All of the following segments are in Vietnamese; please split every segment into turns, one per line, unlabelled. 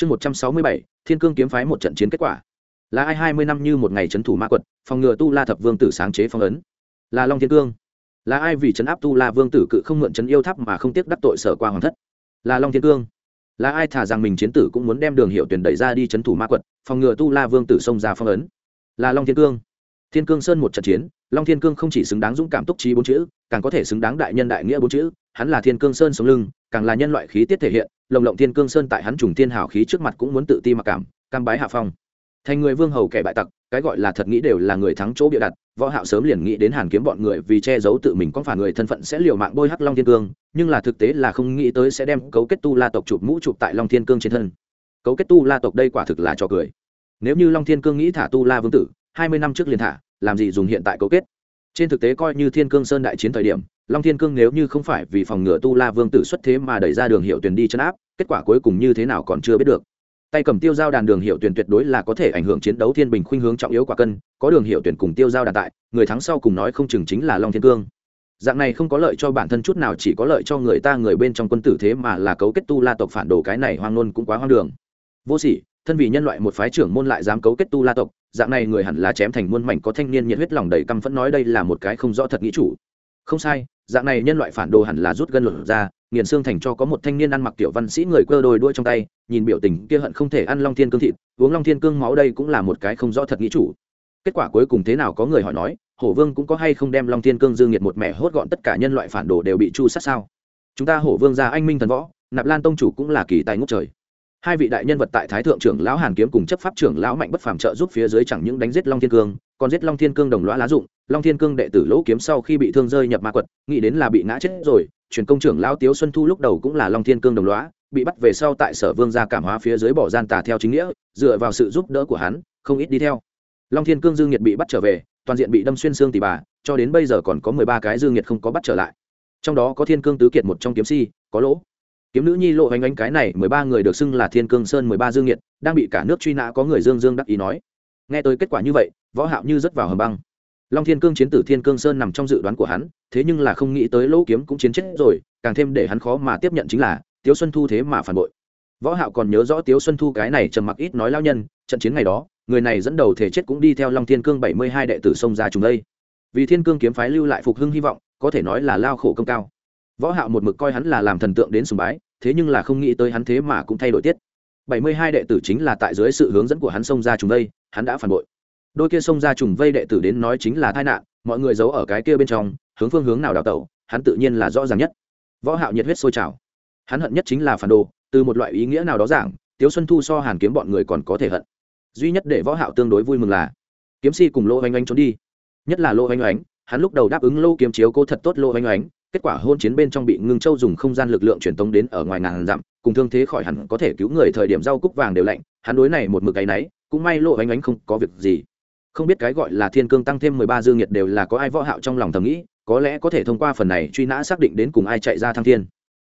chương một trăm sáu mươi bảy, thiên cương kiếm phái một trận chiến kết quả. Là ai hai mươi năm như một ngày c h ấ n thủ ma quật, phòng ngừa tu la thập vương tử sáng chế phong ấn? Là long thiên cương. Là ai vì chấn áp tu la vương tử cự không mượn chấn yêu tháp mà không tiếc đắc tội sở qua hoàng thất? Là long thiên cương. Là ai thả rằng mình chiến tử cũng muốn đem đường hiệu tuyển đẩy ra đi chấn thủ ma quật, phòng ngừa tu la vương tử xông ra phong ấn? Là long thiên cương. Thiên cương sơn một trận chiến, long thiên cương không chỉ xứng đáng dũng cảm túc trí bốn chữ, càng có thể xứng đáng đại nhân đại nghĩa bốn chữ, hắn là thiên cương sơn sống lưng, càng là nhân loại khí tiết thể hiện lồng lộng thiên cương sơn tại hắn trùng thiên hào khí trước mặt cũng muốn tự ti mặc cảm, cam bái hạ phong. Thành người vương hầu kẻ bại tặc, cái gọi là thật nghĩ đều là người thắng chỗ bịa đặt, võ hạo sớm liền nghĩ đến hàn kiếm bọn người vì che giấu tự mình có phản người thân phận sẽ liều mạng bôi hắc long thiên cương, nhưng là thực tế là không nghĩ tới sẽ đem cấu kết tu la tộc chụp mũ chụp tại long thiên cương trên thân. Cấu kết tu la tộc đây quả thực là trò cười. Nếu như long thiên cương nghĩ thả tu la vương tử, hai mươi năm trước liền thả, làm gì dùng hiện tại cấu kết? Trên thực tế coi như thiên cương sơn đại chiến thời điểm, long thiên cương nếu như không phải vì phòng ngừa tu la vương tử xuất thế mà đẩy ra đường hiệu tuyển đi chấn áp, kết quả cuối cùng như thế nào còn chưa biết được. Tay cầm tiêu giao đàn đường hiệu tuyển tuyệt đối là có thể ảnh hưởng chiến đấu thiên bình khuynh hướng trọng yếu quả cân, có đường hiệu tuyển cùng tiêu giao đàn tại, người thắng sau cùng nói không chừng chính là long thiên cương. Dạng này không có lợi cho bản thân chút nào, chỉ có lợi cho người ta, người bên trong quân tử thế mà là cấu kết tu la tộc phản đồ cái này hoang nôn cũng quá hoang đường. Vô sỉ, thân vị nhân loại một phái trưởng môn lại dám cấu kết tu la tộc dạng này người hẳn là chém thành muôn mảnh có thanh niên nhiệt huyết lòng đầy căm phẫn nói đây là một cái không rõ thật nghĩ chủ. Không sai, dạng này nhân loại phản đồ hẳn là rút gân luận ra nghiền xương thành cho có một thanh niên ăn mặc tiểu văn sĩ người cơ đôi đuôi trong tay, nhìn biểu tình kia hận không thể ăn long thiên cương thịt, uống long thiên cương máu đây cũng là một cái không rõ thật nghĩ chủ. Kết quả cuối cùng thế nào có người hỏi nói, hổ vương cũng có hay không đem long thiên cương dương nhiệt một mẻ hốt gọn tất cả nhân loại phản đồ đều bị chu sát sao? Chúng ta hổ vương ra anh minh thần võ, nạp lan tông chủ cũng là kỳ tài ngốc trời hai vị đại nhân vật tại thái thượng trưởng lão hàn kiếm cùng chấp pháp trưởng lão mạnh bất phàm trợ giúp phía dưới chẳng những đánh giết long thiên cương, còn giết long thiên cương đồng lõa lá dụng. Long thiên cương đệ tử lỗ kiếm sau khi bị thương rơi nhập ma quật, nghĩ đến là bị ngã chết rồi. Truyền công trưởng lão tiếu xuân thu lúc đầu cũng là long thiên cương đồng lõa, bị bắt về sau tại sở vương gia cảm hóa phía dưới bỏ gian tà theo chính nghĩa, dựa vào sự giúp đỡ của hắn, không ít đi theo. Long thiên cương dương nhiệt bị bắt trở về, toàn diện bị đâm xuyên xương tỷ bà, cho đến bây giờ còn có mười ba cái dương nhiệt không có bắt trở lại. Trong đó có thiên cương tứ kiệt một trong kiếm si, có lỗ kiếm nữ nhi lộ hoành ánh cái này, mười ba người được xưng là thiên cương sơn, mười ba dương nghiệt, đang bị cả nước truy nã có người dương dương đắc ý nói. Nghe tới kết quả như vậy, võ hạo như rất vào hầm băng. Long thiên cương chiến tử thiên cương sơn nằm trong dự đoán của hắn, thế nhưng là không nghĩ tới lỗ kiếm cũng chiến chết rồi, càng thêm để hắn khó mà tiếp nhận chính là, tiếu xuân thu thế mà phản bội. Võ hạo còn nhớ rõ tiếu xuân thu cái này trầm mặc ít nói lao nhân, trận chiến ngày đó, người này dẫn đầu thể chết cũng đi theo long thiên cương bảy mươi hai đệ tử sông ra trùng đây. Vì thiên cương kiếm phái lưu lại phục hưng hy vọng, có thể nói là lao khổ công cao. Võ hạo một mực coi hắn là làm thần tượng đến sùng bái thế nhưng là không nghĩ tới hắn thế mà cũng thay đổi tiết. Bảy mươi hai đệ tử chính là tại dưới sự hướng dẫn của hắn xông ra trùng vây, hắn đã phản bội. Đôi kia xông ra trùng vây đệ tử đến nói chính là tai nạn, mọi người giấu ở cái kia bên trong, hướng phương hướng nào đào tẩu, hắn tự nhiên là rõ ràng nhất. Võ hạo nhiệt huyết sôi trào. Hắn hận nhất chính là phản đồ, từ một loại ý nghĩa nào đó giảng, tiếu xuân thu so hàn kiếm bọn người còn có thể hận. Duy nhất để võ hạo tương đối vui mừng là, kiếm si cùng lô oanh oanh trốn đi. Nhất là lô oanh oanh hắn lúc đầu đáp ứng lô kiếm chiếu cô thật tốt lô oanh oanh kết quả hôn chiến bên trong bị ngưng châu dùng không gian lực lượng truyền tống đến ở ngoài ngàn dặm, cùng thương thế khỏi hẳn có thể cứu người thời điểm rau cúc vàng đều lạnh, hắn đối này một mực cái náy cũng may lộ ánh ánh không có việc gì. Không biết cái gọi là thiên cương tăng thêm mười ba dương nhiệt đều là có ai võ hạo trong lòng thầm nghĩ, có lẽ có thể thông qua phần này truy nã xác định đến cùng ai chạy ra thăng thiên.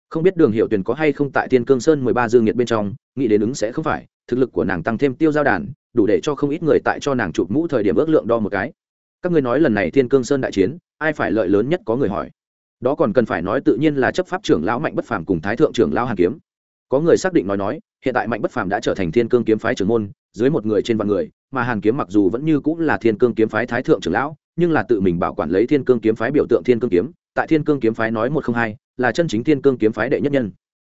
Không biết đường hiệu tuyển có hay không tại thiên cương sơn mười ba dương nhiệt bên trong, nghĩ đến ứng sẽ không phải, thực lực của nàng tăng thêm tiêu giao đàn, đủ để cho không ít người tại cho nàng chụp mũ thời điểm ước lượng đo một cái. Các ngươi nói lần này thiên cương sơn đại chiến, ai phải lợi lớn nhất có người hỏi đó còn cần phải nói tự nhiên là chấp pháp trưởng lão mạnh bất phàm cùng thái thượng trưởng lão hàn kiếm. Có người xác định nói nói, hiện tại mạnh bất phàm đã trở thành thiên cương kiếm phái trưởng môn, dưới một người trên vạn người, mà hàn kiếm mặc dù vẫn như cũng là thiên cương kiếm phái thái thượng trưởng lão, nhưng là tự mình bảo quản lấy thiên cương kiếm phái biểu tượng thiên cương kiếm, tại thiên cương kiếm phái nói một không hai, là chân chính thiên cương kiếm phái đệ nhất nhân.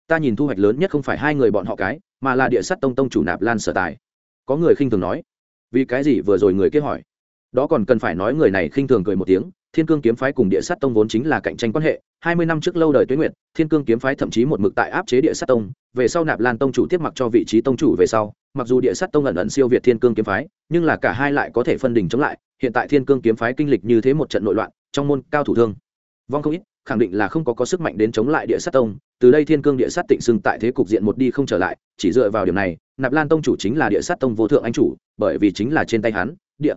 Ta nhìn thu hoạch lớn nhất không phải hai người bọn họ cái, mà là địa sắt tông tông chủ nạp lan sở tài. Có người khinh thường nói. Vì cái gì vừa rồi người kia hỏi? Đó còn cần phải nói người này khinh thường cười một tiếng thiên cương kiếm phái cùng địa sát tông vốn chính là cạnh tranh quan hệ, hai mươi năm trước lâu đời tuế nguyệt, thiên cương kiếm phái thậm chí một mực tại áp chế địa sát tông, về sau nạp lan tông chủ tiếp mặc cho vị trí tông chủ về sau, mặc dù địa sát tông ẩn ẩn siêu việt thiên cương kiếm phái, nhưng là cả hai lại có thể phân đỉnh chống lại, hiện tại thiên cương kiếm phái kinh lịch như thế một trận nội loạn, trong môn cao thủ thương. Vong không ít, khẳng định là không có có sức mạnh đến chống lại địa sát tông, từ đây thiên cương địa sát tịnh xưng tại thế cục diện một đi không trở lại, chỉ dựa vào điểm này, nạp lan tông chủ chính là địa sát tông vô thượng anh chủ, bởi vì chính là trên tay hắn, địa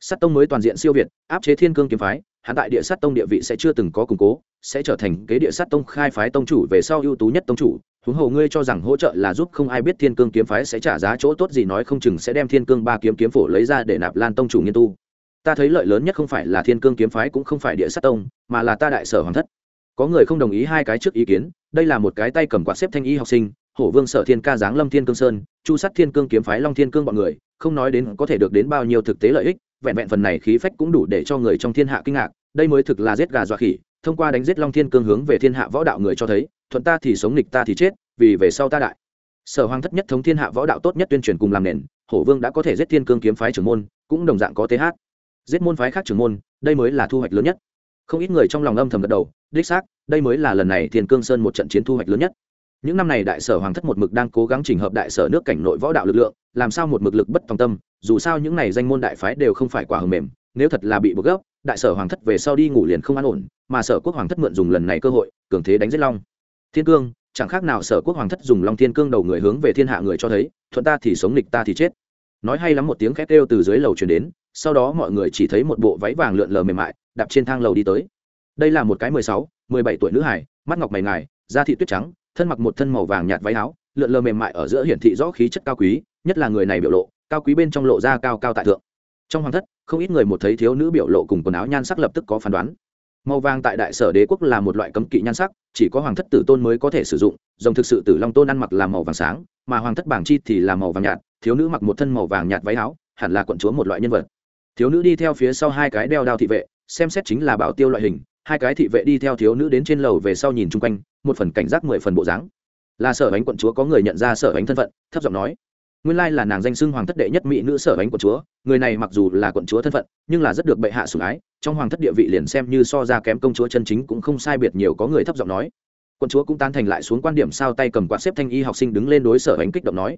sát tông mới toàn diện siêu việt, áp chế thiên cương kiếm phái hắn tại địa sát tông địa vị sẽ chưa từng có củng cố, sẽ trở thành kế địa sát tông khai phái tông chủ về sau ưu tú nhất tông chủ. Huống hồ ngươi cho rằng hỗ trợ là giúp không ai biết thiên cương kiếm phái sẽ trả giá chỗ tốt gì, nói không chừng sẽ đem thiên cương ba kiếm kiếm phổ lấy ra để nạp lan tông chủ nghiên tu. Ta thấy lợi lớn nhất không phải là thiên cương kiếm phái cũng không phải địa sát tông, mà là ta đại sở hoàng thất. Có người không đồng ý hai cái trước ý kiến, đây là một cái tay cầm quạt xếp thanh y học sinh, hổ vương sở thiên ca giáng lâm thiên cương sơn, chu sát thiên cương kiếm phái long thiên cương bọn người, không nói đến có thể được đến bao nhiêu thực tế lợi ích vẹn vẹn phần này khí phách cũng đủ để cho người trong thiên hạ kinh ngạc, đây mới thực là giết gà dọa khỉ, thông qua đánh giết long thiên cương hướng về thiên hạ võ đạo người cho thấy, thuận ta thì sống nghịch ta thì chết, vì về sau ta đại. Sở hoàng thất nhất thống thiên hạ võ đạo tốt nhất tuyên truyền cùng làm nền, hổ vương đã có thể giết thiên cương kiếm phái trưởng môn, cũng đồng dạng có th giết môn phái khác trưởng môn, đây mới là thu hoạch lớn nhất. Không ít người trong lòng âm thầm gật đầu, đích xác, đây mới là lần này thiên cương sơn một trận chiến thu hoạch lớn nhất những năm này đại sở hoàng thất một mực đang cố gắng chỉnh hợp đại sở nước cảnh nội võ đạo lực lượng, làm sao một mực lực bất tòng tâm, dù sao những này danh môn đại phái đều không phải quả hầm mềm, nếu thật là bị bực gốc đại sở hoàng thất về sau đi ngủ liền không an ổn, mà sở quốc hoàng thất mượn dùng lần này cơ hội, cường thế đánh giết long. Thiên cương, chẳng khác nào sở quốc hoàng thất dùng long thiên cương đầu người hướng về thiên hạ người cho thấy, thuận ta thì sống nghịch ta thì chết. Nói hay lắm một tiếng khét kêu từ dưới lầu truyền đến, sau đó mọi người chỉ thấy một bộ váy vàng lượn lờ mềm mại, đạp trên thang lầu đi tới. Đây là một cái mười sáu, mười bảy tuổi nữ hải mắt ngọc mày ngài, da thị tuyết trắng thân mặc một thân màu vàng nhạt váy áo, lượn lờ mềm mại ở giữa hiển thị rõ khí chất cao quý, nhất là người này biểu lộ, cao quý bên trong lộ ra cao cao tại thượng. Trong hoàng thất, không ít người một thấy thiếu nữ biểu lộ cùng quần áo nhan sắc lập tức có phán đoán. Màu vàng tại đại sở đế quốc là một loại cấm kỵ nhan sắc, chỉ có hoàng thất tử tôn mới có thể sử dụng dòng thực sự tử long tôn ăn mặc là màu vàng sáng, mà hoàng thất bảng chi thì là màu vàng nhạt, thiếu nữ mặc một thân màu vàng nhạt váy áo, hẳn là quận chúa một loại nhân vật. Thiếu nữ đi theo phía sau hai cái đeo đao thị vệ, xem xét chính là bảo tiêu loại hình hai cái thị vệ đi theo thiếu nữ đến trên lầu về sau nhìn chung quanh, một phần cảnh giác mười phần bộ dáng. Là sở bánh quận chúa có người nhận ra sở bánh thân phận, thấp giọng nói, nguyên lai là nàng danh xưng hoàng thất đệ nhất mỹ nữ sở bánh quận chúa, người này mặc dù là quận chúa thân phận, nhưng là rất được bệ hạ sủng ái, trong hoàng thất địa vị liền xem như so ra kém công chúa chân chính cũng không sai biệt nhiều, có người thấp giọng nói. Quận chúa cũng tan thành lại xuống quan điểm sao tay cầm quạt xếp thanh y học sinh đứng lên đối sở bánh kích động nói.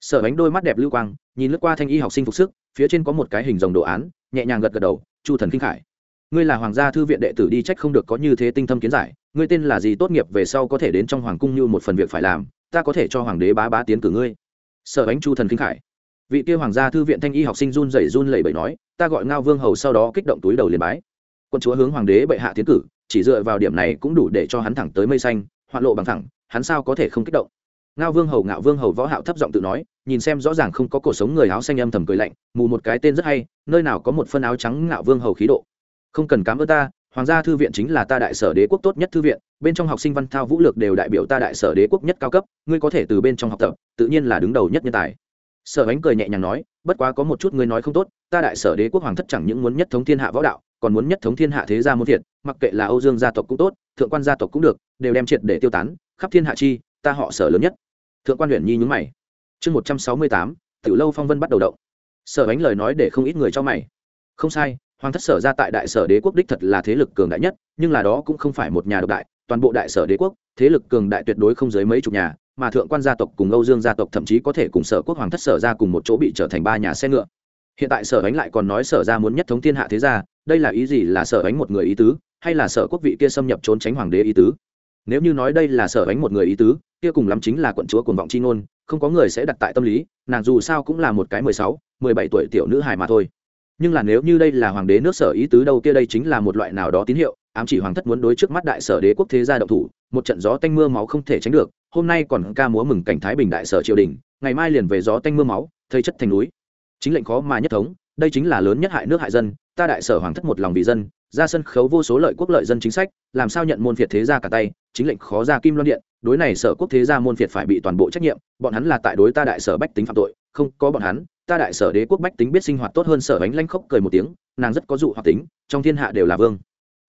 Sở bánh đôi mắt đẹp lưu quang, nhìn lướt qua thanh y học sinh phục sức, phía trên có một cái hình dòng đồ án, nhẹ nhàng gật gật đầu, chu thần kinh khải ngươi là hoàng gia thư viện đệ tử đi trách không được có như thế tinh thâm kiến giải, ngươi tên là gì tốt nghiệp về sau có thể đến trong hoàng cung như một phần việc phải làm, ta có thể cho hoàng đế bá bá tiến cử ngươi. Sở bánh chu thần kinh khải. Vị kia hoàng gia thư viện thanh y học sinh run rẩy run lẩy bẩy nói, ta gọi ngao vương hầu sau đó kích động túi đầu liền bái. Quân chúa hướng hoàng đế bệ hạ tiến cử, chỉ dựa vào điểm này cũng đủ để cho hắn thẳng tới mây xanh, hoạn lộ bằng thẳng, hắn sao có thể không kích động? Ngao vương hầu ngạo vương hầu võ hạo thấp giọng tự nói, nhìn xem rõ ràng không có cổ sống người áo xanh âm thầm cười lạnh, mù một cái tên rất hay, nơi nào có một phân áo trắng ngạo vương hầu khí độ? Không cần cám ơn ta, hoàng gia thư viện chính là ta đại sở đế quốc tốt nhất thư viện, bên trong học sinh văn thao vũ lược đều đại biểu ta đại sở đế quốc nhất cao cấp, ngươi có thể từ bên trong học tập, tự nhiên là đứng đầu nhất nhân tài. Sở ánh cười nhẹ nhàng nói, bất quá có một chút ngươi nói không tốt, ta đại sở đế quốc hoàng thất chẳng những muốn nhất thống thiên hạ võ đạo, còn muốn nhất thống thiên hạ thế gia muốn thiệt mặc kệ là âu dương gia tộc cũng tốt, thượng quan gia tộc cũng được, đều đem triệt để tiêu tán, khắp thiên hạ chi, ta họ sở lớn nhất. Thượng quan huyện nhi nhúng mày. Chương một trăm sáu mươi tám, Tiểu lâu phong vân bắt đầu động. Sở ánh lời nói để không ít người cho mày. Không sai hoàng thất sở ra tại đại sở đế quốc đích thật là thế lực cường đại nhất, nhưng là đó cũng không phải một nhà độc đại, toàn bộ đại sở đế quốc, thế lực cường đại tuyệt đối không dưới mấy chục nhà, mà thượng quan gia tộc cùng âu dương gia tộc thậm chí có thể cùng sở quốc hoàng thất sở ra cùng một chỗ bị trở thành ba nhà xe ngựa. Hiện tại sở ánh lại còn nói sở ra muốn nhất thống thiên hạ thế gia, đây là ý gì là sở ánh một người ý tứ, hay là sở quốc vị kia xâm nhập trốn tránh hoàng đế ý tứ? Nếu như nói đây là sở ánh một người ý tứ, kia cùng lắm chính là quận chúa cuồng vọng chi ngôn, không có người sẽ đặt tại tâm lý, nàng dù sao cũng là một cái mười sáu, mười bảy tuổi tiểu nữ hài mà thôi nhưng là nếu như đây là hoàng đế nước sở ý tứ đâu kia đây chính là một loại nào đó tín hiệu, ám chỉ hoàng thất muốn đối trước mắt đại sở đế quốc thế gia động thủ, một trận gió tanh mưa máu không thể tránh được, hôm nay còn ca múa mừng cảnh thái bình đại sở triều đình, ngày mai liền về gió tanh mưa máu thấy chất thành núi. Chính lệnh khó mà nhất thống, đây chính là lớn nhất hại nước hại dân, ta đại sở hoàng thất một lòng vì dân, ra sân khấu vô số lợi quốc lợi dân chính sách, làm sao nhận môn phiệt thế gia cả tay, chính lệnh khó ra kim loan điện, đối này sở quốc thế gia môn phiệt phải bị toàn bộ trách nhiệm, bọn hắn là tại đối ta đại sở bách tính phạm tội, không có bọn hắn ta đại sở đế quốc bách tính biết sinh hoạt tốt hơn sở bánh lanh khóc cười một tiếng, nàng rất có dụ hoặc tính, trong thiên hạ đều là vương.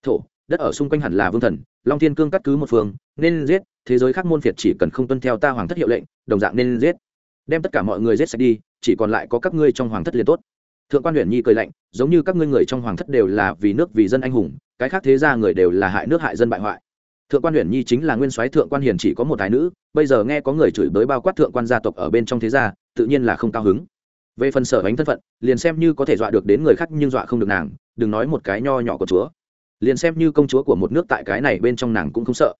Thổ, đất ở xung quanh hẳn là vương thần, long thiên cương cắt cứ một phương, nên giết, thế giới khác môn phiệt chỉ cần không tuân theo ta hoàng thất hiệu lệnh, đồng dạng nên giết. Đem tất cả mọi người giết sạch đi, chỉ còn lại có các ngươi trong hoàng thất liền tốt. Thượng quan huyện nhi cười lạnh, giống như các ngươi người trong hoàng thất đều là vì nước vì dân anh hùng, cái khác thế ra người đều là hại nước hại dân bại hoại. Thượng quan huyện nhi chính là nguyên soái thượng quan hiền chỉ có một thái nữ, bây giờ nghe có người chửi bới bao quát thượng quan gia tộc ở bên trong thế gia, tự nhiên là không cao hứng về phần sở bánh thân phận, liền xem như có thể dọa được đến người khác nhưng dọa không được nàng, đừng nói một cái nho nhỏ của chúa. Liền xem như công chúa của một nước tại cái này bên trong nàng cũng không sợ.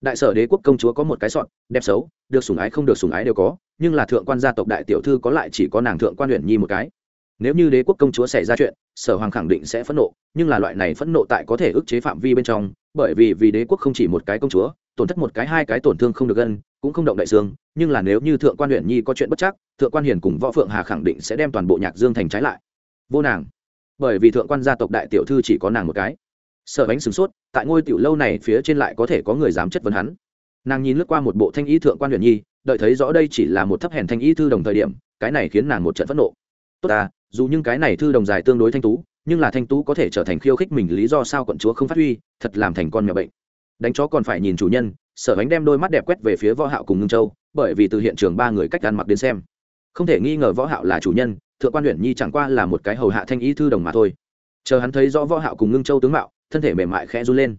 Đại sở đế quốc công chúa có một cái sọn, đẹp xấu, được sủng ái không được sủng ái đều có, nhưng là thượng quan gia tộc đại tiểu thư có lại chỉ có nàng thượng quan huyện nhi một cái nếu như đế quốc công chúa xảy ra chuyện, sở hoàng khẳng định sẽ phẫn nộ, nhưng là loại này phẫn nộ tại có thể ức chế phạm vi bên trong, bởi vì vì đế quốc không chỉ một cái công chúa, tổn thất một cái hai cái tổn thương không được gân, cũng không động đại dương nhưng là nếu như thượng quan huyện nhi có chuyện bất chắc, thượng quan hiền cùng võ phượng hà khẳng định sẽ đem toàn bộ nhạc dương thành trái lại. Vô nàng. Bởi vì thượng quan gia tộc đại tiểu thư chỉ có nàng một cái. Sợ bánh sửng sốt, tại ngôi tiểu lâu này phía trên lại có thể có người dám chất vấn hắn. Nàng nhìn lướt qua một bộ thanh ý thượng quan huyện nhi, đợi thấy rõ đây chỉ là một thấp hèn thanh ý thư đồng thời điểm, cái này khiến nàng một trận phẫn nộ. Tốt ta dù những cái này thư đồng dài tương đối thanh tú, nhưng là thanh tú có thể trở thành khiêu khích mình lý do sao quận chúa không phát huy, thật làm thành con mèo bệnh. Đánh chó còn phải nhìn chủ nhân, sở bánh đem đôi mắt đẹp quét về phía võ hạo cùng ngưng châu, bởi vì từ hiện trường ba người cách ăn mặc đến xem. Không thể nghi ngờ võ hạo là chủ nhân, thượng quan huyện nhi chẳng qua là một cái hầu hạ thanh ý thư đồng mà thôi. Chờ hắn thấy rõ võ hạo cùng ngưng châu tướng mạo, thân thể mềm mại khẽ run lên.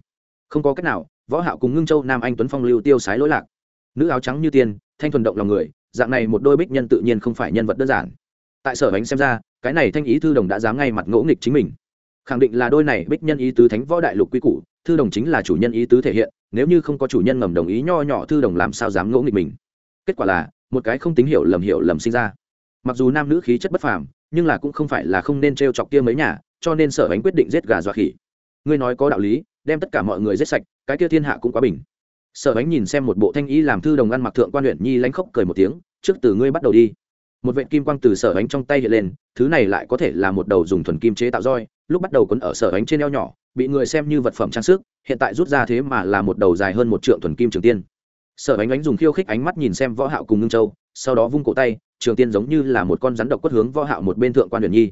Không có cách nào, võ hạo cùng ngưng châu, nam anh tuấn phong, lưu tiêu sái lỗi lạc. Nữ áo trắng như tiên, thanh thuần động lòng người, dạng này một đôi bích nhân tự nhiên không phải nhân vật đơn giản tại sở bánh xem ra, cái này thanh ý thư đồng đã dám ngay mặt ngỗ nghịch chính mình. Khẳng định là đôi này bích nhân ý tứ thánh võ đại lục quy củ, thư đồng chính là chủ nhân ý tứ thể hiện, nếu như không có chủ nhân ngầm đồng ý nho nhỏ thư đồng làm sao dám ngỗ nghịch mình? Kết quả là, một cái không tín hiểu lầm hiểu lầm sinh ra. Mặc dù nam nữ khí chất bất phàm, nhưng là cũng không phải là không nên t chọc kia mấy nhà, cho nên sở bánh quyết định giết gà dọa khỉ. Ngươi nói có đạo lý, đem tất cả mọi người giết sạch, cái kia thiên hạ cũng quá bình. Sở bánh nhìn xem một bộ thanh ý làm thư đồng ăn mặc thượng quan huyện nhi lánh khóc cười một tiếng, trước từ ngươi bắt đầu đi một vệ kim quang từ sở ánh trong tay hiện lên, thứ này lại có thể là một đầu dùng thuần kim chế tạo roi, lúc bắt đầu quấn ở sở ánh trên eo nhỏ, bị người xem như vật phẩm trang sức, hiện tại rút ra thế mà là một đầu dài hơn một trượng thuần kim trường tiên. Sở Ánh ánh dùng khiêu khích ánh mắt nhìn xem võ hạo cùng ngưng châu, sau đó vung cổ tay, trường tiên giống như là một con rắn độc quất hướng võ hạo một bên thượng quan huyền nhi.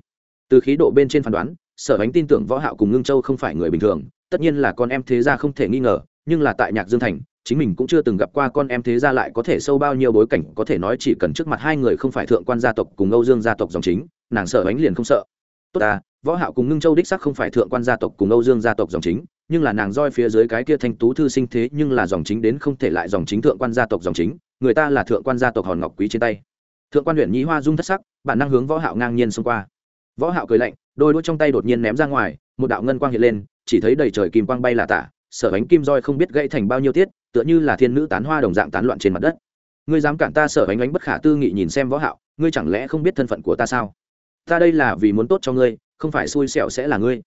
Từ khí độ bên trên phán đoán, sở Ánh tin tưởng võ hạo cùng ngưng châu không phải người bình thường, tất nhiên là con em thế gia không thể nghi ngờ, nhưng là tại nhạc dương thành chính mình cũng chưa từng gặp qua con em thế gia lại có thể sâu bao nhiêu bối cảnh, có thể nói chỉ cần trước mặt hai người không phải thượng quan gia tộc cùng âu dương gia tộc dòng chính, nàng sợ bánh liền không sợ. Tốt ta, võ hạo cùng ngưng châu đích sắc không phải thượng quan gia tộc cùng âu dương gia tộc dòng chính, nhưng là nàng roi phía dưới cái kia thanh tú thư sinh thế nhưng là dòng chính đến không thể lại dòng chính thượng quan gia tộc dòng chính, người ta là thượng quan gia tộc hòn ngọc quý trên tay. Thượng quan huyện nhĩ hoa dung thất sắc, bản năng hướng võ hạo ngang nhiên xông qua. Võ hạo cười lạnh, đôi đũa trong tay đột nhiên ném ra ngoài, một đạo ngân quang hiện lên, chỉ thấy đầy trời kim quang bay là tả sở bánh kim roi không biết gãy thành bao nhiêu tiết, tựa như là thiên nữ tán hoa đồng dạng tán loạn trên mặt đất. Ngươi dám cản ta, sở bánh Ánh bất khả tư nghị nhìn xem võ hạo, ngươi chẳng lẽ không biết thân phận của ta sao? Ta đây là vì muốn tốt cho ngươi, không phải xui xẻo sẽ là ngươi.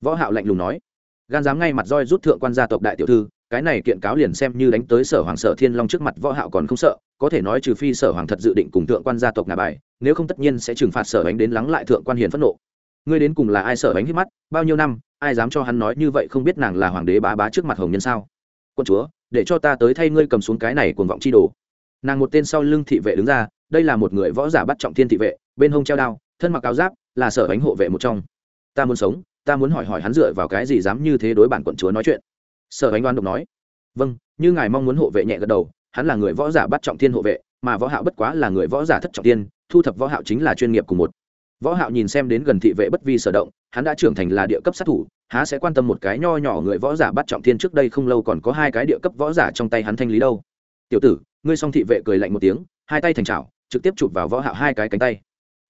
Võ hạo lạnh lùng nói. Gan dám ngay mặt roi rút thượng quan gia tộc đại tiểu thư, cái này kiện cáo liền xem như đánh tới sở hoàng sở thiên long trước mặt võ hạo còn không sợ, có thể nói trừ phi sở hoàng thật dự định cùng thượng quan gia tộc ngả bài, nếu không tất nhiên sẽ trừng phạt sở bánh đến lắng lại thượng quan hiền phẫn nộ. Ngươi đến cùng là ai? Sở bánh hít mắt. Bao nhiêu năm ai dám cho hắn nói như vậy không biết nàng là hoàng đế bá bá trước mặt hồng nhân sao? Quân chúa, để cho ta tới thay ngươi cầm xuống cái này cuồng vọng chi đồ. Nàng một tên sau lưng thị vệ đứng ra, đây là một người võ giả bắt trọng thiên thị vệ, bên hông treo đao, thân mặc áo giáp, là sở bánh hộ vệ một trong. Ta muốn sống, ta muốn hỏi hỏi hắn dựa vào cái gì dám như thế đối bản quận chúa nói chuyện? Sở bánh đoan độc nói. Vâng như ngài mong muốn hộ vệ nhẹ gật đầu, hắn là người võ giả bắt trọng thiên hộ vệ, mà võ hạo bất quá là người võ giả thất trọng thiên, thu thập võ hạo chính là chuyên nghiệp của một võ hạo nhìn xem đến gần thị vệ bất vi sở động, hắn đã trưởng thành là địa cấp sát thủ, há sẽ quan tâm một cái nho nhỏ người võ giả bắt trọng thiên trước đây không lâu còn có hai cái địa cấp võ giả trong tay hắn thanh lý đâu. Tiểu tử, ngươi song thị vệ cười lạnh một tiếng, hai tay thành chảo, trực tiếp chụp vào võ hạo hai cái cánh tay.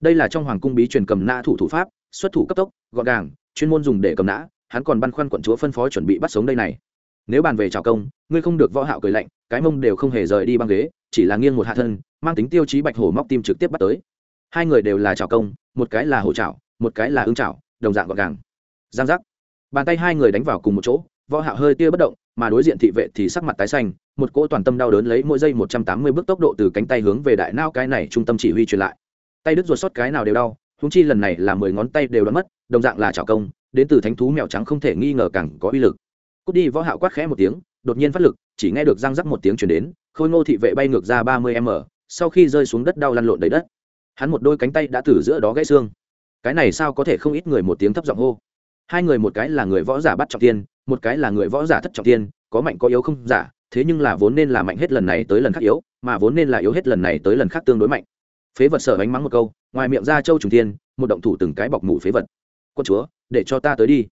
Đây là trong hoàng cung bí truyền cầm nã thủ thủ pháp, xuất thủ cấp tốc, gọn gàng, chuyên môn dùng để cầm nã, hắn còn băn khoăn quận chúa phân phó chuẩn bị bắt sống đây này. Nếu bàn về chào công, ngươi không được võ hạo cười lạnh, cái mông đều không hề rời đi băng ghế, chỉ là nghiêng một hạ thân, mang tính tiêu chí bạch hổ móc tim trực tiếp bắt tới hai người đều là chảo công, một cái là hổ chảo, một cái là ưng chảo, đồng dạng gọn gàng. Giang giác. Bàn tay hai người đánh vào cùng một chỗ, võ hạo hơi tia bất động, mà đối diện thị vệ thì sắc mặt tái xanh, một cỗ toàn tâm đau đớn lấy mỗi giây 180 bước tốc độ từ cánh tay hướng về đại não cái này trung tâm chỉ huy truyền lại. Tay đứt ruột sót cái nào đều đau húng chi lần này là mười ngón tay đều đã mất, đồng dạng là chảo công, đến từ thánh thú mèo trắng không thể nghi ngờ càng có uy lực. Cút đi, võ hạo quát khẽ một tiếng, đột nhiên phát lực, chỉ nghe được răng rắc một tiếng truyền đến, khôi ngô thị vệ bay ngược ra 30 m, sau khi rơi xuống đất đau lăn lộn đầy đất hắn một đôi cánh tay đã từ giữa đó gãy xương. Cái này sao có thể không ít người một tiếng thấp giọng hô? Hai người một cái là người võ giả bắt trọng tiên, một cái là người võ giả thất trọng tiên, có mạnh có yếu không? Giả thế nhưng là vốn nên là mạnh hết lần này tới lần khác yếu, mà vốn nên là yếu hết lần này tới lần khác tương đối mạnh. Phế vật sở ánh mắng một câu, ngoài miệng ra châu trùng tiên, một động thủ từng cái bọc mủ phế vật. Quân chúa, để cho ta tới đi.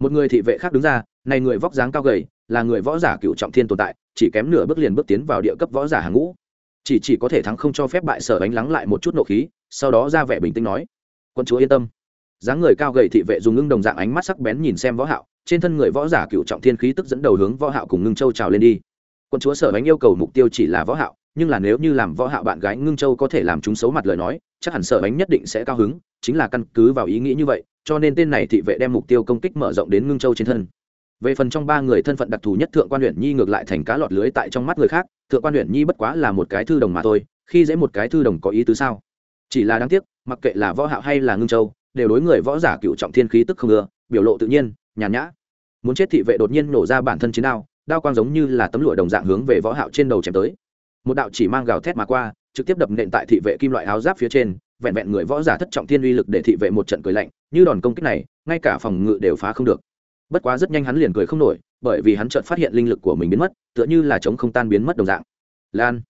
Một người thị vệ khác đứng ra, này người vóc dáng cao gầy, là người võ giả cựu trọng thiên tồn tại, chỉ kém nửa bước liền bước tiến vào địa cấp võ giả hàng ngũ chỉ chỉ có thể thắng không cho phép bại sở ánh lắng lại một chút nộ khí, sau đó ra vẻ bình tĩnh nói, quân chúa yên tâm. Dáng người cao gầy thị vệ dùng ngưng đồng dạng ánh mắt sắc bén nhìn xem võ hạo, trên thân người võ giả cựu trọng thiên khí tức dẫn đầu hướng võ hạo cùng ngưng châu trào lên đi. Quân chúa sở ánh yêu cầu mục tiêu chỉ là võ hạo, nhưng là nếu như làm võ hạo bạn gái ngưng châu có thể làm chúng xấu mặt lời nói, chắc hẳn sở ánh nhất định sẽ cao hứng, chính là căn cứ vào ý nghĩ như vậy, cho nên tên này thị vệ đem mục tiêu công kích mở rộng đến ngưng châu trên thân về phần trong ba người thân phận đặc thù nhất thượng quan huyện nhi ngược lại thành cá lọt lưới tại trong mắt người khác, thượng quan huyện nhi bất quá là một cái thư đồng mà thôi, khi dễ một cái thư đồng có ý tứ sao? Chỉ là đáng tiếc, mặc kệ là võ hạo hay là ngưng châu, đều đối người võ giả cựu trọng thiên khí tức không ưa, biểu lộ tự nhiên, nhàn nhã. Muốn chết thị vệ đột nhiên nổ ra bản thân chiến đao đao quang giống như là tấm lụa đồng dạng hướng về võ hạo trên đầu chém tới. Một đạo chỉ mang gào thét mà qua, trực tiếp đập nện tại thị vệ kim loại áo giáp phía trên, vẹn vẹn người võ giả thất trọng thiên uy lực để thị vệ một trận cười lạnh, như đòn công kích này, ngay cả phòng ngự đều phá không được bất quá rất nhanh hắn liền cười không nổi, bởi vì hắn chợt phát hiện linh lực của mình biến mất, tựa như là chống không tan biến mất đồng dạng. Lan,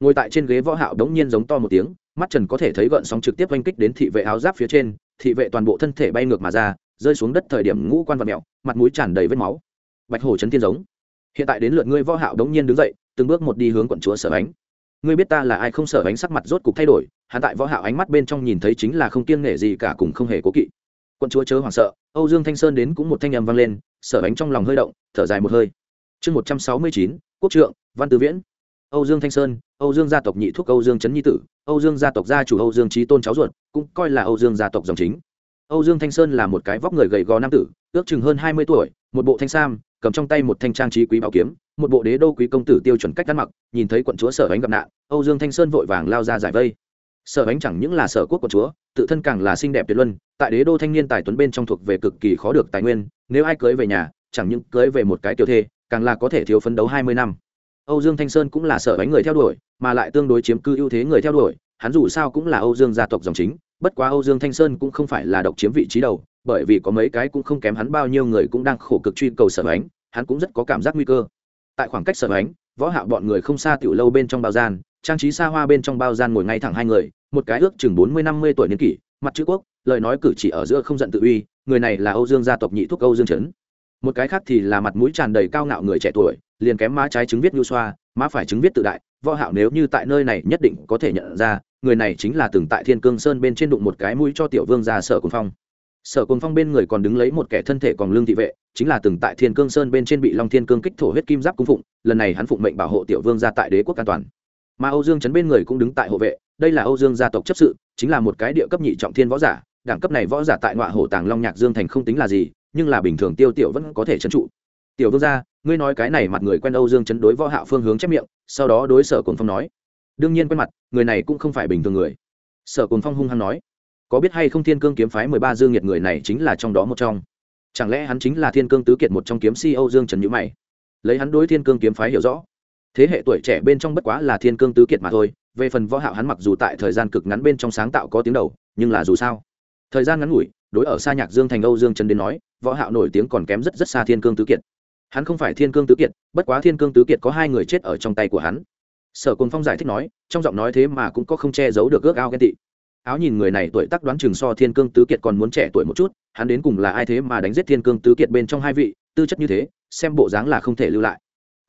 ngồi tại trên ghế võ hạo đống nhiên giống to một tiếng, mắt trần có thể thấy gợn sóng trực tiếp oanh kích đến thị vệ áo giáp phía trên, thị vệ toàn bộ thân thể bay ngược mà ra, rơi xuống đất thời điểm ngũ quan vật mèo mặt mũi tràn đầy vết máu. Bạch hổ chấn thiên giống. Hiện tại đến lượt ngươi võ hạo đống nhiên đứng dậy, từng bước một đi hướng quận chúa sở ánh. Ngươi biết ta là ai không? Sở ánh sắc mặt rốt cục thay đổi, hắn tại võ hạo ánh mắt bên trong nhìn thấy chính là không kiêng nể gì cả cùng không hề cố kỵ quận chúa chớ hoảng sợ, âu dương thanh sơn đến cũng một thanh âm vang lên, sở ánh trong lòng hơi động, thở dài một hơi. Chương một trăm sáu mươi chín, quốc trượng, văn tư viễn. Âu dương thanh sơn, âu dương gia tộc nhị thúc âu dương trấn nhi tử, âu dương gia tộc gia chủ âu dương trí tôn cháu ruột, cũng coi là âu dương gia tộc dòng chính. Âu dương thanh sơn là một cái vóc người gầy gò nam tử, ước chừng hơn hai mươi tuổi, một bộ thanh sam, cầm trong tay một thanh trang trí quý bảo kiếm, một bộ đế đô quý công tử tiêu chuẩn cách ăn mặc, nhìn thấy quận chúa sở ánh gặp nạn, âu dương thanh sơn vội vàng lao ra giải vây sở ánh chẳng những là sở quốc quận chúa, tự thân càng là xinh đẹp tuyệt luân, tại đế đô thanh niên tài tuấn bên trong thuộc về cực kỳ khó được tài nguyên, nếu ai cưới về nhà, chẳng những cưới về một cái tiểu thê, càng là có thể thiếu phấn đấu hai mươi năm. Âu dương thanh sơn cũng là sở ánh người theo đuổi, mà lại tương đối chiếm cư ưu thế người theo đuổi, hắn dù sao cũng là âu dương gia tộc dòng chính, bất quá âu dương thanh sơn cũng không phải là độc chiếm vị trí đầu, bởi vì có mấy cái cũng không kém hắn bao nhiêu người cũng đang khổ cực truy cầu sở ánh hắn cũng rất có cảm giác nguy cơ. Tại khoảng cách sở ánh võ hạ bọn người không xa tiểu lâu bên trong bao gian trang trí xa hoa bên trong bao gian ngồi ngay thẳng hai người, một cái ước chừng bốn mươi năm mươi tuổi niên kỷ, mặt chữ quốc, lời nói cử chỉ ở giữa không giận tự uy, người này là âu dương gia tộc nhị thúc âu dương trấn. Một cái khác thì là mặt mũi tràn đầy cao ngạo người trẻ tuổi, liền kém má trái chứng viết nhu xoa, má phải chứng viết tự đại, võ hạo nếu như tại nơi này nhất định có thể nhận ra, người này chính là từng tại thiên cương sơn bên trên đụng một cái mũi cho tiểu vương ra sở cồn phong. Sở cồn phong bên người còn đứng lấy một kẻ thân thể còn lương thị vệ, chính là từng tại thiên cương sơn bên trên bị long thiên cương kích thổ huyết kim giáp cung phụng, lần này hắn phụng mệnh bảo hộ tiểu vương ra tại đế quốc an toàn mà âu dương chấn bên người cũng đứng tại hộ vệ, đây là âu dương gia tộc chấp sự, chính là một cái địa cấp nhị trọng thiên võ giả, đẳng cấp này võ giả tại ngoại hổ tàng long nhạc dương thành không tính là gì, nhưng là bình thường tiêu tiểu vẫn có thể trấn trụ. Tiểu vương gia, ngươi nói cái này mặt người quen âu dương chấn đối võ hạo phương hướng chép miệng, sau đó đối sở cồn phong nói. Đương nhiên quen mặt, người này cũng không phải bình thường người. Sở cồn phong hung hăng nói. Có biết hay không thiên cương kiếm phái mười ba dương nhiệt người này chính là trong đó một trong? Chẳng lẽ hắn chính là thiên cương tứ kiệt một trong kiếm si âu dương trần nhữ mày? Lấy hắn đối thiên cương kiếm phái hiểu rõ thế hệ tuổi trẻ bên trong bất quá là thiên cương tứ kiệt mà thôi, về phần võ hạo hắn mặc dù tại thời gian cực ngắn bên trong sáng tạo có tiếng đầu, nhưng là dù sao, thời gian ngắn ngủi, đối ở xa nhạc dương thành âu dương trần đến nói, võ hạo nổi tiếng còn kém rất rất xa thiên cương tứ kiệt. Hắn không phải thiên cương tứ kiệt, bất quá thiên cương tứ kiệt có hai người chết ở trong tay của hắn. Sở cồn phong giải thích nói, trong giọng nói thế mà cũng có không che giấu được ước ao ghen tị. Áo nhìn người này tuổi tác đoán chừng so thiên cương tứ kiệt còn muốn trẻ tuổi một chút, hắn đến cùng là ai thế mà đánh giết thiên cương tứ kiệt bên trong hai vị, tư chất như thế, xem bộ dáng là không thể lưu lại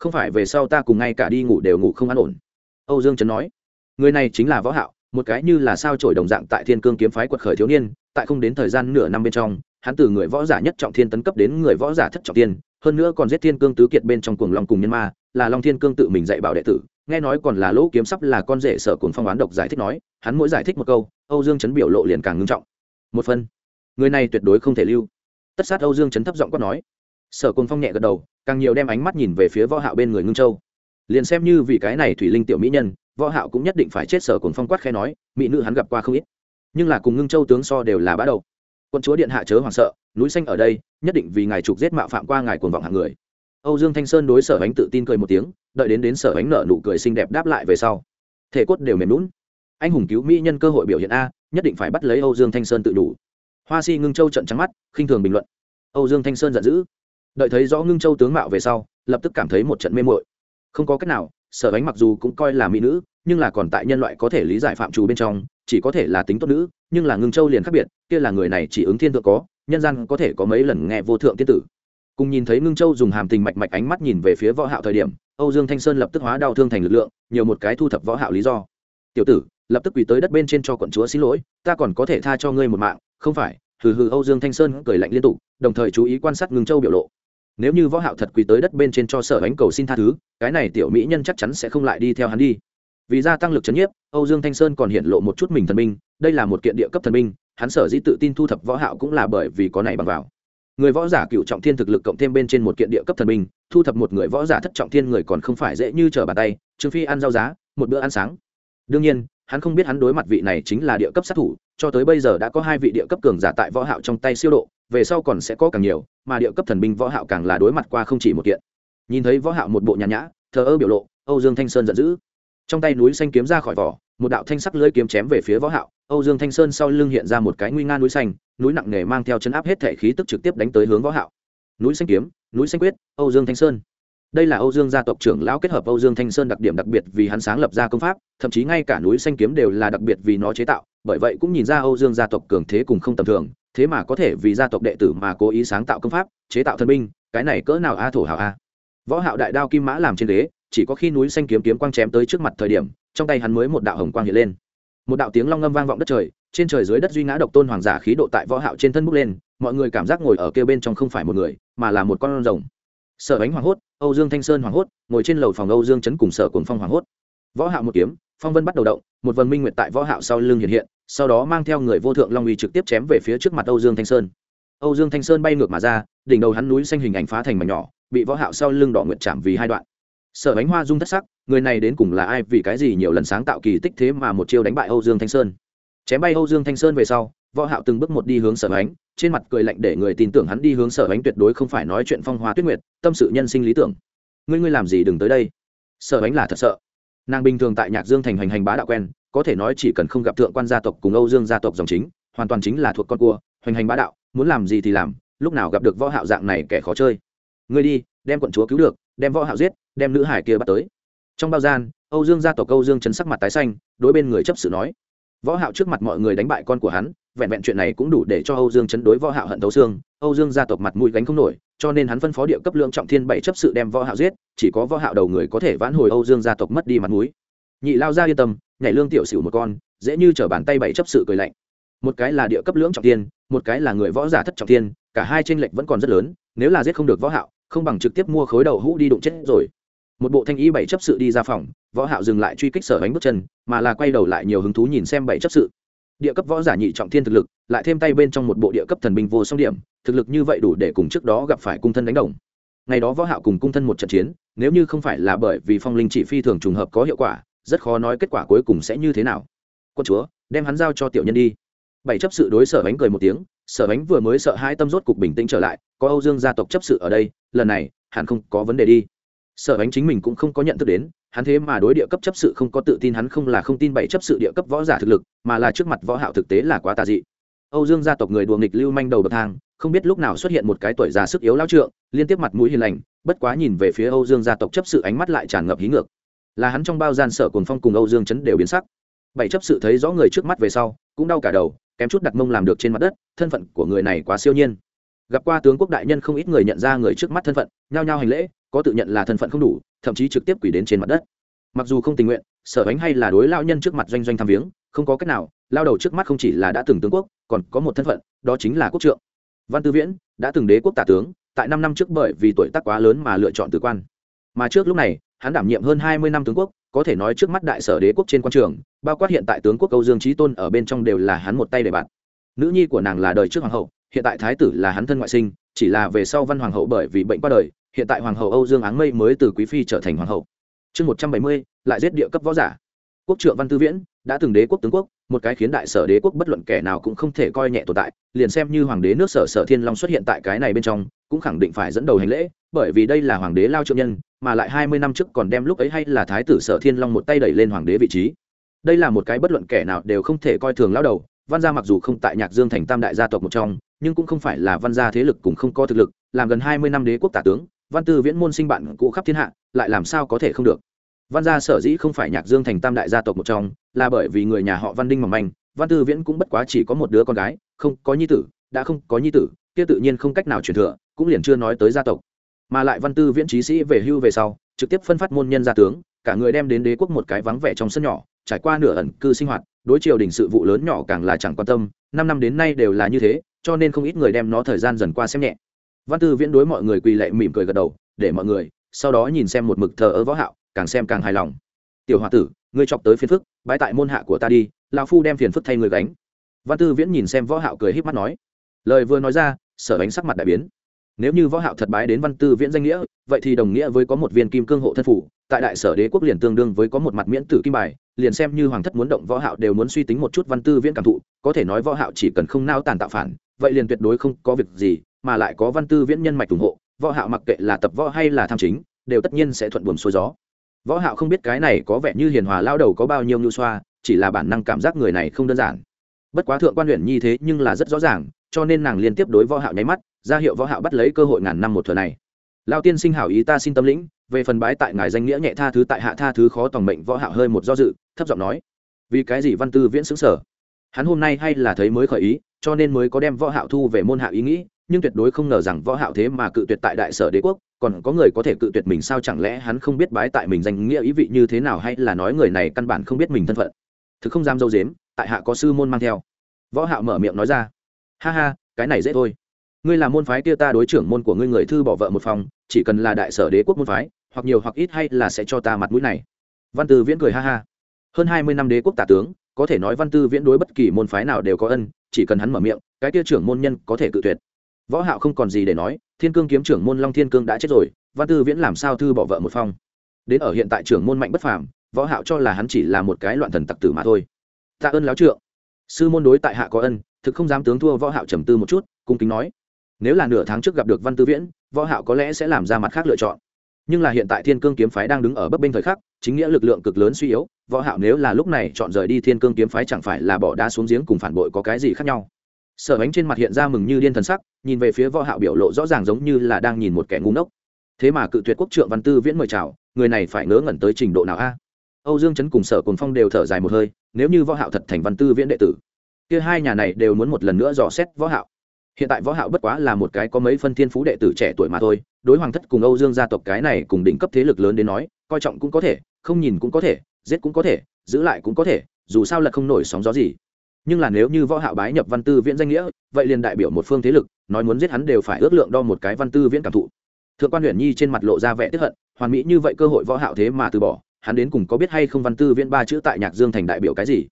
không phải về sau ta cùng ngay cả đi ngủ đều ngủ không an ổn. Âu dương trấn nói, người này chính là võ hạo, một cái như là sao trổi đồng dạng tại thiên cương kiếm phái quật khởi thiếu niên, tại không đến thời gian nửa năm bên trong, hắn từ người võ giả nhất trọng thiên tấn cấp đến người võ giả thất trọng thiên, hơn nữa còn giết thiên cương tứ kiệt bên trong cuồng long cùng nhân ma, là long thiên cương tự mình dạy bảo đệ tử, nghe nói còn là lỗ kiếm sắp là con rể sở cuồng phong oán độc giải thích nói, hắn mỗi giải thích một câu, âu dương chấn biểu lộ liền càng ngưng trọng. Một phần, người này tuyệt đối không thể lưu. Tất sát âu dương chấn thấp giọng quát nói sở cuồng phong nhẹ gật đầu, càng nhiều đem ánh mắt nhìn về phía võ hạo bên người ngưng châu. Liền xem như vì cái này thủy linh tiểu mỹ nhân, võ hạo cũng nhất định phải chết, sở cuồng phong quát khẽ nói, mỹ nữ hắn gặp qua không ít. Nhưng là cùng ngưng châu tướng so đều là bá đầu. Quân chúa điện hạ chớ hoảng sợ, núi xanh ở đây, nhất định vì ngài trục giết mạo phạm qua ngài cuồng vọng hạng người. Âu dương thanh sơn đối sở ánh tự tin cười một tiếng, đợi đến đến sở ánh nở nụ cười xinh đẹp đáp lại về sau. Thể cốt đều mềm lún anh hùng cứu mỹ nhân cơ hội biểu hiện a, nhất định phải bắt lấy âu dương thanh sơn tự đủ. Hoa si ngưng châu trận trắng mắt, khinh thường bình luận. Âu dương thanh sơn giận dữ đợi thấy rõ ngưng châu tướng mạo về sau, lập tức cảm thấy một trận mê mội không có cách nào, sở ánh mặc dù cũng coi là mỹ nữ, nhưng là còn tại nhân loại có thể lý giải phạm trù bên trong, chỉ có thể là tính tốt nữ, nhưng là ngưng châu liền khác biệt, kia là người này chỉ ứng thiên thượng có, nhân gian có thể có mấy lần nghe vô thượng tiên tử. Cùng nhìn thấy ngưng châu dùng hàm tình mạch mạch ánh mắt nhìn về phía võ hạo thời điểm, âu dương thanh sơn lập tức hóa đau thương thành lực lượng, nhiều một cái thu thập võ hạo lý do. Tiểu tử, lập tức quỳ tới đất bên trên cho quận chúa xin lỗi, ta còn có thể tha cho ngươi một mạng, không phải? Hừ hừ, âu dương thanh sơn cười lạnh liên tục, đồng thời chú ý quan sát ngưng châu biểu lộ nếu như võ hạo thật quỳ tới đất bên trên cho sở ánh cầu xin tha thứ, cái này tiểu mỹ nhân chắc chắn sẽ không lại đi theo hắn đi. Vì gia tăng lực chấn nhiếp, âu dương thanh sơn còn hiện lộ một chút mình thần minh đây là một kiện địa cấp thần minh hắn sở dĩ tự tin thu thập võ hạo cũng là bởi vì có này bằng vào. Người võ giả cựu trọng thiên thực lực cộng thêm bên trên một kiện địa cấp thần minh thu thập một người võ giả thất trọng thiên người còn không phải dễ như trở bàn tay, trừ phi ăn rau giá, một bữa ăn sáng. Đương nhiên hắn không biết hắn đối mặt vị này chính là địa cấp sát thủ, cho tới bây giờ đã có hai vị địa cấp cường giả tại võ hạo trong tay siêu độ, về sau còn sẽ có càng nhiều, mà địa cấp thần binh võ hạo càng là đối mặt qua không chỉ một kiện. Nhìn thấy võ hạo một bộ nhàn nhã, thờ ơ biểu lộ, âu dương thanh sơn giận dữ. Trong tay núi xanh kiếm ra khỏi vỏ, một đạo thanh sắc lưỡi kiếm chém về phía võ hạo, âu dương thanh sơn sau lưng hiện ra một cái nguy nga núi xanh, núi nặng nề mang theo chấn áp hết thể khí tức trực tiếp đánh tới hướng võ hạo. Núi xanh kiếm, núi xanh quyết, âu dương thanh sơn đây là âu dương gia tộc trưởng lão kết hợp âu dương thanh sơn đặc điểm đặc biệt vì hắn sáng lập ra công pháp thậm chí ngay cả núi xanh kiếm đều là đặc biệt vì nó chế tạo bởi vậy cũng nhìn ra âu dương gia tộc cường thế cùng không tầm thường thế mà có thể vì gia tộc đệ tử mà cố ý sáng tạo công pháp chế tạo thân binh cái này cỡ nào a thổ hảo a. Võ hạo đại đao kim mã làm trên đế, chỉ có khi núi xanh kiếm kiếm quang chém tới trước mặt thời điểm trong tay hắn mới một đạo hồng quang hiện lên. Một đạo tiếng long ngâm vang vọng đất trời trên trời dưới đất duy ngã độc tôn hoàng giả khí độ tại võ hạo trên thân bốc lên mọi người cảm giác ngồi ở kia bên trong không phải một người mà là một con rồng sở ánh hoàng hốt, âu dương thanh sơn hoàng hốt, ngồi trên lầu phòng âu dương chấn cùng sở cuồng phong hoàng hốt. Võ hạo một kiếm, phong vân bắt đầu động, một vần minh nguyệt tại võ hạo sau lưng hiện hiện, sau đó mang theo người vô thượng long uy trực tiếp chém về phía trước mặt âu dương thanh sơn. Âu dương thanh sơn bay ngược mà ra, đỉnh đầu hắn núi xanh hình ảnh phá thành mảnh nhỏ, bị võ hạo sau lưng đỏ nguyệt chạm vì hai đoạn. Sở ánh hoa dung thất sắc, người này đến cùng là ai, vì cái gì nhiều lần sáng tạo kỳ tích thế mà một chiêu đánh bại âu dương thanh sơn? Chém bay âu dương thanh sơn về sau, võ hạo từng bước một đi hướng sở ánh, trên mặt cười lạnh để người tin tưởng hắn đi hướng sở ánh tuyệt đối không phải nói chuyện phong hoa tuyết nguyệt, tâm sự nhân sinh lý tưởng. Ngươi ngươi làm gì đừng tới đây? Sở ánh là thật sợ. Nàng bình thường tại nhạc dương thành hành hành bá đạo quen, có thể nói chỉ cần không gặp thượng quan gia tộc cùng âu dương gia tộc dòng chính, hoàn toàn chính là thuộc con cua, hoành hành bá đạo, muốn làm gì thì làm, lúc nào gặp được võ hạo dạng này kẻ khó chơi. Ngươi đi, đem quận chúa cứu được, đem võ hạo giết, đem nữ hải kia bắt tới. Trong bao gian, âu dương gia tộc âu dương chấn sắc mặt tái xanh, đối bên người chấp sự nói võ hạo trước mặt mọi người đánh bại con của hắn, vẹn vẹn chuyện này cũng đủ để cho âu dương chấn đối võ hạo hận thấu xương. Âu dương gia tộc mặt mũi gánh không nổi, cho nên hắn phân phó địa cấp lượng trọng thiên bảy chấp sự đem võ hạo giết, chỉ có võ hạo đầu người có thể vãn hồi âu dương gia tộc mất đi mặt mũi. Nhị lao ra yên tâm, nhảy lương tiểu xỉu một con, dễ như trở bàn tay bảy chấp sự cười lạnh. Một cái là địa cấp lưỡng trọng thiên, một cái là người võ giả thất trọng thiên, cả hai trên lệch vẫn còn rất lớn, nếu là giết không được võ hạo, không bằng trực tiếp mua khối đầu hũ đi đụng chết rồi một bộ thanh y bảy chấp sự đi ra phòng, võ hạo dừng lại truy kích sở bánh bước chân, mà là quay đầu lại nhiều hứng thú nhìn xem bảy chấp sự. Địa cấp võ giả nhị trọng thiên thực lực, lại thêm tay bên trong một bộ địa cấp thần binh vô song điểm, thực lực như vậy đủ để cùng trước đó gặp phải cung thân đánh đồng. Ngày đó võ hạo cùng cung thân một trận chiến, nếu như không phải là bởi vì phong linh chỉ phi thường trùng hợp có hiệu quả, rất khó nói kết quả cuối cùng sẽ như thế nào. Quân chúa, đem hắn giao cho tiểu nhân đi. Bảy chấp sự đối sở bánh cười một tiếng, sở bánh vừa mới sợ hai tâm rốt cục bình tĩnh trở lại, có âu dương gia tộc chấp sự ở đây, lần này, hẳn không có vấn đề đi sở bánh chính mình cũng không có nhận thức đến, hắn thế mà đối địa cấp chấp sự không có tự tin, hắn không là không tin bảy chấp sự địa cấp võ giả thực lực, mà là trước mặt võ hạo thực tế là quá tà dị. Âu dương gia tộc người đùa nghịch lưu manh đầu bậc thang, không biết lúc nào xuất hiện một cái tuổi già sức yếu lao trượng, liên tiếp mặt mũi hiền lành, bất quá nhìn về phía âu dương gia tộc chấp sự ánh mắt lại tràn ngập hí ngược. Là hắn trong bao gian sở cuồng phong cùng âu dương chấn đều biến sắc. Bảy chấp sự thấy rõ người trước mắt về sau, cũng đau cả đầu, kém chút đặt mông làm được trên mặt đất, thân phận của người này quá siêu nhiên. Gặp qua tướng quốc đại nhân không ít người nhận ra người trước mắt thân phận, nhao nhao hành lễ có tự nhận là thân phận không đủ, thậm chí trực tiếp quỷ đến trên mặt đất. Mặc dù không tình nguyện, sở ánh hay là đối lao nhân trước mặt doanh doanh tham viếng, không có cách nào, lao đầu trước mắt không chỉ là đã từng tướng quốc, còn có một thân phận, đó chính là quốc trượng. Văn tư viễn, đã từng đế quốc tả tướng, tại năm năm trước bởi vì tuổi tác quá lớn mà lựa chọn tử quan. Mà trước lúc này, hắn đảm nhiệm hơn hai mươi năm tướng quốc, có thể nói trước mắt đại sở đế quốc trên quan trường, bao quát hiện tại tướng quốc âu dương trí tôn ở bên trong đều là hắn một tay để bạn. Nữ nhi của nàng là đời trước hoàng hậu, hiện tại thái tử là hắn thân ngoại sinh, chỉ là về sau văn hoàng hậu bởi vì bệnh qua đời hiện tại hoàng hậu âu dương áng mây mới từ quý phi trở thành hoàng hậu. Chương một trăm bảy mươi, lại giết địa cấp võ giả. Quốc trượng văn tư viễn đã từng đế quốc tướng quốc, một cái khiến đại sở đế quốc bất luận kẻ nào cũng không thể coi nhẹ tồn tại, liền xem như hoàng đế nước sở sở thiên long xuất hiện tại cái này bên trong, cũng khẳng định phải dẫn đầu hành lễ, bởi vì đây là hoàng đế lao trượng nhân, mà lại hai mươi năm trước còn đem lúc ấy hay là thái tử sở thiên long một tay đẩy lên hoàng đế vị trí. Đây là một cái bất luận kẻ nào đều không thể coi thường lao đầu, văn gia mặc dù không tại nhạc dương thành tam đại gia tộc một trong, nhưng cũng không phải là văn gia thế lực cùng không có thực lực, làm gần hai mươi năm đế quốc tả tướng văn tư viễn môn sinh bạn cũ khắp thiên hạ, lại làm sao có thể không được? Văn gia sở dĩ không phải nhạc dương thành tam đại gia tộc một trong, là bởi vì người nhà họ văn đinh mỏng manh, văn tư viễn cũng bất quá chỉ có một đứa con gái, không, có nhi tử, đã không, có nhi tử, kia tự nhiên không cách nào truyền thừa, cũng liền chưa nói tới gia tộc. Mà lại văn tư viễn trí sĩ về hưu về sau, trực tiếp phân phát môn nhân gia tướng, cả người đem đến đế quốc một cái vắng vẻ trong sân nhỏ, trải qua nửa ẩn cư sinh hoạt, đối triều đình sự vụ lớn nhỏ càng là chẳng quan tâm, năm năm đến nay đều là như thế, cho nên không ít người đem nó thời gian dần qua xem nhẹ văn tư viễn đối mọi người quỳ lệ mỉm cười gật đầu, để mọi người sau đó nhìn xem một mực thờ ơ võ hạo, càng xem càng hài lòng. Tiểu hòa tử, ngươi chọc tới phiền phức, bái tại môn hạ của ta đi, lão phu đem phiền phức thay người gánh. Văn tư viễn nhìn xem võ hạo cười híp mắt nói. Lời vừa nói ra, sở ánh sắc mặt đại biến. Nếu như võ hạo thật bái đến văn tư viễn danh nghĩa, vậy thì đồng nghĩa với có một viên kim cương hộ thân phủ, tại đại sở đế quốc liền tương đương với có một mặt miễn tử kim bài, liền xem như hoàng thất muốn động võ hạo đều muốn suy tính một chút văn tư viễn cảm thụ, có thể nói võ hạo chỉ cần không nao tàn tạo phản, vậy liền tuyệt đối không có việc gì mà lại có văn tư viễn nhân mạch ủng hộ, võ hạo mặc kệ là tập võ hay là tham chính, đều tất nhiên sẽ thuận buồm xuôi gió. Võ hạo không biết cái này có vẻ như hiền hòa lao đầu có bao nhiêu nhu xoa, chỉ là bản năng cảm giác người này không đơn giản. Bất quá thượng quan huyện nhi thế nhưng là rất rõ ràng, cho nên nàng liên tiếp đối võ hạo nháy mắt, ra hiệu võ hạo bắt lấy cơ hội ngàn năm một thừa này. Lao tiên sinh hảo ý ta xin tâm lĩnh, về phần bái tại ngài danh nghĩa nhẹ tha thứ tại hạ tha thứ khó tòng mệnh võ hạo hơi một do dự, thấp giọng nói, vì cái gì văn tư viễn sững sở? Hắn hôm nay hay là thấy mới khởi ý, cho nên mới có đem võ hạo thu về môn hạ ý nghĩ nhưng tuyệt đối không ngờ rằng võ hạo thế mà cự tuyệt tại đại sở đế quốc, còn có người có thể cự tuyệt mình sao chẳng lẽ hắn không biết bái tại mình danh nghĩa ý vị như thế nào hay là nói người này căn bản không biết mình thân phận. Thực không dám dâu dếm, tại hạ có sư môn mang theo. Võ hạo mở miệng nói ra. Ha ha, cái này dễ thôi. Ngươi là môn phái kia ta đối trưởng môn của ngươi người thư bỏ vợ một phòng, chỉ cần là đại sở đế quốc môn phái, hoặc nhiều hoặc ít hay là sẽ cho ta mặt mũi này. Văn tư viễn cười ha ha. Hơn hai mươi năm đế quốc tả tướng, có thể nói văn tư viễn đối bất kỳ môn phái nào đều có ân, chỉ cần hắn mở miệng, cái kia trưởng môn nhân có thể cự tuyệt võ hạo không còn gì để nói, thiên cương kiếm trưởng môn long thiên cương đã chết rồi, văn tư viễn làm sao thư bỏ vợ một phong? Đến ở hiện tại trưởng môn mạnh bất phàm, võ hạo cho là hắn chỉ là một cái loạn thần tặc tử mà thôi. Tạ ơn láo trượng. Sư môn đối tại hạ có ân, thực không dám tướng thua võ hạo trầm tư một chút, cung kính nói. Nếu là nửa tháng trước gặp được văn tư viễn, võ hạo có lẽ sẽ làm ra mặt khác lựa chọn. Nhưng là hiện tại thiên cương kiếm phái đang đứng ở bấp bênh thời khắc, chính nghĩa lực lượng cực lớn suy yếu, võ hạo nếu là lúc này chọn rời đi thiên cương kiếm phái chẳng phải là bỏ đá xuống giếng cùng phản bội có cái gì khác nhau? Sở ánh trên mặt hiện ra mừng như điên thần sắc, nhìn về phía võ hạo biểu lộ rõ ràng giống như là đang nhìn một kẻ ngu ngốc. Thế mà cự tuyệt quốc trượng văn tư viễn mời chào, người này phải ngớ ngẩn tới trình độ nào a? Âu dương chấn cùng sở cùng phong đều thở dài một hơi, nếu như võ hạo thật thành văn tư viễn đệ tử, kia hai nhà này đều muốn một lần nữa dò xét võ hạo. Hiện tại võ hạo bất quá là một cái có mấy phân thiên phú đệ tử trẻ tuổi mà thôi, đối hoàng thất cùng âu dương gia tộc cái này cùng đỉnh cấp thế lực lớn đến nói, coi trọng cũng có thể, không nhìn cũng có thể, giết cũng có thể, giữ lại cũng có thể, dù sao là không nổi sóng gió gì nhưng là nếu như võ hạo bái nhập văn tư viễn danh nghĩa, vậy liền đại biểu một phương thế lực, nói muốn giết hắn đều phải ước lượng đo một cái văn tư viễn cảm thụ. Thượng quan huyền nhi trên mặt lộ ra vẻ tức hận, hoàn mỹ như vậy cơ hội võ hạo thế mà từ bỏ, hắn đến cùng có biết hay không văn tư viễn ba chữ tại nhạc dương thành đại biểu cái gì?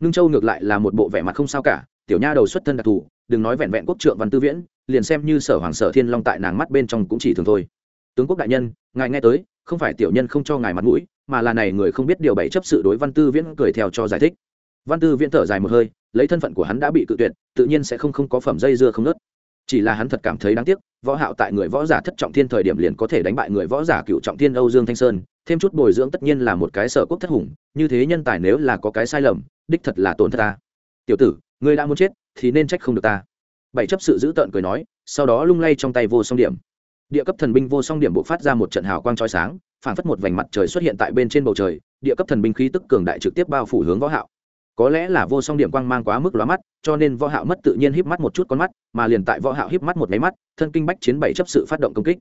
Nương châu ngược lại là một bộ vẻ mặt không sao cả, tiểu nha đầu xuất thân đặc thù, đừng nói vẹn vẹn quốc trượng văn tư viễn, liền xem như sở hoàng sở thiên long tại nàng mắt bên trong cũng chỉ thường thôi. Tướng quốc đại nhân, ngài nghe tới, không phải tiểu nhân không cho ngài mặt mũi, mà là này người không biết điều bảy chấp sự đối văn tư viễn cười theo cho giải thích văn tư viễn thở dài một hơi lấy thân phận của hắn đã bị cự tuyệt tự nhiên sẽ không không có phẩm dây dưa không nớt chỉ là hắn thật cảm thấy đáng tiếc võ hạo tại người võ giả thất trọng thiên thời điểm liền có thể đánh bại người võ giả cựu trọng thiên Âu Dương Thanh Sơn, thêm chút bồi dưỡng tất nhiên là một cái sở quốc thất hùng, như thế nhân tài nếu là có cái sai lầm, đích thật là tổn thất ta. Tiểu tử, ngươi đã muốn chết, thì nên trách không được ta. Bảy chấp sự giữ tợn cười nói, sau đó lung lay trong tay vô song điểm. Địa cấp thần binh vô song điểm bộ phát ra một trận hào quang chói sáng, phản phất một vành mặt trời xuất hiện tại bên trên bầu trời, địa cấp thần binh khí tức cường đại trực tiếp bao phủ hướng võ hạo có lẽ là vô song điểm quang mang quá mức lóa mắt, cho nên võ hạo mất tự nhiên híp mắt một chút con mắt, mà liền tại võ hạo híp mắt một máy mắt, thân kinh bách chiến bảy chấp sự phát động công kích.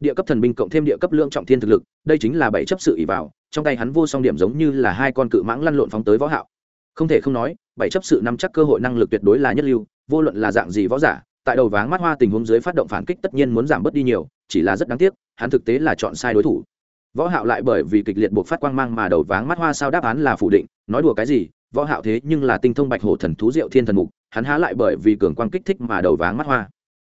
Địa cấp thần binh cộng thêm địa cấp lượng trọng thiên thực lực, đây chính là bảy chấp sự ỷ vào, trong tay hắn vô song điểm giống như là hai con cự mãng lăn lộn phóng tới võ hạo. Không thể không nói, bảy chấp sự nắm chắc cơ hội năng lực tuyệt đối là nhất lưu, vô luận là dạng gì võ giả, tại đầu váng mắt hoa tình huống dưới phát động phản kích tất nhiên muốn giảm bớt đi nhiều, chỉ là rất đáng tiếc, hắn thực tế là chọn sai đối thủ. Võ hạo lại bởi vì kịch liệt buộc phát quang mang mà đầu váng mắt hoa sao đáp án là phủ định, nói đùa cái gì võ hạo thế nhưng là tinh thông bạch hổ thần thú diệu thiên thần mục, hắn há lại bởi vì cường quang kích thích mà đầu váng mắt hoa.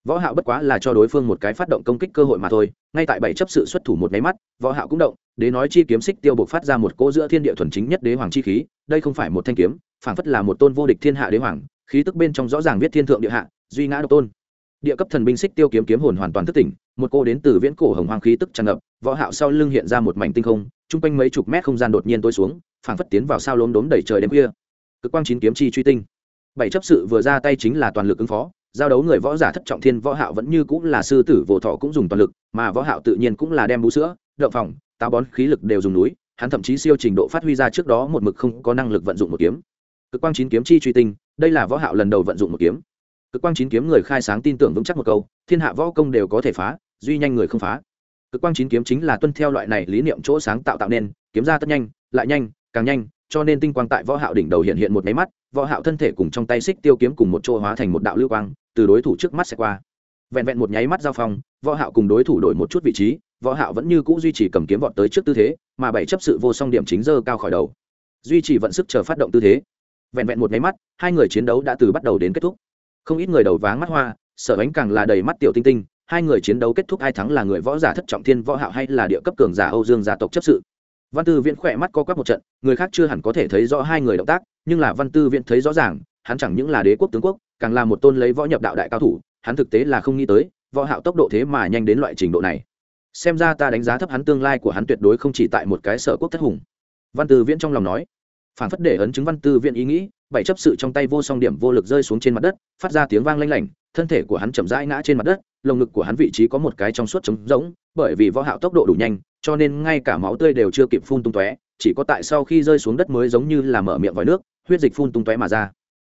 Võ hạo bất quá là cho đối phương một cái phát động công kích cơ hội mà thôi, ngay tại bảy chấp sự xuất thủ một máy mắt, võ hạo cũng động, đế nói chi kiếm xích tiêu buộc phát ra một cỗ giữa thiên địa thuần chính nhất đế hoàng chi khí, đây không phải một thanh kiếm, phảng phất là một tôn vô địch thiên hạ đế hoàng, khí tức bên trong rõ ràng viết thiên thượng địa hạ, duy ngã độc tôn địa cấp thần binh xích tiêu kiếm kiếm hồn hoàn toàn thức tỉnh, một cô đến từ viễn cổ hồng hoang khí tức tràn ngập, võ hạo sau lưng hiện ra một mảnh tinh không trung quanh mấy chục mét không gian đột nhiên tối xuống, phảng phất tiến vào sao lốm đốm đầy trời đêm khuya. Cực quang chín kiếm chi truy tinh. Bảy chấp sự vừa ra tay chính là toàn lực ứng phó, giao đấu người võ giả thất trọng thiên võ hạo vẫn như cũng là sư tử vô thọ cũng dùng toàn lực, mà võ hạo tự nhiên cũng là đem bú sữa động phòng táo bón khí lực đều dùng núi, hắn thậm chí siêu trình độ phát huy ra trước đó một mực không có năng lực vận dụng một kiếm. Cực quang chín kiếm chi truy tinh, đây là võ hạo lần đầu vận dụng một kiếm cực quang chín kiếm người khai sáng tin tưởng vững chắc một câu, thiên hạ võ công đều có thể phá, duy nhanh người không phá. Cực quang chín kiếm chính là tuân theo loại này lý niệm chỗ sáng tạo tạo nên, kiếm ra tất nhanh, lại nhanh, càng nhanh, cho nên tinh quang tại võ hạo đỉnh đầu hiện hiện một máy mắt, võ hạo thân thể cùng trong tay xích tiêu kiếm cùng một chỗ hóa thành một đạo lưu quang, từ đối thủ trước mắt sẽ qua. Vẹn vẹn một nháy mắt giao phong, võ hạo cùng đối thủ đổi một chút vị trí, võ hạo vẫn như cũ duy trì cầm kiếm vọt tới trước tư thế, mà bảy chấp sự vô song điểm chính dơ cao khỏi đầu. Duy trì vận sức chờ phát động tư thế. Vẹn vẹn một nháy mắt, hai người chiến đấu đã từ bắt đầu đến kết thúc không ít người đầu váng mắt hoa sở ánh càng là đầy mắt tiểu tinh tinh, hai người chiến đấu kết thúc ai thắng là người võ giả thất trọng thiên võ hạo hay là địa cấp cường giả âu dương gia tộc chấp sự. Văn tư viễn khỏe mắt co quắp một trận, người khác chưa hẳn có thể thấy rõ hai người động tác, nhưng là văn tư viễn thấy rõ ràng, hắn chẳng những là đế quốc tướng quốc, càng là một tôn lấy võ nhập đạo đại cao thủ, hắn thực tế là không nghĩ tới, võ hạo tốc độ thế mà nhanh đến loại trình độ này. Xem ra ta đánh giá thấp hắn tương lai của hắn tuyệt đối không chỉ tại một cái sở quốc thất hùng. Văn tư viễn trong lòng nói, phản phất để ấn chứng văn tư viễn ý nghĩ bảy chấp sự trong tay vô song điểm vô lực rơi xuống trên mặt đất, phát ra tiếng vang lanh lảnh, thân thể của hắn chậm rãi ngã trên mặt đất, lồng ngực của hắn vị trí có một cái trong suốt trống rỗng, bởi vì võ hạo tốc độ đủ nhanh, cho nên ngay cả máu tươi đều chưa kịp phun tung tóe, chỉ có tại sau khi rơi xuống đất mới giống như là mở miệng vòi nước, huyết dịch phun tung tóe mà ra.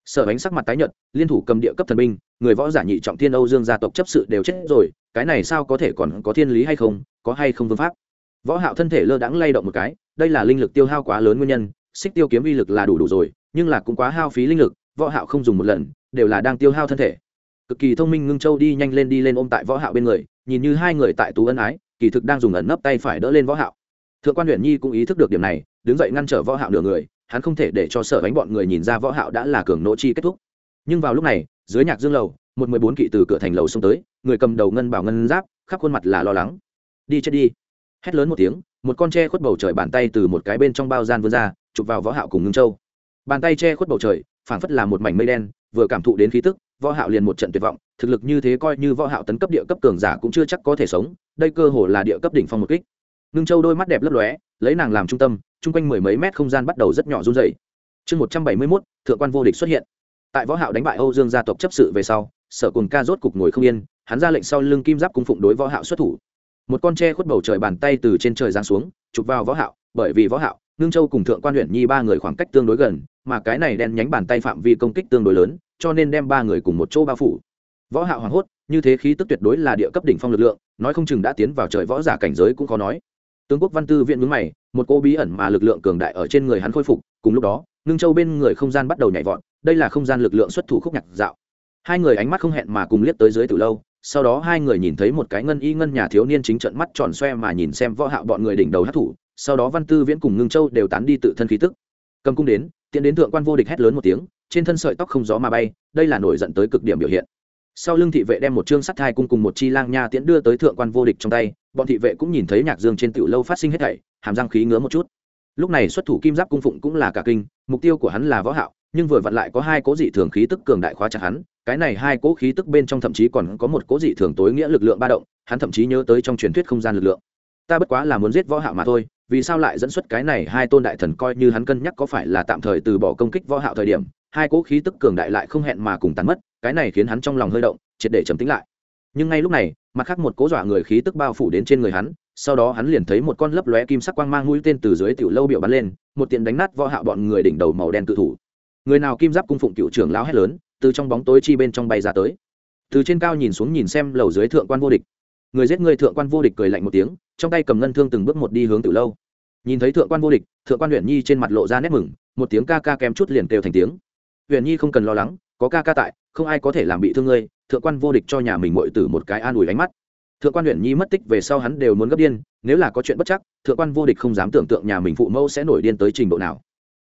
Sở bánh sắc mặt tái nhợt, liên thủ cầm địa cấp thần binh, người võ giả nhị trọng thiên âu dương gia tộc chấp sự đều chết rồi, cái này sao có thể còn có thiên lý hay không, có hay không vương pháp? Võ hạo thân thể lơ đãng lay động một cái, đây là linh lực tiêu hao quá lớn nguyên nhân, xích tiêu kiếm uy lực là đủ đủ rồi nhưng là cũng quá hao phí linh lực, võ hạo không dùng một lần, đều là đang tiêu hao thân thể. Cực kỳ thông minh ngưng châu đi nhanh lên đi lên ôm tại võ hạo bên người, nhìn như hai người tại tú ân ái, kỳ thực đang dùng ẩn nấp tay phải đỡ lên võ hạo. Thượng quan huyền nhi cũng ý thức được điểm này, đứng dậy ngăn trở võ hạo nửa người, hắn không thể để cho sở bánh bọn người nhìn ra võ hạo đã là cường nộ chi kết thúc. Nhưng vào lúc này, dưới nhạc dương lầu, một mười bốn kỵ từ cửa thành lầu xông tới, người cầm đầu ngân bảo ngân giáp, khắp khuôn mặt là lo lắng. Đi chết đi. Hét lớn một tiếng, một con tre khuất bầu trời bàn tay từ một cái bên trong bao gian vươn ra, chụp vào võ hạo cùng ngưng châu bàn tay che khuất bầu trời phảng phất là một mảnh mây đen vừa cảm thụ đến khí tức võ hạo liền một trận tuyệt vọng thực lực như thế coi như võ hạo tấn cấp địa cấp cường giả cũng chưa chắc có thể sống đây cơ hồ là địa cấp đỉnh phong một kích. Nương châu đôi mắt đẹp lấp lóe lấy nàng làm trung tâm trung quanh mười mấy mét không gian bắt đầu rất nhỏ run rẩy. Chương một trăm bảy mươi 171, thượng quan vô địch xuất hiện. Tại võ hạo đánh bại âu dương gia tộc chấp sự về sau sở cùng ca rốt cục ngồi không yên hắn ra lệnh sau lưng kim giáp cung phụng đối võ hạo xuất thủ. Một con tre khuất bầu trời bàn tay từ trên trời giáng xuống chụp vào võ hạo bởi vì võ hạo nương châu cùng thượng quan huyện nhi ba người khoảng cách tương đối gần mà cái này đen nhánh bàn tay phạm vi công kích tương đối lớn, cho nên đem ba người cùng một chỗ bao phủ. Võ hạo hoảng hốt, như thế khí tức tuyệt đối là địa cấp đỉnh phong lực lượng, nói không chừng đã tiến vào trời võ giả cảnh giới cũng khó nói. Tướng quốc văn tư viện mướn mày, một cô bí ẩn mà lực lượng cường đại ở trên người hắn khôi phục, cùng lúc đó ngưng châu bên người không gian bắt đầu nhảy vọt, đây là không gian lực lượng xuất thủ khúc nhạc dạo. Hai người ánh mắt không hẹn mà cùng liếc tới dưới từ lâu, sau đó hai người nhìn thấy một cái ngân y ngân nhà thiếu niên chính trận mắt tròn xoe mà nhìn xem võ hạo bọn người đỉnh đầu hát thủ, sau đó văn tư viễn cùng ngưng châu đều tán đi tự thân khí tức. Cầm cung đến tiến đến thượng quan vô địch hét lớn một tiếng, trên thân sợi tóc không gió mà bay, đây là nổi giận tới cực điểm biểu hiện. Sau lưng thị vệ đem một chương sắt thai cung cùng một chi lang nha tiễn đưa tới thượng quan vô địch trong tay, bọn thị vệ cũng nhìn thấy nhạc dương trên tiểu lâu phát sinh hết thảy, hàm răng khí ngứa một chút. Lúc này xuất thủ kim giáp cung phụng cũng là cả kinh, mục tiêu của hắn là võ hạo, nhưng vừa vặn lại có hai cố dị thường khí tức cường đại khóa chặt hắn, cái này hai cố khí tức bên trong thậm chí còn có một cố dị thường tối nghĩa lực lượng ba động, hắn thậm chí nhớ tới trong truyền thuyết không gian lực lượng. Ta bất quá là muốn giết võ hạo mà thôi vì sao lại dẫn xuất cái này hai tôn đại thần coi như hắn cân nhắc có phải là tạm thời từ bỏ công kích võ hạo thời điểm, hai cố khí tức cường đại lại không hẹn mà cùng tan mất, cái này khiến hắn trong lòng hơi động, triệt để trầm tĩnh lại. Nhưng ngay lúc này, mặt khác một cố dọa người khí tức bao phủ đến trên người hắn, sau đó hắn liền thấy một con lấp lóe kim sắc quang mang mũi tên từ dưới tiểu lâu biểu bắn lên, một tiện đánh nát võ hạo bọn người đỉnh đầu màu đen tự thủ. Người nào kim giáp cung phụng cựu trưởng lão hét lớn, từ trong bóng tối chi bên trong bay ra tới. Từ trên cao nhìn xuống nhìn xem lầu dưới thượng quan vô địch người giết người thượng quan vô địch cười lạnh một tiếng, trong tay cầm ngân thương từng bước một đi hướng từ lâu. Nhìn thấy thượng quan vô địch, thượng quan huyện nhi trên mặt lộ ra nét mừng, một tiếng ca ca kém chút liền kêu thành tiếng. Huyện nhi không cần lo lắng, có ca ca tại, không ai có thể làm bị thương ngươi, thượng quan vô địch cho nhà mình muội tử một cái an ủi ánh mắt. Thượng quan huyện nhi mất tích về sau hắn đều muốn gấp điên, nếu là có chuyện bất chắc, thượng quan vô địch không dám tưởng tượng nhà mình phụ mẫu sẽ nổi điên tới trình độ nào.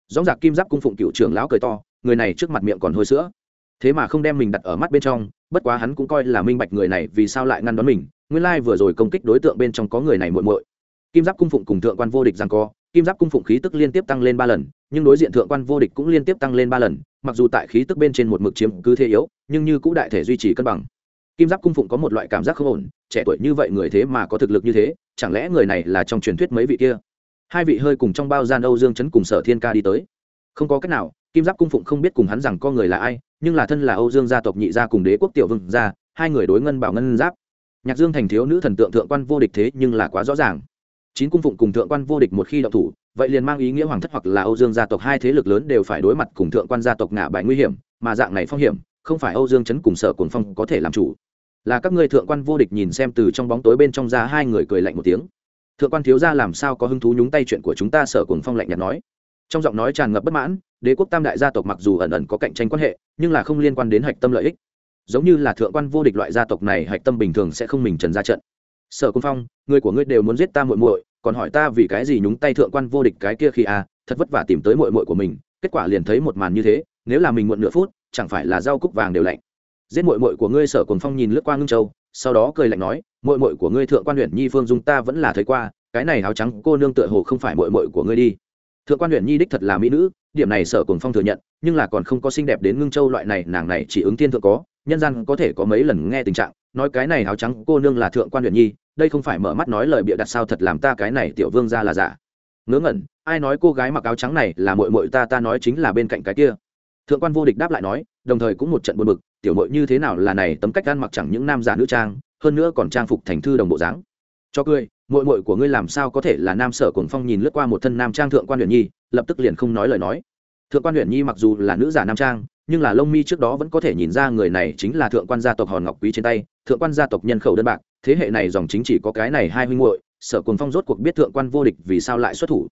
Dóng dạc kim giáp cung phụng cựu trưởng lão cười to, người này trước mặt miệng còn hôi sữa. Thế mà không đem mình đặt ở mắt bên trong, bất quá hắn cũng coi là minh bạch người này vì sao lại ngăn đón mình nguyên lai vừa rồi công kích đối tượng bên trong có người này muội muội. Kim giáp cung phụng cùng thượng quan vô địch rằng co, kim giáp cung phụng khí tức liên tiếp tăng lên ba lần, nhưng đối diện thượng quan vô địch cũng liên tiếp tăng lên ba lần, mặc dù tại khí tức bên trên một mực chiếm cứ thế yếu, nhưng như cũng đại thể duy trì cân bằng. Kim giáp cung phụng có một loại cảm giác không ổn, trẻ tuổi như vậy người thế mà có thực lực như thế, chẳng lẽ người này là trong truyền thuyết mấy vị kia? Hai vị hơi cùng trong bao gian âu dương chấn cùng sở thiên ca đi tới. Không có cách nào, kim giáp cung phụng không biết cùng hắn rằng con người là ai, nhưng là thân là âu dương gia tộc nhị gia cùng đế quốc tiểu vương gia, hai người đối ngân bảo ngân giáp nhạc dương thành thiếu nữ thần tượng thượng quan vô địch thế nhưng là quá rõ ràng. Chín cung phụng cùng thượng quan vô địch một khi động thủ, vậy liền mang ý nghĩa hoàng thất hoặc là âu dương gia tộc hai thế lực lớn đều phải đối mặt cùng thượng quan gia tộc ngã bài nguy hiểm, mà dạng này phong hiểm, không phải âu dương chấn cùng sở cồn phong có thể làm chủ. Là các ngươi thượng quan vô địch nhìn xem từ trong bóng tối bên trong ra hai người cười lạnh một tiếng. Thượng quan thiếu gia làm sao có hứng thú nhúng tay chuyện của chúng ta, sở cồn phong lạnh nhạt nói. Trong giọng nói tràn ngập bất mãn, đế quốc tam đại gia tộc mặc dù ẩn ẩn có cạnh tranh quan hệ, nhưng là không liên quan đến hạch tâm lợi ích giống như là thượng quan vô địch loại gia tộc này hạch tâm bình thường sẽ không mình trần ra trận. Sở quân phong, người của ngươi đều muốn giết ta muội muội, còn hỏi ta vì cái gì nhúng tay thượng quan vô địch cái kia khi à thật vất vả tìm tới muội muội của mình, kết quả liền thấy một màn như thế, nếu là mình muộn nửa phút, chẳng phải là rau cúc vàng đều lạnh. Giết muội muội của ngươi, sở quân phong nhìn lướt qua ngưng châu, sau đó cười lạnh nói, muội muội của ngươi thượng quan huyện nhi phương dung ta vẫn là thấy qua, cái này áo trắng cô nương tựa hồ không phải muội muội của ngươi đi. Thượng quan huyện nhi đích thật là mỹ nữ, điểm này sở cùng phong thừa nhận, nhưng là còn không có xinh đẹp đến ngưng châu loại này, nàng này chỉ ứng tiên thượng có nhân gian có thể có mấy lần nghe tình trạng, nói cái này áo trắng cô nương là thượng quan huyện nhi, đây không phải mở mắt nói lời bịa đặt sao thật làm ta cái này tiểu vương ra là giả. Ngớ ngẩn, ai nói cô gái mặc áo trắng này là mội mội ta ta nói chính là bên cạnh cái kia. Thượng quan vô địch đáp lại nói, đồng thời cũng một trận buồn bực, tiểu mội như thế nào là này, tấm cách ăn mặc chẳng những nam giả nữ trang, hơn nữa còn trang phục thành thư đồng bộ dáng. Cho cười mội mội của ngươi làm sao có thể là nam sở cuồng phong nhìn lướt qua một thân nam trang thượng quan huyện nhi, lập tức liền không nói lời nói. Thượng quan huyện nhi mặc dù là nữ giả nam trang nhưng là lông mi trước đó vẫn có thể nhìn ra người này chính là thượng quan gia tộc hòn ngọc quý trên tay, thượng quan gia tộc nhân khẩu đơn bạc. Thế hệ này dòng chính chỉ có cái này hai huynh muội, sở cuồng phong rốt cuộc biết thượng quan vô địch vì sao lại xuất thủ.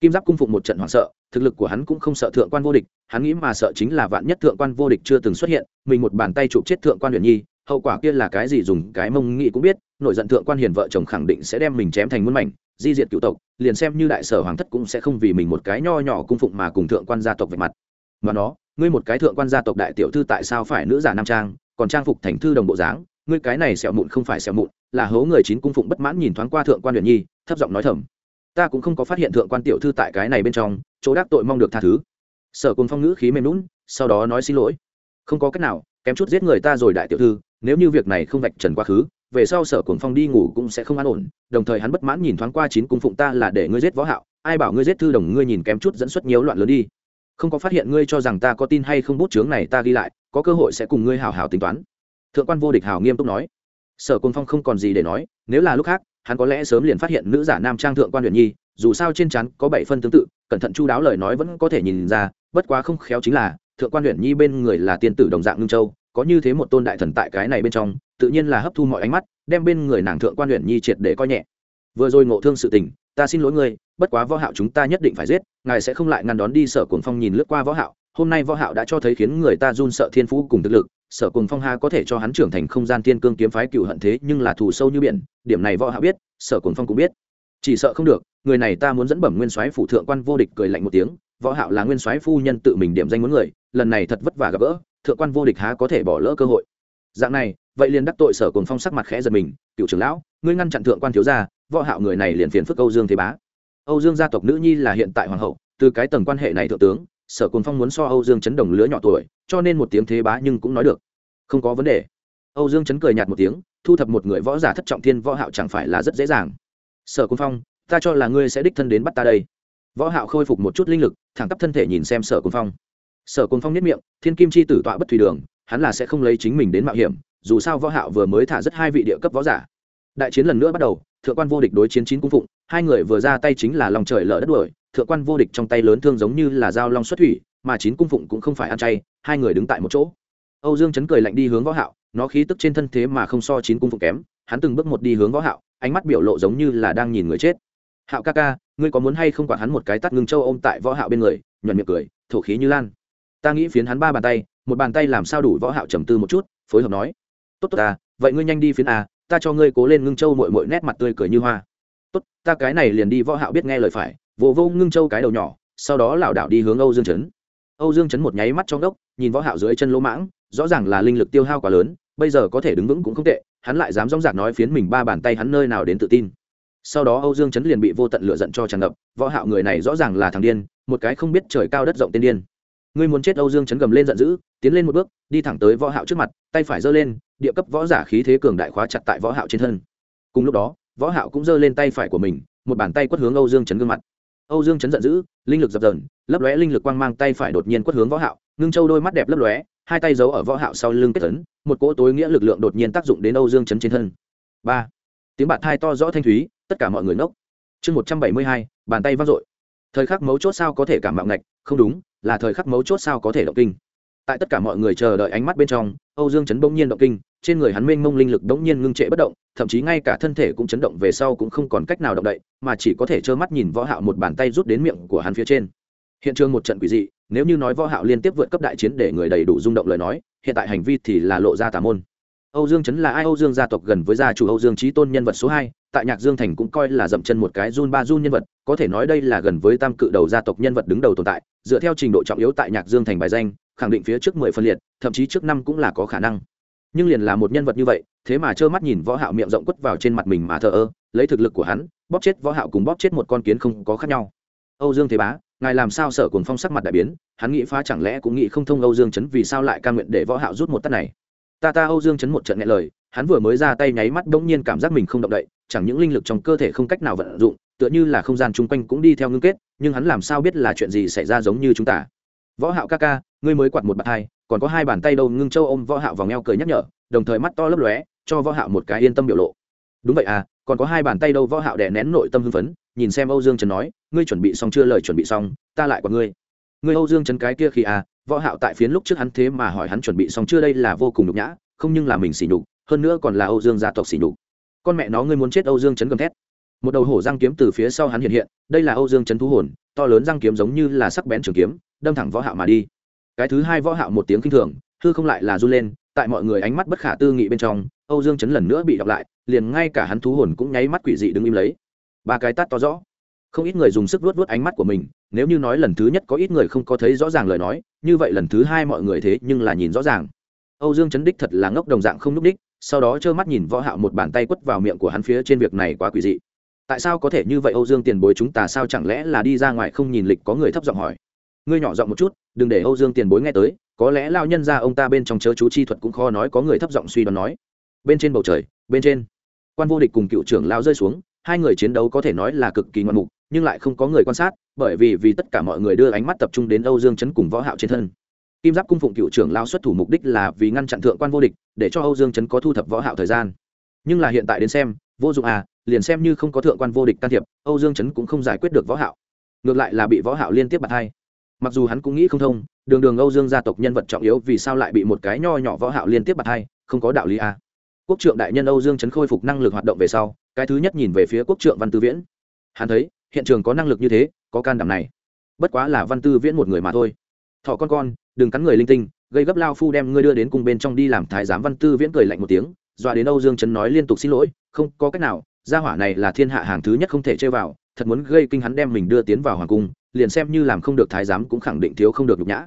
Kim giáp cung phụng một trận hoảng sợ, thực lực của hắn cũng không sợ thượng quan vô địch, hắn nghĩ mà sợ chính là vạn nhất thượng quan vô địch chưa từng xuất hiện, mình một bàn tay chụp chết thượng quan huyền nhi, hậu quả kia là cái gì dùng cái mông nghị cũng biết nội giận thượng quan hiền vợ chồng khẳng định sẽ đem mình chém thành muôn mảnh, di diệt cựu tộc, liền xem như đại sở hoàng thất cũng sẽ không vì mình một cái nho nhỏ cung phụng mà cùng thượng quan gia tộc về mặt. Mà nó ngươi một cái thượng quan gia tộc đại tiểu thư tại sao phải nữ giả nam trang, còn trang phục thành thư đồng bộ dáng, ngươi cái này sẹo mụn không phải sẹo mụn, là hố người chín cung phụng bất mãn nhìn thoáng qua thượng quan huyền nhi, thấp giọng nói thầm. Ta cũng không có phát hiện thượng quan tiểu thư tại cái này bên trong, chỗ đắc tội mong được tha thứ. Sở cùng phong ngữ khí mềm lún sau đó nói xin lỗi. Không có cách nào, kém chút giết người ta rồi đại tiểu thư, nếu như việc này không vạch trần quá khứ, về sau sở cùng phong đi ngủ cũng sẽ không an ổn, đồng thời hắn bất mãn nhìn thoáng qua chín cung phụng ta là để ngươi giết võ hạo, ai bảo ngươi giết thư đồng ngươi nhìn kém chút dẫn xuất nhiều loạn lớn đi không có phát hiện ngươi cho rằng ta có tin hay không bút chướng này ta ghi lại, có cơ hội sẽ cùng ngươi hảo hảo tính toán. Thượng quan vô địch hảo nghiêm túc nói. Sở cuồng phong không còn gì để nói, nếu là lúc khác, hắn có lẽ sớm liền phát hiện nữ giả nam trang thượng quan huyền nhi, dù sao trên chắn có bảy phân tương tự, cẩn thận chu đáo lời nói vẫn có thể nhìn ra, bất quá không khéo chính là, thượng quan huyền nhi bên người là tiên tử đồng dạng ngưng châu, có như thế một tôn đại thần tại cái này bên trong, tự nhiên là hấp thu mọi ánh mắt, đem bên người nàng thượng quan huyền nhi triệt để coi nhẹ. Vừa rồi ngộ thương sự tình ta xin lỗi ngươi, bất quá võ hạo chúng ta nhất định phải giết, ngài sẽ không lại ngăn đón đi sở cuồng phong nhìn lướt qua võ hạo. Hôm nay võ hạo đã cho thấy khiến người ta run sợ thiên phú cùng thực lực, sở cuồng phong ha có thể cho hắn trưởng thành không gian thiên cương kiếm phái cựu hận thế, nhưng là thù sâu như biển, điểm này võ hạo biết, sở cuồng phong cũng biết. Chỉ sợ không được, người này ta muốn dẫn bẩm nguyên soái phủ thượng quan vô địch cười lạnh một tiếng, võ hạo là nguyên soái phu nhân tự mình điểm danh muốn người, lần này thật vất vả gặp gỡ, thượng quan vô địch há có thể bỏ lỡ cơ hội dạng này, vậy liền đắc tội sở cồn phong sắc mặt khẽ giật mình, cựu trưởng lão, ngươi ngăn chặn thượng quan thiếu gia, võ hạo người này liền phiền phức âu dương thế bá. Âu dương gia tộc nữ nhi là hiện tại hoàng hậu, từ cái tầng quan hệ này thượng tướng, sở cồn phong muốn so âu dương chấn đồng lứa nhỏ tuổi, cho nên một tiếng thế bá nhưng cũng nói được. Không có vấn đề. Âu dương chấn cười nhạt một tiếng, thu thập một người võ giả thất trọng thiên võ hạo chẳng phải là rất dễ dàng. Sở cồn phong, ta cho là ngươi sẽ đích thân đến bắt ta đây. Võ hạo khôi phục một chút linh lực, thẳng tắp thân thể nhìn xem sở cồn phong. Sở cồn phong nhất miệng, thiên kim chi tử tọa bất thủy đường hắn là sẽ không lấy chính mình đến mạo hiểm, dù sao võ hạo vừa mới thả rất hai vị địa cấp võ giả. Đại chiến lần nữa bắt đầu, thượng quan vô địch đối chiến chín cung phụng, hai người vừa ra tay chính là lòng trời lở đất đuổi, thượng quan vô địch trong tay lớn thương giống như là dao long xuất thủy, mà chín cung phụng cũng không phải ăn chay, hai người đứng tại một chỗ. Âu dương chấn cười lạnh đi hướng võ hạo, nó khí tức trên thân thế mà không so chín cung phụng kém, hắn từng bước một đi hướng võ hạo, ánh mắt biểu lộ giống như là đang nhìn người chết. Hạo ca ca, ngươi có muốn hay không quạt hắn một cái tát ngưng châu ôm tại võ hạo bên người? nhuận miệng cười, thổ khí như lan. Ta nghĩ phiến hắn ba bàn tay một bàn tay làm sao đủ võ hạo trầm tư một chút, phối hợp nói, tốt tốt ta, vậy ngươi nhanh đi phiến a, ta cho ngươi cố lên ngưng châu mội mội nét mặt tươi cười như hoa. Tốt, ta cái này liền đi võ hạo biết nghe lời phải vô vô ngưng châu cái đầu nhỏ, sau đó lảo đảo đi hướng âu dương chấn. Âu dương chấn một nháy mắt trong đốc, nhìn võ hạo dưới chân lỗ mãng, rõ ràng là linh lực tiêu hao quá lớn, bây giờ có thể đứng vững cũng không tệ, hắn lại dám dõng dạc nói phiến mình ba bàn tay hắn nơi nào đến tự tin. Sau đó âu dương chấn liền bị vô tận lửa giận cho tràn ngập, võ hạo người này rõ ràng là thằng điên, một cái không biết trời cao đất rộng tên điên ngươi muốn chết âu dương chấn gầm lên giận dữ tiến lên một bước đi thẳng tới võ hạo trước mặt tay phải giơ lên địa cấp võ giả khí thế cường đại khóa chặt tại võ hạo trên thân. Cùng lúc đó võ hạo cũng giơ lên tay phải của mình một bàn tay quất hướng âu dương chấn gương mặt. Âu dương chấn giận dữ linh lực dập dờn lấp lóe linh lực quang mang tay phải đột nhiên quất hướng võ hạo ngưng châu đôi mắt đẹp lấp lóe hai tay giấu ở võ hạo sau lưng kết tấn một cỗ tối nghĩa lực lượng đột nhiên tác dụng đến âu dương chấn trên thân. Ba. Tiếng bạt thai to rõ thanh thúy tất cả mọi người ngốc. Chương 172, bàn tay vang dội. Thời khắc mấu chốt sao có thể cảm mạo ngạch không đúng là thời khắc mấu chốt sao có thể động kinh. Tại tất cả mọi người chờ đợi ánh mắt bên trong âu dương chấn bỗng nhiên động kinh trên người hắn mênh mông linh lực bỗng nhiên ngưng trệ bất động thậm chí ngay cả thân thể cũng chấn động về sau cũng không còn cách nào động đậy mà chỉ có thể trơ mắt nhìn võ hạo một bàn tay rút đến miệng của hắn phía trên. Hiện trường một trận quỷ dị nếu như nói võ hạo liên tiếp vượt cấp đại chiến để người đầy đủ rung động lời nói hiện tại hành vi thì là lộ ra tà môn. Âu Dương Chấn là ai? Âu Dương gia tộc gần với gia chủ Âu Dương Chí Tôn nhân vật số hai, tại Nhạc Dương thành cũng coi là dậm chân một cái run ba run nhân vật, có thể nói đây là gần với tam cự đầu gia tộc nhân vật đứng đầu tồn tại, dựa theo trình độ trọng yếu tại Nhạc Dương thành bài danh, khẳng định phía trước mười phân liệt, thậm chí trước năm cũng là có khả năng. Nhưng liền là một nhân vật như vậy, thế mà trơ mắt nhìn Võ Hạo miệng rộng quất vào trên mặt mình mà thờ ơ, lấy thực lực của hắn, bóp chết Võ Hạo cùng bóp chết một con kiến không có khác nhau. Âu Dương Thế Bá, ngài làm sao sợ cuồng phong sắc mặt đại biến, hắn nghĩ phá chẳng lẽ cũng nghĩ không thông Âu Dương Chấn vì sao lại cam nguyện để Võ Hạo rút một tát này ta ta âu dương chấn một trận nghe lời hắn vừa mới ra tay nháy mắt đống nhiên cảm giác mình không động đậy chẳng những linh lực trong cơ thể không cách nào vận dụng, tựa như là không gian chung quanh cũng đi theo ngưng kết, nhưng hắn làm sao biết là chuyện gì xảy ra giống như chúng ta? Võ hạo ca ca, ngươi mới quạt một bàn hai, còn có hai bàn tay đâu ngưng châu ôm võ hạo vào eo cười nhắc nhở, đồng thời mắt to lấp lóe, cho võ hạo một cái yên tâm biểu lộ. Đúng vậy à còn có hai bàn tay đâu võ hạo đè nén nội tâm hưng phấn, nhìn xem âu dương trần nói, ngươi chuẩn bị xong chưa lời chuẩn bị xong, ta lại quả ngươi. Ngươi âu dương trần cái kia khi à võ hạo tại phiến lúc trước hắn thế mà hỏi hắn chuẩn bị xong chưa đây là vô cùng nhục nhã, không nhưng là mình xỉ nhục, hơn nữa còn là âu dương gia tộc xỉ nhục con mẹ nó ngươi muốn chết âu dương trấn gầm thét. Một đầu hổ răng kiếm từ phía sau hắn hiện hiện, đây là âu dương trấn thú hồn, to lớn răng kiếm giống như là sắc bén trường kiếm, đâm thẳng võ hạo mà đi. Cái thứ hai võ hạo một tiếng kinh thường, hư không lại là run lên, tại mọi người ánh mắt bất khả tư nghị bên trong, âu dương chấn lần nữa bị đọc lại, liền ngay cả hắn thú hồn cũng nháy mắt quỷ dị đứng im lấy. Ba cái tát to rõ. Không ít người dùng sức vuốt vuốt ánh mắt của mình, nếu như nói lần thứ nhất có ít người không có thấy rõ ràng lời nói, như vậy lần thứ hai mọi người thế nhưng là nhìn rõ ràng. Âu dương chấn đích thật là ngốc đồng dạng không núp đích sau đó trơ mắt nhìn võ hạo một bàn tay quất vào miệng của hắn phía trên việc này quá quỷ dị. Tại sao có thể như vậy, âu dương tiền bối chúng ta sao chẳng lẽ là đi ra ngoài không nhìn lịch có người thấp giọng hỏi. Ngươi nhỏ giọng một chút, đừng để âu dương tiền bối nghe tới, có lẽ lao nhân ra ông ta bên trong chớ chú chi thuật cũng khó nói có người thấp giọng suy đoán nói. Bên trên bầu trời, bên trên, quan vô địch cùng cựu trưởng lao rơi xuống, hai người chiến đấu có thể nói là cực kỳ ngoạn mục, nhưng lại không có người quan sát, bởi vì vì tất cả mọi người đưa ánh mắt tập trung đến âu dương chấn cùng võ hạo trên thân kim giáp cung phụng cựu trưởng lao xuất thủ mục đích là vì ngăn chặn thượng quan vô địch, để cho âu dương chấn có thu thập võ hạo thời gian. Nhưng là hiện tại đến xem, vô dụng à liền xem như không có thượng quan vô địch can thiệp, âu dương chấn cũng không giải quyết được võ hạo. Ngược lại là bị võ hạo liên tiếp bạt hai. Mặc dù hắn cũng nghĩ không thông, đường đường âu dương gia tộc nhân vật trọng yếu vì sao lại bị một cái nho nhỏ võ hạo liên tiếp bạt hai, không có đạo lý à. Quốc trượng đại nhân âu dương chấn khôi phục năng lực hoạt động về sau, cái thứ nhất nhìn về phía quốc trượng văn tư viễn. Hắn thấy, hiện trường có năng lực như thế, có can đảm này. Bất quá là văn tư viễn một người mà thôi. Thọ con con đừng cắn người linh tinh gây gấp lao phu đem ngươi đưa đến cùng bên trong đi làm thái giám văn tư viễn cười lạnh một tiếng dọa đến âu dương Trấn nói liên tục xin lỗi không có cách nào gia hỏa này là thiên hạ hàng thứ nhất không thể chơi vào thật muốn gây kinh hắn đem mình đưa tiến vào hoàng cung liền xem như làm không được thái giám cũng khẳng định thiếu không được nhục nhã.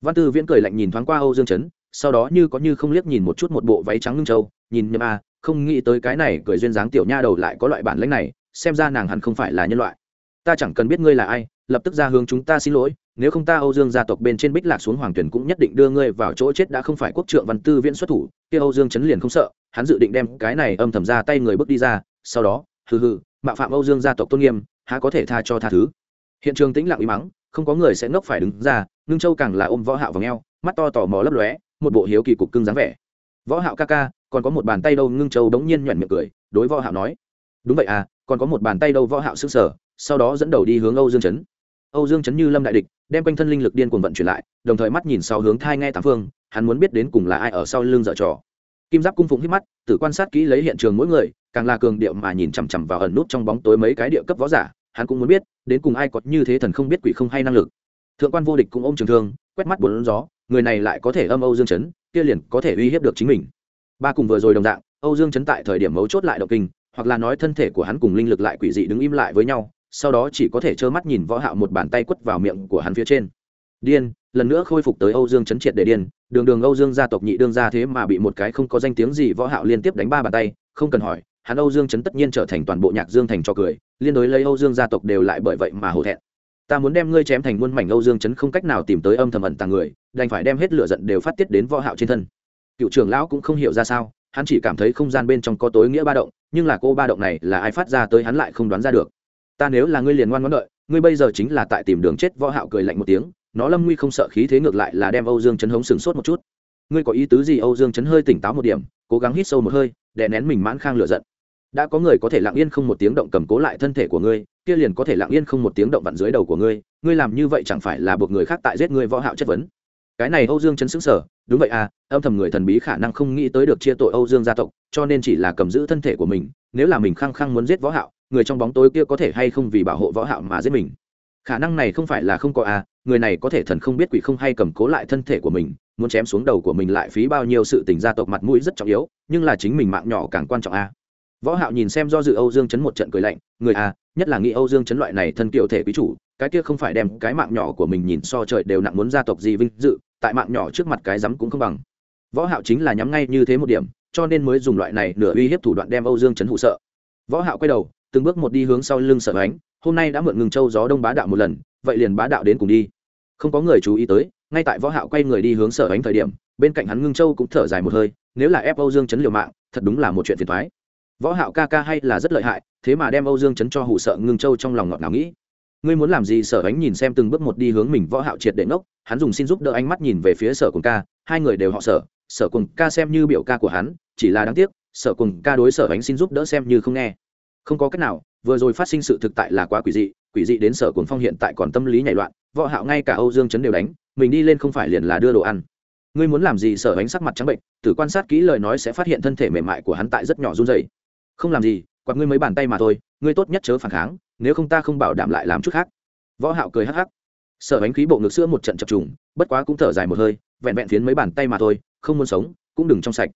Văn tư viễn cười lạnh nhìn thoáng qua âu dương Trấn, sau đó như có như không liếc nhìn một chút một bộ váy trắng ngưng châu nhìn nhầm a à, không nghĩ tới cái này cười duyên dáng tiểu nha đầu lại có loại bản lãnh này xem ra nàng hẳn không phải là nhân loại. Ta chẳng cần biết ngươi là ai lập tức ra hướng chúng ta xin lỗi nếu không ta âu dương gia tộc bên trên bích lạc xuống hoàng tuyển cũng nhất định đưa ngươi vào chỗ chết đã không phải quốc trượng văn tư viễn xuất thủ, kia âu dương chấn liền không sợ, hắn dự định đem cái này âm thầm ra tay người bước đi ra, sau đó, hừ hừ, mạo phạm âu dương gia tộc tôn nghiêm, há có thể tha cho tha thứ. Hiện trường tĩnh lặng ý mắng, không có người sẽ ngốc phải đứng ra nương châu càng là ôm võ hạo vào ngheo, mắt to tò mò lấp lóe, một bộ hiếu kỳ cục cưng dáng vẻ. Võ hạo ca ca, còn có một bàn tay đâu, ngưng châu đống nhiên nhọn miệng cười, đối võ hạo nói. Đúng vậy à còn có một bàn tay đâu, võ hạo sững sờ, sau đó dẫn đầu đi hướng âu dương chấn âu dương chấn như lâm đại địch, đem quanh thân linh lực điên cuồng vận chuyển lại, đồng thời mắt nhìn sau hướng thai nghe tám phương, hắn muốn biết đến cùng là ai ở sau lưng dở trò. Kim giáp cung phụng hít mắt tự quan sát kỹ lấy hiện trường mỗi người, càng là cường điệu mà nhìn chằm chằm vào ẩn nút trong bóng tối mấy cái địa cấp võ giả, hắn cũng muốn biết, đến cùng ai có như thế thần không biết quỷ không hay năng lực. Thượng quan vô địch cũng ôm trường thương, quét mắt bốn gió, người này lại có thể âm âu dương chấn, kia liền có thể uy hiếp được chính mình. Ba cùng vừa rồi đồng dạng, âu dương chấn tại thời điểm mấu chốt lại động kinh, hoặc là nói thân thể của hắn cùng linh lực lại quỷ dị đứng im lại với nhau sau đó chỉ có thể trơ mắt nhìn võ hạo một bàn tay quất vào miệng của hắn phía trên. Điên, lần nữa khôi phục tới âu dương chấn triệt để điên, đường đường âu dương gia tộc nhị đương gia thế mà bị một cái không có danh tiếng gì võ hạo liên tiếp đánh ba bàn tay, không cần hỏi, hắn âu dương chấn tất nhiên trở thành toàn bộ nhạc dương thành cho cười, liên đối lấy âu dương gia tộc đều lại bởi vậy mà hổ thẹn. Ta muốn đem ngươi chém thành muôn mảnh âu dương chấn không cách nào tìm tới âm thầm ẩn tàng người, đành phải đem hết lửa giận đều phát tiết đến võ hạo trên thân. Cựu trưởng lão cũng không hiểu ra sao, hắn chỉ cảm thấy không gian bên trong có tối nghĩa ba động, nhưng là cô ba động này là ai phát ra tới hắn lại không đoán ra được ta nếu là ngươi liền ngoan ngoãn đợi, ngươi bây giờ chính là tại tìm đường chết, võ hạo cười lạnh một tiếng, nó lâm nguy không sợ khí thế ngược lại là đem âu dương chấn hống sừng sốt một chút. Ngươi có ý tứ gì? Âu dương chấn hơi tỉnh táo một điểm, cố gắng hít sâu một hơi để nén mình mãn khang lửa giận. Đã có người có thể lặng yên không một tiếng động cầm cố lại thân thể của ngươi, kia liền có thể lặng yên không một tiếng động vặn dưới đầu của ngươi ngươi làm như vậy chẳng phải là buộc người khác tại giết ngươi võ hạo chất vấn. Cái này âu dương chấn sững sở đúng vậy à âm thầm người thần bí khả năng không nghĩ tới được chia tội âu dương gia tộc, cho nên chỉ là cầm giữ thân thể của mình, nếu là mình khăng khăng muốn giết võ hạo người trong bóng tối kia có thể hay không vì bảo hộ võ hạo mà giết mình? Khả năng này không phải là không có à người này có thể thần không biết quỷ không hay cầm cố lại thân thể của mình, muốn chém xuống đầu của mình lại phí bao nhiêu sự tình gia tộc mặt mũi rất trọng yếu, nhưng là chính mình mạng nhỏ càng quan trọng à. Võ hạo nhìn xem do dự âu dương chấn một trận cười lạnh, người à nhất là nghĩ âu dương chấn loại này thân kiệu thể quý chủ, cái kia không phải đem cái mạng nhỏ của mình nhìn so trời đều nặng muốn gia tộc gì vinh dự, tại mạng nhỏ trước mặt cái dám cũng không bằng. Võ hạo chính là nhắm ngay như thế một điểm, cho nên mới dùng loại này nửa uy hiếp thủ đoạn đem âu dương chấn hụ sợ. Võ hạo quay đầu từng bước một đi hướng sau lưng sở ánh, hôm nay đã mượn ngừng châu gió đông bá đạo một lần, vậy liền bá đạo đến cùng đi. Không có người chú ý tới, ngay tại võ hạo quay người đi hướng sở ánh thời điểm, bên cạnh hắn ngưng châu cũng thở dài một hơi, nếu là ép âu dương chấn liều mạng, thật đúng là một chuyện phiền toái. võ hạo ca ca hay là rất lợi hại, thế mà đem âu dương chấn cho hụ sợ ngưng châu trong lòng ngọt ngào nghĩ. Ngươi muốn làm gì sở ánh nhìn xem từng bước một đi hướng mình võ hạo triệt để ngốc, hắn dùng xin giúp đỡ ánh mắt nhìn về phía sở cùng ca, hai người đều họ sở sở cùng ca xem như biểu ca của hắn, chỉ là đáng tiếc, sở cùng ca đối sở ánh xin giúp đỡ xem như không nghe không có cách nào, vừa rồi phát sinh sự thực tại là quá quỷ dị quỷ dị đến sở cuồng phong hiện tại còn tâm lý nhảy loạn, võ hạo ngay cả âu dương chấn đều đánh, mình đi lên không phải liền là đưa đồ ăn. Ngươi muốn làm gì sở ánh sắc mặt trắng bệnh thử quan sát kỹ lời nói sẽ phát hiện thân thể mềm mại của hắn tại rất nhỏ run rẩy. Không làm gì, quạt ngươi mấy bàn tay mà thôi, ngươi tốt nhất chớ phản kháng, nếu không ta không bảo đảm lại làm chút khác. Võ hạo cười hắc hắc. Sở ánh khí bộ ngực sữa một trận chập trùng, bất quá cũng thở dài một hơi, vẹn vẹn phiến mấy bàn tay mà thôi, không muốn sống, cũng đừng trong sạch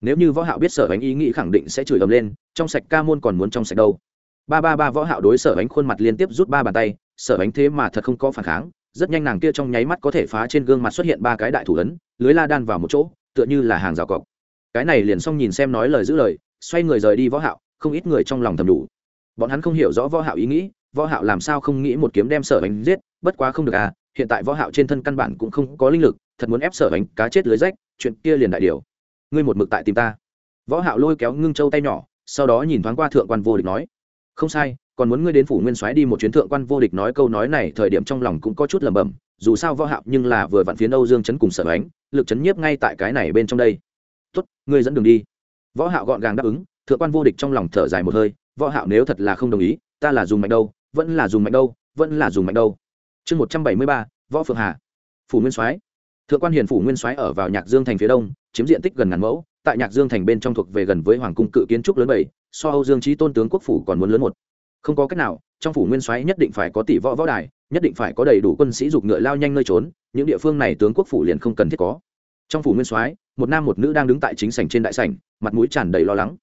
nếu như võ hạo biết sở ánh ý nghĩ khẳng định sẽ chửi ầm lên, trong sạch ca môn còn muốn trong sạch đâu. Ba ba ba võ hạo đối sở ánh khuôn mặt liên tiếp rút ba bàn tay, sở ánh thế mà thật không có phản kháng, rất nhanh nàng kia trong nháy mắt có thể phá trên gương mặt xuất hiện ba cái đại thủ ấn, lưới la đan vào một chỗ, tựa như là hàng rào cọc. Cái này liền xong nhìn xem nói lời giữ lời, xoay người rời đi võ hạo, không ít người trong lòng thầm đủ. Bọn hắn không hiểu rõ võ hạo ý nghĩ, võ hạo làm sao không nghĩ một kiếm đem sở ánh giết, bất quá không được à hiện tại võ hạo trên thân căn bản cũng không có linh lực, thật muốn ép sở ánh cá chết lưới rách, chuyện kia liền đại điều ngươi một mực tại tìm ta. Võ hạo lôi kéo ngưng châu tay nhỏ sau đó nhìn thoáng qua thượng quan vô địch nói không sai còn muốn ngươi đến phủ nguyên soái đi một chuyến. Thượng quan vô địch nói câu nói này thời điểm trong lòng cũng có chút lẩm bẩm dù sao võ hạo nhưng là vừa vặn phiến âu dương chấn cùng sở ánh lực chấn nhiếp ngay tại cái này bên trong đây. Tốt ngươi dẫn đường đi. Võ hạo gọn gàng đáp ứng thượng quan vô địch trong lòng thở dài một hơi võ hạo nếu thật là không đồng ý ta là dùng mạnh đâu vẫn là dùng mạnh đâu vẫn là dùng mạnh đâu. Chương 173, võ phượng hà phủ nguyên soái. Thượng quan hiền phủ nguyên soái ở vào nhạc dương thành phía đông chiếm diện tích gần ngàn mẫu, tại nhạc dương thành bên trong thuộc về gần với hoàng cung cự kiến trúc lớn bảy, so âu dương trí tôn tướng quốc phủ còn muốn lớn một. Không có cách nào, trong phủ nguyên soái nhất định phải có tỷ võ võ đài, nhất định phải có đầy đủ quân sĩ dục ngựa lao nhanh nơi trốn, những địa phương này tướng quốc phủ liền không cần thiết có. Trong phủ nguyên soái, một nam một nữ đang đứng tại chính sảnh trên đại sảnh, mặt mũi tràn đầy lo lắng.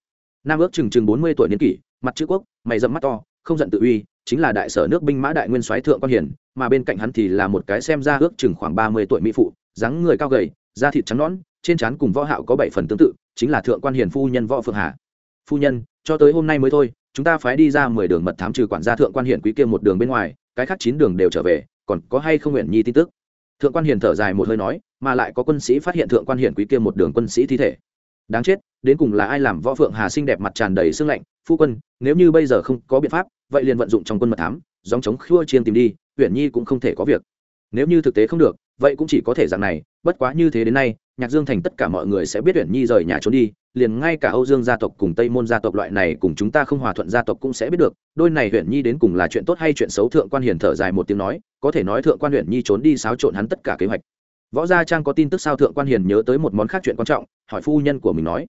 Nam ước chừng chừng bốn mươi tuổi niên kỷ, mặt chữ quốc, mày dẫm mắt to, không giận tự uy, chính là đại sở nước binh mã đại nguyên soái thượng quan hiển, mà bên cạnh hắn thì là một cái xem ra ước chừng khoảng ba mươi tuổi mỹ phụ, dáng người cao gầy, da thịt trắng nõn trên trán cùng võ hạo có bảy phần tương tự, chính là thượng quan hiển phu nhân võ phượng hà. Phu nhân, cho tới hôm nay mới thôi, chúng ta phái đi ra mười đường mật thám trừ quản gia thượng quan hiển quý kia một đường bên ngoài, cái khác chín đường đều trở về, còn có hay không nguyện nhi tin tức? Thượng quan hiển thở dài một hơi nói, mà lại có quân sĩ phát hiện thượng quan hiển quý kia một đường quân sĩ thi thể. Đáng chết, đến cùng là ai làm võ phượng hà xinh đẹp mặt tràn đầy sương lạnh? Phu quân, nếu như bây giờ không có biện pháp, vậy liền vận dụng trong quân mật thám dòng chống khua chiên tìm đi huyện nhi cũng không thể có việc. Nếu như thực tế không được, vậy cũng chỉ có thể dạng này, bất quá như thế đến nay nhạc dương thành tất cả mọi người sẽ biết Huyền nhi rời nhà trốn đi, liền ngay cả âu dương gia tộc cùng tây môn gia tộc loại này cùng chúng ta không hòa thuận gia tộc cũng sẽ biết được. Đôi này huyện nhi đến cùng là chuyện tốt hay chuyện xấu thượng quan hiền thở dài một tiếng nói, có thể nói thượng quan huyện nhi trốn đi xáo trộn hắn tất cả kế hoạch. Võ gia trang có tin tức sao thượng quan hiền nhớ tới một món khác chuyện quan trọng, hỏi phu nhân của mình nói.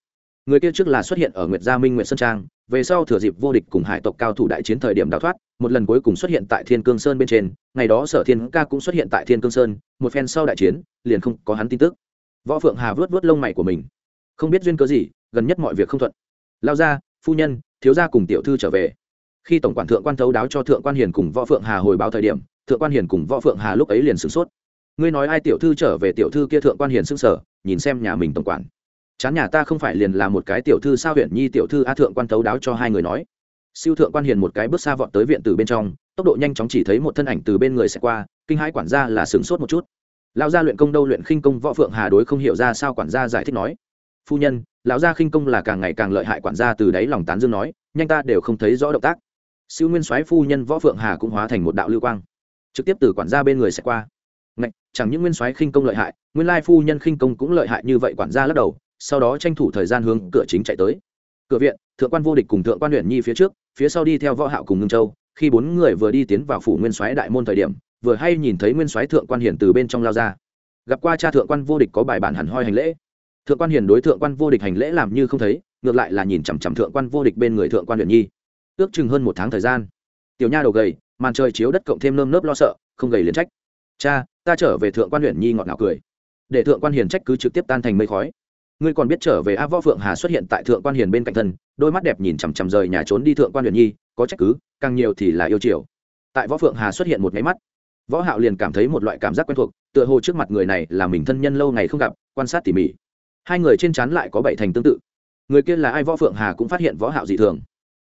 Người kia trước là xuất hiện ở nguyệt gia minh nguyệt sơn trang, về sau thừa dịp vô địch cùng hải tộc cao thủ đại chiến thời điểm đào thoát, một lần cuối cùng xuất hiện tại thiên cương sơn bên trên, ngày đó sở thiên ca cũng xuất hiện tại thiên cương sơn, một phen sau đại chiến, liền không có hắn tin tức võ phượng hà vớt vớt lông mày của mình. Không biết duyên cớ gì, gần nhất mọi việc không thuận. Lao ra, phu nhân, thiếu gia cùng tiểu thư trở về. Khi tổng quản thượng quan thấu đáo cho thượng quan hiền cùng võ phượng hà hồi báo thời điểm, thượng quan hiền cùng võ phượng hà lúc ấy liền sửng sốt. Ngươi nói ai tiểu thư trở về tiểu thư kia thượng quan hiền sững sờ, nhìn xem nhà mình tổng quản. Chán nhà ta không phải liền là một cái tiểu thư sao huyện nhi tiểu thư a thượng quan thấu đáo cho hai người nói. Siêu thượng quan hiền một cái bước xa vọt tới viện từ bên trong, tốc độ nhanh chóng chỉ thấy một thân ảnh từ bên người sẽ qua, kinh hãi quản gia là sửng sốt một chút lão gia luyện công đâu luyện khinh công võ phượng hà đối không hiểu ra sao quản gia giải thích nói. Phu nhân lão gia khinh công là càng ngày càng lợi hại quản gia từ đáy lòng tán dương nói nhanh ta đều không thấy rõ động tác. Siêu nguyên soái phu nhân võ phượng hà cũng hóa thành một đạo lưu quang trực tiếp từ quản gia bên người sẽ qua. Ngạch, chẳng những nguyên soái khinh công lợi hại nguyên lai phu nhân khinh công cũng lợi hại như vậy quản gia lắc đầu sau đó tranh thủ thời gian hướng cửa chính chạy tới. Cửa viện thượng quan vô địch cùng thượng quan luyện nhi phía trước phía sau đi theo võ hạo cùng ngưng châu khi bốn người vừa đi tiến vào phủ nguyên soái đại môn thời điểm vừa hay nhìn thấy nguyên soái thượng quan hiển từ bên trong lao ra. Gặp qua cha thượng quan vô địch có bài bản hẳn hoi hành lễ. Thượng quan hiển đối thượng quan vô địch hành lễ làm như không thấy, ngược lại là nhìn chằm chằm thượng quan vô địch bên người thượng quan huyện nhi. Ước chừng hơn một tháng thời gian, tiểu nha đầu gầy, màn trời chiếu đất cộng thêm nơm nớp lo sợ, không gầy liền trách. Cha, ta trở về thượng quan huyện nhi ngọt ngào cười. Để thượng quan hiền trách cứ trực tiếp tan thành mây khói. Ngươi còn biết trở về a võ phượng hà xuất hiện tại thượng quan hiền bên cạnh thân, đôi mắt đẹp nhìn chằm chằm rời nhà trốn đi thượng quan huyện nhi, có trách cứ, càng nhiều thì là yêu chiều. Tại võ phượng hà xuất hiện một máy mắt võ hạo liền cảm thấy một loại cảm giác quen thuộc, tựa hồ trước mặt người này là mình thân nhân lâu ngày không gặp, quan sát tỉ mỉ. Hai người trên chắn lại có bảy thành tương tự. Người kia là ai võ phượng hà cũng phát hiện võ hạo dị thường.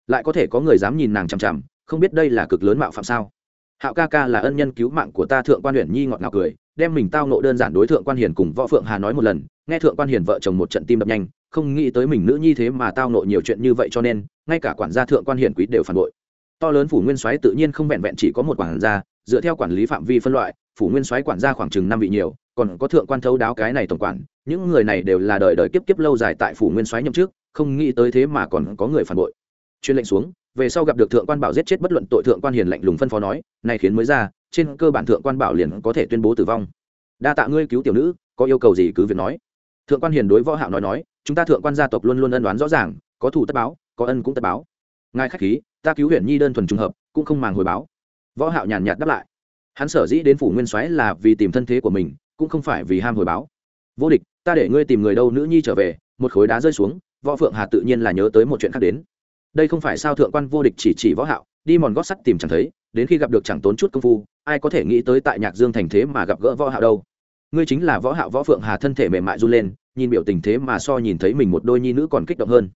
Lại có thể có người dám nhìn nàng chằm chằm, không biết đây là cực lớn mạo phạm sao. Hạo ca ca là ân nhân cứu mạng của ta thượng quan huyền nhi ngọt ngào cười, đem mình tao nộ đơn giản đối thượng quan hiền cùng võ phượng hà nói một lần, nghe thượng quan hiền vợ chồng một trận tim đập nhanh, không nghĩ tới mình nữ nhi thế mà tao nộ nhiều chuyện như vậy cho nên, ngay cả quản gia thượng quan hiền quý đều phản bội. To lớn phủ nguyên soái tự nhiên không vẹn vẹn chỉ có một quản gia dựa theo quản lý phạm vi phân loại, phủ nguyên soái quản gia khoảng chừng năm vị nhiều, còn có thượng quan thấu đáo cái này tổng quản, những người này đều là đời đời kiếp kiếp lâu dài tại phủ nguyên soái nhậm trước không nghĩ tới thế mà còn có người phản bội. Chuyên lệnh xuống, về sau gặp được thượng quan bảo giết chết bất luận tội thượng quan hiền lạnh lùng phân phó nói, này khiến mới ra, trên cơ bản thượng quan bảo liền có thể tuyên bố tử vong. Đa tạ ngươi cứu tiểu nữ, có yêu cầu gì cứ việc nói. Thượng quan hiền đối võ hạo nói nói, chúng ta thượng quan gia tộc luôn luôn ân đoán rõ ràng, có thủ tất báo, có ân cũng tất báo. Ngài khách khí, ta cứu huyền nhi đơn thuần trùng hợp, cũng không màng hồi báo võ hạo nhàn nhạt đáp lại. Hắn sở dĩ đến phủ nguyên soái là vì tìm thân thế của mình, cũng không phải vì ham hồi báo. Vô địch, ta để ngươi tìm người đâu nữ nhi trở về, một khối đá rơi xuống, võ phượng hà tự nhiên là nhớ tới một chuyện khác đến. Đây không phải sao thượng quan vô địch chỉ chỉ võ hạo, đi mòn gót sắt tìm chẳng thấy, đến khi gặp được chẳng tốn chút công phu, ai có thể nghĩ tới tại nhạc dương thành thế mà gặp gỡ võ hạo đâu. Ngươi chính là võ hạo võ phượng hà thân thể mềm mại run lên, nhìn biểu tình thế mà so nhìn thấy mình một đôi nhi nữ còn kích động hơn.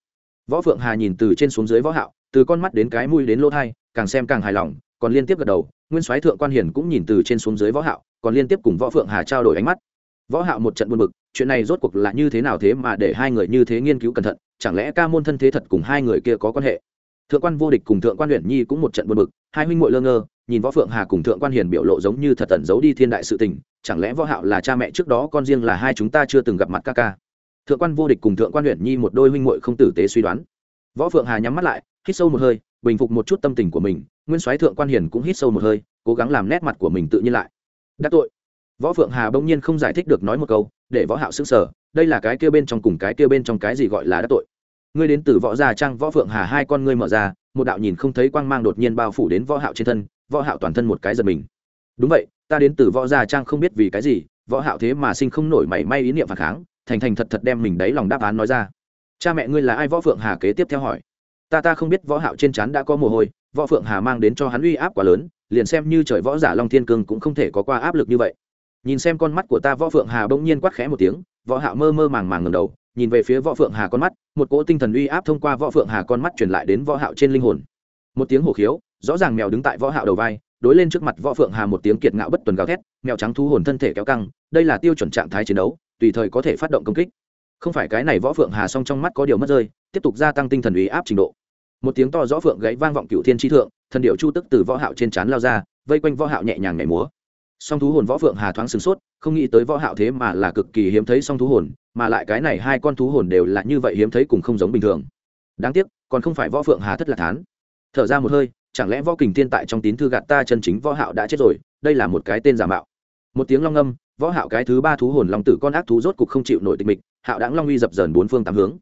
Võ phượng hà nhìn từ trên xuống dưới võ hạo, từ con mắt đến cái mũi đến lỗ tai càng xem càng hài lòng còn liên tiếp gật đầu, nguyên soái thượng quan hiển cũng nhìn từ trên xuống dưới võ hạo, còn liên tiếp cùng võ phượng hà trao đổi ánh mắt. Võ hạo một trận buồn bực, chuyện này rốt cuộc là như thế nào thế mà để hai người như thế nghiên cứu cẩn thận, chẳng lẽ ca môn thân thế thật cùng hai người kia có quan hệ? Thượng quan vô địch cùng thượng quan luyện nhi cũng một trận buồn bực, hai huynh muội lơ ngơ, nhìn võ phượng hà cùng thượng quan hiền biểu lộ giống như thật tẩn giấu đi thiên đại sự tình, chẳng lẽ võ hạo là cha mẹ trước đó con riêng là hai chúng ta chưa từng gặp mặt ca ca? Thượng quan vô địch cùng thượng quan luyện nhi một đôi huynh muội không tử tế suy đoán. Võ phượng hà nhắm mắt lại, hít sâu một hơi bình phục một chút tâm tình của mình, nguyên soái thượng quan hiền cũng hít sâu một hơi, cố gắng làm nét mặt của mình tự nhiên lại. Đắc tội. Võ phượng hà bỗng nhiên không giải thích được nói một câu, để võ hạo sững sờ, đây là cái kia bên trong cùng cái kia bên trong cái gì gọi là đắc tội. Ngươi đến từ võ gia trang võ phượng hà hai con ngươi mở ra, một đạo nhìn không thấy quang mang đột nhiên bao phủ đến võ hạo trên thân, võ hạo toàn thân một cái giật mình. Đúng vậy, ta đến từ võ gia trang không biết vì cái gì, võ hạo thế mà sinh không nổi mảy may ý niệm phản kháng, thành thành thật thật đem mình đấy lòng đáp án nói ra. Cha mẹ ngươi là ai? Võ phượng hà kế tiếp theo hỏi ta ta không biết võ hạo trên chán đã có mồ hôi, võ phượng hà mang đến cho hắn uy áp quá lớn, liền xem như trời võ giả long thiên cương cũng không thể có qua áp lực như vậy. Nhìn xem con mắt của ta, võ phượng hà bỗng nhiên quát khẽ một tiếng, võ hạo mơ mơ màng màng ngẩng đầu, nhìn về phía võ phượng hà con mắt, một cỗ tinh thần uy áp thông qua võ phượng hà con mắt truyền lại đến võ hạo trên linh hồn. Một tiếng hổ khiếu, rõ ràng mèo đứng tại võ hạo đầu vai, đối lên trước mặt võ phượng hà một tiếng kiệt ngạo bất tuần gào thét, mèo trắng thu hồn thân thể kéo căng, đây là tiêu chuẩn trạng thái chiến đấu, tùy thời có thể phát động công kích. Không phải cái này võ phượng hà song trong mắt có điều mất rơi, tiếp tục gia tăng tinh thần uy áp trình độ một tiếng to rõ phượng gãy vang vọng cựu thiên chi thượng, thần điệu chu tức từ võ hạo trên chán lao ra, vây quanh võ hạo nhẹ nhàng nhảy múa. Song thú hồn võ phượng hà thoáng sửng sốt, không nghĩ tới võ hạo thế mà là cực kỳ hiếm thấy song thú hồn, mà lại cái này hai con thú hồn đều là như vậy hiếm thấy cùng không giống bình thường. Đáng tiếc, còn không phải võ phượng hà thất là thán. Thở ra một hơi, chẳng lẽ võ kình tiên tại trong tín thư gạt ta chân chính võ hạo đã chết rồi, đây là một cái tên giả mạo. Một tiếng long âm, võ hạo cái thứ ba thú hồn long tử con ác thú rốt cục không chịu nổi tịch mịch, hạo đãng long uy dập dờn bốn phương tám hướng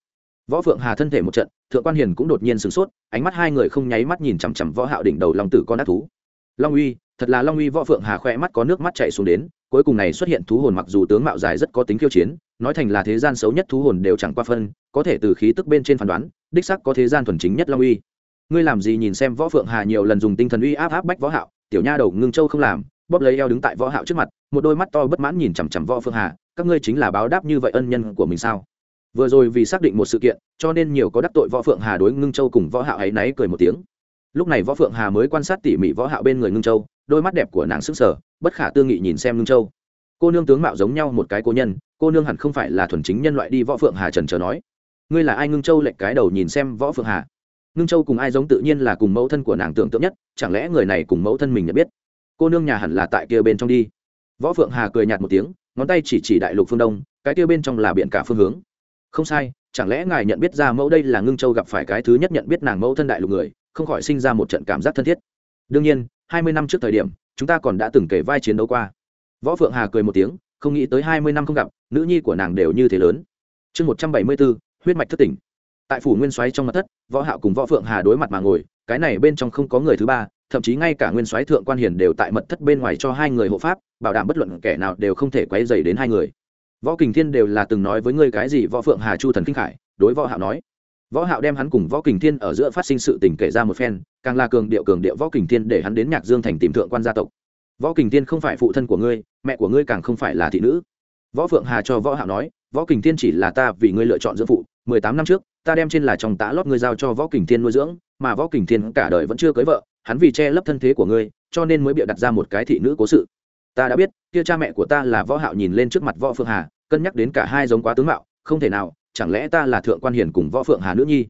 võ phượng hà thân thể một trận, thượng quan hiền cũng đột nhiên sửng sốt, ánh mắt hai người không nháy mắt nhìn chằm chằm võ hạo đỉnh đầu long tử con ác thú. Long uy, thật là long uy, võ phượng hà khoe mắt có nước mắt chảy xuống đến, cuối cùng này xuất hiện thú hồn mặc dù tướng mạo dài rất có tính khiêu chiến, nói thành là thế gian xấu nhất thú hồn đều chẳng qua phân, có thể từ khí tức bên trên phán đoán, đích sắc có thế gian thuần chính nhất long uy. Ngươi làm gì nhìn xem võ phượng hà nhiều lần dùng tinh thần uy áp áp bách võ hạo, tiểu nha đầu ngưng châu không làm, bóp lấy eo đứng tại võ hạo trước mặt, một đôi mắt to bất mãn nhìn chằm chằm võ phượng hà, các ngươi chính là báo đáp như vậy ân nhân của mình sao? Vừa rồi vì xác định một sự kiện cho nên nhiều có đắc tội võ phượng hà đối ngưng châu cùng võ hạo ấy náy cười một tiếng. Lúc này võ phượng hà mới quan sát tỉ mỉ võ hạo bên người ngưng châu đôi mắt đẹp của nàng sững sờ, bất khả tư nghị nhìn xem ngưng châu. Cô nương tướng mạo giống nhau một cái cô nhân cô nương hẳn không phải là thuần chính nhân loại đi võ phượng hà trần chờ nói. Ngươi là ai ngưng châu lệnh cái đầu nhìn xem võ phượng hà? Ngưng châu cùng ai giống tự nhiên là cùng mẫu thân của nàng tưởng tượng nhất chẳng lẽ người này cùng mẫu thân mình nhận biết? Cô nương nhà hẳn là tại kia bên trong đi. Võ phượng hà cười nhạt một tiếng ngón tay chỉ chỉ đại lục phương đông cái kia bên trong là biển cả phương hướng không sai, chẳng lẽ ngài nhận biết ra mẫu đây là ngưng châu gặp phải cái thứ nhất nhận biết nàng mẫu thân đại lục người, không khỏi sinh ra một trận cảm giác thân thiết. Đương nhiên, hai mươi năm trước thời điểm, chúng ta còn đã từng kể vai chiến đấu qua. Võ phượng hà cười một tiếng, không nghĩ tới hai mươi năm không gặp, nữ nhi của nàng đều như thế lớn. Chương một trăm bảy mươi bốn, huyết mạch thất tỉnh. Tại phủ nguyên soái trong mặt thất, võ hạo cùng võ phượng hà đối mặt mà ngồi, cái này bên trong không có người thứ ba, thậm chí ngay cả nguyên soái thượng quan hiền đều tại mật thất bên ngoài cho hai người hộ pháp, bảo đảm bất luận kẻ nào đều không thể quấy rầy đến hai người võ kình thiên đều là từng nói với ngươi cái gì, võ phượng hà chu thần kinh khải, đối võ hạo nói. Võ hạo đem hắn cùng võ kình thiên ở giữa phát sinh sự tình kể ra một phen, càng là cường điệu cường điệu võ kình thiên để hắn đến nhạc dương thành tìm thượng quan gia tộc. Võ kình thiên không phải phụ thân của ngươi, mẹ của ngươi càng không phải là thị nữ. Võ phượng hà cho võ hạo nói, võ kình thiên chỉ là ta vì ngươi lựa chọn dưỡng phụ, mười tám năm trước, ta đem trên là trong tã lót ngươi giao cho võ kình thiên nuôi dưỡng, mà võ kình thiên cả đời vẫn chưa cưới vợ, hắn vì che lấp thân thế của ngươi, cho nên mới bịa đặt ra một cái thị nữ cố sự ta đã biết, kia cha mẹ của ta là võ hạo nhìn lên trước mặt võ phượng hà, cân nhắc đến cả hai giống quá tướng mạo, không thể nào, chẳng lẽ ta là thượng quan hiền cùng võ phượng hà nữ nhi?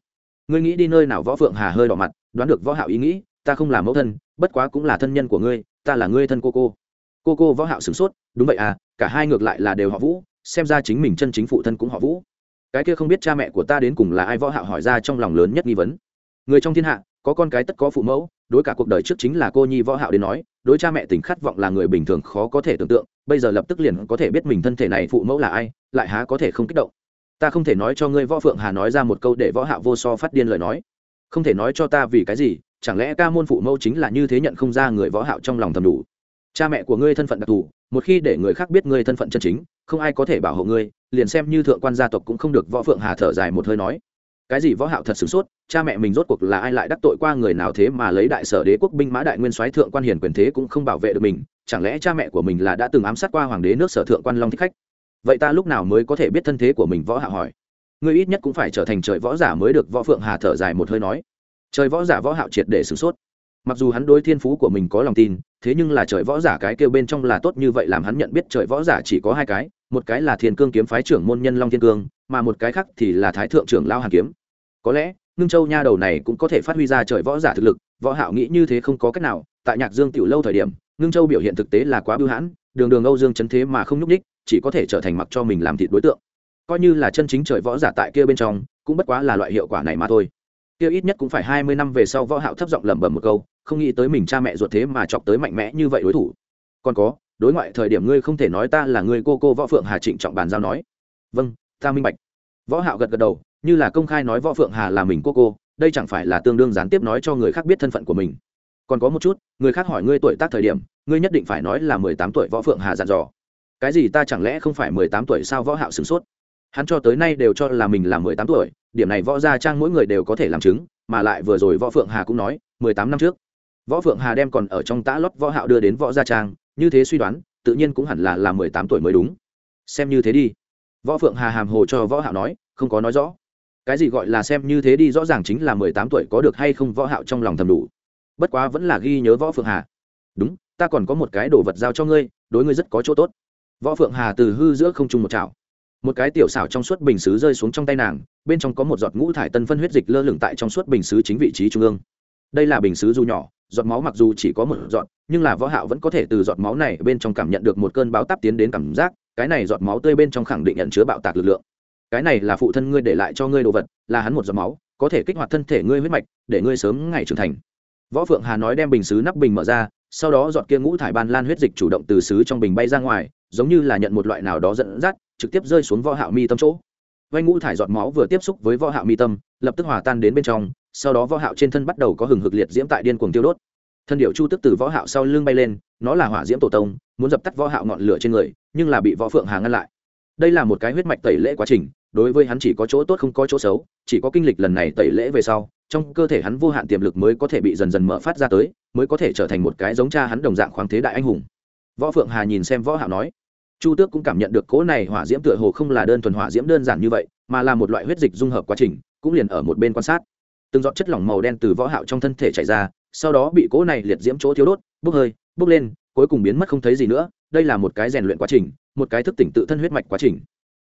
Ngươi nghĩ đi nơi nào võ phượng hà hơi đỏ mặt, đoán được võ hạo ý nghĩ, ta không là mẫu thân, bất quá cũng là thân nhân của ngươi, ta là ngươi thân cô cô. Cô cô võ hạo sửng sốt, đúng vậy à cả hai ngược lại là đều họ vũ, xem ra chính mình chân chính phụ thân cũng họ vũ. Cái kia không biết cha mẹ của ta đến cùng là ai võ hạo hỏi ra trong lòng lớn nhất nghi vấn. Người trong thiên hạ, có con cái tất có phụ mẫu đối cả cuộc đời trước chính là cô nhi võ hạo đến nói, đối cha mẹ tình khát vọng là người bình thường khó có thể tưởng tượng, bây giờ lập tức liền có thể biết mình thân thể này phụ mẫu là ai, lại há có thể không kích động. Ta không thể nói cho ngươi võ phượng hà nói ra một câu để võ hạo vô so phát điên lời nói. Không thể nói cho ta vì cái gì, chẳng lẽ ca môn phụ mẫu chính là như thế nhận không ra người võ hạo trong lòng thầm đủ? Cha mẹ của ngươi thân phận đặc thù, một khi để người khác biết ngươi thân phận chân chính, không ai có thể bảo hộ ngươi, liền xem như thượng quan gia tộc cũng không được võ phượng hà thở dài một hơi nói cái gì võ hạo thật sửng sốt, cha mẹ mình rốt cuộc là ai lại đắc tội qua người nào thế mà lấy đại sở đế quốc binh mã đại nguyên soái thượng quan hiển quyền thế cũng không bảo vệ được mình, chẳng lẽ cha mẹ của mình là đã từng ám sát qua hoàng đế nước sở thượng quan long thích khách? Vậy ta lúc nào mới có thể biết thân thế của mình võ hạo hỏi? Ngươi ít nhất cũng phải trở thành trời võ giả mới được, võ phượng hà thở dài một hơi nói. Trời võ giả võ hạo triệt để sửng sốt. Mặc dù hắn đối thiên phú của mình có lòng tin, thế nhưng là trời võ giả cái kêu bên trong là tốt như vậy làm hắn nhận biết trời võ giả chỉ có hai cái, một cái là thiên cương kiếm phái trưởng môn nhân long thiên cương, mà một cái khác thì là thái thượng trưởng lao hàn kiếm có lẽ, ngưng châu nha đầu này cũng có thể phát huy ra trời võ giả thực lực, võ hạo nghĩ như thế không có cách nào, tại nhạc dương tiểu lâu thời điểm, ngưng châu biểu hiện thực tế là quá bưu hãn, đường đường âu dương chấn thế mà không nhúc ních chỉ có thể trở thành mặc cho mình làm thịt đối tượng. Coi như là chân chính trời võ giả tại kia bên trong, cũng bất quá là loại hiệu quả này mà thôi. Kia ít nhất cũng phải hai mươi năm về sau võ hạo thấp giọng lẩm bẩm một câu, không nghĩ tới mình cha mẹ ruột thế mà chọc tới mạnh mẽ như vậy đối thủ. Còn có, đối ngoại thời điểm ngươi không thể nói ta là người cô cô võ phượng hà trịnh trọng bàn giao nói. Vâng ta minh bạch. Võ hạo gật gật đầu như là công khai nói võ phượng hà là mình cô cô, đây chẳng phải là tương đương gián tiếp nói cho người khác biết thân phận của mình. Còn có một chút, người khác hỏi ngươi tuổi tác thời điểm, ngươi nhất định phải nói là mười tám tuổi võ phượng hà dặn dò. Cái gì ta chẳng lẽ không phải mười tám tuổi sao võ hạo sửng sốt? Hắn cho tới nay đều cho là mình là mười tám tuổi, điểm này võ gia trang mỗi người đều có thể làm chứng, mà lại vừa rồi võ phượng hà cũng nói, mười tám năm trước. Võ phượng hà đem còn ở trong tã lót võ hạo đưa đến võ gia trang, như thế suy đoán, tự nhiên cũng hẳn là là mười tám tuổi mới đúng. Xem như thế đi. Võ phượng hà hàm hồ cho võ hạo nói, không có nói rõ cái gì gọi là xem như thế đi rõ ràng chính là mười tám tuổi có được hay không võ hạo trong lòng thầm đủ. Bất quá vẫn là ghi nhớ võ phượng hà. Đúng, ta còn có một cái đồ vật giao cho ngươi, đối ngươi rất có chỗ tốt. Võ phượng hà từ hư giữa không trung một chảo. Một cái tiểu xảo trong suốt bình xứ rơi xuống trong tay nàng, bên trong có một giọt ngũ thải tân phân huyết dịch lơ lửng tại trong suốt bình xứ chính vị trí trung ương. Đây là bình xứ dù nhỏ, giọt máu mặc dù chỉ có một giọt, nhưng là võ hạo vẫn có thể từ giọt máu này bên trong cảm nhận được một cơn báo táp tiến đến cảm giác, cái này giọt máu tươi bên trong khẳng định nhận chứa bạo tạc lực lượng cái này là phụ thân ngươi để lại cho ngươi đồ vật, là hắn một giọt máu, có thể kích hoạt thân thể ngươi huyết mạch, để ngươi sớm ngày trưởng thành. Võ phượng hà nói đem bình xứ nắp bình mở ra, sau đó giọt kia ngũ thải ban lan huyết dịch chủ động từ xứ trong bình bay ra ngoài, giống như là nhận một loại nào đó dẫn dắt, trực tiếp rơi xuống võ hạo mi tâm chỗ. Vay ngũ thải giọt máu vừa tiếp xúc với võ hạo mi tâm, lập tức hòa tan đến bên trong, sau đó võ hạo trên thân bắt đầu có hừng hực liệt diễm tại điên cuồng tiêu đốt. Thân điệu chu tức từ võ hạo sau lưng bay lên, nó là hỏa diễm tổ tông, muốn dập tắt võ hạo ngọn lửa trên người, nhưng là bị võ phượng hà ngăn lại. Đây là một cái huyết mạch tẩy lễ quá trình đối với hắn chỉ có chỗ tốt không có chỗ xấu, chỉ có kinh lịch lần này tẩy lễ về sau, trong cơ thể hắn vô hạn tiềm lực mới có thể bị dần dần mở phát ra tới, mới có thể trở thành một cái giống cha hắn đồng dạng khoáng thế đại anh hùng. Võ phượng hà nhìn xem võ hạo nói, chu tước cũng cảm nhận được cỗ này hỏa diễm tựa hồ không là đơn thuần hỏa diễm đơn giản như vậy, mà là một loại huyết dịch dung hợp quá trình, cũng liền ở một bên quan sát. Từng giọt chất lỏng màu đen từ võ hạo trong thân thể chảy ra, sau đó bị cỗ này liệt diễm chỗ thiếu đốt, bốc hơi, bốc lên, cuối cùng biến mất không thấy gì nữa, đây là một cái rèn luyện quá trình, một cái thức tỉnh tự thân huyết mạch quá trình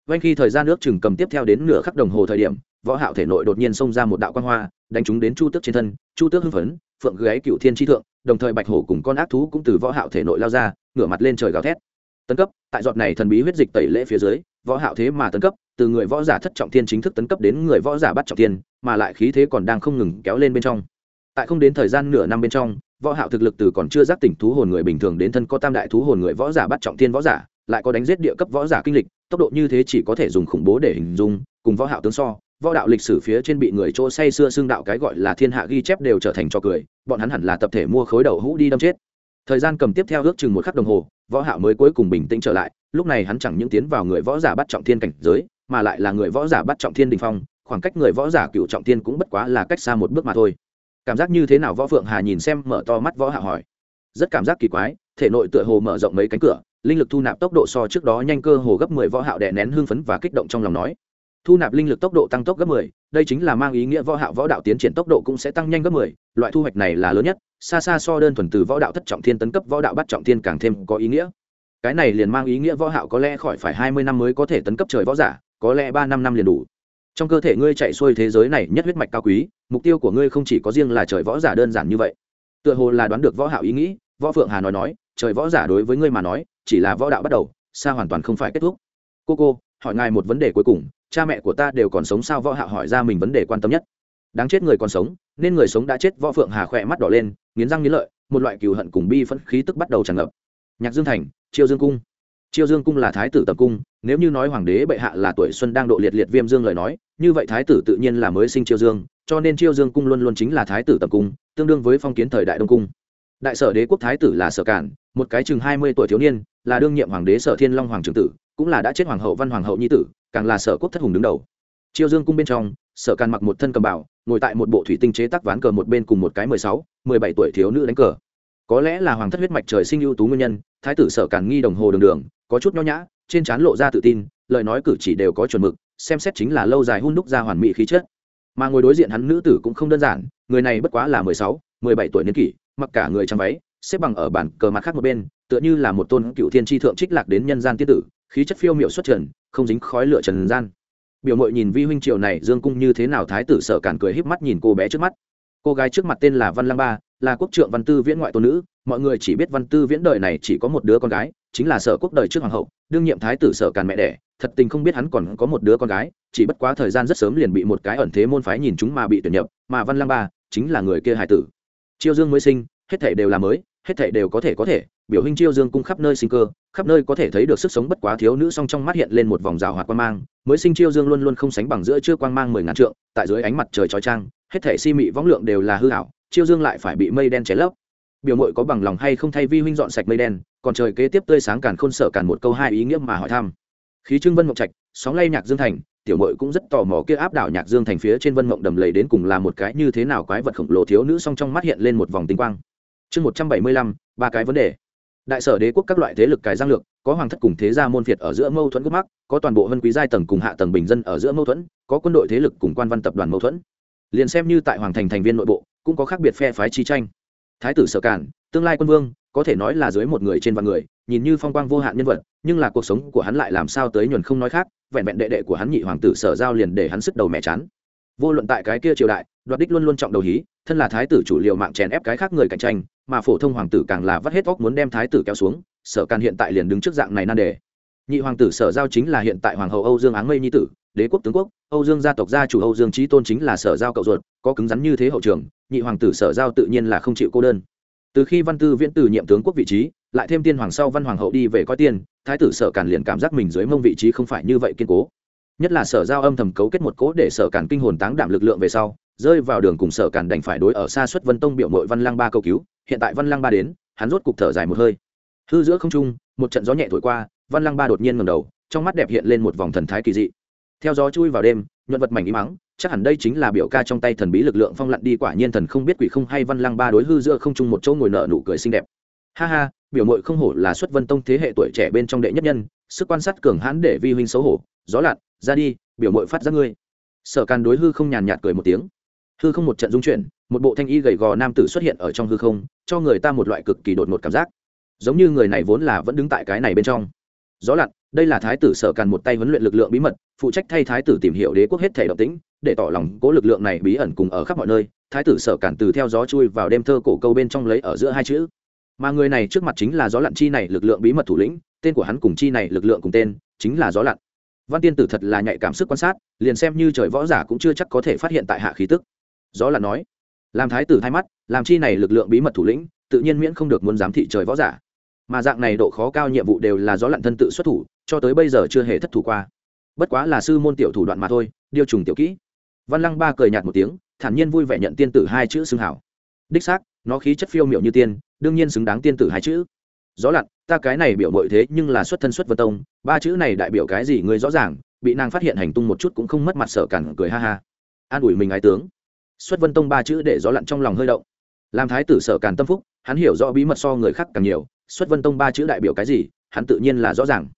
vanh khi thời gian nước chừng cầm tiếp theo đến nửa khắc đồng hồ thời điểm, võ hạo thể nội đột nhiên xông ra một đạo quang hoa, đánh chúng đến chu tước trên thân. Chu tước hưng phấn, phượng gáy cựu thiên chi thượng, đồng thời bạch hổ cùng con ác thú cũng từ võ hạo thể nội lao ra, ngửa mặt lên trời gào thét. Tấn cấp, tại giọt này thần bí huyết dịch tẩy lễ phía dưới, võ hạo thế mà tấn cấp, từ người võ giả thất trọng thiên chính thức tấn cấp đến người võ giả bắt trọng thiên, mà lại khí thế còn đang không ngừng kéo lên bên trong. Tại không đến thời gian nửa năm bên trong, võ hạo thực lực từ còn chưa giác tỉnh thú hồn người bình thường đến thân có tam đại thú hồn người võ giả bắt trọng thiên võ giả, lại có đánh giết địa cấp võ giả kinh lịch tốc độ như thế chỉ có thể dùng khủng bố để hình dung, cùng võ hạo tướng so, võ đạo lịch sử phía trên bị người chỗ say xưa xương đạo cái gọi là thiên hạ ghi chép đều trở thành cho cười, bọn hắn hẳn là tập thể mua khối đầu hũ đi đâm chết. Thời gian cầm tiếp theo ước chừng một khắc đồng hồ, võ hạo mới cuối cùng bình tĩnh trở lại, lúc này hắn chẳng những tiến vào người võ giả bắt trọng thiên cảnh giới, mà lại là người võ giả bắt trọng thiên đỉnh phong, khoảng cách người võ giả cựu trọng thiên cũng bất quá là cách xa một bước mà thôi. Cảm giác như thế nào võ phượng hà nhìn xem mở to mắt võ hạo hỏi. Rất cảm giác kỳ quái, thể nội tựa hồ mở rộng mấy cánh cửa linh lực thu nạp tốc độ so trước đó nhanh cơ hồ gấp mười võ hạo đè nén hương phấn và kích động trong lòng nói. Thu nạp linh lực tốc độ tăng tốc gấp mười đây chính là mang ý nghĩa võ hạo võ đạo tiến triển tốc độ cũng sẽ tăng nhanh gấp 10, loại thu hoạch này là lớn nhất xa xa so đơn thuần từ võ đạo thất trọng thiên tấn cấp võ đạo bắt trọng thiên càng thêm có ý nghĩa. Cái này liền mang ý nghĩa võ hạo có lẽ khỏi phải 20 năm mới có thể tấn cấp trời võ giả có lẽ ba năm năm liền đủ. Trong cơ thể ngươi chạy xuôi thế giới này nhất huyết mạch cao quý mục tiêu của ngươi không chỉ có riêng là trời võ giả đơn giản như vậy. Tựa hồ là đoán được võ hạo ý nghĩ võ phượng hà nói nói trời võ giả đối với ngươi mà nói, chỉ là võ đạo bắt đầu, xa hoàn toàn không phải kết thúc. Cô cô, hỏi ngài một vấn đề cuối cùng, cha mẹ của ta đều còn sống sao? Võ hạo hỏi ra mình vấn đề quan tâm nhất. Đáng chết người còn sống, nên người sống đã chết. Võ phượng hà khỏe mắt đỏ lên, nghiến răng nghiến lợi, một loại cừu hận cùng bi phẫn khí tức bắt đầu tràn ngập. Nhạc dương thành chiêu dương cung. Chiêu dương cung là thái tử tập cung, nếu như nói hoàng đế bệ hạ là tuổi xuân đang độ liệt liệt viêm dương lời nói, như vậy thái tử tự nhiên là mới sinh chiêu dương, cho nên chiêu dương cung luôn luôn chính là thái tử tập cung, tương đương với phong kiến thời đại đông cung đại sở đế quốc thái tử là sở cản, một cái chừng hai mươi tuổi thiếu niên, là đương nhiệm hoàng đế sở thiên long hoàng trường tử, cũng là đã chết hoàng hậu văn hoàng hậu nhi tử, càng là sở quốc thất hùng đứng đầu. Chiêu dương cung bên trong, sở càn mặc một thân cầm bảo ngồi tại một bộ thủy tinh chế tác ván cờ một bên cùng một cái mười sáu, mười bảy tuổi thiếu nữ đánh cờ. Có lẽ là hoàng thất huyết mạch trời sinh ưu tú nguyên nhân, thái tử sở càn nghi đồng hồ đường đường, có chút nho nhã, trên trán lộ ra tự tin, lời nói cử chỉ đều có chuẩn mực, xem xét chính là lâu dài hun đúc ra hoàn mỹ khí chất. Mà ngồi đối diện hắn nữ tử cũng không đơn giản, người này bất quá là mười sáu, mười bảy tuổi niên kỷ mặc cả người trong váy, xếp bằng ở bản cờ mặt khác một bên, tựa như là một tôn cựu thiên tri thượng trích lạc đến nhân gian tiên tử, khí chất phiêu miệu xuất trần, không dính khói lửa trần gian. Biểu mội nhìn vi huynh triều này dương cung như thế nào thái tử sợ cản cười híp mắt nhìn cô bé trước mắt. Cô gái trước mặt tên là văn lăng ba, là quốc trượng văn tư viễn ngoại tôn nữ, mọi người chỉ biết văn tư viễn đời này chỉ có một đứa con gái, chính là sở quốc đời trước hoàng hậu, đương nhiệm thái tử sở càn mẹ đẻ, thật tình không biết hắn còn có một đứa con gái, chỉ bất quá thời gian rất sớm liền bị một cái ẩn thế môn phái nhìn chúng mà bị tuyển nhập, mà văn lăng ba chính là người kia hải tử chiêu dương mới sinh, hết thể đều là mới, hết thể đều có thể có thể. Biểu hình chiêu dương cung khắp nơi sinh cơ, khắp nơi có thể thấy được sức sống bất quá thiếu nữ song trong mắt hiện lên một vòng rào hoạt quan mang. Mới sinh chiêu dương luôn luôn không sánh bằng giữa chưa quang mang mười ngàn trượng, tại dưới ánh mặt trời trói trang hết thể si mị võng lượng đều là hư hảo chiêu dương lại phải bị mây đen cháy lấp. Biểu mội có bằng lòng hay không thay vi huynh dọn sạch mây đen, còn trời kế tiếp tươi sáng càn khôn sở càn một câu hai ý nghĩa mà hỏi thăm. Khí trưng vân mộc trạch, sóng lay nhạc dương thành tiểu mội cũng rất tò mò kia áp đảo nhạc dương thành phía trên vân mộng đầm lầy đến cùng là một cái như thế nào quái vật khổng lồ thiếu nữ song trong mắt hiện lên một vòng tinh quang. Chương một trăm bảy mươi lăm, ba cái vấn đề. Đại sở đế quốc các loại thế lực cài giang lược, có hoàng thất cùng thế gia môn phiệt ở giữa mâu thuẫn gốc mắc, có toàn bộ vân quý giai tầng cùng hạ tầng bình dân ở giữa mâu thuẫn, có quân đội thế lực cùng quan văn tập đoàn mâu thuẫn. Liền xem như tại hoàng thành thành viên nội bộ, cũng có khác biệt phe phái chi tranh. Thái tử sở cản, tương lai quân vương, có thể nói là dưới một người trên vạn người nhìn như phong quang vô hạn nhân vật, nhưng là cuộc sống của hắn lại làm sao tới nhuần không nói khác, vẹn vẹn đệ đệ của hắn nhị hoàng tử sở giao liền để hắn sức đầu mẹ chán. Vô luận tại cái kia triều đại, đoạt đích luôn luôn trọng đầu hí, thân là thái tử chủ liệu mạng chèn ép cái khác người cạnh tranh, mà phổ thông hoàng tử càng là vắt hết óc muốn đem thái tử kéo xuống, sở càn hiện tại liền đứng trước dạng này nan đề. Nhị hoàng tử sở giao chính là hiện tại hoàng hậu âu dương áng mây nhi tử, đế quốc tướng quốc, âu dương gia tộc gia chủ âu dương trí tôn chính là sở giao cậu ruột, có cứng rắn như thế hậu trường, nhị hoàng tử sở giao tự nhiên là không chịu cô đơn từ khi văn tư viễn từ nhiệm tướng quốc vị trí, lại thêm tiên hoàng sau văn hoàng hậu đi về coi tiên, thái tử sở càn liền cảm giác mình dưới mông vị trí không phải như vậy kiên cố. Nhất là sở giao âm thầm cấu kết một cố để sở càn kinh hồn táng đảm lực lượng về sau, rơi vào đường cùng sở càn đành phải đối ở xa xuất vân tông biểu mội văn lang ba cầu cứu, hiện tại văn lang ba đến, hắn rốt cục thở dài một hơi. Hư giữa không trung, một trận gió nhẹ thổi qua, văn lang ba đột nhiên ngầm đầu, trong mắt đẹp hiện lên một vòng thần thái kỳ dị. Theo gió chui vào đêm, nhuận vật mảnh ý mắng chắc hẳn đây chính là biểu ca trong tay thần bí lực lượng phong lặn đi, quả nhiên thần không biết quỷ không hay văn lăng ba đối hư giữa không chung một chỗ ngồi nợ nụ cười xinh đẹp. Ha ha, biểu mội không hổ là xuất vân tông thế hệ tuổi trẻ bên trong đệ nhất nhân, sức quan sát cường hãn để vi huynh xấu hổ. Gió lặn, ra đi, biểu mội phát ra ngươi. Sở càn đối hư không nhàn nhạt cười một tiếng. Hư không một trận dung chuyển, một bộ thanh y gầy gò nam tử xuất hiện ở trong hư không, cho người ta một loại cực kỳ đột ngột cảm giác. Giống như người này vốn là vẫn đứng tại cái này bên trong gió lặn, đây là thái tử sở càn một tay huấn luyện lực lượng bí mật, phụ trách thay thái tử tìm hiểu đế quốc hết thể động tĩnh, để tỏ lòng cố lực lượng này bí ẩn cùng ở khắp mọi nơi. Thái tử sở càn từ theo gió chui vào đêm thơ cổ câu bên trong lấy ở giữa hai chữ. Mà người này trước mặt chính là gió lặn chi này lực lượng bí mật thủ lĩnh, tên của hắn cùng chi này lực lượng cùng tên, chính là gió lặn. Văn tiên tử thật là nhạy cảm sức quan sát, liền xem như trời võ giả cũng chưa chắc có thể phát hiện tại hạ khí tức. Gió lặn nói, làm thái tử thay mắt, làm chi này lực lượng bí mật thủ lĩnh, tự nhiên miễn không được muốn giám thị trời võ giả mà dạng này độ khó cao nhiệm vụ đều là gió lặn thân tự xuất thủ, cho tới bây giờ chưa hề thất thủ qua. Bất quá là sư môn tiểu thủ đoạn mà thôi, điều trùng tiểu kỹ. Văn lăng ba cười nhạt một tiếng, thản nhiên vui vẻ nhận tiên tử hai chữ xưng hảo. Đích xác, nó khí chất phiêu miệu như tiên, đương nhiên xứng đáng tiên tử hai chữ. Rõ lặn, ta cái này biểu mội thế nhưng là xuất thân xuất vân tông, ba chữ này đại biểu cái gì người rõ ràng, bị nàng phát hiện hành tung một chút cũng không mất mặt sợ cản cười ha ha. An ủi mình ái tướng. Xuất vân tông ba chữ để gió lặn trong lòng hơi động. Làm thái tử sợ càn tâm phúc, hắn hiểu rõ bí mật so người khác càng nhiều xuất vân tông ba chữ đại biểu cái gì, hắn tự nhiên là rõ ràng.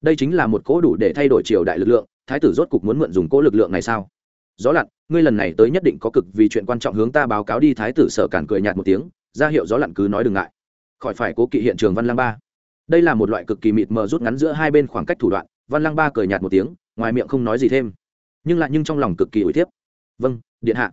Đây chính là một cỗ đủ để thay đổi triều đại lực lượng, thái tử rốt cục muốn mượn dùng cỗ lực lượng này sao? Gió lặn, ngươi lần này tới nhất định có cực vì chuyện quan trọng hướng ta báo cáo đi, thái tử sở cản cười nhạt một tiếng, ra hiệu gió lặn cứ nói đừng ngại. Khỏi phải cố kỵ hiện trường văn lang ba. Đây là một loại cực kỳ mịt mờ rút ngắn giữa hai bên khoảng cách thủ đoạn, văn lang ba cười nhạt một tiếng, ngoài miệng không nói gì thêm. Nhưng lại nhưng trong lòng cực kỳ ủi thiếp vâng điện hạ.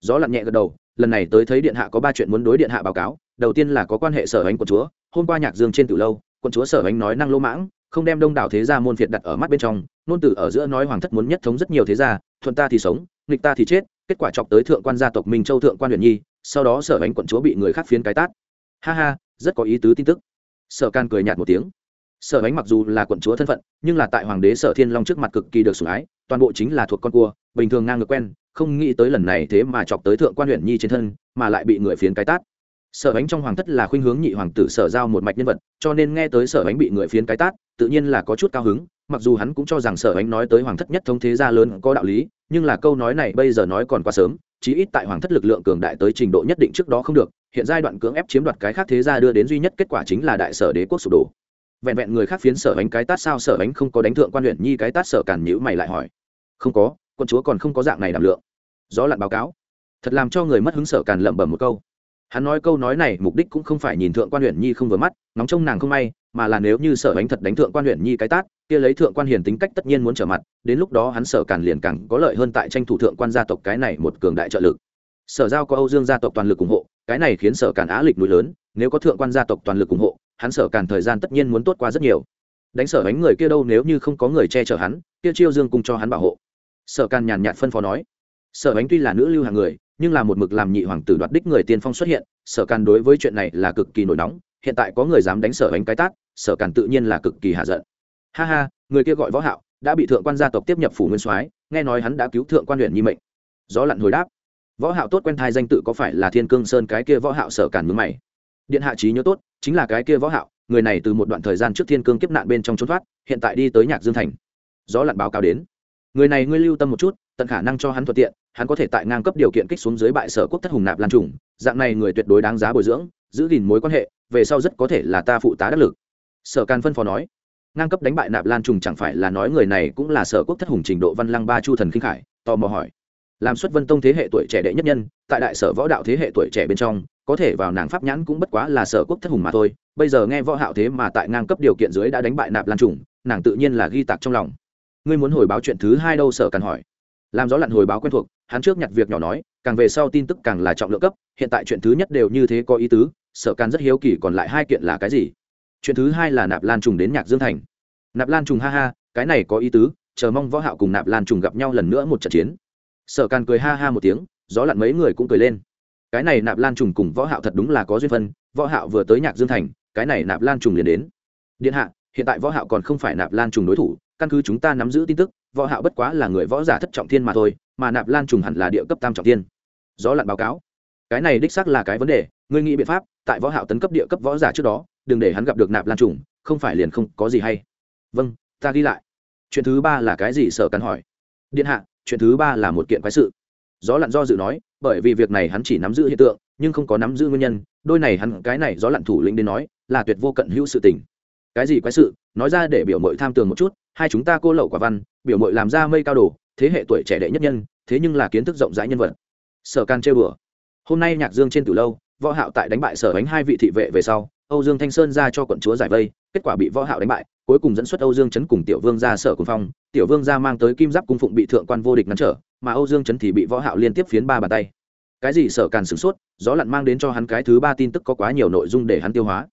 Gió lặn nhẹ gật đầu, lần này tới thấy điện hạ có ba chuyện muốn đối điện hạ báo cáo đầu tiên là có quan hệ sở ánh của chúa, hôm qua nhạc dương trên từ lâu, quân chúa sở ánh nói năng lỗ mãng, không đem đông đảo thế gia môn phiệt đặt ở mắt bên trong, nôn từ ở giữa nói hoàng thất muốn nhất thống rất nhiều thế gia, thuận ta thì sống, nghịch ta thì chết, kết quả chọc tới thượng quan gia tộc minh châu thượng quan huyện nhi, sau đó sở ánh quận chúa bị người khác phiến cái tát. Ha ha, rất có ý tứ tin tức. Sở can cười nhạt một tiếng. Sở ánh mặc dù là quận chúa thân phận, nhưng là tại hoàng đế sở thiên long trước mặt cực kỳ được sủng ái, toàn bộ chính là thuộc con cua, bình thường ngang ngược quen, không nghĩ tới lần này thế mà chọc tới thượng quan huyện nhi trên thân, mà lại bị người phiến cái tát sở ánh trong hoàng thất là khuynh hướng nhị hoàng tử sở giao một mạch nhân vật, cho nên nghe tới sở ánh bị người phiến cái tát, tự nhiên là có chút cao hứng, mặc dù hắn cũng cho rằng sở ánh nói tới hoàng thất nhất thống thế gia lớn có đạo lý, nhưng là câu nói này bây giờ nói còn quá sớm, chí ít tại hoàng thất lực lượng cường đại tới trình độ nhất định trước đó không được, hiện giai đoạn cưỡng ép chiếm đoạt cái khác thế gia đưa đến duy nhất kết quả chính là đại sở đế quốc sụp đổ. Vẹn vẹn người khác phiến sở ánh cái tát sao sở ánh không có đánh thượng quan huyện nhi cái tát sở cản nhữ mày lại hỏi. Không có quân chúa còn không có dạng này đảm lượng. Gió lặn báo cáo. Thật làm cho người mất hứng sở càn lẩm bẩm một câu hắn nói câu nói này mục đích cũng không phải nhìn thượng quan huyện nhi không vừa mắt, nóng trông nàng không may, mà là nếu như sở bánh thật đánh thượng quan huyện nhi cái tát, kia lấy thượng quan hiền tính cách tất nhiên muốn trở mặt, đến lúc đó hắn sở càn liền càng có lợi hơn tại tranh thủ thượng quan gia tộc cái này một cường đại trợ lực. Sở giao có âu dương gia tộc toàn lực ủng hộ, cái này khiến sở càn á lịch núi lớn, nếu có thượng quan gia tộc toàn lực ủng hộ, hắn sở càn thời gian tất nhiên muốn tốt qua rất nhiều. Đánh sở bánh người kia đâu nếu như không có người che chở hắn, kia chiêu dương cùng cho hắn bảo hộ. Sở càn nhàn nhạt phân phó nói. Sở bánh tuy là nữ lưu hàng người nhưng là một mực làm nhị hoàng tử đoạt đích người tiên phong xuất hiện, sở càn đối với chuyện này là cực kỳ nổi nóng, hiện tại có người dám đánh sở bánh cái tát, sở càn tự nhiên là cực kỳ hạ giận. Ha ha, người kia gọi võ hạo, đã bị thượng quan gia tộc tiếp nhập phủ nguyên soái, nghe nói hắn đã cứu thượng quan huyện nhi mệnh. Gió lặn hồi đáp. Võ hạo tốt quen thai danh tự có phải là thiên cương sơn cái kia võ hạo sở càn mướn mày. Điện hạ trí nhớ tốt, chính là cái kia võ hạo, người này từ một đoạn thời gian trước thiên cương kiếp nạn bên trong trốn thoát, hiện tại đi tới nhạc dương thành. Gió lặn báo cáo đến. Người này ngươi lưu tâm một chút tận khả năng cho hắn thuận tiện, hắn có thể tại ngang cấp điều kiện kích xuống dưới bại sở quốc thất hùng nạp lan trùng, dạng này người tuyệt đối đáng giá bồi dưỡng, giữ gìn mối quan hệ, về sau rất có thể là ta phụ tá đắc lực. Sở can phân phó nói. Ngang cấp đánh bại nạp lan trùng chẳng phải là nói người này cũng là sở quốc thất hùng trình độ văn lăng ba chu thần kinh khải, tò mò hỏi. Làm xuất vân tông thế hệ tuổi trẻ đệ nhất nhân, tại đại sở võ đạo thế hệ tuổi trẻ bên trong, có thể vào nàng pháp nhãn cũng bất quá là sở quốc thất hùng mà thôi, bây giờ nghe võ hạo thế mà tại ngang cấp điều kiện dưới đã đánh bại nạp lan trùng, nàng tự nhiên là ghi tạc trong lòng. Ngươi muốn hồi báo chuyện thứ hai đâu? Sở cần hỏi làm gió lặn hồi báo quen thuộc, hắn trước nhặt việc nhỏ nói, càng về sau tin tức càng là trọng lượng cấp, hiện tại chuyện thứ nhất đều như thế có ý tứ, sở can rất hiếu kỳ còn lại hai kiện là cái gì. Chuyện thứ hai là nạp lan trùng đến nhạc dương thành. Nạp lan trùng ha ha, cái này có ý tứ, chờ mong võ hạo cùng nạp lan trùng gặp nhau lần nữa một trận chiến. Sở can cười ha ha một tiếng, gió lặn mấy người cũng cười lên. Cái này nạp lan trùng cùng võ hạo thật đúng là có duyên phân, võ hạo vừa tới nhạc dương thành, cái này nạp lan trùng liền đến. Điện hạ, hiện tại võ hạo còn không phải nạp lan trùng đối thủ, căn cứ chúng ta nắm giữ tin tức võ hạo bất quá là người võ giả thất trọng thiên mà thôi, mà nạp lan trùng hẳn là địa cấp tam trọng thiên. Gió lặn báo cáo. Cái này đích xác là cái vấn đề, ngươi nghĩ biện pháp, tại võ hạo tấn cấp địa cấp võ giả trước đó, đừng để hắn gặp được nạp lan trùng, không phải liền không có gì hay. Vâng ta ghi lại. Chuyện thứ ba là cái gì sở cắn hỏi. Điện hạ, chuyện thứ ba là một kiện quái sự. Gió lặn do dự nói, bởi vì việc này hắn chỉ nắm giữ hiện tượng, nhưng không có nắm giữ nguyên nhân, đôi này hắn, cái này gió lặn thủ lĩnh đến nói, là tuyệt vô cận hữu sự tình cái gì quái sự? Nói ra để biểu mội tham tường một chút hai chúng ta cô lậu quả văn biểu mội làm ra mây cao đồ thế hệ tuổi trẻ đệ nhất nhân thế nhưng là kiến thức rộng rãi nhân vật. Sở can chơi đùa, hôm nay nhạc dương trên từ lâu võ hạo tại đánh bại sở bánh hai vị thị vệ về sau âu dương thanh sơn ra cho quận chúa giải vây kết quả bị võ hạo đánh bại cuối cùng dẫn xuất âu dương chấn cùng tiểu vương ra sở cùng phong tiểu vương ra mang tới kim giáp cung phụng bị thượng quan vô địch ngăn trở mà âu dương chấn thì bị võ hạo liên tiếp phiến ba bàn tay. Cái gì sở càn sửng sốt gió lặn mang đến cho hắn cái thứ ba tin tức có quá nhiều nội dung để hắn tiêu hóa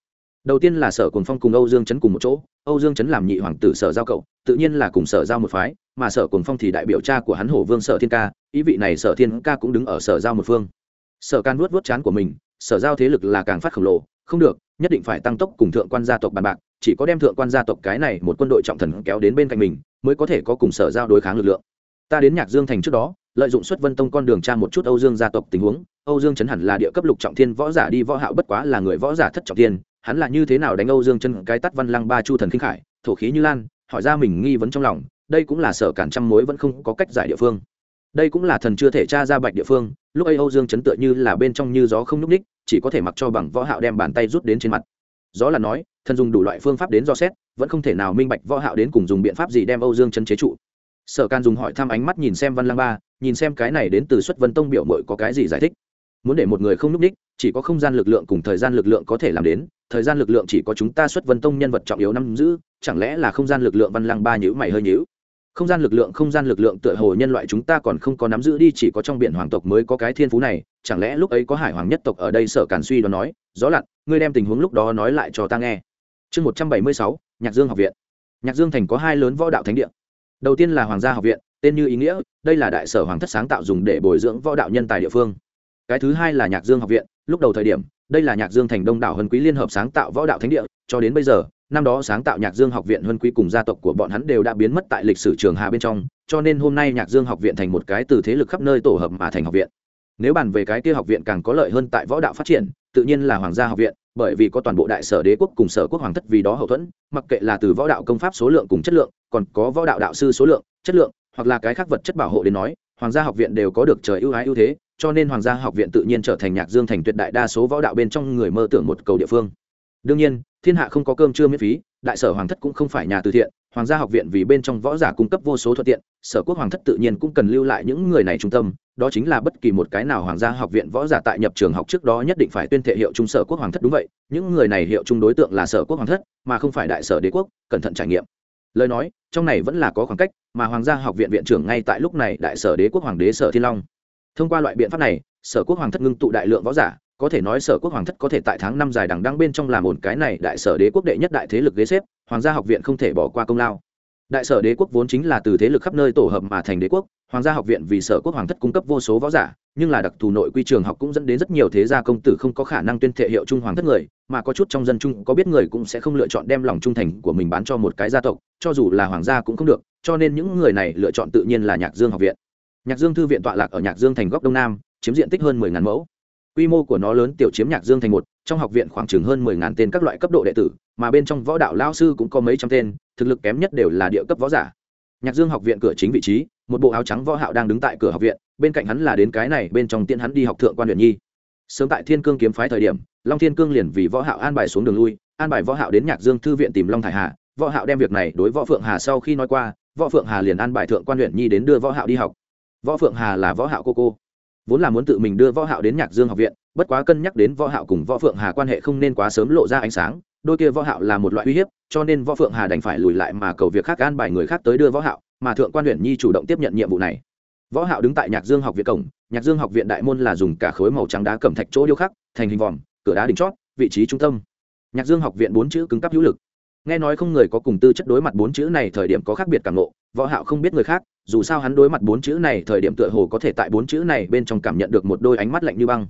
đầu tiên là sở cồn phong cùng âu dương chấn cùng một chỗ, âu dương chấn làm nhị hoàng tử sở giao cậu, tự nhiên là cùng sở giao một phái, mà sở cồn phong thì đại biểu cha của hắn hổ vương sở thiên ca, ý vị này sở thiên ca cũng đứng ở sở giao một phương. Sở can vuốt vuốt chán của mình, sở giao thế lực là càng phát khổng lồ, không được, nhất định phải tăng tốc cùng thượng quan gia tộc bàn bạc, chỉ có đem thượng quan gia tộc cái này một quân đội trọng thần kéo đến bên cạnh mình, mới có thể có cùng sở giao đối kháng lực lượng. Ta đến nhạc dương thành trước đó, lợi dụng xuất vân tông con đường tra một chút âu dương gia tộc tình huống, âu dương chấn hẳn là địa cấp lục trọng thiên võ giả đi võ hạo bất quá là người võ giả thất trọng thiên hắn là như thế nào đánh âu dương chân cái tắt văn lăng ba chu thần kinh khải, thổ khí như lan, hỏi ra mình nghi vấn trong lòng, đây cũng là sở cản trăm mối vẫn không có cách giải địa phương. Đây cũng là thần chưa thể tra ra bạch địa phương, lúc ấy âu dương chấn tựa như là bên trong như gió không núp ních chỉ có thể mặc cho bằng võ hạo đem bàn tay rút đến trên mặt. Gió là nói, thần dùng đủ loại phương pháp đến do xét, vẫn không thể nào minh bạch võ hạo đến cùng dùng biện pháp gì đem âu dương chấn chế trụ. Sở can dùng hỏi thăm ánh mắt nhìn xem văn lang ba, nhìn xem cái này đến từ xuất vân tông biểu mội có cái gì giải thích. Muốn để một người không núp đích chỉ có không gian lực lượng cùng thời gian lực lượng có thể làm đến, thời gian lực lượng chỉ có chúng ta xuất vân tông nhân vật trọng yếu năm giữ, chẳng lẽ là không gian lực lượng văn lang ba nhữ mày hơi nhữ không gian lực lượng, không gian lực lượng tựa hồ nhân loại chúng ta còn không có nắm giữ đi, chỉ có trong biển hoàng tộc mới có cái thiên phú này, chẳng lẽ lúc ấy có hải hoàng nhất tộc ở đây sở càn suy đó nói, gió lặn, ngươi đem tình huống lúc đó nói lại cho ta nghe. Chương một trăm bảy mươi sáu, nhạc dương học viện. Nhạc dương thành có hai lớn võ đạo thánh địa. Đầu tiên là hoàng gia học viện, tên như ý nghĩa, đây là đại sở hoàng thất sáng tạo dùng để bồi dưỡng võ đạo nhân tài địa phương. Cái thứ hai là nhạc dương học viện lúc đầu thời điểm, đây là nhạc dương thành đông đảo huân quý liên hợp sáng tạo võ đạo thánh địa, cho đến bây giờ, năm đó sáng tạo nhạc dương học viện huân quý cùng gia tộc của bọn hắn đều đã biến mất tại lịch sử trường hà bên trong, cho nên hôm nay nhạc dương học viện thành một cái từ thế lực khắp nơi tổ hợp mà thành học viện. Nếu bàn về cái kia học viện càng có lợi hơn tại võ đạo phát triển, tự nhiên là hoàng gia học viện, bởi vì có toàn bộ đại sở đế quốc cùng sở quốc hoàng thất vì đó hậu thuẫn, mặc kệ là từ võ đạo công pháp số lượng cùng chất lượng, còn có võ đạo đạo sư số lượng, chất lượng, hoặc là cái khác vật chất bảo hộ đến nói, hoàng gia học viện đều có được trời ưu ái ưu thế cho nên hoàng gia học viện tự nhiên trở thành nhạc dương thành tuyệt đại đa số võ đạo bên trong người mơ tưởng một cầu địa phương. Đương nhiên, thiên hạ không có cơm chưa miễn phí, đại sở hoàng thất cũng không phải nhà từ thiện, hoàng gia học viện vì bên trong võ giả cung cấp vô số thuận tiện, sở quốc hoàng thất tự nhiên cũng cần lưu lại những người này trung tâm, đó chính là bất kỳ một cái nào hoàng gia học viện võ giả tại nhập trường học trước đó nhất định phải tuyên thệ hiệu trung sở quốc hoàng thất đúng vậy, những người này hiệu trung đối tượng là sở quốc hoàng thất, mà không phải đại sở đế quốc, cẩn thận trải nghiệm. Lời nói, trong này vẫn là có khoảng cách, mà hoàng gia học viện viện trưởng ngay tại lúc này đại sở đế quốc hoàng đế sở thiên long thông qua loại biện pháp này, sở quốc hoàng thất ngưng tụ đại lượng võ giả, có thể nói sở quốc hoàng thất có thể tại tháng năm dài đằng đăng bên trong làm ổn cái này đại sở đế quốc đệ nhất đại thế lực ghế xếp, hoàng gia học viện không thể bỏ qua công lao. Đại sở đế quốc vốn chính là từ thế lực khắp nơi tổ hợp mà thành đế quốc, hoàng gia học viện vì sở quốc hoàng thất cung cấp vô số võ giả, nhưng là đặc thù nội quy trường học cũng dẫn đến rất nhiều thế gia công tử không có khả năng tuyên thệ hiệu trung hoàng thất người, mà có chút trong dân trung có biết người cũng sẽ không lựa chọn đem lòng trung thành của mình bán cho một cái gia tộc, cho dù là hoàng gia cũng không được, cho nên những người này lựa chọn tự nhiên là nhạc dương học viện nhạc dương thư viện tọa lạc ở nhạc dương thành góc đông nam, chiếm diện tích hơn mười ngàn mẫu. Quy mô của nó lớn tiểu chiếm nhạc dương thành một, trong học viện khoảng chừng hơn mười ngàn tên các loại cấp độ đệ tử, mà bên trong võ đạo lao sư cũng có mấy trăm tên, thực lực kém nhất đều là địa cấp võ giả. Nhạc dương học viện cửa chính vị trí, một bộ áo trắng võ hạo đang đứng tại cửa học viện, bên cạnh hắn là đến cái này, bên trong tiện hắn đi học thượng quan luyện nhi. Sớm tại thiên cương kiếm phái thời điểm, long thiên cương liền vì võ hạo an bài xuống đường lui, an bài võ hạo đến nhạc dương thư viện tìm long thải hà. Võ hạo đem việc này đối võ phượng hà sau khi nói qua, võ phượng hà liền an bài thượng quan luyện nhi đến đưa võ hạo đi học võ phượng hà là võ hạo cô cô. Vốn là muốn tự mình đưa võ hạo đến nhạc dương học viện, bất quá cân nhắc đến võ hạo cùng võ phượng hà quan hệ không nên quá sớm lộ ra ánh sáng, đôi kia võ hạo là một loại uy hiếp, cho nên võ phượng hà đành phải lùi lại mà cầu việc khác an bài người khác tới đưa võ hạo, mà thượng quan huyện nhi chủ động tiếp nhận nhiệm vụ này. Võ hạo đứng tại nhạc dương học viện cổng, nhạc dương học viện đại môn là dùng cả khối màu trắng đá cẩm thạch chỗ điêu khắc, thành hình vòm, cửa đá đỉnh chót, vị trí trung tâm. Nhạc dương học viện bốn chữ cứng cáp hữu lực nghe nói không người có cùng tư chất đối mặt bốn chữ này thời điểm có khác biệt cảm ngộ, võ hạo không biết người khác, dù sao hắn đối mặt bốn chữ này thời điểm tựa hồ có thể tại bốn chữ này bên trong cảm nhận được một đôi ánh mắt lạnh như băng.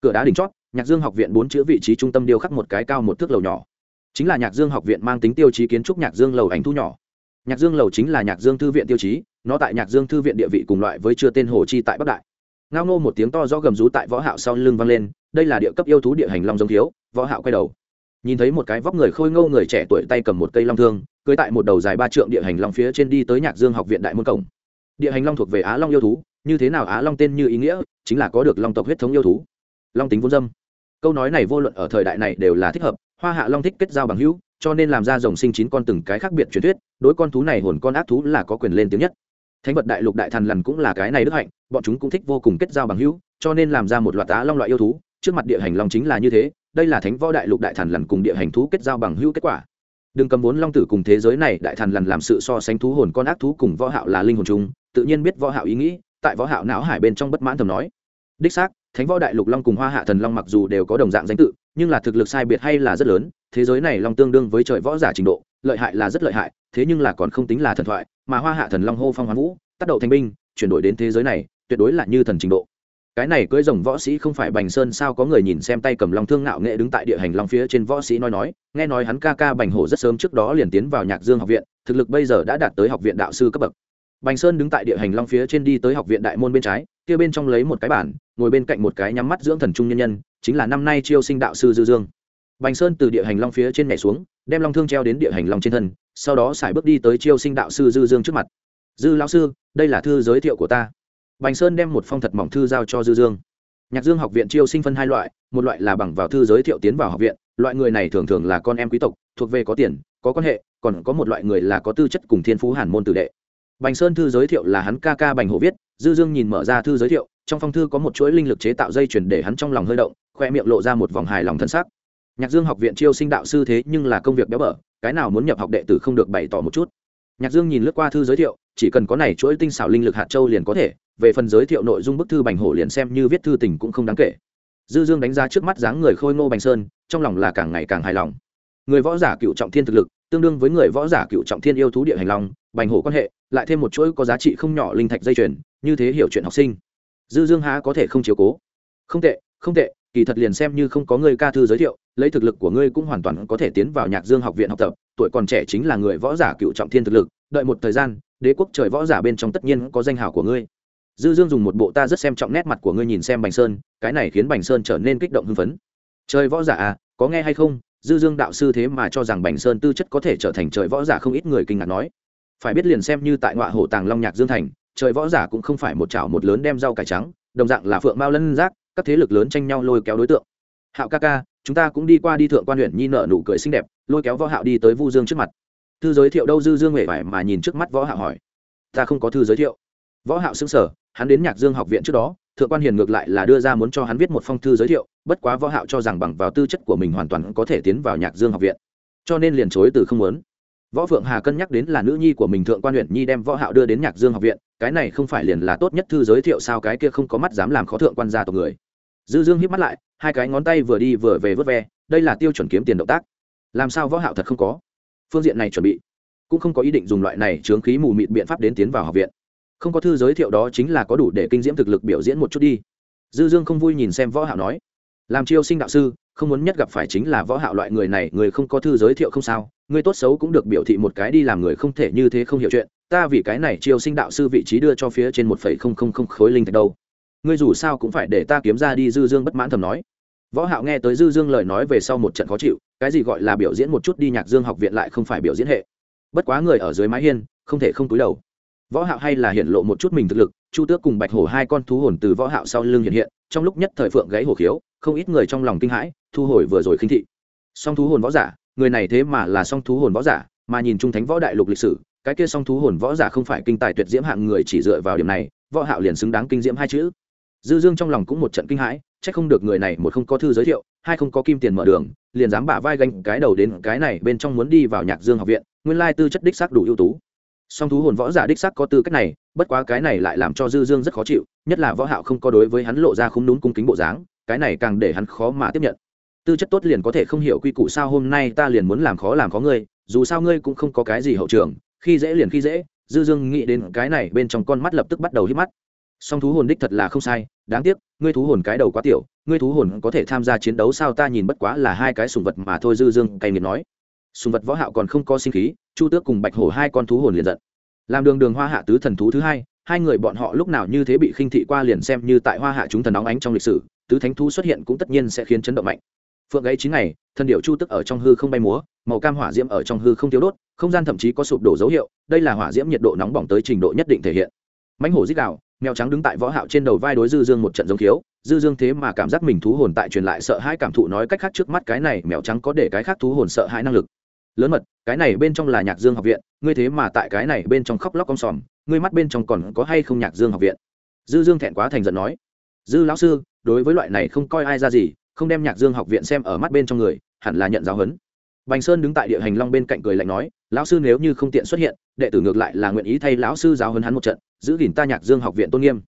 Cửa đá đỉnh chót, nhạc dương học viện bốn chữ vị trí trung tâm điêu khắc một cái cao một thước lầu nhỏ. Chính là nhạc dương học viện mang tính tiêu chí kiến trúc nhạc dương lầu ảnh thu nhỏ. Nhạc dương lầu chính là nhạc dương thư viện tiêu chí, nó tại nhạc dương thư viện địa vị cùng loại với chưa tên hồ chi tại bắc đại. Ngao nô một tiếng to do gầm rú tại võ hạo sau lưng vang lên, đây là địa cấp yêu thú địa hành long giống thiếu, võ hạo quay đầu nhìn thấy một cái vóc người khôi ngô người trẻ tuổi tay cầm một cây long thương cưới tại một đầu dài ba trượng địa hành long phía trên đi tới nhạc dương học viện đại môn cổng. Địa hành long thuộc về á long yêu thú, như thế nào á long tên như ý nghĩa, chính là có được long tộc huyết thống yêu thú. Long tính vốn dâm. Câu nói này vô luận ở thời đại này đều là thích hợp, hoa hạ long thích kết giao bằng hữu, cho nên làm ra rồng sinh chín con từng cái khác biệt truyền thuyết, đối con thú này hồn con ác thú là có quyền lên tiếng nhất. Thánh vật đại lục đại thần lần cũng là cái này đức hạnh, bọn chúng cũng thích vô cùng kết giao bằng hữu, cho nên làm ra một loạt á long loại yêu thú, trước mặt địa hành long chính là như thế đây là thánh võ đại lục đại thần lần cùng địa hành thú kết giao bằng hữu kết quả. Đừng cầm vốn long tử cùng thế giới này, đại thần lần làm sự so sánh thú hồn con ác thú cùng võ hạo là linh hồn chung, tự nhiên biết võ hạo ý nghĩ, tại võ hạo não hải bên trong bất mãn thầm nói. Đích xác, thánh võ đại lục long cùng hoa hạ thần long mặc dù đều có đồng dạng danh tự, nhưng là thực lực sai biệt hay là rất lớn, thế giới này long tương đương với trời võ giả trình độ, lợi hại là rất lợi hại, thế nhưng là còn không tính là thần thoại, mà hoa hạ thần long hô phong hoán vũ, tác động thành binh, chuyển đổi đến thế giới này, tuyệt đối là như thần trình độ cái này cưỡi rồng võ sĩ không phải bành sơn sao có người nhìn xem tay cầm long thương ngạo nghệ đứng tại địa hành long phía trên võ sĩ nói nói, nghe nói hắn ca ca bành hổ rất sớm trước đó liền tiến vào nhạc dương học viện, thực lực bây giờ đã đạt tới học viện đạo sư cấp bậc. Bành sơn đứng tại địa hành long phía trên đi tới học viện đại môn bên trái, kia bên trong lấy một cái bản ngồi bên cạnh một cái nhắm mắt dưỡng thần trung nhân nhân, chính là năm nay chiêu sinh đạo sư dư dương. Bành sơn từ địa hành long phía trên nhảy xuống, đem long thương treo đến địa hành long trên thân, sau đó xài bước đi tới chiêu sinh đạo sư dư dương trước mặt. Dư lão sư, đây là thư giới thiệu của ta bành sơn đem một phong thật mỏng thư giao cho dư dương. Nhạc dương học viện chiêu sinh phân hai loại, một loại là bằng vào thư giới thiệu tiến vào học viện, loại người này thường thường là con em quý tộc, thuộc về có tiền, có quan hệ, còn có một loại người là có tư chất cùng thiên phú hàn môn tử đệ. Bành sơn thư giới thiệu là hắn ca ca bành hổ viết, dư dương nhìn mở ra thư giới thiệu, trong phong thư có một chuỗi linh lực chế tạo dây chuyển để hắn trong lòng hơi động, khoe miệng lộ ra một vòng hài lòng thân sắc. Nhạc dương học viện chiêu sinh đạo sư thế nhưng là công việc béo bở, cái nào muốn nhập học đệ tử không được bày tỏ một chút. Nhạc dương nhìn lướt qua thư giới thiệu chỉ cần có này chuỗi tinh xảo linh lực hạt châu liền có thể, về phần giới thiệu nội dung bức thư bành hổ liền xem như viết thư tình cũng không đáng kể. Dư dương đánh giá trước mắt dáng người khôi ngô bành sơn, trong lòng là càng ngày càng hài lòng. Người võ giả cựu trọng thiên thực lực, tương đương với người võ giả cựu trọng thiên yêu thú địa hành long, bành hổ quan hệ, lại thêm một chuỗi có giá trị không nhỏ linh thạch dây chuyền, như thế hiểu chuyện học sinh. Dư dương há có thể không chiếu cố. Không tệ không tệ, kỳ thật liền xem như không có người ca thư giới thiệu, lấy thực lực của ngươi cũng hoàn toàn có thể tiến vào nhạc dương học viện học tập, tuổi còn trẻ chính là người võ giả cựu trọng thiên thực lực đợi một thời gian, đế quốc trời võ giả bên trong tất nhiên có danh hào của ngươi. Dư dương dùng một bộ ta rất xem trọng nét mặt của ngươi nhìn xem bành sơn, cái này khiến bành sơn trở nên kích động hưng phấn. Trời võ giả à có nghe hay không? Dư dương đạo sư thế mà cho rằng bành sơn tư chất có thể trở thành trời võ giả không ít người kinh ngạc nói. Phải biết liền xem như tại ngọa hổ tàng long nhạc dương thành, trời võ giả cũng không phải một chảo một lớn đem rau cải trắng, đồng dạng là phượng mao lân giác, các thế lực lớn tranh nhau lôi kéo đối tượng. Hạo ca ca, chúng ta cũng đi qua đi thượng quan huyện nhi nợ nụ cười xinh đẹp, lôi kéo võ hạo đi tới vu dương trước mặt thư giới thiệu đâu dư dương hề vải mà nhìn trước mắt võ hạo hỏi. Ta không có thư giới thiệu. Võ hạo sững sờ, hắn đến nhạc dương học viện trước đó, thượng quan hiền ngược lại là đưa ra muốn cho hắn viết một phong thư giới thiệu, bất quá võ hạo cho rằng bằng vào tư chất của mình hoàn toàn có thể tiến vào nhạc dương học viện, cho nên liền chối từ không muốn. Võ phượng hà cân nhắc đến là nữ nhi của mình thượng quan huyện nhi đem võ hạo đưa đến nhạc dương học viện, cái này không phải liền là tốt nhất thư giới thiệu sao cái kia không có mắt dám làm khó thượng quan gia tộc người. Dư dương híp mắt lại, hai cái ngón tay vừa đi vừa về vớt ve, đây là tiêu chuẩn kiếm tiền động tác. Làm sao võ hạo thật không có? Phương diện này chuẩn bị. Cũng không có ý định dùng loại này chướng khí mù mịt biện pháp đến tiến vào học viện. Không có thư giới thiệu đó chính là có đủ để kinh diễm thực lực biểu diễn một chút đi. Dư dương không vui nhìn xem võ hạo nói, làm chiêu sinh đạo sư, không muốn nhất gặp phải chính là võ hạo loại người này, người không có thư giới thiệu không sao, người tốt xấu cũng được biểu thị một cái đi làm người không thể như thế không hiểu chuyện, ta vì cái này chiêu sinh đạo sư vị trí đưa cho phía trên một phẩy không không không khối linh thạch đâu. Ngươi dù sao cũng phải để ta kiếm ra đi. Dư dương bất mãn thầm nói. Võ hạo nghe tới dư dương lời nói về sau một trận khó chịu cái gì gọi là biểu diễn một chút đi nhạc dương học viện lại không phải biểu diễn hệ. Bất quá người ở dưới mái hiên, không thể không túi đầu. Võ hạo hay là hiện lộ một chút mình thực lực, chu tước cùng bạch hổ hai con thú hồn từ võ hạo sau lưng hiện hiện, trong lúc nhất thời phượng gãy hổ khiếu, không ít người trong lòng kinh hãi, thu hồi vừa rồi khinh thị. Song thú hồn võ giả, người này thế mà là song thú hồn võ giả, mà nhìn trung thánh võ đại lục lịch sử, cái kia song thú hồn võ giả không phải kinh tài tuyệt diễm hạng người chỉ dựa vào điểm này, võ hạo liền xứng đáng kinh diễm hai chữ. Dư dương trong lòng cũng một trận kinh hãi, chắc không được người này một không có thư giới thiệu, hai không có kim tiền mở đường liền dám bả vai gánh cái đầu đến cái này bên trong muốn đi vào nhạc dương học viện, nguyên lai tư chất đích xác đủ ưu tú. Song thú hồn võ giả đích xác có tư cách này, bất quá cái này lại làm cho dư dương rất khó chịu, nhất là võ hạo không có đối với hắn lộ ra không núm cung kính bộ dáng, cái này càng để hắn khó mà tiếp nhận. Tư chất tốt liền có thể không hiểu quy củ sao hôm nay ta liền muốn làm khó làm khó ngươi, dù sao ngươi cũng không có cái gì hậu trường, khi dễ liền khi dễ, dư dương nghĩ đến cái này bên trong con mắt lập tức bắt đầu hít mắt. Song thú hồn đích thật là không sai đáng tiếc, ngươi thú hồn cái đầu quá tiểu, ngươi thú hồn có thể tham gia chiến đấu sao ta nhìn bất quá là hai cái sùng vật mà thôi, dư dương cay nghiệt nói. Sùng vật võ hạo còn không có sinh khí, chu tước cùng bạch hổ hai con thú hồn liền giận. Làm đường đường hoa hạ tứ thần thú thứ hai hai người bọn họ lúc nào như thế bị khinh thị qua liền xem như tại hoa hạ chúng thần nóng ánh trong lịch sử, tứ thánh thú xuất hiện cũng tất nhiên sẽ khiến chấn động mạnh. Phượng gáy chín ngày, thần điệu chu tức ở trong hư không bay múa, màu cam hỏa diễm ở trong hư không thiếu đốt, không gian thậm chí có sụp đổ dấu hiệu, đây là hỏa diễm nhiệt độ nóng bỏng tới trình độ nhất định thể hiện mãnh hổ dích đạo, mèo trắng đứng tại võ hạo trên đầu vai đối dư dương một trận giống thiếu dư dương thế mà cảm giác mình thú hồn tại truyền lại sợ hãi cảm thụ nói cách khác trước mắt cái này mèo trắng có để cái khác thú hồn sợ hãi năng lực. Lớn mật, cái này bên trong là nhạc dương học viện, ngươi thế mà tại cái này bên trong khóc lóc con sòm, ngươi mắt bên trong còn có hay không nhạc dương học viện? Dư dương thẹn quá thành giận nói. Dư lão sư, đối với loại này không coi ai ra gì, không đem nhạc dương học viện xem ở mắt bên trong người, hẳn là nhận giáo huấn. Bành sơn đứng tại địa hành long bên cạnh cười lạnh nói lão sư nếu như không tiện xuất hiện, đệ tử ngược lại là nguyện ý thay lão sư giáo huấn hắn một trận, giữ gìn ta nhạc dương học viện tôn nghiêm.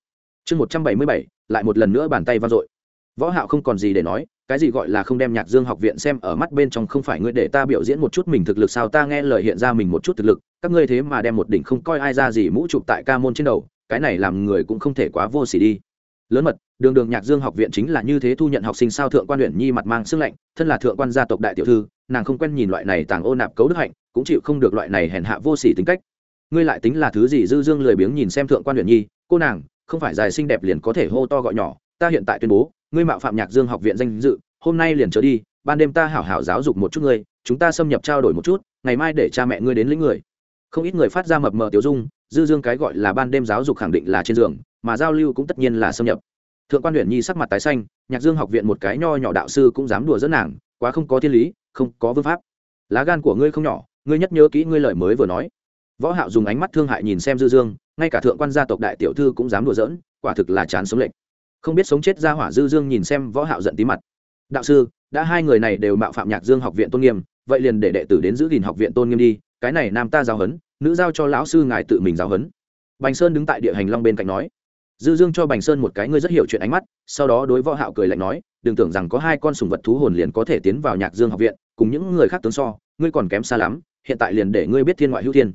Chương một trăm bảy mươi bảy, lại một lần nữa bàn tay vang dội. Võ hạo không còn gì để nói, cái gì gọi là không đem nhạc dương học viện xem ở mắt bên trong không phải ngươi để ta biểu diễn một chút mình thực lực sao, ta nghe lời hiện ra mình một chút thực lực, các ngươi thế mà đem một đỉnh không coi ai ra gì mũ chụp tại ca môn trên đầu, cái này làm người cũng không thể quá vô sỉ đi. Lớn mật, đường đường nhạc dương học viện chính là như thế thu nhận học sinh sao thượng quan huyện nhi mặt mang sức lạnh, thân là thượng quan gia tộc đại tiểu thư nàng không quen nhìn loại này tàng ô nạp cấu đức hạnh, cũng chịu không được loại này hèn hạ vô sỉ tính cách. Ngươi lại tính là thứ gì dư dương lười biếng nhìn xem thượng quan huyện nhi, cô nàng, không phải dài xinh đẹp liền có thể hô to gọi nhỏ, ta hiện tại tuyên bố, ngươi mạo phạm nhạc dương học viện danh dự, hôm nay liền trở đi, ban đêm ta hảo hảo giáo dục một chút ngươi, chúng ta xâm nhập trao đổi một chút, ngày mai để cha mẹ ngươi đến lĩnh người. Không ít người phát ra mập mờ tiểu dung, dư dương cái gọi là ban đêm giáo dục khẳng định là trên giường, mà giao lưu cũng tất nhiên là xâm nhập. Thượng quan huyện nhi sắc mặt tái xanh, nhạc dương học viện một cái nho nhỏ đạo sư cũng dám đùa dẫn nàng, quá không có thiên lý không có vương pháp. Lá gan của ngươi không nhỏ, ngươi nhất nhớ kỹ ngươi lời mới vừa nói. Võ hạo dùng ánh mắt thương hại nhìn xem dư dương, ngay cả thượng quan gia tộc đại tiểu thư cũng dám đùa giỡn, quả thực là chán sống lệnh. Không biết sống chết ra hỏa dư dương nhìn xem võ hạo giận tí mặt. Đạo sư, đã hai người này đều mạo phạm nhạc dương học viện tôn nghiêm, vậy liền để đệ tử đến giữ gìn học viện tôn nghiêm đi, cái này nam ta giáo huấn, nữ giao cho lão sư ngài tự mình giáo huấn. Bành sơn đứng tại địa hành long bên cạnh nói. Dư dương cho bành sơn một cái ngươi rất hiểu chuyện ánh mắt, sau đó đối võ hạo cười lạnh nói, đừng tưởng rằng có hai con sùng vật thú hồn liền có thể tiến vào nhạc dương học viện cùng những người khác tướng so, ngươi còn kém xa lắm, hiện tại liền để ngươi biết thiên ngoại hữu thiên.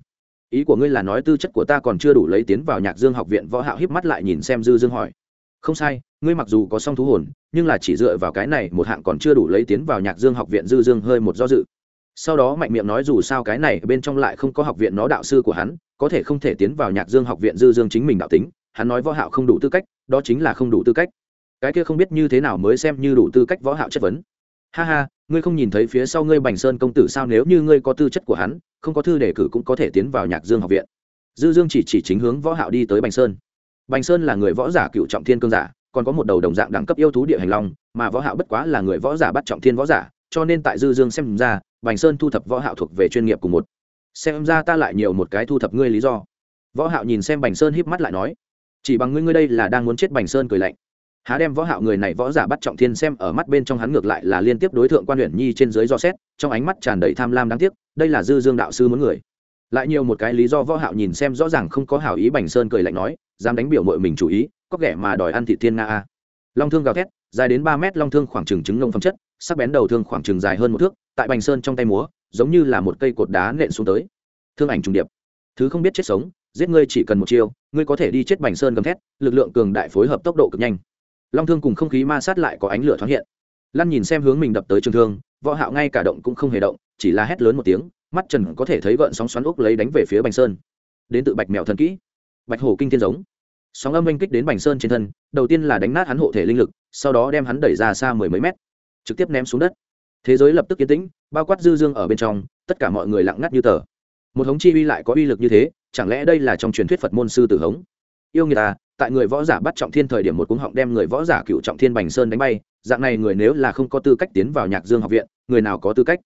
Ý của ngươi là nói tư chất của ta còn chưa đủ lấy tiến vào nhạc dương học viện võ hạo híp mắt lại nhìn xem dư dương hỏi. Không sai, ngươi mặc dù có song thú hồn, nhưng là chỉ dựa vào cái này một hạng còn chưa đủ lấy tiến vào nhạc dương học viện dư dương hơi một do dự. Sau đó mạnh miệng nói dù sao cái này bên trong lại không có học viện nó đạo sư của hắn, có thể không thể tiến vào nhạc dương học viện dư dương chính mình đạo tính, hắn nói võ hạo không đủ tư cách, đó chính là không đủ tư cách. Cái kia không biết như thế nào mới xem như đủ tư cách võ hạo chất vấn ha ha, ngươi không nhìn thấy phía sau ngươi bành sơn công tử sao? Nếu như ngươi có tư chất của hắn, không có thư đề cử cũng có thể tiến vào nhạc dương học viện. Dư dương chỉ chỉ chính hướng võ hạo đi tới bành sơn. Bành sơn là người võ giả cựu trọng thiên cương giả, còn có một đầu đồng dạng đẳng cấp yêu thú địa hành long, mà võ hạo bất quá là người võ giả bắt trọng thiên võ giả, cho nên tại dư dương xem ra, bành sơn thu thập võ hạo thuộc về chuyên nghiệp cùng một. Xem ra ta lại nhiều một cái thu thập ngươi lý do. Võ hạo nhìn xem bành sơn híp mắt lại nói, chỉ bằng ngươi ngươi đây là đang muốn chết bành sơn cười lạnh há đem võ hạo người này võ giả bắt trọng thiên xem ở mắt bên trong hắn ngược lại là liên tiếp đối tượng quan huyền nhi trên dưới do xét, trong ánh mắt tràn đầy tham lam đáng tiếc, đây là dư dương đạo sư muốn người. Lại nhiều một cái lý do võ hạo nhìn xem rõ ràng không có hảo ý bành sơn cười lạnh nói, dám đánh biểu muội mình chủ ý, có ghẻ mà đòi ăn thị thiên nga a. Long thương gào thét, dài đến ba mét long thương khoảng chừng trứng ngông phẩm chất, sắc bén đầu thương khoảng chừng dài hơn một thước, tại bành sơn trong tay múa, giống như là một cây cột đá nện xuống tới. Thương ảnh trùng điệp. Thứ không biết chết sống, giết ngươi chỉ cần một chiêu, ngươi có thể đi chết bành sơn gầm thét, lực lượng cường đại phối hợp tốc độ cực nhanh long thương cùng không khí ma sát lại có ánh lửa thoáng hiện. Lăn nhìn xem hướng mình đập tới trường thương, võ hạo ngay cả động cũng không hề động, chỉ là hét lớn một tiếng, mắt trần có thể thấy gợn sóng xoắn ốc lấy đánh về phía bành sơn. Đến tự bạch mèo thần kỹ. Bạch hổ kinh thiên giống. Sóng âm anh kích đến bành sơn trên thân, đầu tiên là đánh nát hắn hộ thể linh lực, sau đó đem hắn đẩy ra xa mười mấy mét, trực tiếp ném xuống đất. Thế giới lập tức yên tĩnh, bao quát dư dương ở bên trong, tất cả mọi người lặng ngắt như tờ. Một hống chi uy lại có uy lực như thế, chẳng lẽ đây là trong truyền thuyết phật môn sư tử hống? Yêu người ta à, tại người võ giả bắt trọng thiên thời điểm một cuống họng đem người võ giả cựu trọng thiên bành sơn đánh bay, dạng này người nếu là không có tư cách tiến vào nhạc dương học viện, người nào có tư cách?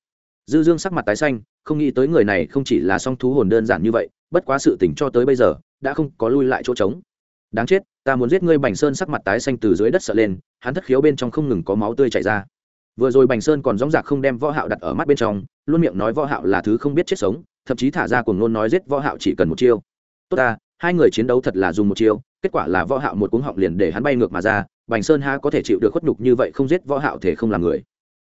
Dư dương sắc mặt tái xanh, không nghĩ tới người này không chỉ là song thú hồn đơn giản như vậy, bất quá sự tỉnh cho tới bây giờ, đã không có lui lại chỗ trống. Đáng chết, ta muốn giết ngươi, bành sơn sắc mặt tái xanh từ dưới đất sợ lên, hắn thất khiếu bên trong không ngừng có máu tươi chảy ra. Vừa rồi bành sơn còn dóng dạc không đem võ hạo đặt ở mắt bên trong, luôn miệng nói võ hạo là thứ không biết chết sống, thậm chí thả ra cuồng nôn nói giết võ hạo chỉ cần một chiêu. Tốt ta, hai người chiến đấu thật là dùng một chiêu kết quả là võ hạo một cuống họng liền để hắn bay ngược mà ra, bành sơn ha có thể chịu được khuất nhục như vậy không giết võ hạo thể không làm người.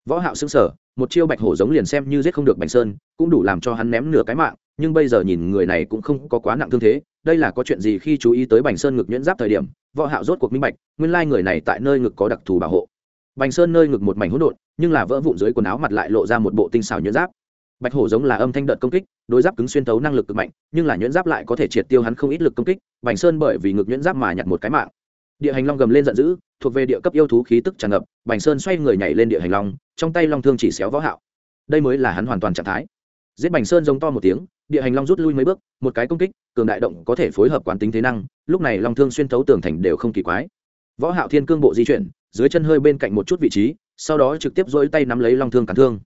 Võ hạo sững sờ, một chiêu bạch hổ giống liền xem như giết không được bành sơn, cũng đủ làm cho hắn ném nửa cái mạng, nhưng bây giờ nhìn người này cũng không có quá nặng thương thế, đây là có chuyện gì khi chú ý tới bành sơn ngực nhuyễn giáp thời điểm, võ hạo rốt cuộc minh bạch, nguyên lai người này tại nơi ngực có đặc thù bảo hộ. Bành sơn nơi ngực một mảnh hỗn độn, nhưng là vỡ vụn dưới quần áo mặt lại lộ ra một bộ tinh xảo nhuyễn giáp bạch hổ giống là âm thanh đợt công kích, đối giáp cứng xuyên tấu năng lực cực mạnh, nhưng là nhuyễn giáp lại có thể triệt tiêu hắn không ít lực công kích, bành sơn bởi vì ngực nhuyễn giáp mà nhặt một cái mạng. Địa hành long gầm lên giận dữ, thuộc về địa cấp yêu thú khí tức tràn ngập, bành sơn xoay người nhảy lên địa hành long, trong tay long thương chỉ xéo võ hạo. Đây mới là hắn hoàn toàn trạng thái. Giết bành sơn giống to một tiếng, địa hành long rút lui mấy bước, một cái công kích, cường đại động có thể phối hợp quán tính thế năng, lúc này long thương xuyên thấu tường thành đều không kỳ quái. Võ hạo thiên cương bộ di chuyển, dưới chân hơi bên cạnh một chút vị trí, sau đó trực tiếp dỗi tay nắm lấy long thương cản thương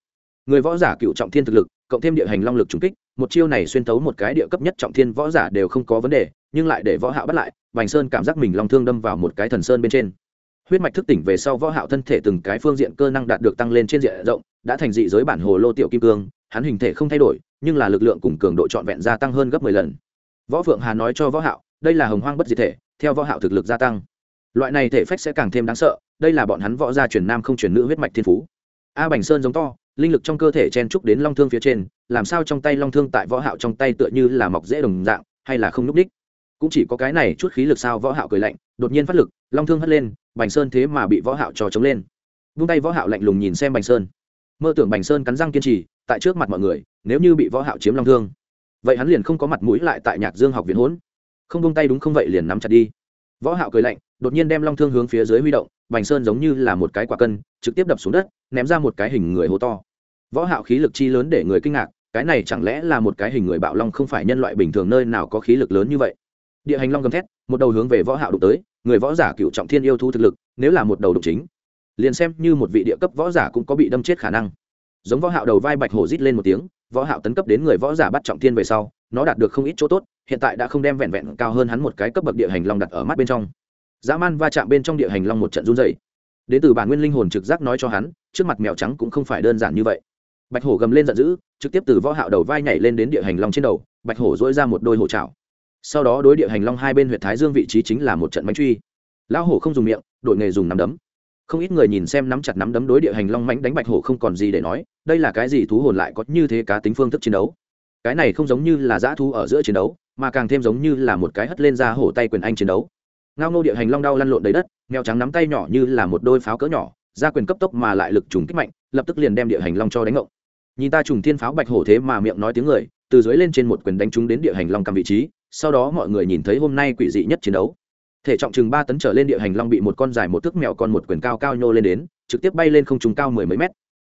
người võ giả cựu trọng thiên thực lực, cộng thêm địa hành long lực trùng kích, một chiêu này xuyên thấu một cái địa cấp nhất trọng thiên võ giả đều không có vấn đề, nhưng lại để võ hạo bắt lại, bành sơn cảm giác mình long thương đâm vào một cái thần sơn bên trên. Huyết mạch thức tỉnh về sau võ hạo thân thể từng cái phương diện cơ năng đạt được tăng lên trên diện rộng, đã thành dị giới bản hồ lô tiểu kim cương, hắn hình thể không thay đổi, nhưng là lực lượng cùng cường độ trọn vẹn gia tăng hơn gấp 10 lần. Võ phượng hà nói cho võ hạo, đây là hồng hoang bất diệt thể, theo võ hạo thực lực gia tăng. Loại này thể phách sẽ càng thêm đáng sợ, đây là bọn hắn võ gia truyền nam không truyền nữ huyết mạch thiên phú. A bành sơn giống to linh lực trong cơ thể chen trúc đến long thương phía trên, làm sao trong tay long thương tại võ hạo trong tay tựa như là mọc dễ đồng dạng, hay là không núp đích? Cũng chỉ có cái này chút khí lực sao võ hạo cười lạnh, đột nhiên phát lực, long thương hất lên, bành sơn thế mà bị võ hạo trò chống lên. Vung tay võ hạo lạnh lùng nhìn xem bành sơn. Mơ tưởng bành sơn cắn răng kiên trì, tại trước mặt mọi người, nếu như bị võ hạo chiếm long thương, vậy hắn liền không có mặt mũi lại tại nhạc dương học viện hỗn. Không vung tay đúng không vậy liền nắm chặt đi. Võ hạo cười lạnh, đột nhiên đem long thương hướng phía dưới huy động, bành sơn giống như là một cái quả cân, trực tiếp đập xuống đất, ném ra một cái hình người hố to võ hạo khí lực chi lớn để người kinh ngạc, cái này chẳng lẽ là một cái hình người bạo long không phải nhân loại bình thường nơi nào có khí lực lớn như vậy? Địa hành long gầm thét, một đầu hướng về võ hạo đụng tới, người võ giả cựu trọng thiên yêu thu thực lực, nếu là một đầu đụng chính, liền xem như một vị địa cấp võ giả cũng có bị đâm chết khả năng. Giống võ hạo đầu vai bạch hổ rít lên một tiếng, võ hạo tấn cấp đến người võ giả bắt trọng thiên về sau, nó đạt được không ít chỗ tốt, hiện tại đã không đem vẹn vẹn cao hơn hắn một cái cấp bậc địa hành long đặt ở mắt bên trong. Dã man va chạm bên trong địa hành long một trận run rẩy. đến từ bản nguyên linh hồn trực giác nói cho hắn, trước mặt mèo trắng cũng không phải đơn giản như vậy bạch hổ gầm lên giận dữ, trực tiếp từ võ hạo đầu vai nhảy lên đến địa hành long trên đầu, bạch hổ dỗi ra một đôi hổ chảo. sau đó đối địa hành long hai bên huyệt thái dương vị trí chính là một trận bánh truy. Lão hổ không dùng miệng, đội nghề dùng nắm đấm. Không ít người nhìn xem nắm chặt nắm đấm đối địa hành long mãnh đánh bạch hổ không còn gì để nói, đây là cái gì thú hồn lại có như thế cá tính phương thức chiến đấu. Cái này không giống như là dã thú ở giữa chiến đấu, mà càng thêm giống như là một cái hất lên ra hổ tay quyền anh chiến đấu. Ngao Nô địa hành long đau lăn lộn đầy đất, mèo trắng nắm tay nhỏ như là một đôi pháo cỡ nhỏ, ra quyền cấp tốc mà lại lực trùng kích mạnh, lập tức liền đem địa hành long cho đánh ngộng nhìn ta trùng thiên pháo bạch hổ thế mà miệng nói tiếng người, từ dưới lên trên một quyền đánh trúng đến địa hành long cầm vị trí, sau đó mọi người nhìn thấy hôm nay quỷ dị nhất chiến đấu. Thể trọng chừng ba tấn trở lên địa hành long bị một con dài một thước mèo con một quyền cao cao nhô lên đến, trực tiếp bay lên không trùng cao mười mấy mét.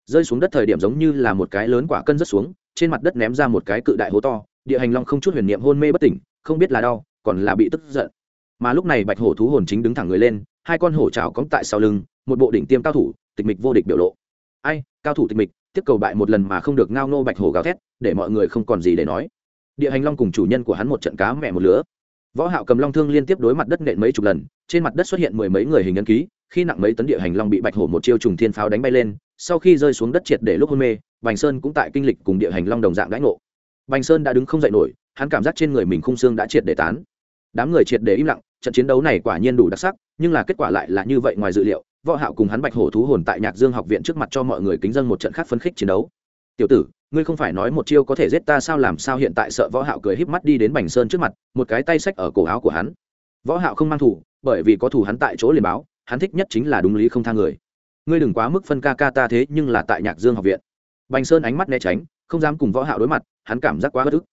Rơi xuống đất thời điểm giống như là một cái lớn quả cân rất xuống, trên mặt đất ném ra một cái cự đại hố to, địa hành long không chút huyền niệm hôn mê bất tỉnh, không biết là đau, còn là bị tức giận. Mà lúc này bạch hổ thú hồn chính đứng thẳng người lên, hai con hổ trào cóng tại sau lưng, một bộ đỉnh tiêm cao thủ, tịch mịch vô địch biểu lộ. Ai, cao thủ tịch mịch? Tiếp cầu bại một lần mà không được ngao nô bạch hổ gào thét, để mọi người không còn gì để nói. Địa hành long cùng chủ nhân của hắn một trận cá mẹ một lứa. Võ hạo cầm long thương liên tiếp đối mặt đất nện mấy chục lần, trên mặt đất xuất hiện mười mấy người hình ấn ký, khi nặng mấy tấn địa hành long bị bạch hổ một chiêu trùng thiên pháo đánh bay lên, sau khi rơi xuống đất triệt để lúc hôn mê, bành sơn cũng tại kinh lịch cùng địa hành long đồng dạng đãi ngộ. Bành sơn đã đứng không dậy nổi, hắn cảm giác trên người mình khung xương đã triệt để tán. Đám người triệt để im lặng, trận chiến đấu này quả nhiên đủ đặc sắc, nhưng là kết quả lại là như vậy ngoài dự liệu võ hạo cùng hắn bạch hổ thú hồn tại nhạc dương học viện trước mặt cho mọi người kính dân một trận khác phấn khích chiến đấu. Tiểu tử, ngươi không phải nói một chiêu có thể giết ta sao làm sao hiện tại sợ võ hạo cười híp mắt đi đến bành sơn trước mặt, một cái tay sách ở cổ áo của hắn. Võ hạo không mang thủ, bởi vì có thủ hắn tại chỗ liền báo, hắn thích nhất chính là đúng lý không tha người. Ngươi đừng quá mức phân ca ca ta thế nhưng là tại nhạc dương học viện. Bành sơn ánh mắt né tránh, không dám cùng võ hạo đối mặt, hắn cảm giác quá bất ức.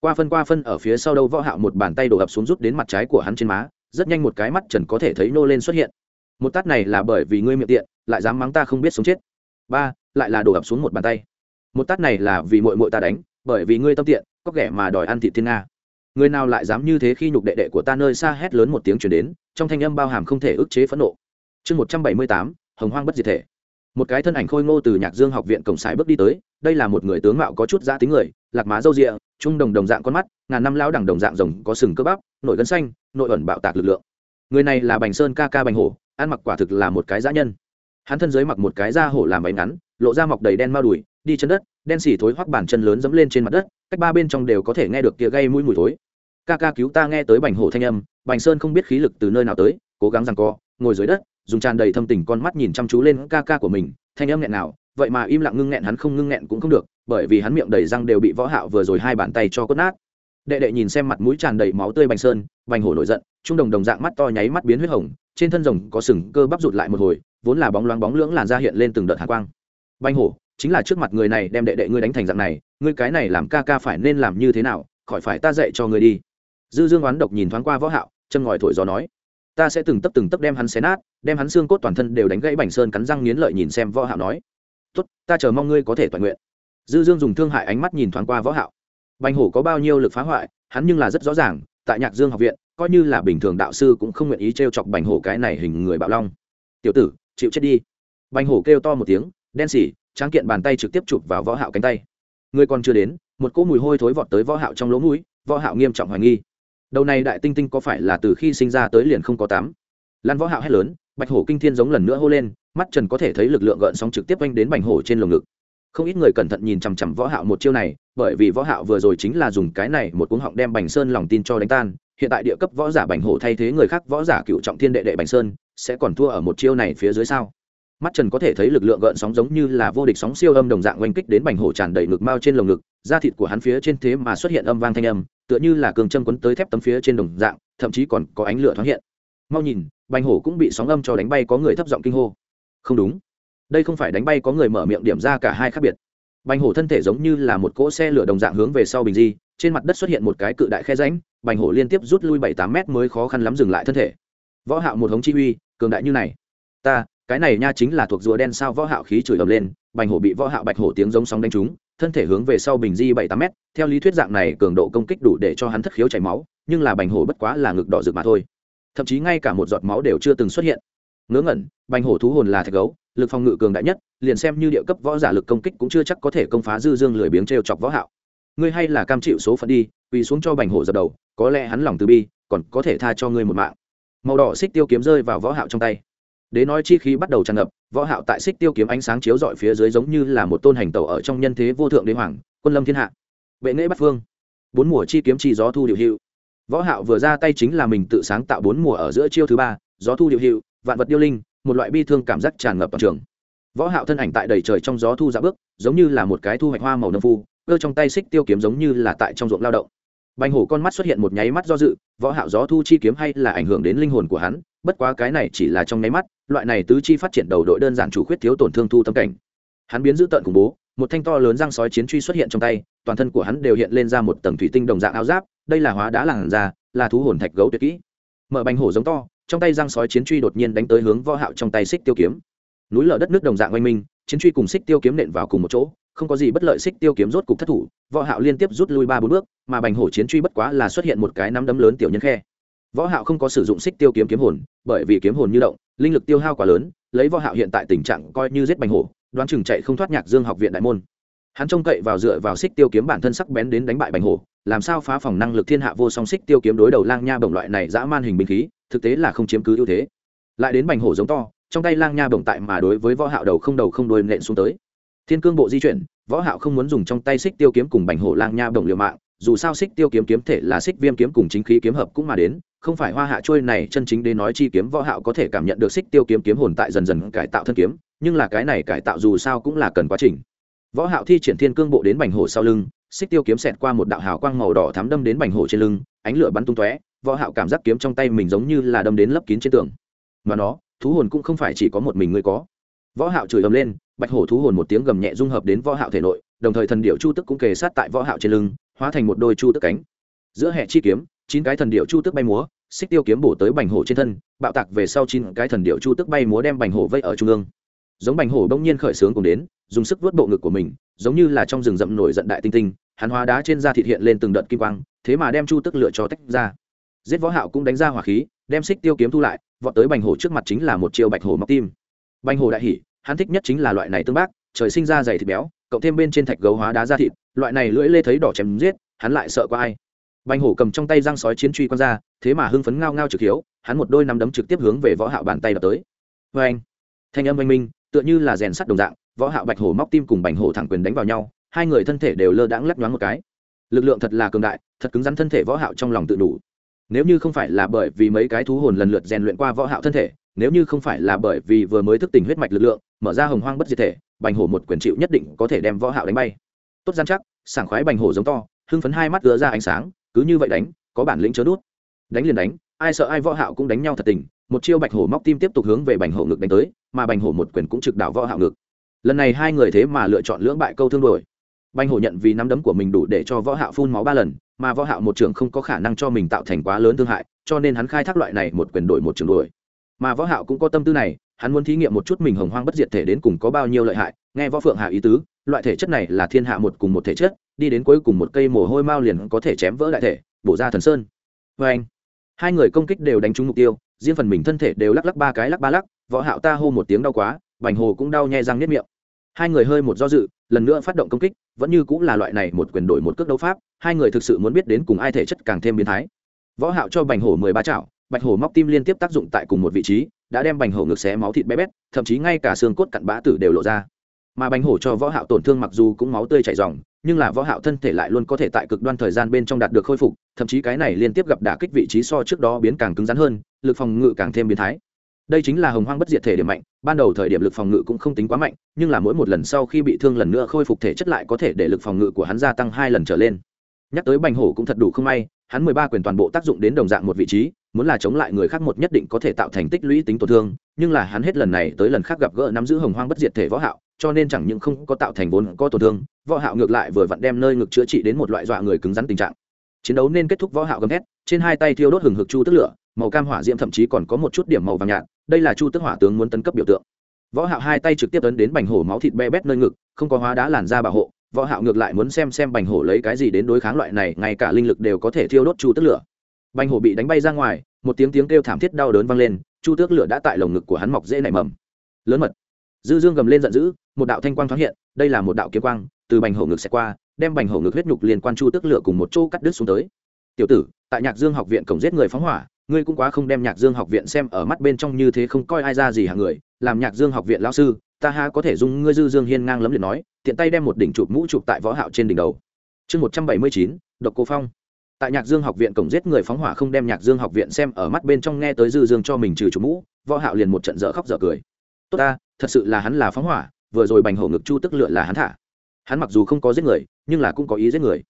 Qua phân qua phân ở phía sau đâu võ hạo một bàn tay đổ ập xuống rút đến mặt trái của hắn trên má, rất nhanh một cái mắt trần có thể thấy nô lên xuất hiện một tát này là bởi vì ngươi miệng tiện, lại dám mắng ta không biết sống chết. Ba, lại là đổ ập xuống một bàn tay. Một tát này là vì muội muội ta đánh, bởi vì ngươi tâm tiện, có kẻ mà đòi ăn thịt thiên nga. Người nào lại dám như thế khi nhục đệ đệ của ta nơi xa hét lớn một tiếng truyền đến, trong thanh âm bao hàm không thể ức chế phẫn nộ. Chương một trăm bảy mươi tám, hồng hoang bất diệt thể. Một cái thân ảnh khôi ngô từ nhạc dương học viện cổng sải bước đi tới, đây là một người tướng mạo có chút giã tính người, lạc má râu rịa, trung đồng đồng dạng con mắt, ngàn năm lão đẳng đồng dạng rồng có sừng cơ bắp, nội gân xanh, nội ẩn bạo tạc lực lượng. Người này là bành sơn ca ca bành hổ ăn mặc quả thực là một cái dã nhân. Hắn thân dưới mặc một cái da hổ làm váy ngắn, lộ ra mọc đầy đen mau đùi, đi chân đất, đen xỉ thối hoắc bàn chân lớn dẫm lên trên mặt đất, cách ba bên trong đều có thể nghe được kia gây mũi mùi thối. Ca ca cứu ta nghe tới bành hổ thanh âm, bành sơn không biết khí lực từ nơi nào tới, cố gắng rằng co, ngồi dưới đất, dùng tràn đầy thâm tình con mắt nhìn chăm chú lên ca ca của mình, thanh âm nghẹn nào vậy mà im lặng ngưng nghẹn hắn không ngưng nghẹn cũng không được, bởi vì hắn miệng đầy răng đều bị võ hạo vừa rồi hai bàn tay cho cốt nát. Đệ đệ nhìn xem mặt mũi tràn đầy máu tươi bành sơn, bành hổ nổi giận trung đồng đồng dạng mắt to nháy mắt biến huyết hồng, trên thân rồng có sừng cơ bắp rụt lại một hồi, vốn là bóng loáng bóng lưỡng làn ra hiện lên từng đợt hạ quang. Banh hổ, chính là trước mặt người này đem đệ đệ ngươi đánh thành dạng này, ngươi cái này làm ca ca phải nên làm như thế nào, khỏi phải ta dạy cho ngươi đi. Dư dương oán độc nhìn thoáng qua võ hạo chân ngòi thổi gió nói, ta sẽ từng tấp từng tấp đem hắn xé nát, đem hắn xương cốt toàn thân đều đánh gãy bành sơn cắn răng nghiến lợi nhìn xem võ hạo nói, tốt, ta chờ mong ngươi có thể toàn nguyện. Dư dương dùng thương hại ánh mắt nhìn thoáng qua võ hạo. Bành hổ có bao nhiêu lực phá hoại, hắn nhưng là rất rõ ràng, tại nhạc dương học viện coi như là bình thường đạo sư cũng không nguyện ý trêu chọc bành hổ cái này hình người bạo long. Tiểu tử, chịu chết đi. Bành hổ kêu to một tiếng, đen xỉ, tráng kiện bàn tay trực tiếp chụp vào võ hạo cánh tay. Người còn chưa đến, một cỗ mùi hôi thối vọt tới võ hạo trong lỗ mũi, võ hạo nghiêm trọng hoài nghi. Đầu này đại tinh tinh có phải là từ khi sinh ra tới liền không có tắm lan võ hạo hét lớn, bạch hổ kinh thiên giống lần nữa hô lên, mắt trần có thể thấy lực lượng gợn sóng trực tiếp quanh đến bành hổ trên lồng ngực. Không ít người cẩn thận nhìn chằm chằm võ hạo một chiêu này, bởi vì võ hạo vừa rồi chính là dùng cái này một cuống họng đem bành sơn lòng tin cho đánh tan hiện tại địa cấp võ giả bành hổ thay thế người khác võ giả cựu trọng thiên đệ đệ bành sơn, sẽ còn thua ở một chiêu này phía dưới sao? Mắt trần có thể thấy lực lượng gợn sóng giống như là vô địch sóng siêu âm đồng dạng oanh kích đến bành hổ tràn đầy ngực mao trên lồng ngực, da thịt của hắn phía trên thế mà xuất hiện âm vang thanh âm, tựa như là cường châm quấn tới thép tấm phía trên đồng dạng, thậm chí còn có ánh lửa thoáng hiện. Mau nhìn, bành hổ cũng bị sóng âm cho đánh bay có người thấp giọng kinh hô. Không đúng. Đây không phải đánh bay có người mở miệng điểm ra cả hai khác biệt. Bành hổ thân thể giống như là một cỗ xe lửa đồng dạng hướng về sau bình di, trên mặt đất xuất hiện một cái cự đại khe ránh bành hổ liên tiếp rút lui bảy tám mét mới khó khăn lắm dừng lại thân thể. Võ hạo một hống chi uy, cường đại như này. Ta, cái này nha chính là thuộc rùa đen sao võ hạo khí chửi ầm lên, bành hổ bị võ hạo bạch hổ tiếng giống sóng đánh trúng, thân thể hướng về sau bình di bảy tám mét, theo lý thuyết dạng này cường độ công kích đủ để cho hắn thất khiếu chảy máu, nhưng là bành hổ bất quá là ngực đỏ rực mà thôi. Thậm chí ngay cả một giọt máu đều chưa từng xuất hiện. Ngớ ngẩn, bành hổ thú hồn là thạch gấu, lực phòng ngự cường đại nhất, liền xem như địa cấp võ giả lực công kích cũng chưa chắc có thể công phá dư dương lười biếng trêu chọc võ hạo ngươi hay là cam chịu số phận đi vì xuống cho bành hổ dập đầu, có lẽ hắn lòng từ bi, còn có thể tha cho ngươi một mạng. Màu đỏ xích tiêu kiếm rơi vào võ hạo trong tay. Đế nói chi khí bắt đầu tràn ngập, võ hạo tại xích tiêu kiếm ánh sáng chiếu rọi phía dưới giống như là một tôn hành tẩu ở trong nhân thế vô thượng đế hoàng, quân lâm thiên hạ. Bệ nghệ bắt phương bốn mùa chi kiếm chi gió thu điều hiệu. Võ hạo vừa ra tay chính là mình tự sáng tạo bốn mùa ở giữa chiêu thứ ba, gió thu điều hiệu, vạn vật điêu linh, một loại bi thương cảm giác tràn ngập toàn trường. Võ hạo thân ảnh tại đầy trời trong gió thu dạo bước, giống như là một cái thu hoạch hoa màu nông phu cơ trong tay xích tiêu kiếm giống như là tại trong ruộng lao động. Bành hổ con mắt xuất hiện một nháy mắt do dự, võ hạo gió thu chi kiếm hay là ảnh hưởng đến linh hồn của hắn, bất quá cái này chỉ là trong nháy mắt, loại này tứ chi phát triển đầu đội đơn giản chủ khuyết thiếu tổn thương thu tâm cảnh. Hắn biến dữ tợn khủng bố, một thanh to lớn răng sói chiến truy xuất hiện trong tay, toàn thân của hắn đều hiện lên ra một tầng thủy tinh đồng dạng áo giáp, đây là hóa đá làng ra là thú hồn thạch gấu tuyệt kỹ. Mở bành hổ giống to, trong tay răng sói chiến truy đột nhiên đánh tới hướng võ hạo trong tay xích tiêu kiếm. Núi lở đất nước đồng dạng oanh minh, chiến truy cùng xích tiêu kiếm nện vào cùng một chỗ không có gì bất lợi xích tiêu kiếm rốt cục thất thủ, võ hạo liên tiếp rút lui ba bốn bước, mà bành hổ chiến truy bất quá là xuất hiện một cái nắm đấm lớn tiểu nhân khe. Võ hạo không có sử dụng xích tiêu kiếm kiếm hồn, bởi vì kiếm hồn như động, linh lực tiêu hao quá lớn, lấy võ hạo hiện tại tình trạng coi như giết bành hổ, đoán chừng chạy không thoát nhạc dương học viện đại môn. Hắn trông cậy vào dựa vào xích tiêu kiếm bản thân sắc bén đến đánh bại bành hổ, làm sao phá phòng năng lực thiên hạ vô song xích tiêu kiếm đối đầu lang nha bổng loại này dã man hình binh khí, thực tế là không chiếm cứ ưu thế. Lại đến bành hổ giống to, trong tay lang nha bổng tại mà đối với võ hạo đầu không đầu không đuôi nện xuống tới thiên cương bộ di chuyển, võ hạo không muốn dùng trong tay xích tiêu kiếm cùng bành hổ lang nha đồng liều mạng, dù sao xích tiêu kiếm kiếm thể là xích viêm kiếm cùng chính khí kiếm hợp cũng mà đến, không phải hoa hạ trôi này chân chính đến nói chi kiếm võ hạo có thể cảm nhận được xích tiêu kiếm kiếm hồn tại dần dần cải tạo thân kiếm, nhưng là cái này cải tạo dù sao cũng là cần quá trình. Võ hạo thi triển thiên cương bộ đến bành hổ sau lưng, xích tiêu kiếm xẹt qua một đạo hào quang màu đỏ thắm đâm đến bành hổ trên lưng, ánh lửa bắn tung tóe, võ hạo cảm giác kiếm trong tay mình giống như là đâm đến lấp kín trên tường. Mà nó, thú hồn cũng không phải chỉ có một mình ngươi có. Võ hạo chửi ầm lên bạch hổ thú hồn một tiếng gầm nhẹ dung hợp đến võ hạo thể nội, đồng thời thần điệu chu tức cũng kề sát tại võ hạo trên lưng, hóa thành một đôi chu tức cánh. Giữa hệ chi kiếm, chín cái thần điệu chu tức bay múa, xích tiêu kiếm bổ tới bành hổ trên thân, bạo tạc về sau chín cái thần điệu chu tức bay múa đem bành hổ vây ở trung ương. Giống bành hổ bỗng nhiên khởi sướng cùng đến, dùng sức vuốt bộ ngực của mình, giống như là trong rừng rậm nổi giận đại tinh tinh, hắn hóa đá trên da thịt hiện lên từng đợt kim quang, thế mà đem chu tức lựa cho tách ra. Giết võ hạo cũng đánh ra hỏa khí, đem xích tiêu kiếm thu lại, vọt tới bành hổ trước mặt chính là một chiêu bạch hổ móc tim. Bành hổ đại hỉ hắn thích nhất chính là loại này tương bác, trời sinh ra dày thịt béo, cộng thêm bên trên thạch gấu hóa đá ra thịt, loại này lưỡi lê thấy đỏ chém giết, hắn lại sợ qua ai. Bành hổ cầm trong tay răng sói chiến truy quan ra, thế mà hưng phấn ngao ngao trực hiếu, hắn một đôi nắm đấm trực tiếp hướng về võ hạo bàn tay đập tới. Vê anh, thanh âm oanh minh, tựa như là rèn sắt đồng dạng, võ hạo bạch hổ móc tim cùng bành hổ thẳng quyền đánh vào nhau, hai người thân thể đều lơ đãng lắc nhoáng một cái. Lực lượng thật là cường đại, thật cứng rắn thân thể võ hạo trong lòng tự đủ. Nếu như không phải là bởi vì mấy cái thú hồn lần lượt rèn luyện qua võ hạo thân thể nếu như không phải là bởi vì vừa mới thức tỉnh huyết mạch lực lượng, mở ra hồng hoang bất diệt thể, bành hổ một quyền chịu nhất định có thể đem võ hạo đánh bay. Tốt gian chắc, sảng khoái bành hổ giống to, hưng phấn hai mắt gỡ ra ánh sáng, cứ như vậy đánh, có bản lĩnh chớ đút. Đánh liền đánh, ai sợ ai võ hạo cũng đánh nhau thật tình, một chiêu bạch hổ móc tim tiếp tục hướng về bành hổ ngực đánh tới, mà bành hổ một quyền cũng trực đảo võ hạo ngực. Lần này hai người thế mà lựa chọn lưỡng bại câu thương đổi bành hổ nhận vì nắm đấm của mình đủ để cho võ hạo phun máu ba lần, mà võ hạo một trường không có khả năng cho mình tạo thành quá lớn thương hại, cho nên hắn khai thác loại này một quyền đổi một trường đổi mà võ hạo cũng có tâm tư này, hắn muốn thí nghiệm một chút mình hồng hoang bất diệt thể đến cùng có bao nhiêu lợi hại, nghe võ phượng hạ ý tứ, loại thể chất này là thiên hạ một cùng một thể chất, đi đến cuối cùng một cây mồ hôi mao liền có thể chém vỡ đại thể, bổ ra thần sơn. Với anh, hai người công kích đều đánh trúng mục tiêu, riêng phần mình thân thể đều lắc lắc ba cái lắc ba lắc, võ hạo ta hô một tiếng đau quá, bành hồ cũng đau nhè răng niết miệng. Hai người hơi một do dự, lần nữa phát động công kích, vẫn như cũng là loại này một quyền đổi một cước đấu pháp, hai người thực sự muốn biết đến cùng ai thể chất càng thêm biến thái. Võ hạo cho bành hổ mười ba chảo bạch hổ móc tim liên tiếp tác dụng tại cùng một vị trí, đã đem bành hổ ngực xé máu thịt bé bét, thậm chí ngay cả xương cốt cặn bã tử đều lộ ra. Mà bành hổ cho võ hạo tổn thương mặc dù cũng máu tươi chảy ròng, nhưng là võ hạo thân thể lại luôn có thể tại cực đoan thời gian bên trong đạt được khôi phục, thậm chí cái này liên tiếp gặp đả kích vị trí so trước đó biến càng cứng rắn hơn, lực phòng ngự càng thêm biến thái. Đây chính là hồng hoang bất diệt thể điểm mạnh, ban đầu thời điểm lực phòng ngự cũng không tính quá mạnh, nhưng là mỗi một lần sau khi bị thương lần nữa khôi phục thể chất lại có thể để lực phòng ngự của hắn gia tăng hai lần trở lên. Nhắc tới bành hổ cũng thật đủ không may hắn mười ba quyền toàn bộ tác dụng đến đồng dạng một vị trí, muốn là chống lại người khác một nhất định có thể tạo thành tích lũy tính tổn thương, nhưng là hắn hết lần này tới lần khác gặp gỡ nắm giữ hồng hoang bất diệt thể võ hạo, cho nên chẳng những không có tạo thành vốn có tổn thương, võ hạo ngược lại vừa vặn đem nơi ngực chữa trị đến một loại dọa người cứng rắn tình trạng. Chiến đấu nên kết thúc võ hạo gầm thét, trên hai tay thiêu đốt hừng hực chu tức lửa, màu cam hỏa diễm thậm chí còn có một chút điểm màu vàng nhạt, đây là chu tức hỏa tướng muốn tấn cấp biểu tượng. Võ hạo hai tay trực tiếp tấn đến bành hổ máu thịt be bét nơi ngực, không có hóa đá làn da bảo hộ võ hạo ngược lại muốn xem xem bành hổ lấy cái gì đến đối kháng loại này, ngay cả linh lực đều có thể thiêu đốt chu tức lửa. Bành hổ bị đánh bay ra ngoài, một tiếng tiếng kêu thảm thiết đau đớn vang lên, chu tước lửa đã tại lồng ngực của hắn mọc dễ nảy mầm. Lớn mật. Dư dương gầm lên giận dữ, một đạo thanh quang thoáng hiện, đây là một đạo kiếm quang, từ bành hổ ngực sẽ qua, đem bành hổ ngực huyết nhục liên quan chu tước lửa cùng một chỗ cắt đứt xuống tới. Tiểu tử, tại nhạc dương học viện cổng giết người phóng hỏa, ngươi cũng quá không đem nhạc dương học viện xem ở mắt bên trong như thế không coi ai ra gì hạng người, làm nhạc dương học viện lão sư ta ha có thể dùng ngươi dư dương hiên ngang lấm liệt nói, tiện tay đem một đỉnh chụp mũ chụp tại võ hạo trên đỉnh đầu. Chương một trăm bảy mươi chín, độc cô phong. Tại nhạc dương học viện cổng giết người phóng hỏa không đem nhạc dương học viện xem ở mắt bên trong nghe tới dư dương cho mình trừ chụp mũ, võ hạo liền một trận dở khóc dở cười. Tốt ta, thật sự là hắn là phóng hỏa, vừa rồi bành hổ ngực chu tức lựa là hắn thả. Hắn mặc dù không có giết người, nhưng là cũng có ý giết người.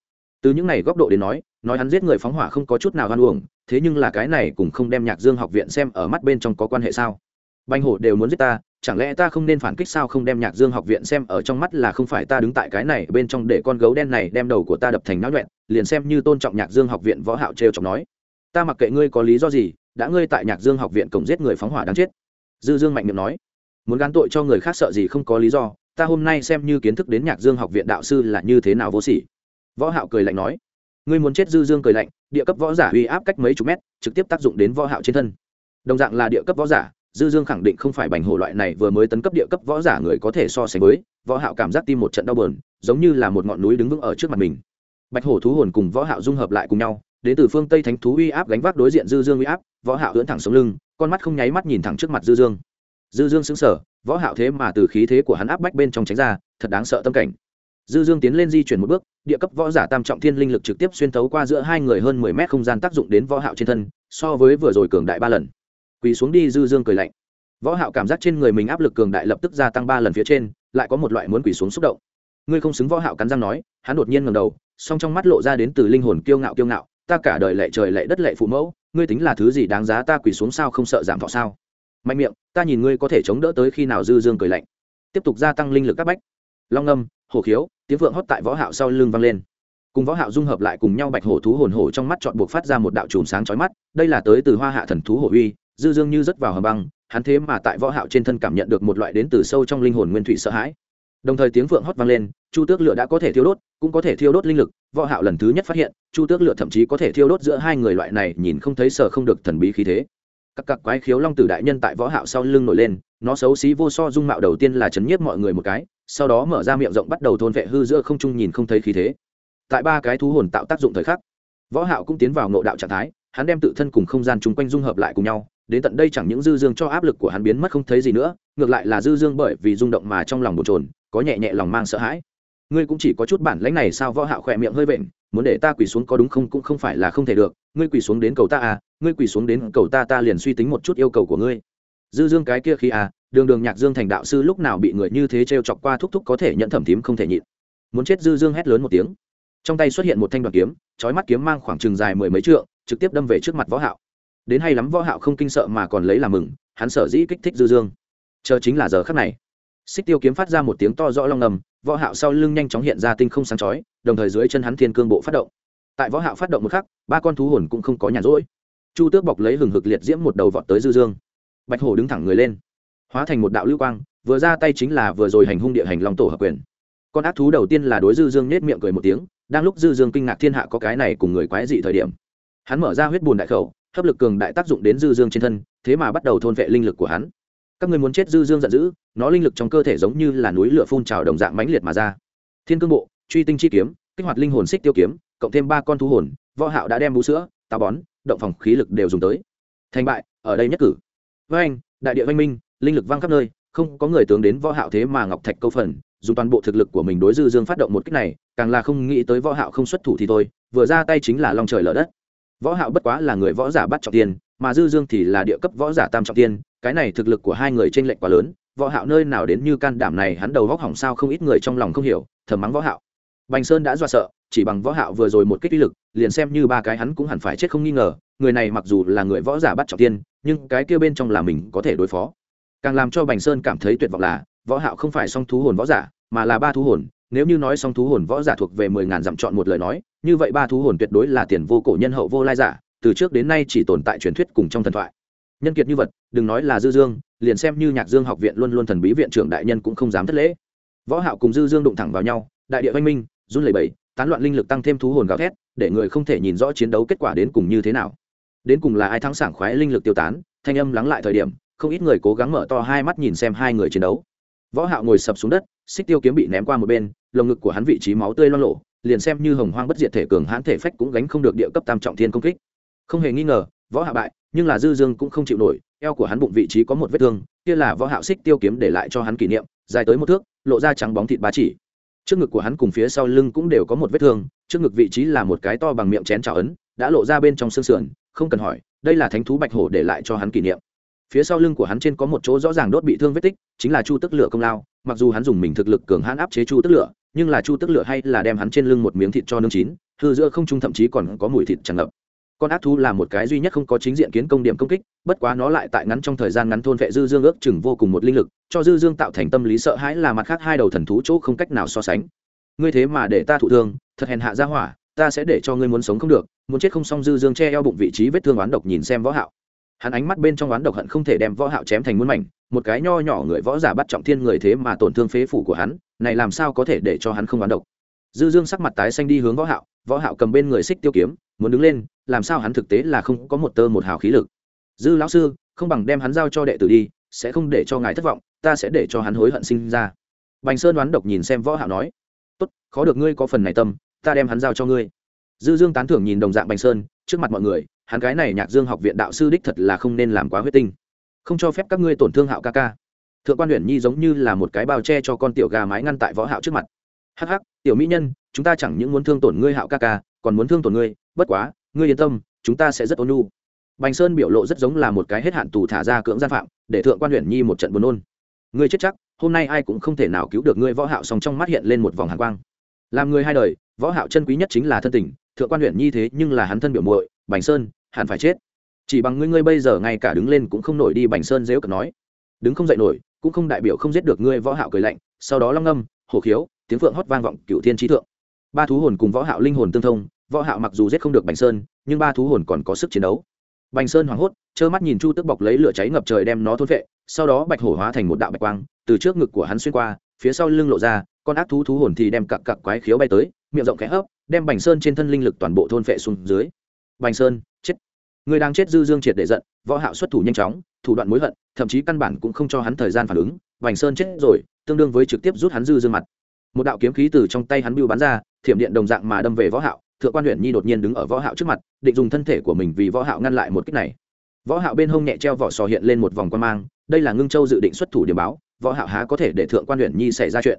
Từ những này góc độ đến nói nói hắn giết người phóng hỏa không có chút nào hoan uổng, thế nhưng là cái này cũng không đem nhạc dương học viện xem ở mắt bên trong có quan hệ sao? Bành hổ đều muốn giết ta chẳng lẽ ta không nên phản kích sao? Không đem nhạc dương học viện xem ở trong mắt là không phải ta đứng tại cái này bên trong để con gấu đen này đem đầu của ta đập thành náo nhuẹn, liền xem như tôn trọng nhạc dương học viện võ hạo trêu chọc nói. Ta mặc kệ ngươi có lý do gì, đã ngươi tại nhạc dương học viện cổng giết người phóng hỏa đáng chết. Dư dương mạnh miệng nói. Muốn gán tội cho người khác sợ gì không có lý do, ta hôm nay xem như kiến thức đến nhạc dương học viện đạo sư là như thế nào vô sỉ. Võ hạo cười lạnh nói. Ngươi muốn chết dư dương cười lạnh, địa cấp võ giả uy áp cách mấy chục mét, trực tiếp tác dụng đến võ hạo trên thân. Đồng dạng là địa cấp võ giả dư dương khẳng định không phải bành hổ loại này vừa mới tấn cấp địa cấp võ giả người có thể so sánh với, võ hạo cảm giác tim một trận đau buồn, giống như là một ngọn núi đứng vững ở trước mặt mình. Bạch hổ thú hồn cùng võ hạo dung hợp lại cùng nhau, đến từ phương tây thánh thú uy áp gánh vác đối diện dư dương uy áp, võ hạo ưỡn thẳng sống lưng, con mắt không nháy mắt nhìn thẳng trước mặt dư dương. Dư dương sững sờ, võ hạo thế mà từ khí thế của hắn áp bách bên trong tránh ra, thật đáng sợ tâm cảnh. Dư dương tiến lên di chuyển một bước, địa cấp võ giả tam trọng thiên linh lực trực tiếp xuyên tấu qua giữa hai người hơn mười mét không gian tác dụng đến võ hạo trên thân, so với vừa rồi cường đại ba lần quỳ xuống đi dư dương cười lạnh. Võ hạo cảm giác trên người mình áp lực cường đại lập tức gia tăng ba lần phía trên, lại có một loại muốn quỳ xuống xúc động. Ngươi không xứng võ hạo cắn răng nói, hắn đột nhiên ngẩng đầu, song trong mắt lộ ra đến từ linh hồn kiêu ngạo kiêu ngạo, ta cả đời lệ trời lệ đất lệ phụ mẫu, ngươi tính là thứ gì đáng giá ta quỳ xuống sao không sợ giảm thọ sao? Mạnh miệng, ta nhìn ngươi có thể chống đỡ tới khi nào dư dương cười lạnh. Tiếp tục gia tăng linh lực các bách. Long âm, hổ khiếu, tiếng vượng hót tại võ hạo sau lưng vang lên. Cùng võ hạo dung hợp lại cùng nhau bạch hổ thú hồn hổ trong mắt chọn buộc phát ra một đạo chùm sáng chói mắt, đây là tới từ hoa hạ thần thú hổ uy dư dương như rất vào hầm băng, hắn thế mà tại võ hạo trên thân cảm nhận được một loại đến từ sâu trong linh hồn nguyên thủy sợ hãi. Đồng thời tiếng vượng hót vang lên, chu tước lửa đã có thể thiêu đốt, cũng có thể thiêu đốt linh lực, võ hạo lần thứ nhất phát hiện, chu tước lửa thậm chí có thể thiêu đốt giữa hai người loại này nhìn không thấy sợ không được thần bí khí thế. Các cặc quái khiếu long tử đại nhân tại võ hạo sau lưng nổi lên, nó xấu xí vô so dung mạo đầu tiên là chấn nhiếp mọi người một cái, sau đó mở ra miệng rộng bắt đầu thôn vệ hư giữa không trung nhìn không thấy khí thế. Tại ba cái thú hồn tạo tác dụng thời khắc, võ hạo cũng tiến vào ngộ đạo trạng thái, hắn đem tự thân cùng không gian chung quanh dung hợp lại cùng nhau đến tận đây chẳng những dư dương cho áp lực của hắn biến mất không thấy gì nữa ngược lại là dư dương bởi vì rung động mà trong lòng bồn trồn, có nhẹ nhẹ lòng mang sợ hãi. Ngươi cũng chỉ có chút bản lãnh này sao võ hạo khỏe miệng hơi vện muốn để ta quỳ xuống có đúng không cũng không phải là không thể được ngươi quỳ xuống đến cầu ta à ngươi quỳ xuống đến cầu ta ta liền suy tính một chút yêu cầu của ngươi. Dư dương cái kia khi à đường đường nhạc dương thành đạo sư lúc nào bị người như thế trêu chọc qua thúc thúc có thể nhận thẩm thím không thể nhịn. Muốn chết dư dương hét lớn một tiếng. Trong tay xuất hiện một thanh đoàn kiếm chói mắt kiếm mang khoảng chừng dài mười mấy trượng trực tiếp đâm về trước mặt võ hạo đến hay lắm võ hạo không kinh sợ mà còn lấy làm mừng, hắn sợ dĩ kích thích dư dương. Chờ chính là giờ khắc này. Xích tiêu kiếm phát ra một tiếng to rõ long ngầm, võ hạo sau lưng nhanh chóng hiện ra tinh không sáng chói, đồng thời dưới chân hắn thiên cương bộ phát động. Tại võ hạo phát động một khắc, ba con thú hồn cũng không có nhàn rỗi. Chu tước bọc lấy hừng hực liệt diễm một đầu vọt tới dư dương. Bạch hổ đứng thẳng người lên. Hóa thành một đạo lưu quang, vừa ra tay chính là vừa rồi hành hung địa hành long tổ hợp quyền. Con ác thú đầu tiên là đối dư dương nết miệng cười một tiếng, đang lúc dư dương kinh ngạc thiên hạ có cái này cùng người quái dị thời điểm. Hắn mở ra huyết bùn đại khẩu hấp lực cường đại tác dụng đến dư dương trên thân, thế mà bắt đầu thôn vệ linh lực của hắn. Các người muốn chết dư dương giận dữ, nó linh lực trong cơ thể giống như là núi lửa phun trào đồng dạng mãnh liệt mà ra. Thiên cương bộ, truy tinh chi kiếm, kích hoạt linh hồn xích tiêu kiếm, cộng thêm ba con thú hồn, võ hạo đã đem bú sữa, táo bón, động phòng khí lực đều dùng tới. Thành bại, ở đây nhất cử. Với anh, đại địa văn minh, linh lực vang khắp nơi, không có người tướng đến võ hạo thế mà ngọc thạch câu phần, dùng toàn bộ thực lực của mình đối dư dương phát động một kích này, càng là không nghĩ tới võ hạo không xuất thủ thì thôi, vừa ra tay chính là long trời lở đất võ hạo bất quá là người võ giả bắt trọng tiên, mà dư dương thì là địa cấp võ giả tam trọng tiên, cái này thực lực của hai người trên lệnh quá lớn, võ hạo nơi nào đến như can đảm này hắn đầu vóc hỏng sao không ít người trong lòng không hiểu, thầm mắng võ hạo. Bành sơn đã dọa sợ, chỉ bằng võ hạo vừa rồi một kích uy lực, liền xem như ba cái hắn cũng hẳn phải chết không nghi ngờ, người này mặc dù là người võ giả bắt trọng tiên, nhưng cái kia bên trong là mình có thể đối phó. Càng làm cho bành sơn cảm thấy tuyệt vọng là, võ hạo không phải song thú hồn võ giả, mà là ba thú hồn nếu như nói song thú hồn võ giả thuộc về mười ngàn dặm chọn một lời nói, như vậy ba thú hồn tuyệt đối là tiền vô cổ nhân hậu vô lai giả, từ trước đến nay chỉ tồn tại truyền thuyết cùng trong thần thoại. Nhân kiệt như vật, đừng nói là dư dương, liền xem như nhạc dương học viện luôn luôn thần bí viện trưởng đại nhân cũng không dám thất lễ. Võ hạo cùng dư dương đụng thẳng vào nhau, đại địa văn minh, run lẩy bẩy, tán loạn linh lực tăng thêm thú hồn gào thét, để người không thể nhìn rõ chiến đấu kết quả đến cùng như thế nào. Đến cùng là ai thắng sảng khoái linh lực tiêu tán, thanh âm lắng lại thời điểm, không ít người cố gắng mở to hai mắt nhìn xem hai người chiến đấu. Võ hạo ngồi sập xuống đất, xích tiêu kiếm bị ném qua một bên lồng ngực của hắn vị trí máu tươi loang lộ liền xem như hồng hoang bất diệt thể cường hãn thể phách cũng gánh không được địa cấp tam trọng thiên công kích. Không hề nghi ngờ, võ hạ bại, nhưng là dư dương cũng không chịu nổi, eo của hắn bụng vị trí có một vết thương, kia là võ hạo xích tiêu kiếm để lại cho hắn kỷ niệm, dài tới một thước, lộ ra trắng bóng thịt ba chỉ. Trước ngực của hắn cùng phía sau lưng cũng đều có một vết thương, trước ngực vị trí là một cái to bằng miệng chén trào ấn, đã lộ ra bên trong xương sườn, không cần hỏi, đây là thánh thú bạch hổ để lại cho hắn kỷ niệm. Phía sau lưng của hắn trên có một chỗ rõ ràng đốt bị thương vết tích, chính là chu tức lửa công lao, mặc dù hắn dùng mình thực lực cường hãn áp chế chu tức lửa nhưng là chu tức lửa hay là đem hắn trên lưng một miếng thịt cho nương chín, hư giữa không trung thậm chí còn có mùi thịt tràn ngập. Con ác thú là một cái duy nhất không có chính diện kiến công điểm công kích, bất quá nó lại tại ngắn trong thời gian ngắn thôn vệ dư dương ước chừng vô cùng một linh lực, cho dư dương tạo thành tâm lý sợ hãi là mặt khác hai đầu thần thú chỗ không cách nào so sánh. Ngươi thế mà để ta thụ thương, thật hèn hạ ra hỏa, ta sẽ để cho ngươi muốn sống không được, muốn chết không xong dư dương che eo bụng vị trí vết thương oán độc nhìn xem võ hạo. Hắn ánh mắt bên trong oán độc hận không thể đem võ hạo chém thành muôn mảnh, một cái nho nhỏ người võ giả bắt trọng thiên người thế mà tổn thương phế phủ của hắn này làm sao có thể để cho hắn không oán độc? Dư dương sắc mặt tái xanh đi hướng võ hạo võ hạo cầm bên người xích tiêu kiếm, muốn đứng lên, làm sao hắn thực tế là không có một tơ một hào khí lực? Dư lão sư, không bằng đem hắn giao cho đệ tử đi, sẽ không để cho ngài thất vọng, ta sẽ để cho hắn hối hận sinh ra. Bành sơn đoán độc nhìn xem võ hạo nói, tốt, khó được ngươi có phần này tâm, ta đem hắn giao cho ngươi. Dư dương tán thưởng nhìn đồng dạng bành sơn, trước mặt mọi người, hắn cái này nhạc dương học viện đạo sư đích thật là không nên làm quá huyết tinh. Không cho phép các ngươi tổn thương hạo ca ca thượng quan huyện nhi giống như là một cái bao che cho con tiểu gà mái ngăn tại võ hạo trước mặt. Hắc hắc, tiểu mỹ nhân, chúng ta chẳng những muốn thương tổn ngươi hạo ca ca, còn muốn thương tổn ngươi, bất quá, ngươi yên tâm, chúng ta sẽ rất ôn nhu. Bành sơn biểu lộ rất giống là một cái hết hạn tù thả ra cưỡng gian phạm, để thượng quan huyện nhi một trận buồn nôn. Ngươi chết chắc, hôm nay ai cũng không thể nào cứu được ngươi võ hạo, song trong mắt hiện lên một vòng hàn quang. Làm người hai đời, võ hạo chân quý nhất chính là thân tình, thượng quan huyện nhi thế nhưng là hắn thân biểu muội, bành sơn, hẳn phải chết. Chỉ bằng ngươi ngươi bây giờ ngay cả đứng lên cũng không nổi đi, bành sơn dễ cợt nói. Đứng không dậy nổi cũng không đại biểu không giết được ngươi võ hạo cười lạnh, sau đó long ngâm, hổ khiếu, tiếng phượng hót vang vọng cửu thiên trí thượng. Ba thú hồn cùng võ hạo linh hồn tương thông, võ hạo mặc dù giết không được bành sơn, nhưng ba thú hồn còn có sức chiến đấu. Bành sơn hoảng hốt, trơ mắt nhìn chu tức bọc lấy lửa cháy ngập trời đem nó thôn vệ sau đó bạch hổ hóa thành một đạo bạch quang, từ trước ngực của hắn xuyên qua, phía sau lưng lộ ra, con ác thú thú hồn thì đem cặc cặc quái khiếu bay tới, miệng rộng khẽ hấp, đem bành sơn trên thân linh lực toàn bộ thôn phệ xuống dưới. Bành sơn, chết. Người đang chết dư dương triệt để giận, võ hạo xuất thủ nhanh chóng thủ đoạn mối hận, thậm chí căn bản cũng không cho hắn thời gian phản ứng bành sơn chết rồi, tương đương với trực tiếp rút hắn dư dương mặt. Một đạo kiếm khí từ trong tay hắn bưu bắn ra, thiểm điện đồng dạng mà đâm về võ hạo, thượng quan huyện nhi đột nhiên đứng ở võ hạo trước mặt, định dùng thân thể của mình vì võ hạo ngăn lại một kích này. Võ hạo bên hông nhẹ treo vỏ sò hiện lên một vòng quan mang, đây là ngưng châu dự định xuất thủ điểm báo, võ hạo há có thể để thượng quan huyện nhi xảy ra chuyện.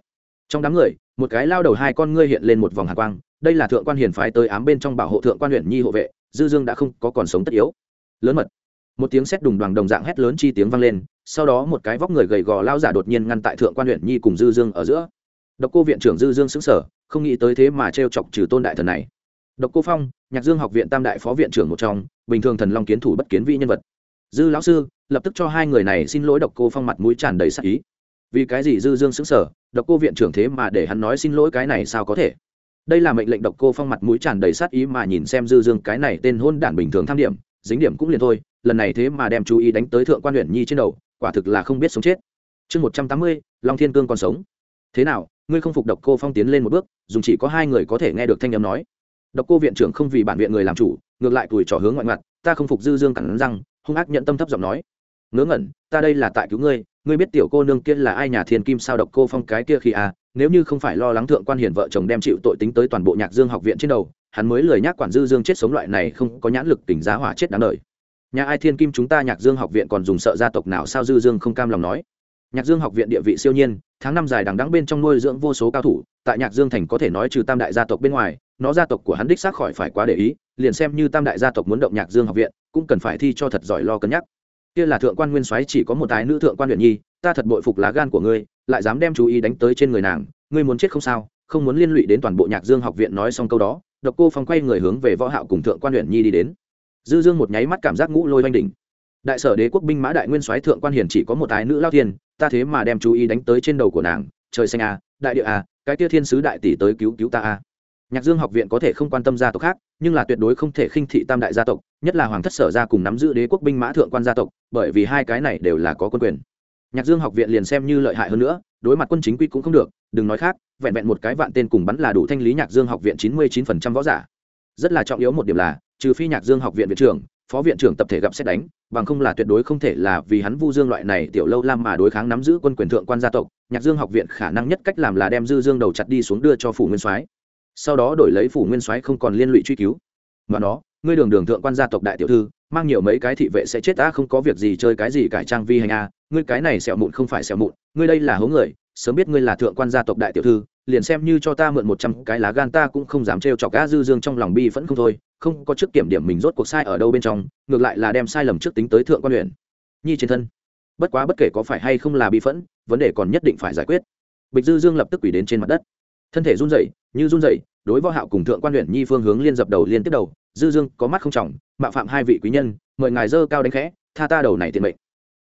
Trong đám người, một cái lao đầu hai con ngươi hiện lên một vòng hàn quang, đây là thượng quan hiền phái tới ám bên trong bảo hộ thượng quan huyện nhi hộ vệ, dư dương đã không có còn sống tất yếu. Lớn mật một tiếng sét đùng đoàn đồng dạng hét lớn chi tiếng vang lên, sau đó một cái vóc người gầy gò lao giả đột nhiên ngăn tại thượng quan huyện nhi cùng dư dương ở giữa. Độc cô viện trưởng dư dương xứng sở không nghĩ tới thế mà t chọc trừ tôn đại thần này. Độc cô phong, nhạc dương học viện tam đại phó viện trưởng một trong, bình thường thần long kiến thủ bất kiến vị nhân vật. Dư lão sư, lập tức cho hai người này xin lỗi độc cô phong mặt mũi tràn đầy sắc ý. Vì cái gì dư dương xứng sở độc cô viện trưởng thế mà để hắn nói xin lỗi cái này sao có thể? Đây là mệnh lệnh độc cô phong mặt mũi tràn đầy sát ý mà nhìn xem dư dương cái này tên hôn đản bình thường tham điểm dính điểm cũng liền thôi, lần này thế mà đem chú ý đánh tới thượng quan huyện nhi trên đầu, quả thực là không biết sống chết. Chương một trăm tám mươi, long thiên cương còn sống. Thế nào, ngươi không phục độc cô phong tiến lên một bước, dùng chỉ có hai người có thể nghe được thanh âm nói. Độc cô viện trưởng không vì bản viện người làm chủ, ngược lại tuổi trò hướng ngoại mặt ta không phục dư dương cẳng răng, hung ác nhận tâm thấp giọng nói. Ngớ ngẩn, ta đây là tại cứu ngươi ngươi biết tiểu cô nương kia là ai nhà thiên kim sao độc cô phong cái kia khi à nếu như không phải lo lắng thượng quan hiền vợ chồng đem chịu tội tính tới toàn bộ nhạc dương học viện trên đầu, hắn mới lười nhắc quản dư dương chết sống loại này không có nhãn lực tỉnh giá hỏa chết đáng đời. Nhà ai thiên kim chúng ta nhạc dương học viện còn dùng sợ gia tộc nào sao dư dương không cam lòng nói. Nhạc dương học viện địa vị siêu nhiên, tháng năm dài đằng đắng bên trong nuôi dưỡng vô số cao thủ, tại nhạc dương thành có thể nói trừ tam đại gia tộc bên ngoài, nó gia tộc của hắn đích xác khỏi phải quá để ý, liền xem như tam đại gia tộc muốn động nhạc dương học viện, cũng cần phải thi cho thật giỏi lo cân nhắc. Kia là thượng quan nguyên soái chỉ có một tài nữ thượng quan huyện nhi, ta thật bội phục lá gan của ngươi lại dám đem chú ý đánh tới trên người nàng ngươi muốn chết không sao không muốn liên lụy đến toàn bộ nhạc dương học viện nói xong câu đó độc cô phong quay người hướng về võ hạo cùng thượng quan huyện nhi đi đến. Dư dương một nháy mắt cảm giác ngũ lôi vanh đỉnh. Đại sở đế quốc binh mã đại nguyên soái thượng quan hiển chỉ có một ái nữ lao thiên ta thế mà đem chú ý đánh tới trên đầu của nàng trời xanh à, đại địa à, cái tia thiên sứ đại tỷ tới cứu cứu ta à. nhạc dương học viện có thể không quan tâm gia tộc khác nhưng là tuyệt đối không thể khinh thị tam đại gia tộc nhất là hoàng thất sở gia cùng nắm giữ đế quốc binh mã thượng quan gia tộc bởi vì hai cái này đều là có quân quyền nhạc dương học viện liền xem như lợi hại hơn nữa, đối mặt quân chính quy cũng không được, đừng nói khác, vẹn vẹn một cái vạn tên cùng bắn là đủ thanh lý nhạc dương học viện chín mươi chín phần trăm võ giả. Rất là trọng yếu một điểm là, trừ phi nhạc dương học viện viện trưởng, phó viện trưởng tập thể gặp xét đánh, bằng không là tuyệt đối không thể là vì hắn vu dương loại này tiểu lâu lam mà đối kháng nắm giữ quân quyền thượng quan gia tộc, nhạc dương học viện khả năng nhất cách làm là đem dư dương đầu chặt đi xuống đưa cho phủ nguyên soái. Sau đó đổi lấy phủ nguyên soái không còn liên lụy truy cứu. Mà nó, ngươi đường đường thượng quan gia tộc đại tiểu thư mang nhiều mấy cái thị vệ sẽ chết, ta không có việc gì chơi cái gì cải trang vi hành a, ngươi cái này sẹo mụn không phải sẹo mụn, ngươi đây là hố người, sớm biết ngươi là thượng quan gia tộc đại tiểu thư, liền xem như cho ta mượn một trăm cái lá gan ta cũng không dám trêu chọc gã dư dương trong lòng bi vẫn không thôi, không có trước kiểm điểm mình rốt cuộc sai ở đâu bên trong, ngược lại là đem sai lầm trước tính tới thượng quan huyện. Nhi trên thân. Bất quá bất kể có phải hay không là bi phẫn, vấn đề còn nhất định phải giải quyết. Bịch dư dương lập tức quỷ đến trên mặt đất. Thân thể run rẩy, như run rẩy, đối võ hạo cùng thượng quan huyện nhi phương hướng liên dập đầu liên tiếp đầu dư dương có mắt không trọng mạo phạm hai vị quý nhân mời ngài dơ cao đánh khẽ tha ta đầu này tiện mệnh.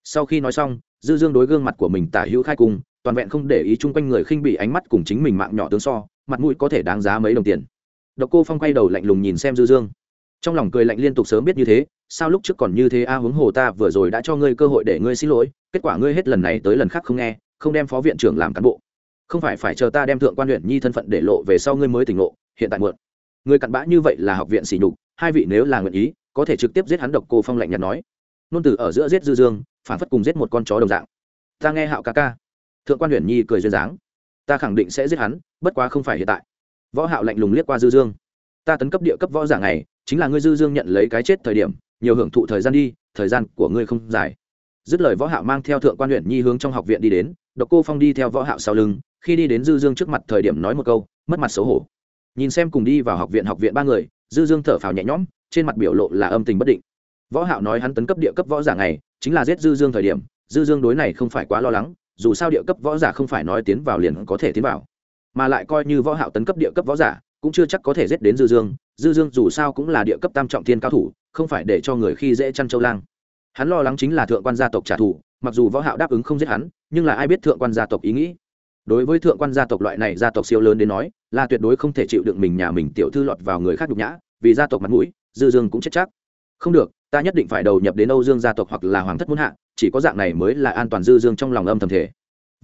Sau khi nói xong dư dương đối gương mặt của mình tả hữu khai cùng toàn vẹn không để ý chung quanh người khinh bị ánh mắt cùng chính mình mạng nhỏ tướng so mặt mũi có thể đáng giá mấy đồng tiền. Độc cô phong quay đầu lạnh lùng nhìn xem dư dương. Trong lòng cười lạnh liên tục sớm biết như thế sao lúc trước còn như thế a à, huống hồ ta vừa rồi đã cho ngươi cơ hội để ngươi xin lỗi kết quả ngươi hết lần này tới lần khác không nghe không đem phó viện trưởng làm cán bộ. Không phải phải chờ ta đem thượng quan huyện nhi thân phận để lộ về sau ngươi mới tỉnh lộ hiện tại muộn người cặn bã như vậy là học viện sỉ nhục, hai vị nếu là nguyện ý, có thể trực tiếp giết hắn độc cô phong lạnh nhạt nói. Nôn từ ở giữa giết dư dương, phản phất cùng giết một con chó đồng dạng. Ta nghe hạo ca ca. Thượng quan huyền nhi cười duyên dáng. Ta khẳng định sẽ giết hắn, bất quá không phải hiện tại. Võ hạo lạnh lùng liếc qua dư dương. Ta tấn cấp địa cấp võ giả này, chính là ngươi dư dương nhận lấy cái chết thời điểm, nhiều hưởng thụ thời gian đi, thời gian của ngươi không dài. Dứt lời võ hạo mang theo thượng quan huyện nhi hướng trong học viện đi đến, độc cô phong đi theo võ hạo sau lưng, khi đi đến dư dương trước mặt thời điểm nói một câu, mất mặt xấu hổ nhìn xem cùng đi vào học viện học viện ba người, dư dương thở phào nhẹ nhõm, trên mặt biểu lộ là âm tình bất định. Võ hạo nói hắn tấn cấp địa cấp võ giả này, chính là giết dư dương thời điểm, dư dương đối này không phải quá lo lắng, dù sao địa cấp võ giả không phải nói tiến vào liền có thể tiến vào. Mà lại coi như võ hạo tấn cấp địa cấp võ giả, cũng chưa chắc có thể giết đến dư dương dư dương dù sao cũng là địa cấp tam trọng thiên cao thủ, không phải để cho người khi dễ chăn châu lang. Hắn lo lắng chính là thượng quan gia tộc trả thù, mặc dù võ hạo đáp ứng không giết hắn, nhưng là ai biết thượng quan gia tộc ý nghĩ đối với thượng quan gia tộc loại này, gia tộc siêu lớn đến nói, là tuyệt đối không thể chịu đựng mình nhà mình tiểu thư lọt vào người khác nhục nhã, vì gia tộc mặt mũi, dư dương cũng chết chắc. Không được, ta nhất định phải đầu nhập đến âu dương gia tộc hoặc là hoàng thất muốn hạ, chỉ có dạng này mới là an toàn dư dương trong lòng âm thầm thể.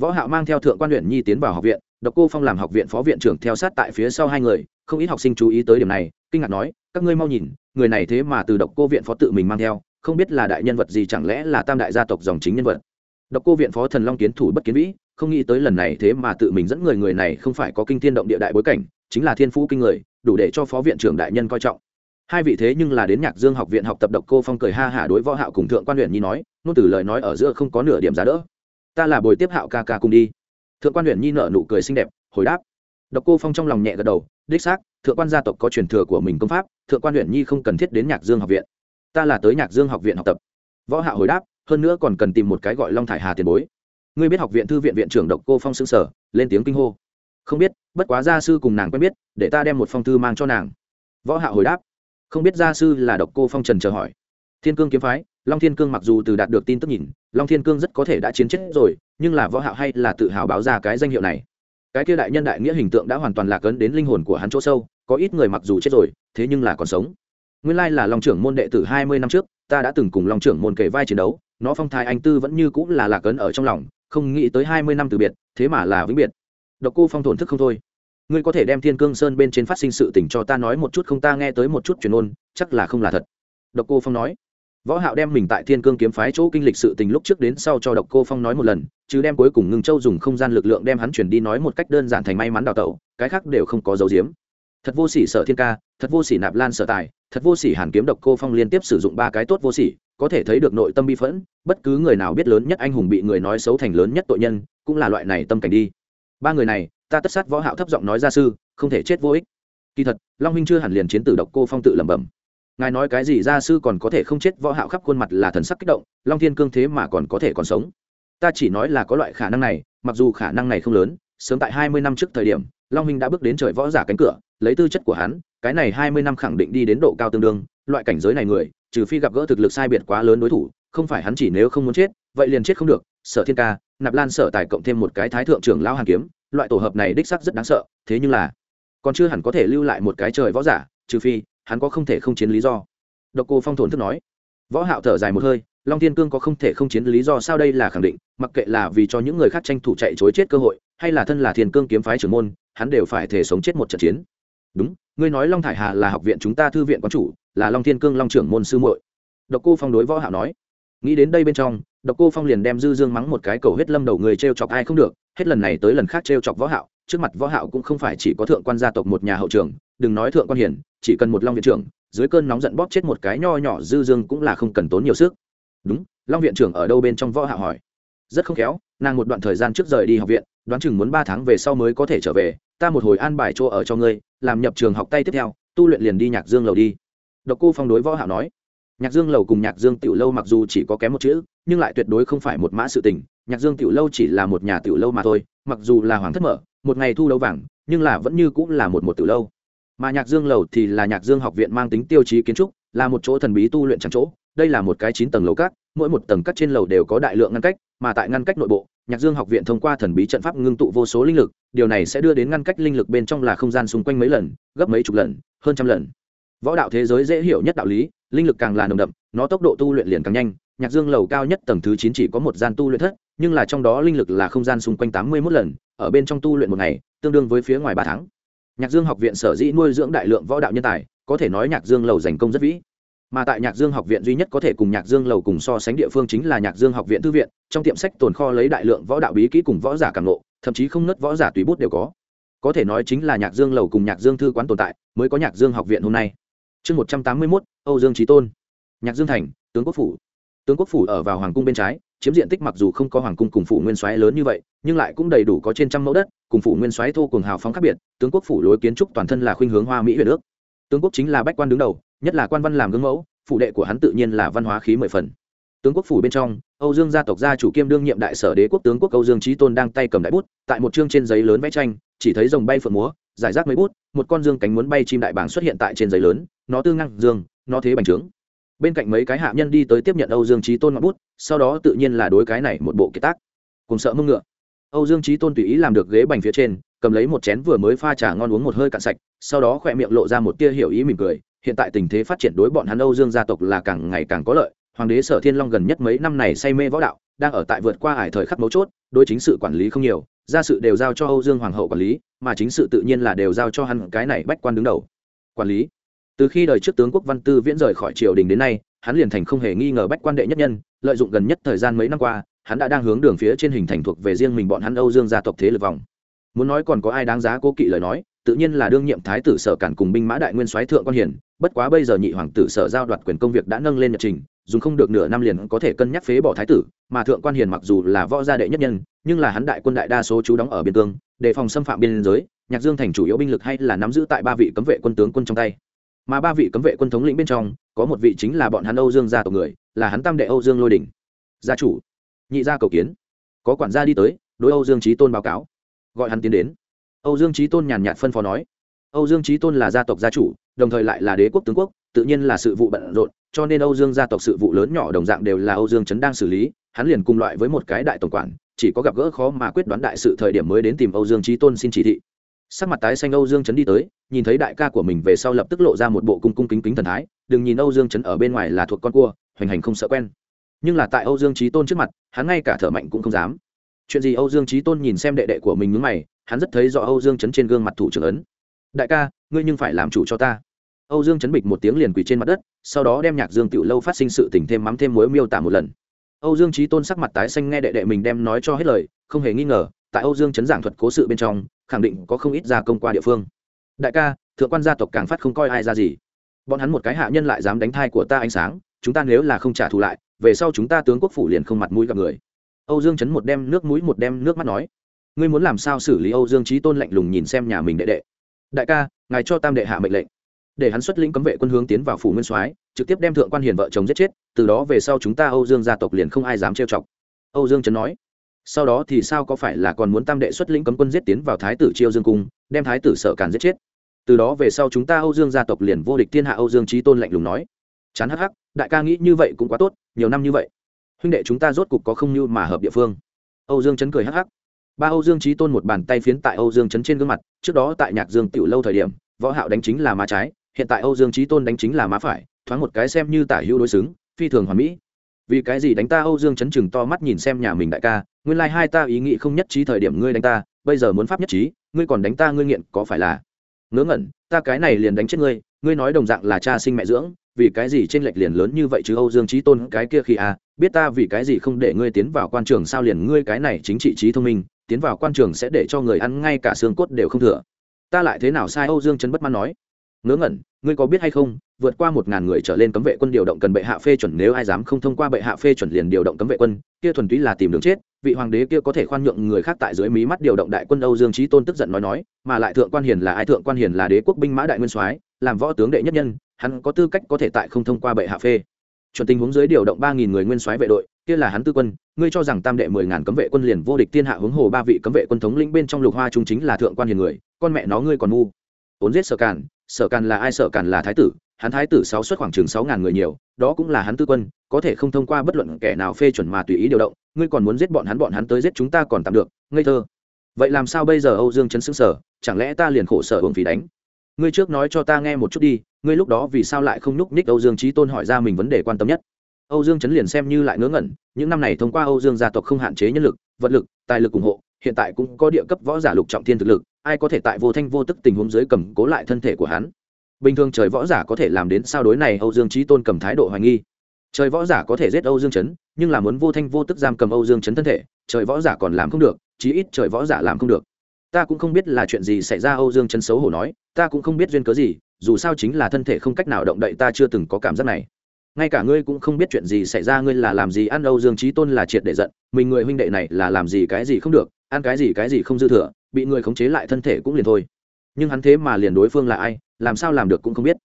Võ hạo mang theo thượng quan huyện nhi tiến vào học viện, độc cô phong làm học viện phó viện trưởng theo sát tại phía sau hai người, không ít học sinh chú ý tới điểm này, kinh ngạc nói, các ngươi mau nhìn, người này thế mà từ độc cô viện phó tự mình mang theo, không biết là đại nhân vật gì chẳng lẽ là tam đại gia tộc dòng chính nhân vật? Độc cô viện phó thần long kiến thủ bất kiến vĩ, không nghĩ tới lần này thế mà tự mình dẫn người người này không phải có kinh thiên động địa đại bối cảnh, chính là thiên phú kinh người, đủ để cho phó viện trưởng đại nhân coi trọng. Hai vị thế nhưng là đến nhạc dương học viện học tập độc cô phong cười ha hả đối võ hạo cùng thượng quan huyện nhi nói, nôn từ lời nói ở giữa không có nửa điểm giá đỡ. Ta là bồi tiếp hạo ca ca cùng đi. Thượng quan huyện nhi nở nụ cười xinh đẹp, hồi đáp. Độc cô phong trong lòng nhẹ gật đầu, đích xác, thượng quan gia tộc có truyền thừa của mình công pháp, thượng quan huyện nhi không cần thiết đến nhạc dương học viện. Ta là tới nhạc dương học viện học tập. Võ hạo hồi đáp hơn nữa còn cần tìm một cái gọi long thải hà tiền bối. Ngươi biết học viện thư viện viện trưởng độc cô phong xứng sở lên tiếng kinh hô. Không biết, bất quá gia sư cùng nàng quen biết, để ta đem một phong thư mang cho nàng. Võ hạ hồi đáp. Không biết gia sư là độc cô phong trần chờ hỏi. Thiên cương kiếm phái, long thiên cương mặc dù từ đạt được tin tức nhìn, long thiên cương rất có thể đã chiến chết rồi, nhưng là võ hạo hay là tự hào báo ra cái danh hiệu này. Cái kia đại nhân đại nghĩa hình tượng đã hoàn toàn lạc ấn đến linh hồn của hắn chỗ sâu, có ít người mặc dù chết rồi, thế nhưng là còn sống. Nguyên lai là long trưởng môn đệ tử 20 năm trước, ta đã từng cùng long trưởng môn kể vai chiến đấu nó phong thái anh tư vẫn như cũng là lạc ấn ở trong lòng, không nghĩ tới 20 năm từ biệt, thế mà là vĩnh biệt. Độc cô phong thổn thức không thôi. Ngươi có thể đem thiên cương sơn bên trên phát sinh sự tình cho ta nói một chút không? Ta nghe tới một chút truyền ôn, chắc là không là thật. Độc cô phong nói. Võ hạo đem mình tại thiên cương kiếm phái chỗ kinh lịch sự tình lúc trước đến sau cho độc cô phong nói một lần, chứ đem cuối cùng ngưng châu dùng không gian lực lượng đem hắn chuyển đi nói một cách đơn giản thành may mắn đào tẩu, cái khác đều không có dấu diếm. Thật vô sỉ sở thiên ca, thật vô sỉ nạp lan sở tài, thật vô sỉ hàn kiếm độc cô phong liên tiếp sử dụng ba cái tốt vô sỉ có thể thấy được nội tâm bi phẫn, bất cứ người nào biết lớn nhất anh hùng bị người nói xấu thành lớn nhất tội nhân, cũng là loại này tâm cảnh đi. Ba người này, ta tất sát võ hạo thấp giọng nói ra sư, không thể chết vô ích. Kỳ thật, long huynh chưa hẳn liền chiến tử độc cô phong tự lẩm bẩm. Ngài nói cái gì gia sư còn có thể không chết võ hạo khắp khuôn mặt là thần sắc kích động, long thiên cương thế mà còn có thể còn sống. Ta chỉ nói là có loại khả năng này, mặc dù khả năng này không lớn, sớm tại 20 năm trước thời điểm, long huynh đã bước đến trời võ giả cánh cửa, lấy tư chất của hắn, cái này 20 năm khẳng định đi đến độ cao tương đương, loại cảnh giới này người trừ phi gặp gỡ thực lực sai biệt quá lớn đối thủ, không phải hắn chỉ nếu không muốn chết, vậy liền chết không được. Sở thiên ca, nạp lan sở tài cộng thêm một cái thái thượng trưởng lão hàn kiếm, loại tổ hợp này đích sắc rất đáng sợ, thế nhưng là còn chưa hẳn có thể lưu lại một cái trời võ giả, trừ phi hắn có không thể không chiến lý do. Độc cô phong thổn thức nói. Võ hạo thở dài một hơi, long thiên cương có không thể không chiến lý do sao đây là khẳng định, mặc kệ là vì cho những người khác tranh thủ chạy chối chết cơ hội, hay là thân là thiên cương kiếm phái trưởng môn, hắn đều phải thể sống chết một trận chiến. Đúng, ngươi nói long thải hà là học viện chúng ta thư viện quán chủ là long thiên cương long trưởng môn sư muội độc cô phong đối võ hạo nói nghĩ đến đây bên trong độc cô phong liền đem dư dương mắng một cái cầu hết lâm đầu người treo chọc ai không được hết lần này tới lần khác treo chọc võ hạo trước mặt võ hạo cũng không phải chỉ có thượng quan gia tộc một nhà hậu trưởng, đừng nói thượng quan hiển chỉ cần một long viện trưởng dưới cơn nóng giận bóp chết một cái nho nhỏ dư dương cũng là không cần tốn nhiều sức đúng long viện trưởng ở đâu bên trong võ hạo hỏi rất không khéo nàng một đoạn thời gian trước rời đi học viện đoán chừng muốn ba tháng về sau mới có thể trở về ta một hồi an bài chỗ ở cho ngươi làm nhập trường học tay tiếp theo tu luyện liền đi nhạc dương lầu đi độc cô phong đối võ hạo nói, nhạc dương lầu cùng nhạc dương tiểu lâu mặc dù chỉ có kém một chữ, nhưng lại tuyệt đối không phải một mã sự tình, nhạc dương tiểu lâu chỉ là một nhà tiểu lâu mà thôi, mặc dù là hoàng thất mở, một ngày thu đấu vàng, nhưng là vẫn như cũng là một một tiểu lâu. Mà nhạc dương lầu thì là nhạc dương học viện mang tính tiêu chí kiến trúc, là một chỗ thần bí tu luyện chẳng chỗ, đây là một cái chín tầng lầu cát mỗi một tầng cắt trên lầu đều có đại lượng ngăn cách, mà tại ngăn cách nội bộ, nhạc dương học viện thông qua thần bí trận pháp ngưng tụ vô số linh lực, điều này sẽ đưa đến ngăn cách linh lực bên trong là không gian xung quanh mấy lần, gấp mấy chục lần, hơn trăm lần võ đạo thế giới dễ hiểu nhất đạo lý, linh lực càng là nồng đậm, nó tốc độ tu luyện liền càng nhanh. Nhạc dương lầu cao nhất tầng thứ chín chỉ có một gian tu luyện thất, nhưng là trong đó linh lực là không gian xung quanh tám mươi mốt lần, ở bên trong tu luyện một ngày, tương đương với phía ngoài ba tháng. Nhạc dương học viện sở dĩ nuôi dưỡng đại lượng võ đạo nhân tài, có thể nói nhạc dương lầu giành công rất vĩ. Mà tại nhạc dương học viện duy nhất có thể cùng nhạc dương lầu cùng so sánh địa phương chính là nhạc dương học viện thư viện, trong tiệm sách tồn kho lấy đại lượng võ đạo bí kỹ cùng võ giả càng lộ thậm chí không nớt võ giả tùy bút đều có. Có thể nói chính là nhạc dương lầu cùng nhạc dương thư quán tồn tại, mới có nhạc dương học viện hôm nay chương một trăm tám mươi mốt, âu dương trí tôn. Nhạc dương thành, tướng quốc phủ. Tướng quốc phủ ở vào hoàng cung bên trái, chiếm diện tích mặc dù không có hoàng cung cùng phủ nguyên soái lớn như vậy, nhưng lại cũng đầy đủ có trên trăm mẫu đất, cùng phủ nguyên soái thô cùng hào phóng khác biệt, tướng quốc phủ lối kiến trúc toàn thân là khuynh hướng hoa mỹ huyền nước. tướng quốc chính là bách quan đứng đầu, nhất là quan văn làm gương mẫu phụ đệ của hắn tự nhiên là văn hóa khí mười phần. Tướng quốc phủ bên trong, âu dương gia tộc gia chủ kiêm đương nhiệm đại sở đế quốc tướng quốc âu dương trí tôn đang tay cầm đại bút, tại một chương trên giấy lớn vẽ tranh, chỉ thấy dòng bay phượng múa giải rác mấy bút, một con dương cánh muốn bay chim đại bàng xuất hiện tại trên giấy lớn, nó tư ngang dương, nó thế bành trướng. Bên cạnh mấy cái hạ nhân đi tới tiếp nhận âu dương trí tôn ngọn bút, sau đó tự nhiên là đối cái này một bộ kiệt tác. Cùng sợ mưng ngựa. Âu dương trí tôn tùy ý làm được ghế bành phía trên, cầm lấy một chén vừa mới pha trà ngon uống một hơi cạn sạch, sau đó khỏe miệng lộ ra một tia hiểu ý mỉm cười. Hiện tại tình thế phát triển đối bọn hắn âu dương gia tộc là càng ngày càng có lợi. Hoàng đế sở thiên long gần nhất mấy năm này say mê võ đạo, đang ở tại vượt qua ải thời khắc mấu chốt, đối chính sự quản lý không nhiều gia sự đều giao cho âu dương hoàng hậu quản lý, mà chính sự tự nhiên là đều giao cho hắn cái này bách quan đứng đầu. Quản lý? Từ khi đời trước tướng quốc văn tư viễn rời khỏi triều đình đến nay, hắn liền thành không hề nghi ngờ bách quan đệ nhất nhân, lợi dụng gần nhất thời gian mấy năm qua, hắn đã đang hướng đường phía trên hình thành thuộc về riêng mình bọn hắn âu dương gia tộc thế lực vòng. Muốn nói còn có ai đáng giá cố kỵ lời nói, tự nhiên là đương nhiệm thái tử sở cản cùng binh mã đại nguyên soái thượng quan hiển, bất quá bây giờ nhị hoàng tử sở giao đoạt quyền công việc đã nâng lên nhật trình dùng không được nửa năm liền có thể cân nhắc phế bỏ thái tử, mà thượng quan hiền mặc dù là võ gia đệ nhất nhân, nhưng là hắn đại quân đại đa số chú đóng ở biên cương, đề phòng xâm phạm biên giới, nhạc dương thành chủ yếu binh lực hay là nắm giữ tại ba vị cấm vệ quân tướng quân trong tay. Mà ba vị cấm vệ quân thống lĩnh bên trong, có một vị chính là bọn hắn âu dương gia tộc người, là hắn tam đệ âu dương lôi đình gia chủ, nhị gia cầu kiến. Có quản gia đi tới, đối âu dương trí tôn báo cáo. Gọi hắn tiến đến. Âu dương trí tôn nhàn nhạt phân phó nói. Âu dương trí tôn là gia tộc gia chủ, đồng thời lại là đế quốc tướng quốc tự nhiên là sự vụ bận rộn, cho nên âu dương gia tộc sự vụ lớn nhỏ đồng dạng đều là âu dương trấn đang xử lý, hắn liền cùng loại với một cái đại tổng quản, chỉ có gặp gỡ khó mà quyết đoán đại sự thời điểm mới đến tìm âu dương trí tôn xin chỉ thị. Sắc mặt tái xanh âu dương trấn đi tới, nhìn thấy đại ca của mình về sau lập tức lộ ra một bộ cung cung kính kính thần thái, đừng nhìn âu dương trấn ở bên ngoài là thuộc con cua, hoành hành không sợ quen. Nhưng là tại âu dương trí tôn trước mặt, hắn ngay cả thở mạnh cũng không dám. Chuyện gì âu dương trí tôn nhìn xem đệ đệ của mình nhướng mày, hắn rất thấy rõ âu dương trấn trên gương mặt thủ trưởng ấn. Đại ca, ngươi nhưng phải làm chủ cho ta âu dương chấn bịch một tiếng liền quỳ trên mặt đất, sau đó đem nhạc dương tiểu lâu phát sinh sự tình thêm mắm thêm muối miêu tả một lần. Âu dương trí tôn sắc mặt tái xanh nghe đệ đệ mình đem nói cho hết lời, không hề nghi ngờ, tại âu dương chấn giảng thuật cố sự bên trong, khẳng định có không ít gia công qua địa phương. Đại ca, thượng quan gia tộc càng phát không coi ai ra gì. Bọn hắn một cái hạ nhân lại dám đánh thai của ta ánh sáng, chúng ta nếu là không trả thù lại, về sau chúng ta tướng quốc phủ liền không mặt mũi gặp người. Âu dương chấn một đem nước mũi một đem nước mắt nói. Ngươi muốn làm sao xử lý âu dương trí tôn lạnh lùng nhìn xem nhà mình đệ đệ. Đại ca, ngài cho tam đệ hạ mệnh lệnh để hắn xuất lĩnh cấm vệ quân hướng tiến vào phủ nguyên soái, trực tiếp đem thượng quan hiền vợ chồng giết chết, từ đó về sau chúng ta âu dương gia tộc liền không ai dám trêu chọc. Âu dương trấn nói. Sau đó thì sao có phải là còn muốn tam đệ xuất lĩnh cấm quân giết tiến vào thái tử chiêu dương cung, đem thái tử sợ càn giết chết? Từ đó về sau chúng ta âu dương gia tộc liền vô địch thiên hạ âu dương trí tôn lạnh lùng nói. Chán hắc hắc, đại ca nghĩ như vậy cũng quá tốt, nhiều năm như vậy. Huynh đệ chúng ta rốt cục có không như mà hợp địa phương. Âu dương chấn cười hắc hắc. Ba âu dương trí tôn một bàn tay phiến tại âu dương chấn trên gương mặt, trước đó tại nhạc dương tiểu lâu thời điểm, võ hạo đánh chính là má trái hiện tại âu dương trí tôn đánh chính là má phải, thoáng một cái xem như tả hữu đối xứng, phi thường hoàn mỹ. Vì cái gì đánh ta âu dương chấn chừng to mắt nhìn xem nhà mình đại ca, nguyên lai hai ta ý nghĩ không nhất trí thời điểm ngươi đánh ta, bây giờ muốn pháp nhất trí, ngươi còn đánh ta ngươi nghiện có phải là? Ngớ ngẩn, ta cái này liền đánh chết ngươi ngươi nói đồng dạng là cha sinh mẹ dưỡng, vì cái gì trên lệch liền lớn như vậy chứ âu dương trí tôn cái kia khi à biết ta vì cái gì không để ngươi tiến vào quan trường sao liền ngươi cái này chính trị trí thông minh, tiến vào quan trường sẽ để cho người ăn ngay cả xương cốt đều không thừa. Ta lại thế nào sai âu dương trấn bất mãn nói? Ngớ ngẩn, ngươi có biết hay không, vượt qua một ngàn người trở lên cấm vệ quân điều động cần bệ hạ phê chuẩn nếu ai dám không thông qua bệ hạ phê chuẩn liền điều động cấm vệ quân, kia thuần túy là tìm đường chết, vị hoàng đế kia có thể khoan nhượng người khác tại dưới mí mắt điều động đại quân âu dương trí tôn tức giận nói nói, mà lại thượng quan hiền là ai, thượng quan hiền là đế quốc binh mã đại nguyên soái, làm võ tướng đệ nhất nhân, hắn có tư cách có thể tại không thông qua bệ hạ phê chuẩn tình huống dưới điều động ba nghìn người nguyên soái vệ đội, kia là hắn tư quân, ngươi cho rằng tam đệ mười ngàn cấm vệ quân liền vô địch thiên hạ hướng hồ ba vị cấm vệ quân thống lĩnh bên trong lục hoa trung chính là thượng quan hiền người, con mẹ nó ngươi còn ngu ốn giết sở cản sở càn là ai? Sở càn là thái tử. Hắn thái tử sáu xuất khoảng chừng sáu ngàn người nhiều, đó cũng là hắn tư quân, có thể không thông qua bất luận kẻ nào phê chuẩn mà tùy ý điều động. Ngươi còn muốn giết bọn hắn bọn hắn tới giết chúng ta còn tạm được, ngây thơ. Vậy làm sao bây giờ âu dương chấn xứng sở chẳng lẽ ta liền khổ sở hưởng phí đánh? Ngươi trước nói cho ta nghe một chút đi, ngươi lúc đó vì sao lại không nhúc ních âu dương trí tôn hỏi ra mình vấn đề quan tâm nhất? Âu dương chấn liền xem như lại ngớ ngẩn, những năm này thông qua âu dương gia tộc không hạn chế nhân lực, vật lực, tài lực ủng hộ hiện tại cũng có địa cấp võ giả lục trọng thiên thực lực, ai có thể tại vô thanh vô tức tình huống dưới cầm cố lại thân thể của hắn? Bình thường trời võ giả có thể làm đến sao đối này âu dương trí tôn cầm thái độ hoài nghi. Trời võ giả có thể giết âu dương chấn, nhưng là muốn vô thanh vô tức giam cầm âu dương chấn thân thể, trời võ giả còn làm không được, chí ít trời võ giả làm không được. Ta cũng không biết là chuyện gì xảy ra âu dương chấn xấu hổ nói, ta cũng không biết duyên cớ gì, dù sao chính là thân thể không cách nào động đậy ta chưa từng có cảm giác này. Ngay cả ngươi cũng không biết chuyện gì xảy ra, ngươi là làm gì ăn âu dương trí tôn là triệt để giận, mình người huynh đệ này là làm gì cái gì không được ăn cái gì cái gì không dư thừa, bị người khống chế lại thân thể cũng liền thôi. Nhưng hắn thế mà liền đối phương là ai, làm sao làm được cũng không biết.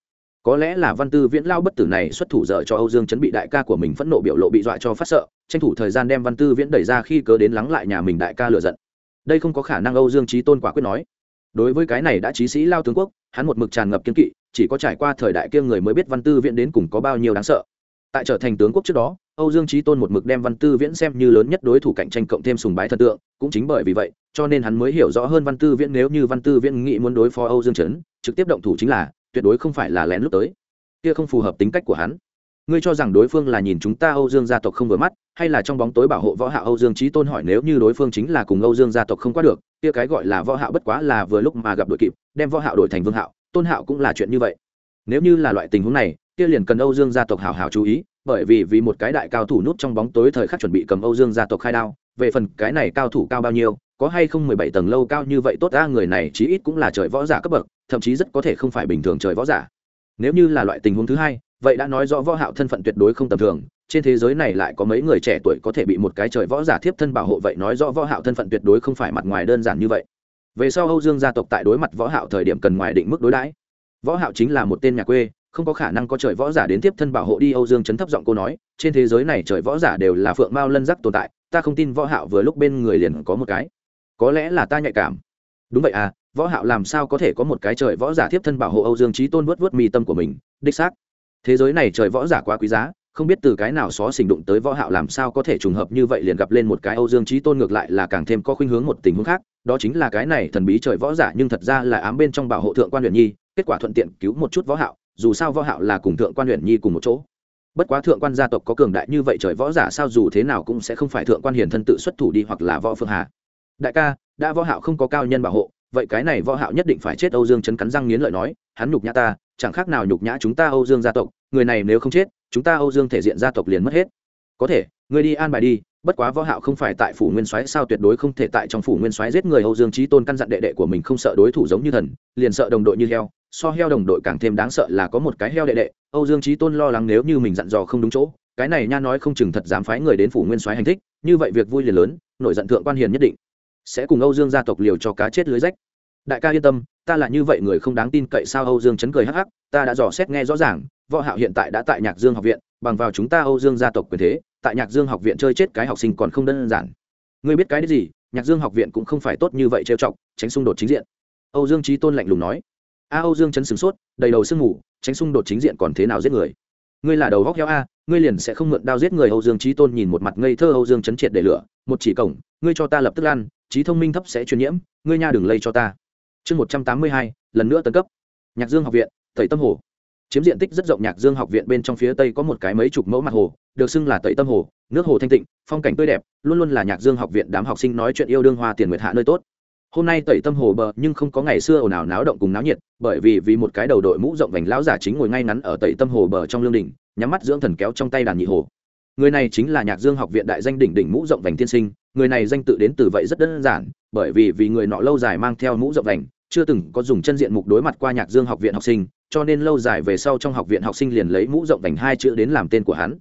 Có lẽ là văn tư viễn lao bất tử này xuất thủ dở cho âu dương chấn bị đại ca của mình phẫn nộ biểu lộ bị dọa cho phát sợ, tranh thủ thời gian đem văn tư viễn đẩy ra khi cớ đến lắng lại nhà mình đại ca lựa giận. Đây không có khả năng âu dương trí tôn quả quyết nói. Đối với cái này đã trí sĩ lao tướng quốc, hắn một mực tràn ngập kiên kỵ, chỉ có trải qua thời đại kia người mới biết văn tư viễn đến cùng có bao nhiêu đáng sợ. Tại trở thành tướng quốc trước đó âu dương Chí tôn một mực đem văn tư viễn xem như lớn nhất đối thủ cạnh tranh cộng thêm sùng bái thần tượng, cũng chính bởi vì vậy, cho nên hắn mới hiểu rõ hơn văn tư viễn nếu như văn tư viễn nghĩ muốn đối phó âu dương trấn trực tiếp động thủ chính là, tuyệt đối không phải là lén lúc tới. Kia không phù hợp tính cách của hắn. Ngươi cho rằng đối phương là nhìn chúng ta âu dương gia tộc không vừa mắt, hay là trong bóng tối bảo hộ võ hạ âu dương Chí tôn hỏi nếu như đối phương chính là cùng âu dương gia tộc không qua được, kia cái gọi là võ hạ bất quá là vừa lúc mà gặp đội kịp, đem võ hạ đổi thành vương hạo, tôn hạo cũng là chuyện như vậy. Nếu như là loại tình huống này, kia liền cần âu dương gia tộc hảo hảo chú ý bởi vì vì một cái đại cao thủ nút trong bóng tối thời khắc chuẩn bị cầm âu dương gia tộc khai đao, về phần cái này cao thủ cao bao nhiêu, có hay không mười bảy tầng lâu cao như vậy tốt ra người này chí ít cũng là trời võ giả cấp bậc, thậm chí rất có thể không phải bình thường trời võ giả. Nếu như là loại tình huống thứ hai, vậy đã nói rõ võ hạo thân phận tuyệt đối không tầm thường, trên thế giới này lại có mấy người trẻ tuổi có thể bị một cái trời võ giả thiếp thân bảo hộ vậy nói rõ võ hạo thân phận tuyệt đối không phải mặt ngoài đơn giản như vậy. Về sau âu dương gia tộc tại đối mặt võ hạo thời điểm cần ngoài định mức đối đãi. Võ hạo chính là một tên nhà quê không có khả năng có trời võ giả đến tiếp thân bảo hộ đi âu dương chấn thấp giọng cô nói trên thế giới này trời võ giả đều là phượng mao lân giác tồn tại ta không tin võ hạo vừa lúc bên người liền có một cái. Có lẽ là ta nhạy cảm. Đúng vậy à võ hạo làm sao có thể có một cái trời võ giả tiếp thân bảo hộ âu dương chí tôn vớt vớt mi tâm của mình đích xác. Thế giới này trời võ giả quá quý giá không biết từ cái nào xó xỉnh đụng tới võ hạo làm sao có thể trùng hợp như vậy liền gặp lên một cái Âu Dương Chí Tôn ngược lại là càng thêm có khuynh hướng một tình huống khác, đó chính là cái này thần bí trời võ giả nhưng thật ra là ám bên trong bảo hộ thượng quan luyện Nhi, kết quả thuận tiện cứu một chút võ hạo, dù sao võ hạo là cùng thượng quan Huyền Nhi cùng một chỗ. Bất quá thượng quan gia tộc có cường đại như vậy trời võ giả sao dù thế nào cũng sẽ không phải thượng quan hiền thân tự xuất thủ đi hoặc là võ phương hà. Đại ca, đã võ hạo không có cao nhân bảo hộ, vậy cái này võ hạo nhất định phải chết Âu Dương chấn cắn răng nghiến lợi nói, hắn nhục nhã ta, chẳng khác nào nhục nhã chúng ta Âu Dương gia tộc, người này nếu không chết, chúng ta Âu Dương thể diện gia tộc liền mất hết. Có thể, ngươi đi an bài đi, bất quá võ hạo không phải tại phủ nguyên soái sao tuyệt đối không thể tại trong phủ nguyên soái giết người Âu Dương Chí Tôn căn dặn đệ đệ của mình không sợ đối thủ giống như thần, liền sợ đồng đội như heo, so heo đồng đội càng thêm đáng sợ là có một cái heo đệ đệ, Âu Dương Chí Tôn lo lắng nếu như mình dặn dò không đúng chỗ, cái này nha nói không chừng thật dám phái người đến phủ nguyên soái hành thích, như vậy việc vui liền lớn, nổi giận thượng quan hiền nhất định sẽ cùng Âu Dương gia tộc liều cho cá chết lưới rách. Đại ca yên tâm, ta là như vậy người không đáng tin cậy sao Âu Dương chấn cười hắc hắc, ta đã dò xét nghe rõ ràng, võ hạo hiện tại đã tại Nhạc Dương học viện, bằng vào chúng ta Âu Dương gia tộc quyền thế, tại Nhạc Dương học viện chơi chết cái học sinh còn không đơn giản. Ngươi biết cái gì? Nhạc Dương học viện cũng không phải tốt như vậy trêu chọc, tránh xung đột chính diện. Âu Dương Chí Tôn lạnh lùng nói. A Âu Dương chấn sửng sốt, đầy đầu sương ngủ, tránh xung đột chính diện còn thế nào giết người? Ngươi là đầu góc heo a, ngươi liền sẽ không mượn đao giết người Âu Dương trí Tôn nhìn một mặt ngây thơ Âu Dương chấn triệt để lửa, một chỉ cổng, ngươi cho ta lập tức lan, trí thông minh thấp sẽ truyền nhiễm, ngươi nha đừng lây cho ta. Chương 182, lần nữa tấn cấp. Nhạc Dương học viện, Tẩy Tâm Hồ chiếm diện tích rất rộng nhạc dương học viện bên trong phía tây có một cái mấy chục mẫu mặt hồ được xưng là tẩy tâm hồ nước hồ thanh tịnh phong cảnh tươi đẹp luôn luôn là nhạc dương học viện đám học sinh nói chuyện yêu đương hoa tiền nguyệt hạ nơi tốt hôm nay tẩy tâm hồ bờ, nhưng không có ngày xưa ồn ào náo động cùng náo nhiệt, bởi vì vì một cái đầu đội mũ rộng vành lão giả chính ngồi ngay ngắn ở tẩy tâm hồ bờ trong lương đình nhắm mắt dưỡng thần kéo trong tay đàn nhị hồ. Người này chính là nhạc dương học viện đại danh đỉnh đỉnh mũ rộng vành tiên sinh, người này danh tự đến từ vậy rất đơn giản, bởi vì vì người nọ lâu dài mang theo mũ rộng vành, chưa từng có dùng chân diện mục đối mặt qua nhạc dương học viện học sinh, cho nên lâu dài về sau trong học viện học sinh liền lấy mũ rộng vành hai chữ đến làm tên của hắn.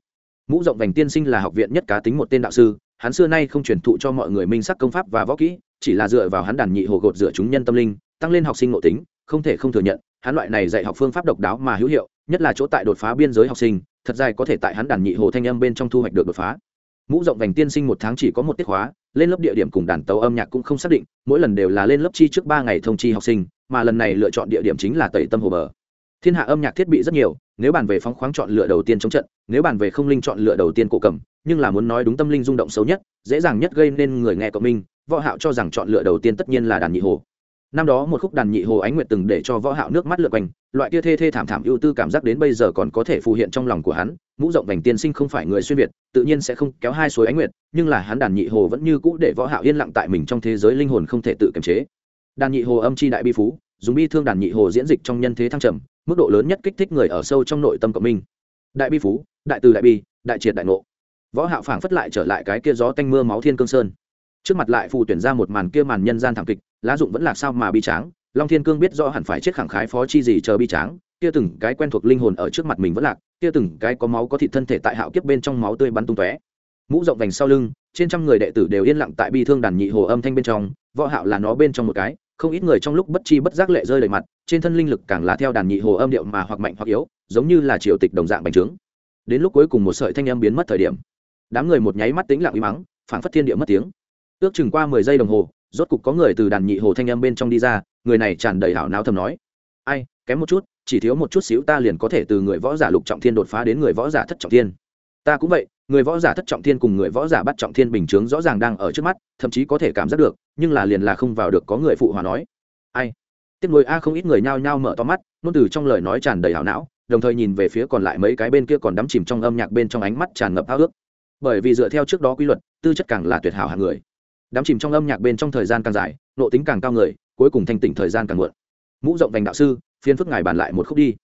Mũ rộng vành tiên sinh là học viện nhất cá tính một tên đạo sư, hắn xưa nay không truyền thụ cho mọi người minh sắc công pháp và võ kỹ chỉ là dựa vào hắn đàn nhị hồ gột dựa chúng nhân tâm linh, tăng lên học sinh nội tính, không thể không thừa nhận, hắn loại này dạy học phương pháp độc đáo mà hữu hiệu, nhất là chỗ tại đột phá biên giới học sinh, thật dài có thể tại hắn đàn nhị hồ thanh âm bên trong thu hoạch được đột phá. Mũ rộng vành tiên sinh một tháng chỉ có một tiết hóa lên lớp địa điểm cùng đàn tấu âm nhạc cũng không xác định, mỗi lần đều là lên lớp chi trước ba ngày thông chi học sinh, mà lần này lựa chọn địa điểm chính là tẩy tâm hồ bờ. Thiên hạ âm nhạc thiết bị rất nhiều, nếu bàn về phóng khoáng chọn lựa đầu tiên chống trận, nếu bàn về không linh chọn lựa đầu tiên cổ cầm, nhưng là muốn nói đúng tâm linh rung động xấu nhất, dễ dàng nhất gây nên người nghe cộng minh võ hạo cho rằng chọn lựa đầu tiên tất nhiên là đàn nhị hồ. Năm đó một khúc đàn nhị hồ ánh nguyệt từng để cho võ hạo nước mắt lượn quanh, loại kia thê thê thảm thảm ưu tư cảm giác đến bây giờ còn có thể phù hiện trong lòng của hắn, mũ rộng vành tiên sinh không phải người xuyên việt, tự nhiên sẽ không kéo hai suối ánh nguyệt, nhưng là hắn đàn nhị hồ vẫn như cũ để võ hạo yên lặng tại mình trong thế giới linh hồn không thể tự kiềm chế. Đàn nhị hồ âm chi đại bi phú, dùng bi thương đàn nhị hồ diễn dịch trong nhân thế thăng trầm, mức độ lớn nhất kích thích người ở sâu trong nội tâm của mình. đại bi phú, đại từ đại bi, đại triệt đại ngộ. Võ hạo phảng phất lại trở lại cái kia gió tanh mưa máu thiên cương sơn trước mặt lại phù tuyển ra một màn kia màn nhân gian thảm kịch, lá dụng vẫn là sao mà bi tráng, long thiên cương biết rõ hẳn phải chết khẳng khái phó chi gì chờ bi tráng, kia từng cái quen thuộc linh hồn ở trước mặt mình vẫn lạc, kia từng cái có máu có thịt thân thể tại hạo kiếp bên trong máu tươi bắn tung tóe. Mũ rộng vành sau lưng, trên trăm người đệ tử đều yên lặng tại bi thương đàn nhị hồ âm thanh bên trong, võ hạo là nó bên trong một cái, không ít người trong lúc bất chi bất giác lệ rơi đầy mặt, trên thân linh lực càng là theo đàn nhị hồ âm điệu mà hoặc mạnh hoặc yếu, giống như là triều tịch đồng dạng bành trướng. Đến lúc cuối cùng một sợi thanh âm biến mất thời điểm, đám người một nháy mắt tĩnh lặng im mắng phảng phất thiên địa mất tiếng ước chừng qua mười giây đồng hồ, rốt cục có người từ đàn nhị hồ thanh âm bên trong đi ra, người này tràn đầy hảo não thầm nói. Ai, kém một chút, chỉ thiếu một chút xíu ta liền có thể từ người võ giả lục trọng thiên đột phá đến người võ giả thất trọng thiên. Ta cũng vậy, người võ giả thất trọng thiên cùng người võ giả bắt trọng thiên bình chướng rõ ràng đang ở trước mắt, thậm chí có thể cảm giác được, nhưng là liền là không vào được có người phụ hòa nói. Ai? Tiếp nối a không ít người nhao nhao mở to mắt nôn từ trong lời nói tràn đầy hảo não, đồng thời nhìn về phía còn lại mấy cái bên kia còn đắm chìm trong âm nhạc bên trong ánh mắt tràn ngập ao ước. Bởi vì dựa theo trước đó quy luật, tư chất càng là tuyệt hảo hạng người đám chìm trong âm nhạc bên trong thời gian càng dài, nộ tính càng cao người, cuối cùng thanh tỉnh thời gian càng muộn. Mũ rộng vành đạo sư phiên phức ngài bàn lại một khúc đi.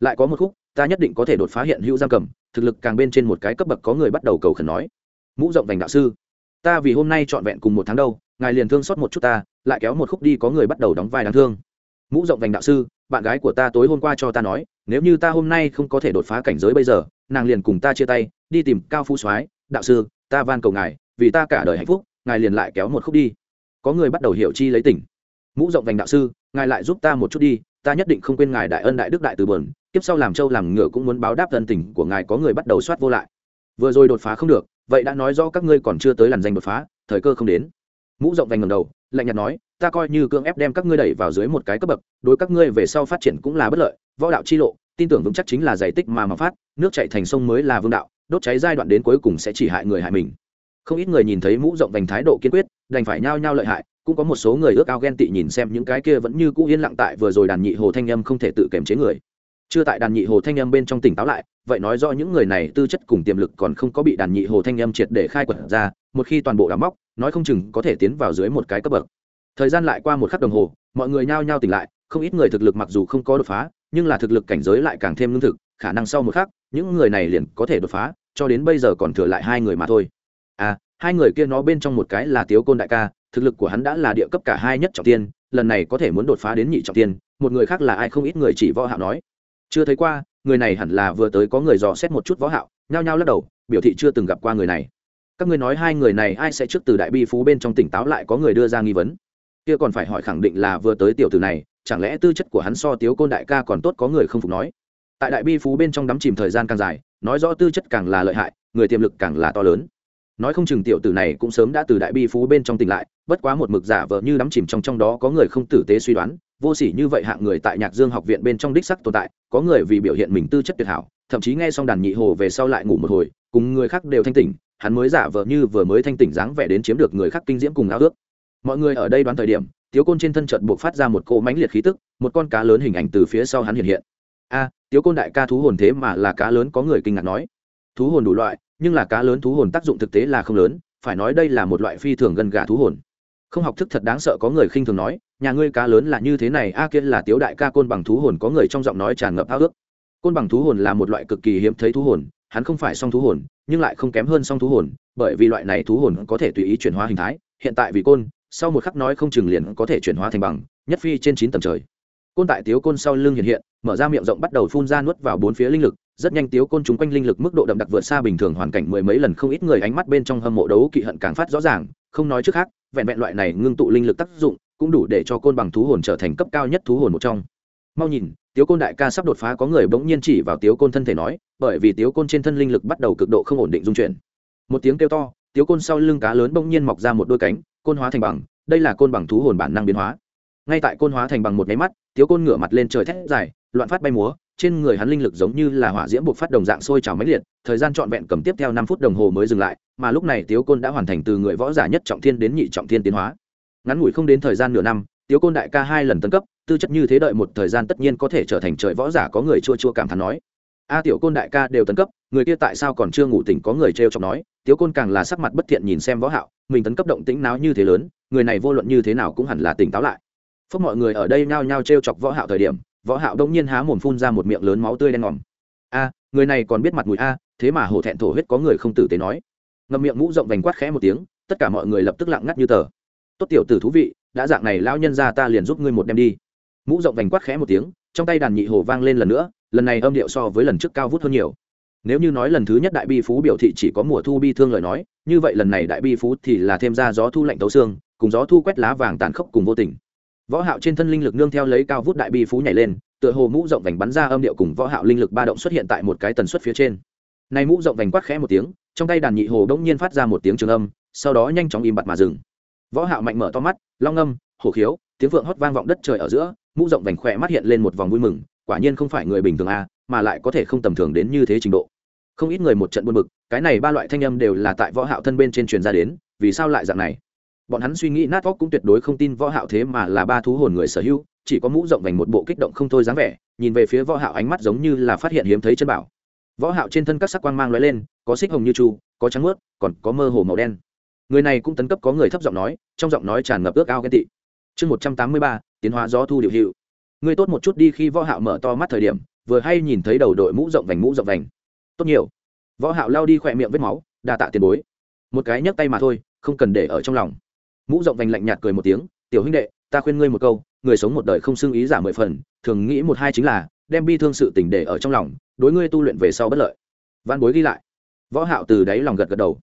Lại có một khúc, ta nhất định có thể đột phá hiện hữu giam cầm, thực lực càng bên trên một cái cấp bậc có người bắt đầu cầu khẩn nói. Mũ rộng vành đạo sư, ta vì hôm nay trọn vẹn cùng một tháng đâu, ngài liền thương xót một chút ta, lại kéo một khúc đi có người bắt đầu đóng vai đáng thương. Mũ rộng vành đạo sư, bạn gái của ta tối hôm qua cho ta nói, nếu như ta hôm nay không có thể đột phá cảnh giới bây giờ, nàng liền cùng ta chia tay, đi tìm cao phú soái, đạo sư, ta van cầu ngài, vì ta cả đời hạnh phúc ngài liền lại kéo một khúc đi. Có người bắt đầu hiểu chi lấy tỉnh mũ rộng vành đạo sư, ngài lại giúp ta một chút đi, ta nhất định không quên ngài đại ân đại đức đại từ bờn tiếp sau làm châu làm ngựa cũng muốn báo đáp thân tình của ngài có người bắt đầu soát vô lại. Vừa rồi đột phá không được, vậy đã nói rõ các ngươi còn chưa tới làn danh đột phá, thời cơ không đến. Mũ rộng vành ngầm đầu, lạnh nhạt nói, ta coi như cưỡng ép đem các ngươi đẩy vào dưới một cái cấp bậc, đối các ngươi về sau phát triển cũng là bất lợi, võ đạo chi lộ, tin tưởng vững chắc chính là giải tích mà mà phát, nước chạy thành sông mới là vương đạo, đốt cháy giai đoạn đến cuối cùng sẽ chỉ hại người hại mình không ít người nhìn thấy mũ rộng vành thái độ kiên quyết, đành phải nhao nhao lợi hại, cũng có một số người ước ao ghen tị nhìn xem những cái kia vẫn như cũ yên lặng tại vừa rồi đàn nhị hồ thanh âm không thể tự kiềm chế người. Chưa tại đàn nhị hồ thanh âm bên trong tỉnh táo lại, vậy nói do những người này tư chất cùng tiềm lực còn không có bị đàn nhị hồ thanh âm triệt để khai quật ra, một khi toàn bộ đám móc, nói không chừng có thể tiến vào dưới một cái cấp bậc. Thời gian lại qua một khắc đồng hồ, mọi người nhao nhao tỉnh lại, không ít người thực lực mặc dù không có đột phá, nhưng là thực lực cảnh giới lại càng thêm lương thực, khả năng sau một khắc, những người này liền có thể đột phá, cho đến bây giờ còn thừa lại hai người mà thôi à hai người kia nó bên trong một cái là tiếu côn đại ca, thực lực của hắn đã là địa cấp cả hai nhất trọng tiên, lần này có thể muốn đột phá đến nhị trọng tiên, một người khác là ai không ít người chỉ võ hạo nói. Chưa thấy qua, người này hẳn là vừa tới có người dò xét một chút võ hạo, nhao nhao lắc đầu, biểu thị chưa từng gặp qua người này. Các ngươi nói hai người này ai sẽ trước từ đại bi phú bên trong tỉnh táo lại có người đưa ra nghi vấn? Kia còn phải hỏi khẳng định là vừa tới tiểu tử này, chẳng lẽ tư chất của hắn so tiếu côn đại ca còn tốt có người không phục nói? Tại đại bi phú bên trong đắm chìm thời gian càng dài, nói rõ tư chất càng là lợi hại, người tiềm lực càng là to lớn nói không chừng tiểu tử này cũng sớm đã từ đại bi phú bên trong tỉnh lại, bất quá một mực giả vờ như đắm chìm trong trong đó có người không tử tế suy đoán, vô sỉ như vậy hạng người tại nhạc dương học viện bên trong đích sắc tồn tại, có người vì biểu hiện mình tư chất tuyệt hảo, thậm chí nghe xong đàn nhị hồ về sau lại ngủ một hồi, cùng người khác đều thanh tỉnh, hắn mới giả vờ như vừa mới thanh tỉnh dáng vẻ đến chiếm được người khác kinh diễm cùng ao ước. Mọi người ở đây đoán thời điểm, tiếu côn trên thân trận buộc phát ra một cỗ mãnh liệt khí tức, một con cá lớn hình ảnh từ phía sau hắn hiện hiện. A, tiếu côn đại ca thú hồn thế mà là cá lớn có người kinh ngạc nói. Thú hồn đủ loại nhưng là cá lớn thú hồn tác dụng thực tế là không lớn, phải nói đây là một loại phi thường gần gà thú hồn. Không học thức thật đáng sợ có người khinh thường nói, nhà ngươi cá lớn là như thế này, a à kia là tiếu đại ca côn bằng thú hồn có người trong giọng nói tràn ngập háo ước. Côn bằng thú hồn là một loại cực kỳ hiếm thấy thú hồn, hắn không phải song thú hồn, nhưng lại không kém hơn song thú hồn, bởi vì loại này thú hồn có thể tùy ý chuyển hóa hình thái. Hiện tại vì côn, sau một khắc nói không chừng liền có thể chuyển hóa thành bằng, nhất phi trên chín tầng trời côn tại tiếu côn sau lưng hiện hiện, mở ra miệng rộng bắt đầu phun ra nuốt vào bốn phía linh lực, rất nhanh tiếu côn chúng quanh linh lực mức độ đậm đặc vượt xa bình thường hoàn cảnh mười mấy lần không ít người ánh mắt bên trong hâm mộ đấu kỵ hận càng phát rõ ràng, không nói trước khác, vẹn vẹn loại này ngưng tụ linh lực tác dụng cũng đủ để cho côn bằng thú hồn trở thành cấp cao nhất thú hồn một trong. Mau nhìn, tiếu côn đại ca sắp đột phá có người bỗng nhiên chỉ vào tiếu côn thân thể nói, bởi vì tiếu côn trên thân linh lực bắt đầu cực độ không ổn định dung chuyển. Một tiếng kêu to, tiếu côn sau lưng cá lớn bỗng nhiên mọc ra một đôi cánh, côn hóa thành bằng, đây là côn bằng thú hồn bản năng biến hóa ngay tại côn hóa thành bằng một nháy mắt, tiếu côn ngửa mặt lên trời thét dài, loạn phát bay múa, trên người hắn linh lực giống như là hỏa diễm buộc phát đồng dạng sôi trào máy liệt, thời gian trọn vẹn cầm tiếp theo năm phút đồng hồ mới dừng lại, mà lúc này tiếu côn đã hoàn thành từ người võ giả nhất trọng thiên đến nhị trọng thiên tiến hóa. Ngắn ngủi không đến thời gian nửa năm, tiếu côn đại ca hai lần tấn cấp, tư chất như thế đợi một thời gian tất nhiên có thể trở thành trời võ giả có người chua chua cảm thán nói. A tiểu côn đại ca đều tấn cấp, người kia tại sao còn chưa ngủ tỉnh có người t r chọc nói, tiếu côn càng là sắc mặt bất thiện nhìn xem võ hạo, mình tấn cấp động tĩnh náo như thế lớn, người này vô luận như thế nào cũng hẳn là tỉnh táo lại phúc mọi người ở đây nhao nhao t chọc võ hạo thời điểm, võ hạo đông nhiên há mồm phun ra một miệng lớn máu tươi đen ngòm. A, người này còn biết mặt mũi a, thế mà hổ thẹn thổ huyết có người không tử tế nói. Ngậm miệng mũ rộng vành quát khẽ một tiếng, tất cả mọi người lập tức lặng ngắt như tờ. Tốt tiểu tử thú vị, đã dạng này lão nhân ra ta liền giúp ngươi một đem đi. Mũ rộng vành quát khẽ một tiếng, trong tay đàn nhị hồ vang lên lần nữa, lần này âm điệu so với lần trước cao vút hơn nhiều. Nếu như nói lần thứ nhất đại bi phú biểu thị chỉ có mùa thu bi thương lời nói, như vậy lần này đại bi phú thì là thêm ra gió thu lạnh tấu xương, cùng gió thu quét lá vàng tàn khốc cùng vô tình võ hạo trên thân linh lực nương theo lấy cao vút đại bi phú nhảy lên, tựa hồ mũ rộng vành bắn ra âm điệu cùng võ hạo linh lực ba động xuất hiện tại một cái tần suất phía trên. Này mũ rộng vành quát khẽ một tiếng, trong tay đàn nhị hồ đống nhiên phát ra một tiếng trường âm, sau đó nhanh chóng im bặt mà dừng. Võ hạo mạnh mở to mắt, long âm, hổ khiếu, tiếng vượng hót vang vọng đất trời ở giữa, mũ rộng vành khỏe mắt hiện lên một vòng vui mừng, quả nhiên không phải người bình thường a, mà lại có thể không tầm thường đến như thế trình độ. Không ít người một trận buồn bực, cái này ba loại thanh âm đều là tại võ hạo thân bên trên truyền ra đến, vì sao lại dạng này? Bọn hắn suy nghĩ nát óc cũng tuyệt đối không tin võ hạo thế mà là ba thú hồn người sở hữu, chỉ có mũ rộng vành một bộ kích động không thôi dáng vẻ, nhìn về phía võ hạo ánh mắt giống như là phát hiện hiếm thấy chân bảo. Võ hạo trên thân các sắc quang mang lóe lên, có xích hồng như chu có trắng mướt còn có mơ hồ màu đen. Người này cũng tấn cấp có người thấp giọng nói, trong giọng nói tràn ngập ước ao ghen tị. Chương một trăm tám mươi ba, tiến hóa gió thu điều hiệu. Người tốt một chút đi khi võ hạo mở to mắt thời điểm, vừa hay nhìn thấy đầu đội mũ rộng vành mũ rộng vành. Tốt nhiều. Võ hạo lao đi khỏe miệng vết máu, đa tạ tiền bối. Một cái nhấc tay mà thôi, không cần để ở trong lòng mũ rộng vành lạnh nhạt cười một tiếng, tiểu huynh đệ, ta khuyên ngươi một câu, người sống một đời không xưng ý giả mười phần, thường nghĩ một hai chính là, đem bi thương sự tình để ở trong lòng, đối ngươi tu luyện về sau bất lợi. Văn bối ghi lại. Võ hạo từ đáy lòng gật gật đầu.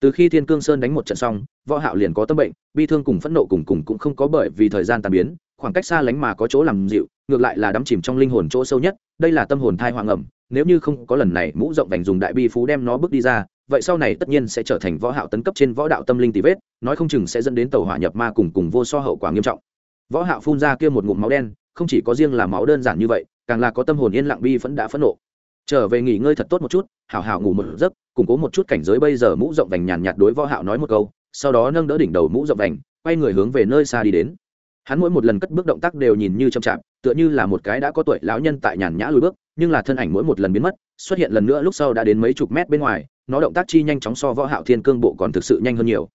Từ khi thiên cương sơn đánh một trận xong, võ hạo liền có tâm bệnh, bi thương cùng phẫn nộ cùng cùng cũng không có bởi vì thời gian tan biến, khoảng cách xa lánh mà có chỗ làm dịu, ngược lại là đắm chìm trong linh hồn chỗ sâu nhất, đây là tâm hồn thai hoàng ẩm, nếu như không có lần này mũ rộng vành dùng đại bi phú đem nó bước đi ra vậy sau này tất nhiên sẽ trở thành võ hạo tấn cấp trên võ đạo tâm linh tỷ vết, nói không chừng sẽ dẫn đến tàu hỏa nhập ma cùng cùng vô so hậu quả nghiêm trọng. Võ hạo phun ra kia một ngụm máu đen, không chỉ có riêng là máu đơn giản như vậy, càng là có tâm hồn yên lặng bi vẫn đã phẫn nộ. Trở về nghỉ ngơi thật tốt một chút, hảo hảo ngủ một giấc, củng cố một chút cảnh giới bây giờ mũ rộng vành nhàn nhạt đối võ hạo nói một câu, sau đó nâng đỡ đỉnh đầu mũ rộng vành, quay người hướng về nơi xa đi đến. Hắn mỗi một lần cất bước động tác đều nhìn như chậm chạp, tựa như là một cái đã có tuổi lão nhân tại nhàn nhã lùi bước, nhưng là thân ảnh mỗi một lần biến mất, xuất hiện lần nữa lúc sau đã đến mấy chục mét bên ngoài nó động tác chi nhanh chóng so võ hạo thiên cương bộ còn thực sự nhanh hơn nhiều.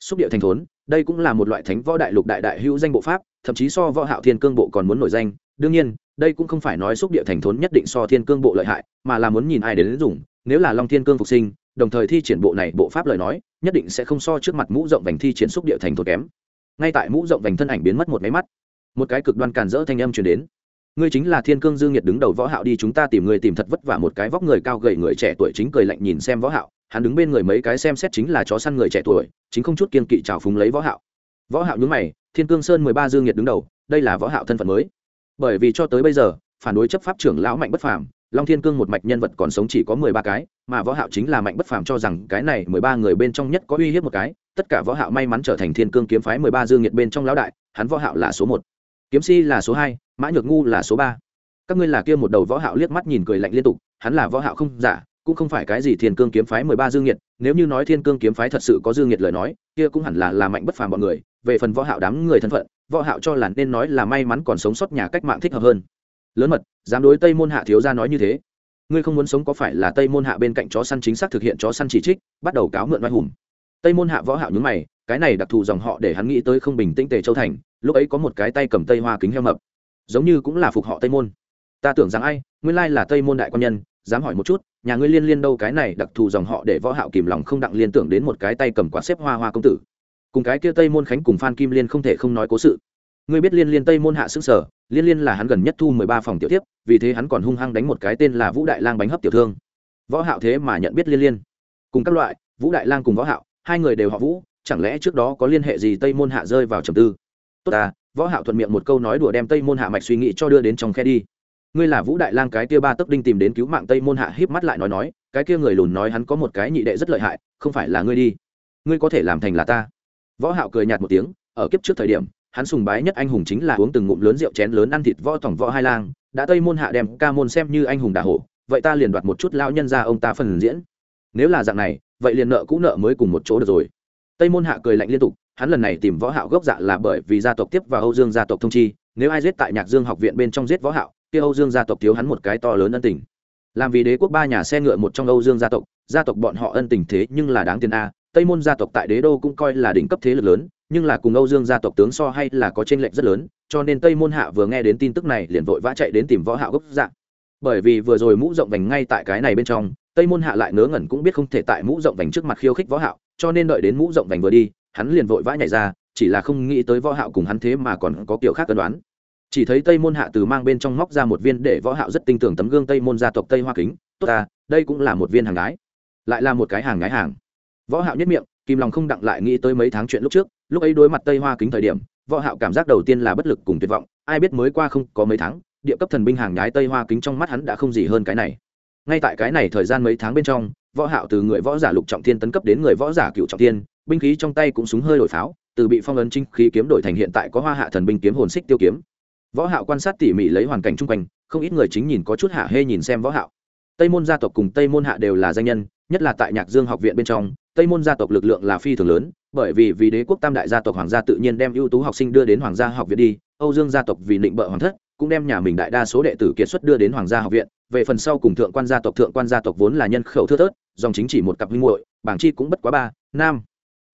Xúc địa thành thốn, đây cũng là một loại thánh võ đại lục đại đại hữu danh bộ pháp, thậm chí so võ hạo thiên cương bộ còn muốn nổi danh. Đương nhiên, đây cũng không phải nói xúc địa thành thốn nhất định so thiên cương bộ lợi hại, mà là muốn nhìn ai đến dùng. Nếu là long thiên cương phục sinh, đồng thời thi triển bộ này bộ pháp lời nói, nhất định sẽ không so trước mặt mũ rộng vành thi triển xúc địa thành thốn kém. Ngay tại mũ rộng vành thân ảnh biến mất một máy mắt, một cái cực đoan càn rỡ thanh âm truyền đến ngươi chính là thiên cương dương nhiệt đứng đầu võ hạo đi, chúng ta tìm người tìm thật vất vả một cái vóc người cao gầy người trẻ tuổi chính cười lạnh nhìn xem võ hạo, hắn đứng bên người mấy cái xem xét chính là chó săn người trẻ tuổi, chính không chút kiên kỵ chào phúng lấy võ hạo. Võ hạo nhướng mày, thiên cương sơn 13 dương nhiệt đứng đầu, đây là võ hạo thân phận mới. Bởi vì cho tới bây giờ, phản đối chấp pháp trưởng lão mạnh bất phàm, long thiên cương một mạch nhân vật còn sống chỉ có mười ba cái, mà võ hạo chính là mạnh bất phàm cho rằng cái này mười ba người bên trong nhất có uy hiếp một cái, tất cả võ hạo may mắn trở thành thiên cương kiếm phái mười ba dương nhiệt bên trong lão đại, hắn võ hạo là số một. Kiếm si là số hai mã nhược ngu là số ba. Các ngươi là kia một đầu võ hạo liếc mắt nhìn cười lạnh liên tục, hắn là võ hạo không giả, cũng không phải cái gì thiên cương kiếm phái mười ba dương nghiệt. nếu như nói thiên cương kiếm phái thật sự có dương nghiệt lời nói, kia cũng hẳn là là mạnh bất phàm bọn người, về phần võ hạo đám người thân phận, võ hạo cho là nên nói là may mắn còn sống sót nhà cách mạng thích hợp hơn. Lớn mật, dám đối tây môn hạ thiếu gia nói như thế? Ngươi không muốn sống có phải là tây môn hạ bên cạnh chó săn chính xác thực hiện chó săn chỉ trích, bắt đầu cáo mượn oai hùng? Tây môn hạ võ hạo nhướng mày, cái này đặc thù dòng họ để hắn nghĩ tới không bình tĩnh tề châu thành, lúc ấy có một cái tay cầm tây hoa kính heo mập giống như cũng là phục họ tây môn. Ta tưởng rằng ai, nguyên lai là tây môn đại quan nhân, dám hỏi một chút, nhà ngươi liên liên đâu cái này đặc thù dòng họ để võ hạo kìm lòng không đặng liên tưởng đến một cái tay cầm quạt xếp hoa hoa công tử. Cùng cái kia tây môn khánh cùng phan kim liên không thể không nói cố sự. Ngươi biết liên liên tây môn hạ sức sở, liên liên là hắn gần nhất thu mười ba phòng tiểu tiếp vì thế hắn còn hung hăng đánh một cái tên là vũ đại lang bánh hấp tiểu thương. Võ hạo thế mà nhận biết liên liên. Cùng các loại, vũ đại lang cùng võ hạo, hai người đều họ vũ, chẳng lẽ trước đó có liên hệ gì tây môn hạ rơi vào trầm tư? Tốt ta võ hạo thuận miệng một câu nói đùa đem tây môn hạ mạch suy nghĩ cho đưa đến trong khe đi. Ngươi là vũ đại lang cái kia ba tấc đinh tìm đến cứu mạng tây môn hạ, híp mắt lại nói nói, cái kia người lùn nói hắn có một cái nhị đệ rất lợi hại, không phải là ngươi đi. Ngươi có thể làm thành là ta. Võ hạo cười nhạt một tiếng, ở kiếp trước thời điểm, hắn sùng bái nhất anh hùng chính là uống từng ngụm lớn rượu chén lớn ăn thịt võ tổng võ hai lang, đã tây môn hạ đem ca môn xem như anh hùng đả hổ, vậy ta liền đoạt một chút lão nhân ra ông ta phần diễn. Nếu là dạng này, vậy liền nợ cũ nợ mới cùng một chỗ được rồi. Tây môn hạ cười lạnh liên tục hắn lần này tìm võ hạo gốc dạ là bởi vì gia tộc tiếp và âu dương gia tộc thông chi, nếu ai giết tại nhạc dương học viện bên trong giết võ hạo, kia âu dương gia tộc thiếu hắn một cái to lớn ân tình. Làm vì đế quốc ba nhà xe ngựa một trong âu dương gia tộc gia tộc bọn họ ân tình thế nhưng là đáng tiền a, tây môn gia tộc tại đế đô cũng coi là đỉnh cấp thế lực lớn, nhưng là cùng âu dương gia tộc tướng so hay là có chênh lệch rất lớn, cho nên tây môn hạ vừa nghe đến tin tức này liền vội vã chạy đến tìm võ hạo gốc dạng bởi vì vừa rồi mũ rộng vành ngay tại cái này bên trong, tây môn hạ lại ngớ ngẩn cũng biết không thể tại mũ rộng vành trước mặt khiêu khích võ hạo, cho nên đợi đến mũ rộng vành vừa đi hắn liền vội vã nhảy ra, chỉ là không nghĩ tới võ hạo cùng hắn thế mà còn có kiểu khác cân đoán. Chỉ thấy tây môn hạ từ mang bên trong móc ra một viên để võ hạo rất tinh tưởng tấm gương tây môn gia tộc tây hoa kính, tốt ta, đây cũng là một viên hàng gái. Lại là một cái hàng gái hàng. Võ hạo nhất miệng kim lòng không đặng lại nghĩ tới mấy tháng chuyện lúc trước, lúc ấy đối mặt tây hoa kính thời điểm, võ hạo cảm giác đầu tiên là bất lực cùng tuyệt vọng, ai biết mới qua không có mấy tháng, địa cấp thần binh hàng nhái tây hoa kính trong mắt hắn đã không gì hơn cái này. Ngay tại cái này thời gian mấy tháng bên trong, võ hạo từ người võ giả lục trọng thiên tấn cấp đến người võ giả cựu trọng thiên binh khí trong tay cũng súng hơi đổi pháo, từ bị phong ấn chính khí kiếm đổi thành hiện tại có hoa hạ thần binh kiếm hồn xích tiêu kiếm. Võ hạo quan sát tỉ mỉ lấy hoàn cảnh chung quanh, không ít người chính nhìn có chút hạ hê nhìn xem võ hạo. Tây môn gia tộc cùng tây môn hạ đều là danh nhân, nhất là tại nhạc dương học viện bên trong, tây môn gia tộc lực lượng là phi thường lớn, bởi vì vì đế quốc tam đại gia tộc hoàng gia tự nhiên đem ưu tú học sinh đưa đến hoàng gia học viện đi, âu dương gia tộc vì định bợ hoàng thất, cũng đem nhà mình đại đa số đệ tử kiệt xuất đưa đến hoàng gia học viện. Về phần sau cùng thượng quan gia tộc, thượng quan gia tộc vốn là nhân khẩu thưa thớt, dòng chính chỉ một cặp huynh muội, bảng chi cũng bất quá ba, nam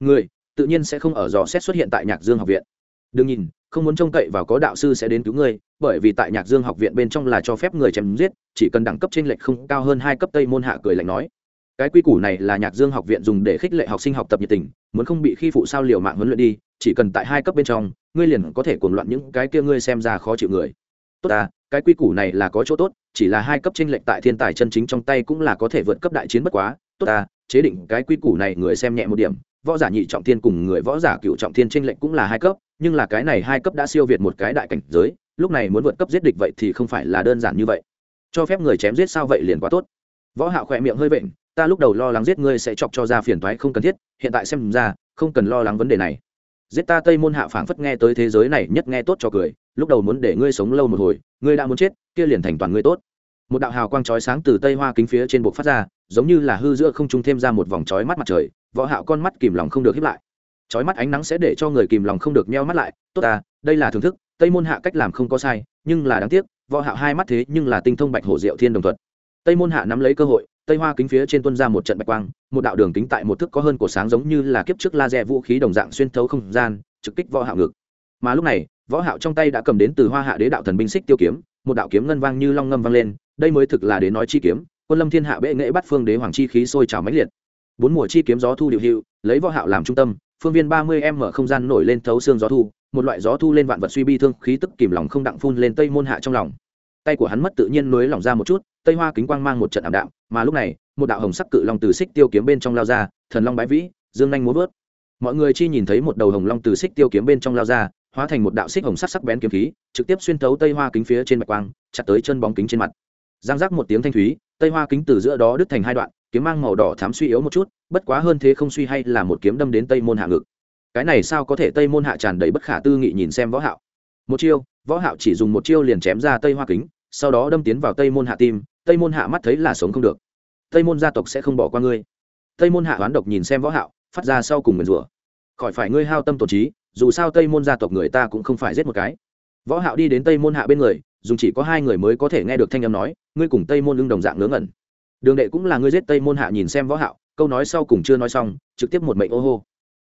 người tự nhiên sẽ không ở dò xét xuất hiện tại nhạc dương học viện. Đừng nhìn, không muốn trông cậy vào có đạo sư sẽ đến cứu ngươi, bởi vì tại nhạc dương học viện bên trong là cho phép người chém giết, chỉ cần đẳng cấp t r ê n lệch không cao hơn hai cấp tây môn hạ cười lạnh nói. Cái quy củ này là nhạc dương học viện dùng để khích lệ học sinh học tập nhiệt tình, muốn không bị khi phụ sao liều mạng huấn luyện đi, chỉ cần tại hai cấp bên trong, ngươi liền có thể cuồng loạn những cái kia ngươi xem ra khó chịu người. Tốt ta, cái quy củ này là có chỗ tốt, chỉ là hai cấp tranh lệch tại thiên tài chân chính trong tay cũng là có thể vượt cấp đại chiến bất quá. Tốt ta, chế định cái quy củ này người xem nhẹ một điểm võ giả nhị trọng thiên cùng người võ giả cựu trọng thiên tranh lệnh cũng là hai cấp, nhưng là cái này hai cấp đã siêu việt một cái đại cảnh giới, lúc này muốn vượt cấp giết địch vậy thì không phải là đơn giản như vậy. Cho phép người chém giết sao vậy liền quá tốt. Võ hạo khỏe miệng hơi vện, ta lúc đầu lo lắng giết ngươi sẽ chọc cho ra phiền toái không cần thiết, hiện tại xem ra, không cần lo lắng vấn đề này. Giết ta tây môn hạ phảng phất nghe tới thế giới này nhất nghe tốt cho cười, lúc đầu muốn để ngươi sống lâu một hồi, ngươi đã muốn chết, kia liền thành toàn ngươi tốt. Một đạo hào quang chói sáng từ tây hoa kính phía trên buộc phát ra, giống như là hư giữa không trung thêm ra một vòng chói mắt mặt trời võ hạo con mắt kìm lòng không được híp lại. Chói mắt ánh nắng sẽ để cho người kìm lòng không được nheo mắt lại. Tốt à đây là thưởng thức, tây môn hạ cách làm không có sai, nhưng là đáng tiếc, võ hạo hai mắt thế nhưng là tinh thông bạch hổ diệu thiên đồng thuật. Tây môn hạ nắm lấy cơ hội, tây hoa kính phía trên tuôn ra một trận bạch quang, một đạo đường kính tại một thước có hơn cổ sáng giống như là kiếp trước laser vũ khí đồng dạng xuyên thấu không gian, trực kích võ hạo ngực. Mà lúc này, võ hạo trong tay đã cầm đến từ hoa hạ đế đạo thần binh xích tiêu kiếm, một đạo kiếm ngân vang như long ngâm vang lên, đây mới thực là đến nói chi kiếm, quân lâm thiên hạ bệ nghệ bắt phương đế hoàng chi khí sôi trào mãnh liệt bốn mùa chi kiếm gió thu điều hiệu, lấy võ hạo làm trung tâm, phương viên ba mươi em mở không gian nổi lên thấu xương gió thu, một loại gió thu lên vạn vật suy bi thương, khí tức kìm lòng không đặng phun lên tây môn hạ trong lòng. Tay của hắn mất tự nhiên nới lỏng ra một chút, tây hoa kính quang mang một trận ảm đạm, mà lúc này, một đạo hồng sắc cự long từ xích tiêu kiếm bên trong lao ra, thần long bái vĩ, dương nhanh muốn vớt. Mọi người chi nhìn thấy một đầu hồng long từ xích tiêu kiếm bên trong lao ra, hóa thành một đạo xích hồng sắc sắc bén kiếm khí, trực tiếp xuyên thấu tây hoa kính phía trên bạch quang, chặt tới chân bóng kính trên mặt. Giang giác một tiếng thanh thúy, tây hoa kính từ giữa đó đứt thành hai đoạn kiếm mang màu đỏ thám suy yếu một chút, bất quá hơn thế không suy hay là một kiếm đâm đến tây môn hạ ngực. Cái này sao có thể tây môn hạ tràn đầy bất khả tư nghị nhìn xem võ hạo. Một chiêu, võ hạo chỉ dùng một chiêu liền chém ra tây hoa kính, sau đó đâm tiến vào tây môn hạ tim, tây môn hạ mắt thấy là sống không được. Tây môn gia tộc sẽ không bỏ qua ngươi. Tây môn hạ oán độc nhìn xem võ hạo, phát ra sau cùng nguyền rủa. Khỏi phải ngươi hao tâm tổn trí, dù sao tây môn gia tộc người ta cũng không phải giết một cái. Võ hạo đi đến tây môn hạ bên người, dùng chỉ có hai người mới có thể nghe được thanh âm nói, ngươi cùng tây môn lưng đồng dạng ngớ ngẩn đường đệ cũng là ngươi giết tây môn hạ nhìn xem võ hạo, câu nói sau cùng chưa nói xong, trực tiếp một mệnh ô hô.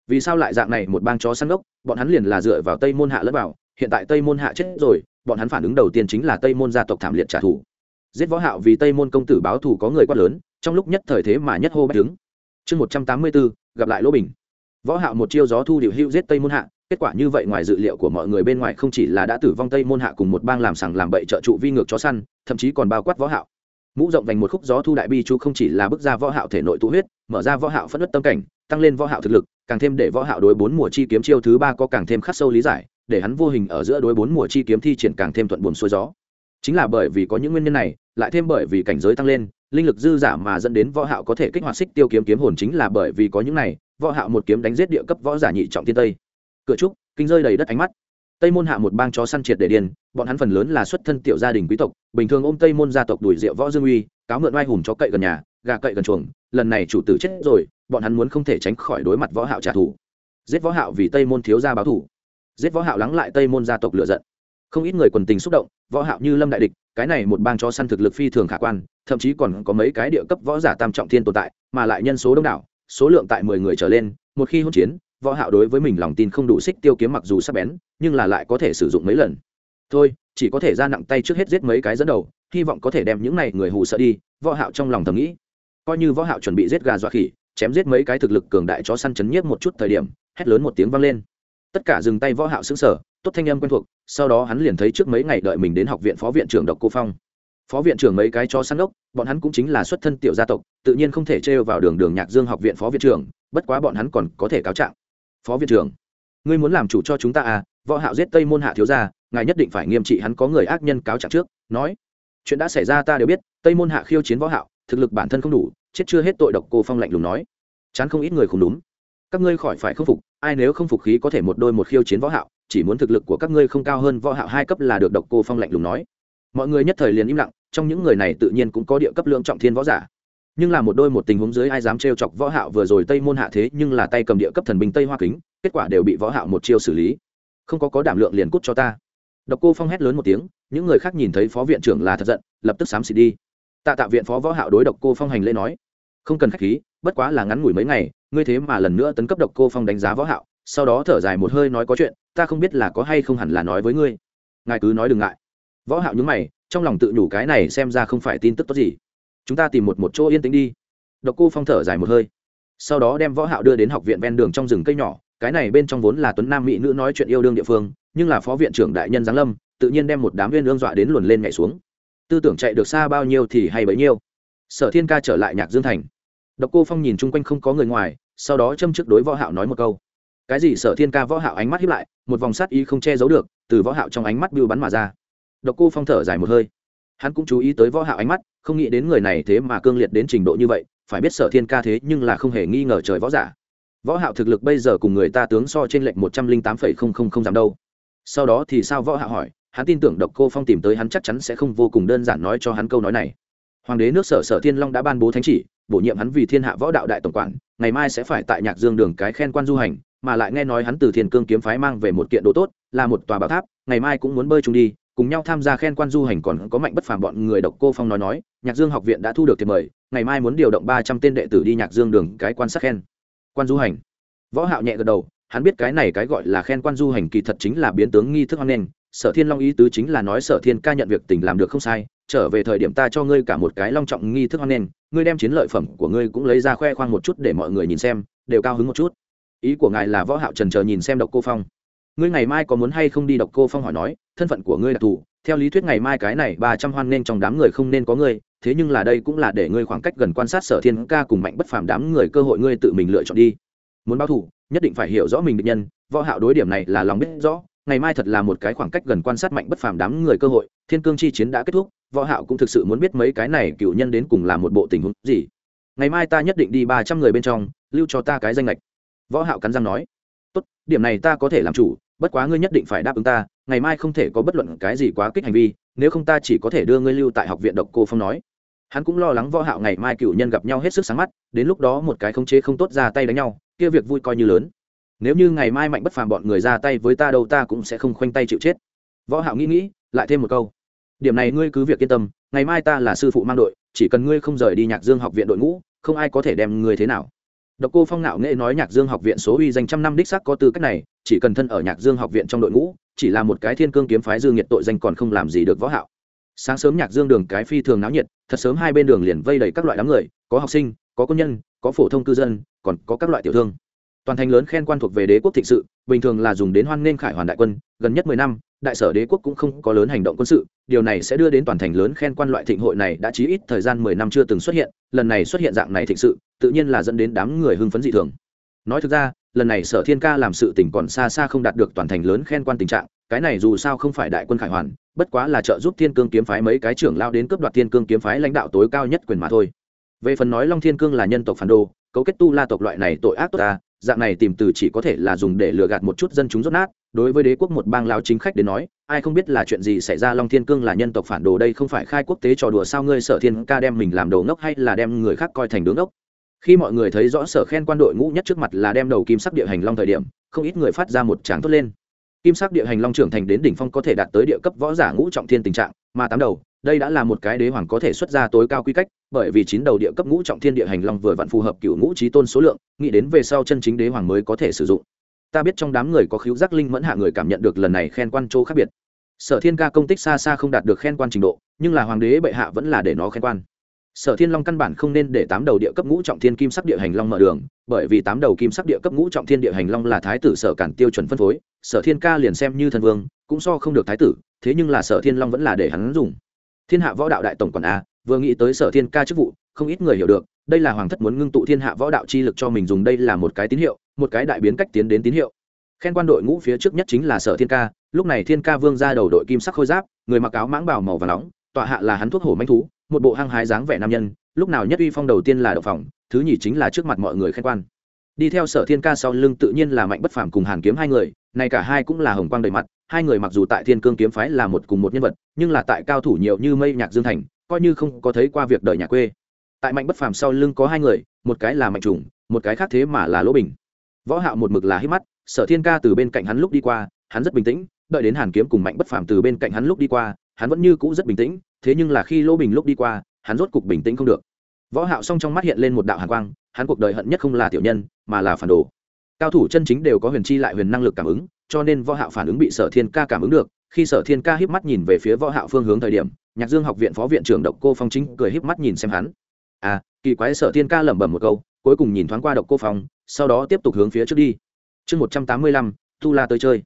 Vì sao lại dạng này một bang chó săn gốc bọn hắn liền là dựa vào tây môn hạ lẫn vào, hiện tại tây môn hạ chết rồi, bọn hắn phản ứng đầu tiên chính là tây môn gia tộc thảm liệt trả thù. Giết võ hạo vì tây môn công tử báo thù có người quá lớn, trong lúc nhất thời thế mà nhất hô bách đứng. Chương một trăm tám mươi bốn gặp lại lỗ bình. Võ hạo một chiêu gió thu điều hưu giết tây môn hạ, kết quả như vậy ngoài dự liệu của mọi người bên ngoài không chỉ là đã tử vong tây môn hạ cùng một bang làm sằng làm bậy trợ trụ vi ngược chó săn, thậm chí còn bao quát võ hạo mũ rộng vành một khúc gió thu đại bi chú không chỉ là bước ra võ hạo thể nội tụ huyết, mở ra võ hạo phất đất tâm cảnh, tăng lên võ hạo thực lực, càng thêm để võ hạo đối bốn mùa chi kiếm chiêu thứ ba có càng thêm khắc sâu lý giải, để hắn vô hình ở giữa đối bốn mùa chi kiếm thi triển càng thêm thuận buồm xuôi gió. Chính là bởi vì có những nguyên nhân này, lại thêm bởi vì cảnh giới tăng lên, linh lực dư giả mà dẫn đến võ hạo có thể kích hoạt xích tiêu kiếm kiếm hồn chính là bởi vì có những này, võ hạo một kiếm đánh giết địa cấp võ giả nhị trọng tiên tây. Cửa trúc, kinh rơi đầy đất ánh mắt tây môn hạ một bang chó săn triệt để điên, bọn hắn phần lớn là xuất thân tiểu gia đình quý tộc, bình thường ôm tây môn gia tộc đuổi rượu võ dương uy, cáo mượn oai hùng chó cậy gần nhà, gà cậy gần chuồng, lần này chủ tử chết rồi, bọn hắn muốn không thể tránh khỏi đối mặt võ hạo trả thù. Giết võ hạo vì tây môn thiếu gia báo thù. Giết võ hạo lắng lại tây môn gia tộc lửa giận. Không ít người quần tình xúc động, võ hạo như lâm đại địch, cái này một bang chó săn thực lực phi thường khả quan, thậm chí còn có mấy cái địa cấp võ giả tam trọng thiên tồn tại, mà lại nhân số đông đảo, số lượng tại mười người trở lên, một khi hỗn chiến võ hạo đối với mình lòng tin không đủ xích tiêu kiếm mặc dù sắc bén, nhưng là lại có thể sử dụng mấy lần. Thôi, chỉ có thể ra nặng tay trước hết giết mấy cái dẫn đầu, hy vọng có thể đem những này người hù sợ đi, võ hạo trong lòng thầm nghĩ. Coi như võ hạo chuẩn bị giết gà dọa khỉ, chém giết mấy cái thực lực cường đại chó săn chấn nhiếp một chút thời điểm, hét lớn một tiếng vang lên. Tất cả dừng tay võ hạo sững sờ, tốt thanh âm quen thuộc, sau đó hắn liền thấy trước mấy ngày đợi mình đến học viện phó viện trưởng độc cô phong. Phó viện trưởng mấy cái cho săn ốc, bọn hắn cũng chính là xuất thân tiểu gia tộc, tự nhiên không thể trêu vào đường đường nhạc dương học viện phó viện trưởng, bất quá bọn hắn còn có thể cáo trạng phó viện trưởng. Ngươi muốn làm chủ cho chúng ta à? Võ hạo giết tây môn hạ thiếu gia, ngài nhất định phải nghiêm trị hắn có người ác nhân cáo trạng trước. Nói. Chuyện đã xảy ra ta đều biết, tây môn hạ khiêu chiến võ hạo, thực lực bản thân không đủ, chết chưa hết tội độc cô phong lạnh lùng nói. Chán không ít người không đúng các ngươi khỏi phải không phục, ai nếu không phục khí có thể một đôi một khiêu chiến võ hạo, chỉ muốn thực lực của các ngươi không cao hơn võ hạo hai cấp là được độc cô phong lạnh lùng nói. Mọi người nhất thời liền im lặng, trong những người này tự nhiên cũng có địa cấp lượng trọng thiên võ giả nhưng là một đôi một tình huống dưới ai dám trêu chọc võ hạo vừa rồi tây môn hạ thế nhưng là tay cầm địa cấp thần binh tây hoa kính, kết quả đều bị võ hạo một chiêu xử lý. Không có có đảm lượng liền cút cho ta. Độc cô phong hét lớn một tiếng, những người khác nhìn thấy phó viện trưởng là thật giận, lập tức sám xịt đi. Tạ tạ viện phó võ hạo đối độc cô phong hành lễ nói, không cần khách khí, bất quá là ngắn ngủi mấy ngày, ngươi thế mà lần nữa tấn cấp độc cô phong đánh giá võ hạo, sau đó thở dài một hơi nói có chuyện, ta không biết là có hay không hẳn là nói với ngươi. Ngài cứ nói đừng ngại. Võ hạo nhướng mày, trong lòng tự nhủ cái này xem ra không phải tin tức tốt gì chúng ta tìm một một chỗ yên tĩnh đi. Độc cô phong thở dài một hơi. Sau đó đem võ hạo đưa đến học viện ven đường trong rừng cây nhỏ. Cái này bên trong vốn là tuấn nam mỹ nữ nói chuyện yêu đương địa phương, nhưng là phó viện trưởng đại nhân giáng lâm, tự nhiên đem một đám viên ương dọa đến luồn lên nhảy xuống. Tư tưởng chạy được xa bao nhiêu thì hay bấy nhiêu. Sở thiên ca trở lại nhạc dương thành. Độc cô phong nhìn chung quanh không có người ngoài, sau đó châm trước đối võ hạo nói một câu. Cái gì sở thiên ca võ hạo ánh mắt hiếp lại, một vòng sát ý không che giấu được, từ võ hạo trong ánh mắt bưu bắn mà ra. Độc cô phong thở dài một hơi hắn cũng chú ý tới võ hạo ánh mắt, không nghĩ đến người này thế mà cương liệt đến trình độ như vậy, phải biết sở thiên ca thế nhưng là không hề nghi ngờ trời võ giả. Võ hạo thực lực bây giờ cùng người ta tướng so trên lệnh một trăm linh tám phẩy không không không giảm đâu. Sau đó thì sao võ hạo hỏi, hắn tin tưởng độc cô phong tìm tới hắn chắc chắn sẽ không vô cùng đơn giản nói cho hắn câu nói này. Hoàng đế nước sở sở thiên long đã ban bố thánh chỉ, bổ nhiệm hắn vì thiên hạ võ đạo đại tổng quản, ngày mai sẽ phải tại nhạc dương đường cái khen quan du hành, mà lại nghe nói hắn từ thiên cương kiếm phái mang về một kiện đồ tốt, là một tòa bảo tháp, ngày mai cũng muốn bơi chung đi cùng nhau tham gia khen quan du hành còn có mạnh bất phàm bọn người độc cô phong nói nói, nhạc dương học viện đã thu được thiệp mời, ngày mai muốn điều động ba trăm tên đệ tử đi nhạc dương đường cái quan sát khen. Quan du hành. Võ hạo nhẹ gật đầu, hắn biết cái này cái gọi là khen quan du hành kỳ thật chính là biến tướng nghi thức hoan nghênh, sở thiên long ý tứ chính là nói sở thiên ca nhận việc tình làm được không sai, trở về thời điểm ta cho ngươi cả một cái long trọng nghi thức hoan nghênh, ngươi đem chiến lợi phẩm của ngươi cũng lấy ra khoe khoang một chút để mọi người nhìn xem, đều cao hứng một chút. Ý của ngài là võ hạo trần chờ nhìn xem độc cô phong ngươi ngày mai có muốn hay không đi độc cô phong hỏi nói, thân phận của ngươi là thủ, theo lý thuyết ngày mai cái này ba trăm hoan nên trong đám người không nên có ngươi, thế nhưng là đây cũng là để ngươi khoảng cách gần quan sát sở thiên ca cùng mạnh bất phàm đám người cơ hội ngươi tự mình lựa chọn đi. Muốn báo thủ, nhất định phải hiểu rõ mình định nhân, võ hạo đối điểm này là lòng biết rõ, ngày mai thật là một cái khoảng cách gần quan sát mạnh bất phàm đám người cơ hội, thiên cương chi chiến đã kết thúc, võ hạo cũng thực sự muốn biết mấy cái này cựu nhân đến cùng là một bộ tình huống gì. Ngày mai ta nhất định đi ba trăm người bên trong, lưu cho ta cái danh lệch võ hạo cắn răng nói, tốt, điểm này ta có thể làm chủ bất quá ngươi nhất định phải đáp ứng ta, ngày mai không thể có bất luận cái gì quá kích hành vi, nếu không ta chỉ có thể đưa ngươi lưu tại học viện độc cô phong nói. Hắn cũng lo lắng võ hạo ngày mai cựu nhân gặp nhau hết sức sáng mắt, đến lúc đó một cái không chế không tốt ra tay đánh nhau, kia việc vui coi như lớn. Nếu như ngày mai mạnh bất phàm bọn người ra tay với ta đâu ta cũng sẽ không khoanh tay chịu chết. Võ hạo nghĩ nghĩ, lại thêm một câu. Điểm này ngươi cứ việc yên tâm, ngày mai ta là sư phụ mang đội, chỉ cần ngươi không rời đi nhạc dương học viện đội ngũ, không ai có thể đem ngươi thế nào. Độc Cô Phong nạo nghệ nói Nhạc Dương học viện số uy danh trăm năm đích xác có tư cách này, chỉ cần thân ở Nhạc Dương học viện trong đội ngũ, chỉ là một cái Thiên Cương kiếm phái dương nhiệt tội danh còn không làm gì được võ hạo. sáng sớm nhạc dương đường cái phi thường náo nhiệt thật sớm hai bên đường liền vây đầy các loại đám người có học sinh có công nhân có phổ thông cư dân còn có các loại tiểu thương toàn thành lớn khen quan thuộc về đế quốc thịnh sự bình thường là dùng đến hoan nên khải hoàn đại quân gần nhất mười năm đại sở đế quốc cũng không có lớn hành động quân sự, điều này sẽ đưa đến toàn thành lớn khen quan loại thịnh hội này đã chí ít thời gian mười năm chưa từng xuất hiện, lần này xuất hiện dạng này thịnh sự, tự nhiên là dẫn đến đám người hưng phấn dị thường. Nói thực ra, lần này sở thiên ca làm sự tỉnh còn xa xa không đạt được toàn thành lớn khen quan tình trạng, cái này dù sao không phải đại quân khải hoàn, bất quá là trợ giúp thiên cương kiếm phái mấy cái trưởng lao đến cướp đoạt thiên cương kiếm phái lãnh đạo tối cao nhất quyền mà thôi. Về phần nói long thiên cương là nhân tộc phản đồ, cấu kết tu la tộc loại này tội ác tốt ta, dạng này tìm từ chỉ có thể là dùng để lừa gạt một chút dân chúng rốt nát đối với đế quốc một bang lao chính khách đến nói, ai không biết là chuyện gì xảy ra long thiên cương là nhân tộc phản đồ đây không phải khai quốc tế trò đùa sao ngươi sở thiên ca đem mình làm đồ ngốc hay là đem người khác coi thành đứng ngốc? Khi mọi người thấy rõ sở khen quan đội ngũ nhất trước mặt là đem đầu kim sắc địa hành long thời điểm, không ít người phát ra một tràng thốt lên. Kim sắc địa hành long trưởng thành đến đỉnh phong có thể đạt tới địa cấp võ giả ngũ trọng thiên tình trạng, mà tám đầu, đây đã là một cái đế hoàng có thể xuất ra tối cao quy cách, bởi vì chín đầu địa cấp ngũ trọng thiên địa hành long vừa vặn phù hợp cựu ngũ trí tôn số lượng, nghĩ đến về sau chân chính đế hoàng mới có thể sử dụng ta biết trong đám người có khiếu giác linh mẫn hạ người cảm nhận được lần này khen quan chỗ khác biệt. Sở thiên ca công tích xa xa không đạt được khen quan trình độ, nhưng là hoàng đế bệ hạ vẫn là để nó khen quan. Sở thiên long căn bản không nên để tám đầu địa cấp ngũ trọng thiên kim sắc địa hành long mở đường, bởi vì tám đầu kim sắc địa cấp ngũ trọng thiên địa hành long là thái tử sở cản tiêu chuẩn phân phối, sở thiên ca liền xem như thần vương, cũng so không được thái tử, thế nhưng là sở thiên long vẫn là để hắn dùng. Thiên hạ võ đạo đại tổng quản a, vừa nghĩ tới sở thiên ca chức vụ không ít người hiểu được, đây là hoàng thất muốn ngưng tụ thiên hạ võ đạo chi lực cho mình dùng, đây là một cái tín hiệu, một cái đại biến cách tiến đến tín hiệu. Khen quan đội ngũ phía trước nhất chính là sở thiên ca, lúc này thiên ca vương ra đầu đội kim sắc khôi giáp, người mặc áo mãng bào màu và nóng, tọa hạ là hắn thuốc hổ manh thú, một bộ hăng hái dáng vẻ nam nhân, lúc nào nhất uy phong đầu tiên là đậu phòng, thứ nhì chính là trước mặt mọi người khen quan. Đi theo sở thiên ca sau lưng tự nhiên là mạnh bất phàm cùng hàn kiếm hai người, này cả hai cũng là hồng quang đầy mặt, hai người mặc dù tại thiên cương kiếm phái là một cùng một nhân vật, nhưng là tại cao thủ nhiều như mây nhạc dương thành, coi như không có thấy qua việc đời nhà quê tại mạnh bất phàm sau lưng có hai người, một cái là mạnh trùng, một cái khác thế mà là lỗ bình. Võ hạo một mực là hít mắt, sở thiên ca từ bên cạnh hắn lúc đi qua, hắn rất bình tĩnh, đợi đến hàn kiếm cùng mạnh bất phàm từ bên cạnh hắn lúc đi qua, hắn vẫn như cũ rất bình tĩnh, thế nhưng là khi lỗ bình lúc đi qua, hắn rốt cục bình tĩnh không được. Võ hạo song trong mắt hiện lên một đạo hàn quang, hắn cuộc đời hận nhất không là tiểu nhân, mà là phản đồ. Cao thủ chân chính đều có huyền chi lại huyền năng lực cảm ứng, cho nên võ hạo phản ứng bị sở thiên ca cảm ứng được, khi sở thiên ca híp mắt nhìn về phía võ hạo phương hướng thời điểm, nhạc dương học viện phó viện trưởng độc cô phong chính cười híp mắt nhìn xem hắn à kỳ quái sở thiên ca lẩm bẩm một câu, cuối cùng nhìn thoáng qua độc cô phong, sau đó tiếp tục hướng phía trước đi. Chương một trăm tám mươi lăm tu la tới chơi.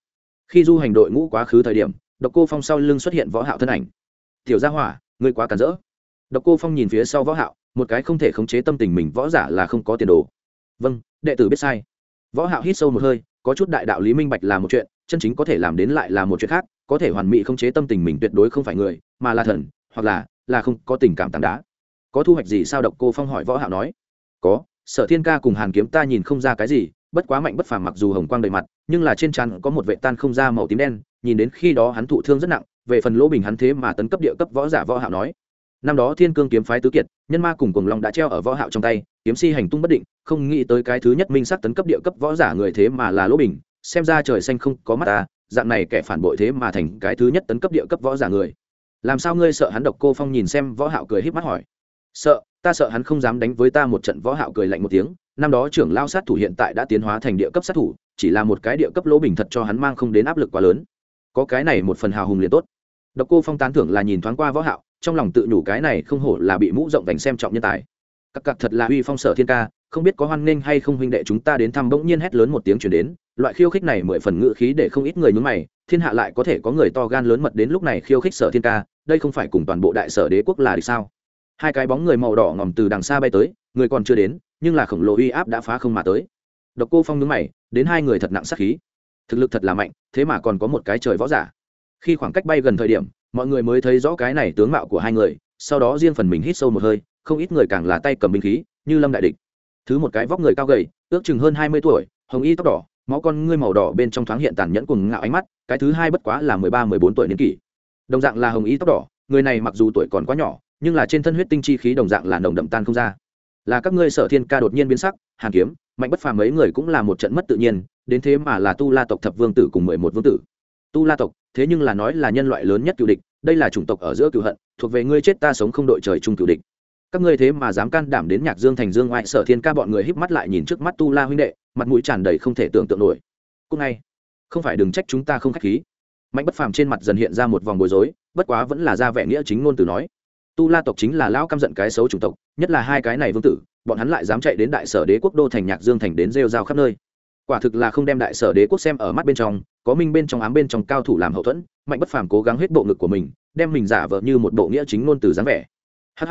Khi du hành đội ngũ quá khứ thời điểm, độc cô phong sau lưng xuất hiện võ hạo thân ảnh. Tiểu gia hỏa, ngươi quá cản rỡ. Độc cô phong nhìn phía sau võ hạo, một cái không thể khống chế tâm tình mình võ giả là không có tiền đồ. Vâng đệ tử biết sai. Võ hạo hít sâu một hơi, có chút đại đạo lý minh bạch là một chuyện, chân chính có thể làm đến lại là một chuyện khác, có thể hoàn mỹ khống chế tâm tình mình tuyệt đối không phải người, mà là thần, hoặc là là không có tình cảm tảng đá có thu hoạch gì sao? Độc cô phong hỏi võ hạo nói. Có, sở thiên ca cùng hàn kiếm ta nhìn không ra cái gì, bất quá mạnh bất phàm mặc dù hồng quang đầy mặt, nhưng là trên trán có một vệ tan không ra màu tím đen, nhìn đến khi đó hắn thụ thương rất nặng, về phần lỗ bình hắn thế mà tấn cấp địa cấp võ giả võ hạo nói. Năm đó thiên cương kiếm phái tứ kiệt, nhân ma cùng cuồng long đã treo ở võ hạo trong tay, kiếm si hành tung bất định, không nghĩ tới cái thứ nhất minh sắc tấn cấp địa cấp võ giả người thế mà là lỗ bình, xem ra trời xanh không có mắt ta, dạng này kẻ phản bội thế mà thành cái thứ nhất tấn cấp địa cấp võ giả người. Làm sao ngươi sợ hắn độc cô phong nhìn xem võ hạo cười híp mắt hỏi sợ, ta sợ hắn không dám đánh với ta một trận võ hạo cười lạnh một tiếng, năm đó trưởng lao sát thủ hiện tại đã tiến hóa thành địa cấp sát thủ, chỉ là một cái địa cấp lỗ bình thật cho hắn mang không đến áp lực quá lớn. Có cái này một phần hào hùng liền tốt. Độc cô phong tán thưởng là nhìn thoáng qua võ hạo, trong lòng tự nhủ cái này không hổ là bị mũ rộng vành xem trọng nhân tài. Các cặc thật là uy phong sở thiên ca, không biết có hoan nghênh hay không huynh đệ chúng ta đến thăm bỗng nhiên hét lớn một tiếng truyền đến, loại khiêu khích này mười phần ngựa khí để không ít người nhướng mày, thiên hạ lại có thể có người to gan lớn mật đến lúc này khiêu khích sở thiên ca, đây không phải cùng toàn bộ đại sở đế quốc là được sao? Hai cái bóng người màu đỏ ngòm từ đằng xa bay tới, người còn chưa đến, nhưng là khổng lồ uy áp đã phá không mà tới. Độc cô phong nhướng mày, đến hai người thật nặng sát khí. Thực lực thật là mạnh, thế mà còn có một cái trời võ giả. Khi khoảng cách bay gần thời điểm, mọi người mới thấy rõ cái này tướng mạo của hai người, sau đó riêng phần mình hít sâu một hơi, không ít người càng là tay cầm binh khí, như lâm đại địch. Thứ một cái vóc người cao gầy, ước chừng hơn hai mươi tuổi, hồng y tóc đỏ, máu con ngươi màu đỏ bên trong thoáng hiện tàn nhẫn cùng ngạo ánh mắt, cái thứ hai bất quá là mười ba, mười bốn tuổi niên kỷ. Đồng dạng là hồng y tóc đỏ, người này mặc dù tuổi còn quá nhỏ nhưng là trên thân huyết tinh chi khí đồng dạng là nồng đậm tan không ra. Là các ngươi sở thiên ca đột nhiên biến sắc, hàn kiếm, mạnh bất phàm mấy người cũng là một trận mất tự nhiên, đến thế mà là tu la tộc thập vương tử cùng mười một vương tử. Tu la tộc, thế nhưng là nói là nhân loại lớn nhất cựu địch, đây là chủng tộc ở giữa cựu hận, thuộc về ngươi chết ta sống không đội trời chung cựu địch. Các ngươi thế mà dám can đảm đến nhạc dương thành dương ngoại, sở thiên ca bọn người híp mắt lại nhìn trước mắt tu la huynh đệ, mặt mũi tràn đầy không thể tưởng tượng nổi. Cúc ngay không phải đừng trách chúng ta không khách khí. Mạnh bất phàm trên mặt dần hiện ra một vòng bối rối, bất quá vẫn là ra vẻ nghĩa chính ngôn từ nói tu la tộc chính là lão căm giận cái xấu chủng tộc, nhất là hai cái này vương tử, bọn hắn lại dám chạy đến đại sở đế quốc đô thành nhạc dương thành đến rêu rao khắp nơi. Quả thực là không đem đại sở đế quốc xem ở mắt bên trong, có minh bên trong ám bên trong cao thủ làm hậu thuẫn, mạnh bất phàm cố gắng hết bộ ngực của mình, đem mình giả vờ như một bộ nghĩa chính ngôn từ dáng vẻ. Hh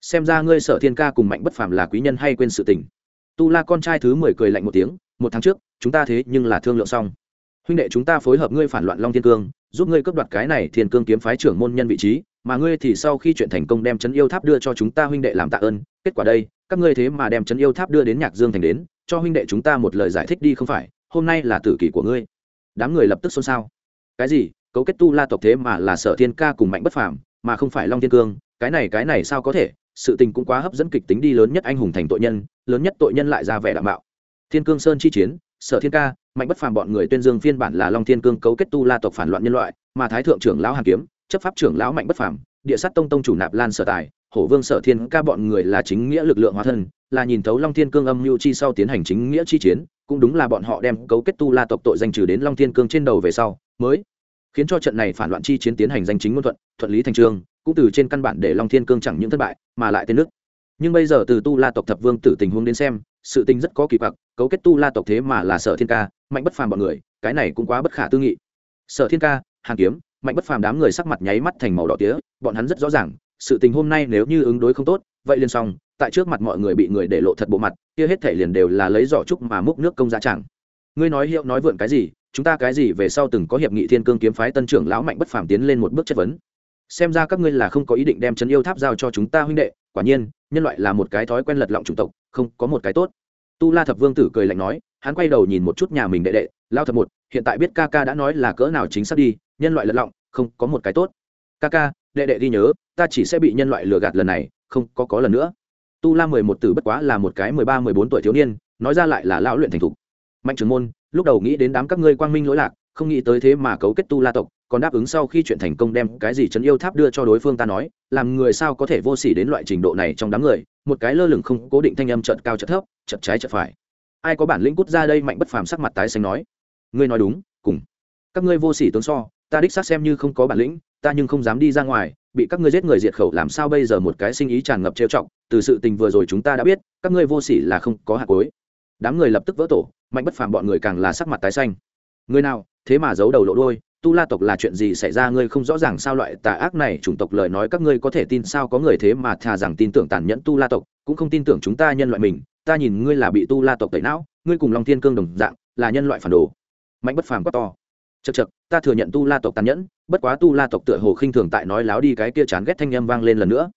xem ra ngươi sở thiên ca cùng mạnh bất phàm là quý nhân hay quên sự tình. Tu la con trai thứ mười cười lạnh một tiếng, một tháng trước, chúng ta thế nhưng là thương lượng xong. Huynh đệ chúng ta phối hợp ngươi phản loạn long thiên cương, giúp ngươi cấp đoạt cái này thiên cương kiếm phái trưởng môn nhân vị trí mà ngươi thì sau khi chuyện thành công đem chấn yêu tháp đưa cho chúng ta huynh đệ làm tạ ơn, kết quả đây, các ngươi thế mà đem chấn yêu tháp đưa đến nhạc dương thành đến, cho huynh đệ chúng ta một lời giải thích đi không phải, hôm nay là tử kỷ của ngươi. Đám người lập tức xôn xao. Cái gì? Cấu kết tu la tộc thế mà là sở thiên ca cùng mạnh bất phàm, mà không phải long thiên cương, cái này cái này sao có thể? Sự tình cũng quá hấp dẫn kịch tính đi lớn nhất anh hùng thành tội nhân, lớn nhất tội nhân lại ra vẻ đảm bảo thiên cương sơn chi chiến, sở thiên ca, mạnh bất phàm bọn người tuyên dương phiên bản là long thiên cương cấu kết tu la tộc phản loạn nhân loại, mà thái thượng trưởng lão hàn kiếm chấp pháp trưởng lão mạnh bất phàm, địa sát tông tông chủ nạp lan sở tài, hổ vương sở thiên ca bọn người là chính nghĩa lực lượng hóa thân, là nhìn thấu long thiên cương âm mưu chi sau tiến hành chính nghĩa chi chiến, cũng đúng là bọn họ đem cấu kết tu la tộc tội danh trừ đến long thiên cương trên đầu về sau, mới khiến cho trận này phản loạn chi chiến tiến hành danh chính ngôn thuận thuận lý thành trương, cũng từ trên căn bản để long thiên cương chẳng những thất bại, mà lại tên nước. Nhưng bây giờ từ tu la tộc thập vương tử tình huống đến xem, sự tình rất có kỳ quặc, cấu kết tu la tộc thế mà là sở thiên ca, mạnh bất phàm bọn người, cái này cũng quá bất khả tư nghị. Sở thiên ca, hàn kiếm mạnh bất phàm đám người sắc mặt nháy mắt thành màu đỏ tía, bọn hắn rất rõ ràng, sự tình hôm nay nếu như ứng đối không tốt, vậy liền xong, tại trước mặt mọi người bị người để lộ thật bộ mặt, kia hết thể liền đều là lấy giỏ trúc mà múc nước công giá chẳng. Ngươi nói hiệu nói vượn cái gì, chúng ta cái gì về sau từng có hiệp nghị thiên cương kiếm phái tân trưởng lão mạnh bất phàm tiến lên một bước chất vấn. Xem ra các ngươi là không có ý định đem chân yêu tháp giao cho chúng ta huynh đệ, quả nhiên, nhân loại là một cái thói quen lật lọng chủng tộc, không có một cái tốt. Tu la thập vương tử cười lạnh nói, hắn quay đầu nhìn một chút nhà mình đệ đệ lao thập một, hiện tại biết ca ca đã nói là cỡ nào chính xác đi nhân loại lật lọng, không có một cái tốt. Ca ca, đệ đệ đi nhớ, ta chỉ sẽ bị nhân loại lừa gạt lần này, không có có lần nữa. Tu la mười một tử bất quá là một cái mười ba, mười bốn tuổi thiếu niên, nói ra lại là lão luyện thành thục. Mạnh trưởng môn, lúc đầu nghĩ đến đám các ngươi quang minh lỗi lạc, không nghĩ tới thế mà cấu kết tu la tộc, còn đáp ứng sau khi chuyện thành công đem cái gì trấn yêu tháp đưa cho đối phương ta nói, làm người sao có thể vô s ỉ đến loại trình độ này trong đám người, một cái lơ lửng không cố định thanh âm trợt cao trợt thấp trợt trái trợt phải. Ai có bản lĩnh cút ra đây mạnh bất phàm sắc mặt tái xanh nói. Ngươi nói đúng, cùng. Các ngươi vô s ỉ tướng so ta đích xác xem như không có bản lĩnh, ta nhưng không dám đi ra ngoài, bị các ngươi giết người diệt khẩu làm sao bây giờ một cái sinh ý tràn ngập trêu trọng từ sự tình vừa rồi chúng ta đã biết, các ngươi vô sỉ là không có hạt cối. Đám người lập tức vỡ tổ, mạnh bất phàm bọn người càng là sắc mặt tái xanh. Người nào, thế mà giấu đầu lộ đôi tu la tộc là chuyện gì xảy ra, ngươi không rõ ràng sao loại tà ác này, chủng tộc lời nói các ngươi có thể tin sao, có người thế mà thà rằng tin tưởng tàn nhẫn tu la tộc, cũng không tin tưởng chúng ta nhân loại mình, ta nhìn ngươi là bị tu la tộc tẩy não, ngươi cùng long thiên cương đồng dạng, là nhân loại phản đồ. Mạnh bất phàm quá to chật chật ta thừa nhận tu la tộc tàn nhẫn, bất quá tu la tộc tựa hồ khinh thường tại nói láo đi cái kia chán ghét thanh â m vang lên lần nữa.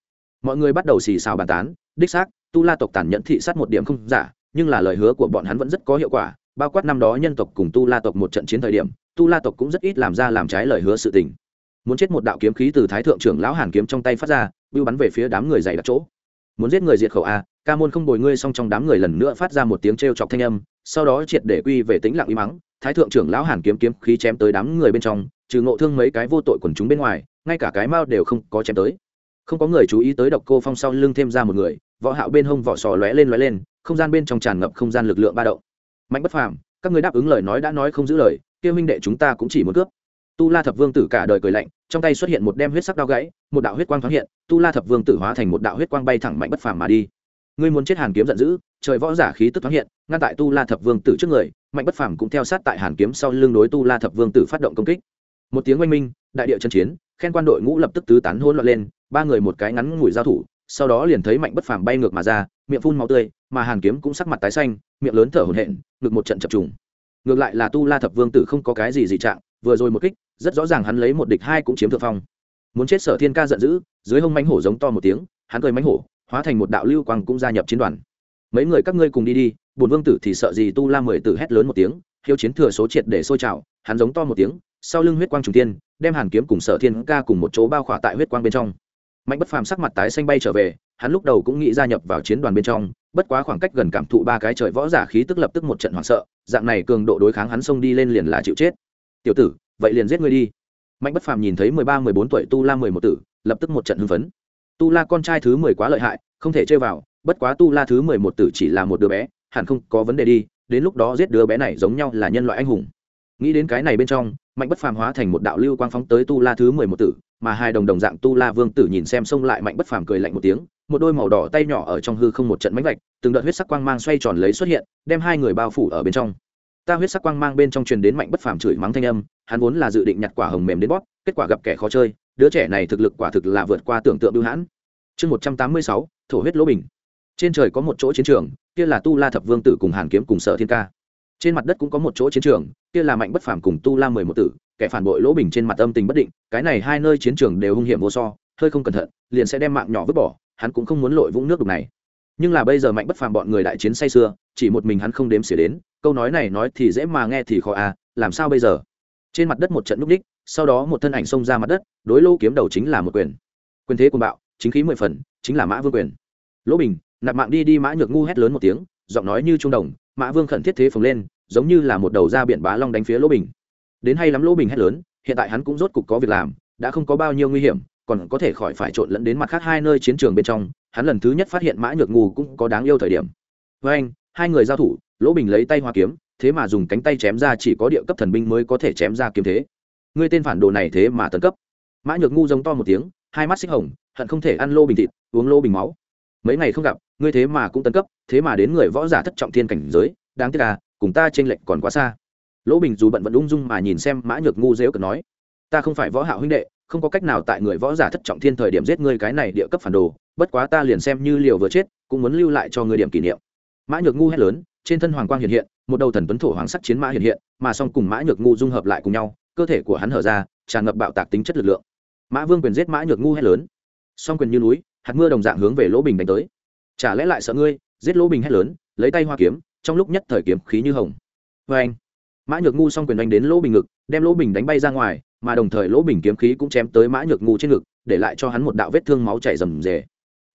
Mọi người bắt đầu xì xào bàn tán, đích xác, tu la tộc tàn nhẫn thị sát một điểm không giả, nhưng là lời hứa của bọn hắn vẫn rất có hiệu quả, bao quát năm đó nhân tộc cùng tu la tộc một trận chiến thời điểm, tu la tộc cũng rất ít làm ra làm trái lời hứa sự tình. Muốn chết một đạo kiếm khí từ thái thượng trưởng lão hàn kiếm trong tay phát ra, bưu bắn về phía đám người dày đặc chỗ. Muốn giết người diệt khẩu a ca môn không bồi ngươi xong trong đám người lần nữa phát ra một tiếng t r e o chọc thanh âm, sau đó triệt để quy về tĩnh lặng im mắng thái thượng trưởng lão hàn kiếm kiếm khí chém tới đám người bên trong, trừ ngộ thương mấy cái vô tội quần chúng bên ngoài, ngay cả cái mao đều không có chém tới. Không có người chú ý tới độc cô phong sau lưng thêm ra một người, võ hạo bên hông vỏ sò lóe lên lóe lên, không gian bên trong tràn ngập không gian lực lượng ba động. Mạnh bất phàm, các ngươi đáp ứng lời nói đã nói không giữ lời kia huynh đệ chúng ta cũng chỉ muốn cướp. Tu la thập vương tử cả đời cười lạnh, trong tay xuất hiện một đem huyết sắc đao gãy, một đạo huyết quang thoáng hiện, tu la thập vương tử hóa thành một đạo huyết quang bay thẳng mạnh bất phàm mà đi. Ngươi muốn chết hàn kiếm giận dữ, trời võ giả khí tức thoáng hiện ngăn tại tu la thập vương tử trước người, mạnh bất phàm cũng theo sát tại hàn kiếm sau lưng đối tu la thập vương tử phát động công kích. Một tiếng oanh minh, đại địa chân chiến, khen quan đội ngũ lập tức tứ tán hỗn loạn lên, ba người một cái ngắn ngủi giao thủ, sau đó liền thấy mạnh bất phàm bay ngược mà ra, miệng phun máu tươi, mà hàn kiếm cũng sắc mặt tái xanh, miệng lớn thở hổn hển ngược một trận chập trùng. Ngược lại là tu la thập vương tử không có cái gì dị trạng, vừa rồi một kích, rất rõ ràng hắn lấy một địch hai cũng chiếm thượng phong. Muốn chết sở thiên ca giận dữ, dưới hông mánh hổ giống to một tiếng, hắn cười mánh hổ, hóa thành một đạo lưu quang cũng gia nhập chiến đoàn mấy người các ngươi cùng đi đi bùn vương tử thì sợ gì tu la mười tử hét lớn một tiếng, hiếu chiến thừa số triệt để sôi trào, hắn giống to một tiếng, sau lưng huyết quang trùng tiên đem hàn kiếm cùng sở thiên ca cùng một chỗ bao khỏa tại huyết quang bên trong. Mạnh bất phàm sắc mặt tái xanh bay trở về, hắn lúc đầu cũng nghĩ gia nhập vào chiến đoàn bên trong, bất quá khoảng cách gần cảm thụ ba cái trời võ giả khí tức lập tức một trận hoảng sợ, dạng này cường độ đối kháng hắn xông đi lên liền là chịu chết. Tiểu tử, vậy liền giết ngươi đi. Mạnh bất phàm nhìn thấy mười ba, mười bốn tuổi tu la mười một tử, lập tức một trận hưng phấn. Tu la con trai thứ mười quá lợi hại, không thể chơi vào bất quá tu la thứ mười một tử chỉ là một đứa bé, hẳn không có vấn đề đi, đến lúc đó giết đứa bé này giống nhau là nhân loại anh hùng. Nghĩ đến cái này bên trong, mạnh bất phàm hóa thành một đạo lưu quang phóng tới tu la thứ mười một tử, mà hai đồng đồng dạng tu la vương tử nhìn xem xông lại mạnh bất phàm cười lạnh một tiếng, một đôi màu đỏ tay nhỏ ở trong hư không một trận mánh vạch, từng đợt huyết sắc quang mang xoay tròn lấy xuất hiện, đem hai người bao phủ ở bên trong. Ta huyết sắc quang mang bên trong truyền đến mạnh bất phàm chửi mắng thanh âm, hắn vốn là dự định nhặt quả hồng mềm đến bóp, kết quả gặp kẻ khó chơi, đứa trẻ này thực lực quả thực là vượt qua tưởng tượng bưu hãn. Chương một trăm tám mươi sáu, thổ huyết lỗ bình trên trời có một chỗ chiến trường, kia là tu la thập vương tử cùng hàn kiếm cùng sở thiên ca. Trên mặt đất cũng có một chỗ chiến trường, kia là mạnh bất phàm cùng tu la mười một tử, kẻ phản bội lỗ bình trên mặt âm tình bất định, cái này hai nơi chiến trường đều hung hiểm vô so, hơi không cẩn thận, liền sẽ đem mạng nhỏ vứt bỏ, hắn cũng không muốn lội vũng nước đục này. Nhưng là bây giờ mạnh bất phàm bọn người đại chiến say xưa chỉ một mình hắn không đếm xỉa đến, câu nói này nói thì dễ mà nghe thì khó à làm sao bây giờ? Trên mặt đất một trận núp đích sau đó một thân ảnh xông ra mặt đất, đối lô kiếm đầu chính là một quyền. Quyền thế quân bạo, chính khí mười phần, chính là mã vương quyền. Lỗ bình nạp mạng đi đi mã nhược ngu hét lớn một tiếng, giọng nói như trung đồng, mã vương khẩn thiết thế phồng lên, giống như là một đầu ra biển bá long đánh phía lỗ bình. Đến hay lắm lỗ bình hét lớn, hiện tại hắn cũng rốt cục có việc làm, đã không có bao nhiêu nguy hiểm, còn có thể khỏi phải trộn lẫn đến mặt khác hai nơi chiến trường bên trong, hắn lần thứ nhất phát hiện mã nhược ngu cũng có đáng yêu thời điểm. Với anh, hai người giao thủ, lỗ bình lấy tay hoa kiếm, thế mà dùng cánh tay chém ra chỉ có địa cấp thần binh mới có thể chém ra kiếm thế. Ngươi tên phản đồ này thế mà tấn cấp. Mã nhược ngu giống to một tiếng, hai mắt xích hồng, hận không thể ăn lô bình thịt, uống lô bình máu. Mấy ngày không gặp ngươi thế mà cũng tấn cấp, thế mà đến người võ giả thất trọng thiên cảnh giới, đáng tiếc à cùng ta trên lệnh còn quá xa. Lỗ bình dù bận vẫn ung dung mà nhìn xem mã nhược ngu dễu cợt nói, ta không phải võ hạo huynh đệ, không có cách nào tại người võ giả thất trọng thiên thời điểm giết ngươi cái này địa cấp phản đồ, bất quá ta liền xem như liều vừa chết, cũng muốn lưu lại cho ngươi điểm kỷ niệm. Mã nhược ngu hét lớn, trên thân hoàng quang hiện hiện, một đầu thần tuấn thổ hoàng sắc chiến mã hiện hiện, mà song cùng mã nhược ngu dung hợp lại cùng nhau, cơ thể của hắn hở ra, tràn ngập bạo tạc tính chất lực lượng. Mã vương quyền giết mã nhược ngu hét lớn. Song quyền như núi, hạt mưa đồng dạng hướng về lỗ bình đánh tới chả lẽ lại sợ ngươi, giết lỗ bình hét lớn, lấy tay hoa kiếm, trong lúc nhất thời kiếm khí như hồng. Vê anh, mã nhược ngu song quyền đánh đến lỗ bình ngực, đem lỗ bình đánh bay ra ngoài, mà đồng thời lỗ bình kiếm khí cũng chém tới mã nhược ngu trên ngực, để lại cho hắn một đạo vết thương máu chảy rầm rề.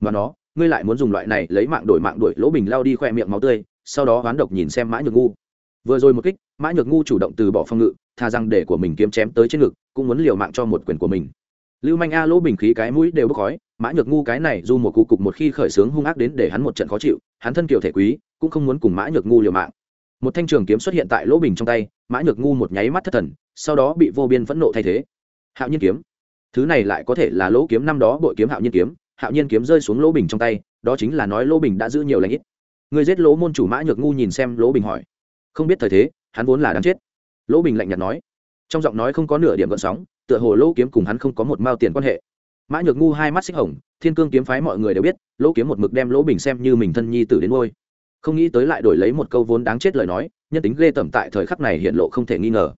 Mà nó, ngươi lại muốn dùng loại này lấy mạng đổi mạng đuổi lỗ bình lao đi khoe miệng máu tươi, sau đó hoán độc nhìn xem mã nhược ngu. Vừa rồi một kích, mã nhược ngu chủ động từ bỏ phong ngự, tha rằng để của mình kiếm chém tới trên ngực, cũng muốn liều mạng cho một quyền của mình. Lưu manh a, lỗ bình khí cái mũi đều bốc khói mã nhược ngu cái này dù một cụ cục một khi khởi sướng hung ác đến để hắn một trận khó chịu, hắn thân kiều thể quý, cũng không muốn cùng mã nhược ngu liều mạng. Một thanh trường kiếm xuất hiện tại lỗ bình trong tay, mã nhược ngu một nháy mắt thất thần, sau đó bị vô biên phẫn nộ thay thế. Hạo nhiên kiếm. Thứ này lại có thể là lỗ kiếm năm đó bội kiếm hạo nhiên kiếm. Hạo nhiên kiếm rơi xuống lỗ bình trong tay, đó chính là nói lỗ bình đã giữ nhiều lãnh ít. Người giết lỗ môn chủ mã nhược ngu nhìn xem lỗ bình hỏi. Không biết thời thế, hắn vốn là đáng chết. Lỗ bình lạnh nhạt nói. Trong giọng nói không có nửa điểm gợn sóng, tựa hồ lỗ kiếm cùng hắn không có một mao tiền quan hệ mã nhược ngu hai mắt xích hồng, thiên cương kiếm phái mọi người đều biết, lỗ kiếm một mực đem lỗ bình xem như mình thân nhi tử đến ngôi không nghĩ tới lại đổi lấy một câu vốn đáng chết lời nói, nhân tính ghê tởm tại thời khắc này hiện lộ không thể nghi ngờ.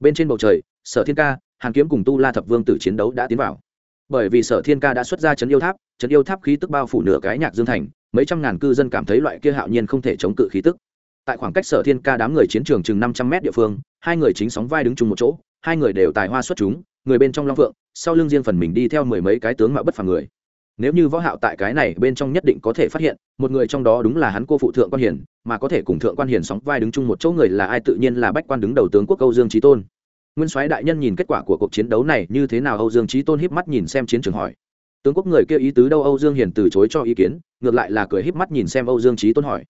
Bên trên bầu trời, sở thiên ca, hàn kiếm cùng tu la thập vương tử chiến đấu đã tiến vào. Bởi vì sở thiên ca đã xuất ra trấn yêu tháp trấn yêu tháp khí tức bao phủ nửa cái nhạc dương thành, mấy trăm ngàn cư dân cảm thấy loại kia hạo nhiên không thể chống cự khí tức. Tại khoảng cách sở thiên ca đám người chiến trường chừng năm trăm mét địa phương, hai người chính sóng vai đứng chung một chỗ hai người đều tài hoa xuất chúng, người bên trong long phượng, sau lưng riêng phần mình đi theo mười mấy cái tướng mạo bất phàm người. Nếu như võ hạo tại cái này bên trong nhất định có thể phát hiện, một người trong đó đúng là hắn cô phụ thượng quan hiền, mà có thể cùng thượng quan hiền sóng vai đứng chung một chỗ người là ai tự nhiên là bách quan đứng đầu tướng quốc âu dương Chí tôn. Nguyên soái đại nhân nhìn kết quả của cuộc chiến đấu này như thế nào âu dương Chí tôn híp mắt nhìn xem chiến trường hỏi. Tướng quốc người kia ý tứ đâu âu dương hiền từ chối cho ý kiến, ngược lại là cười híp mắt nhìn xem âu dương Chí tôn hỏi.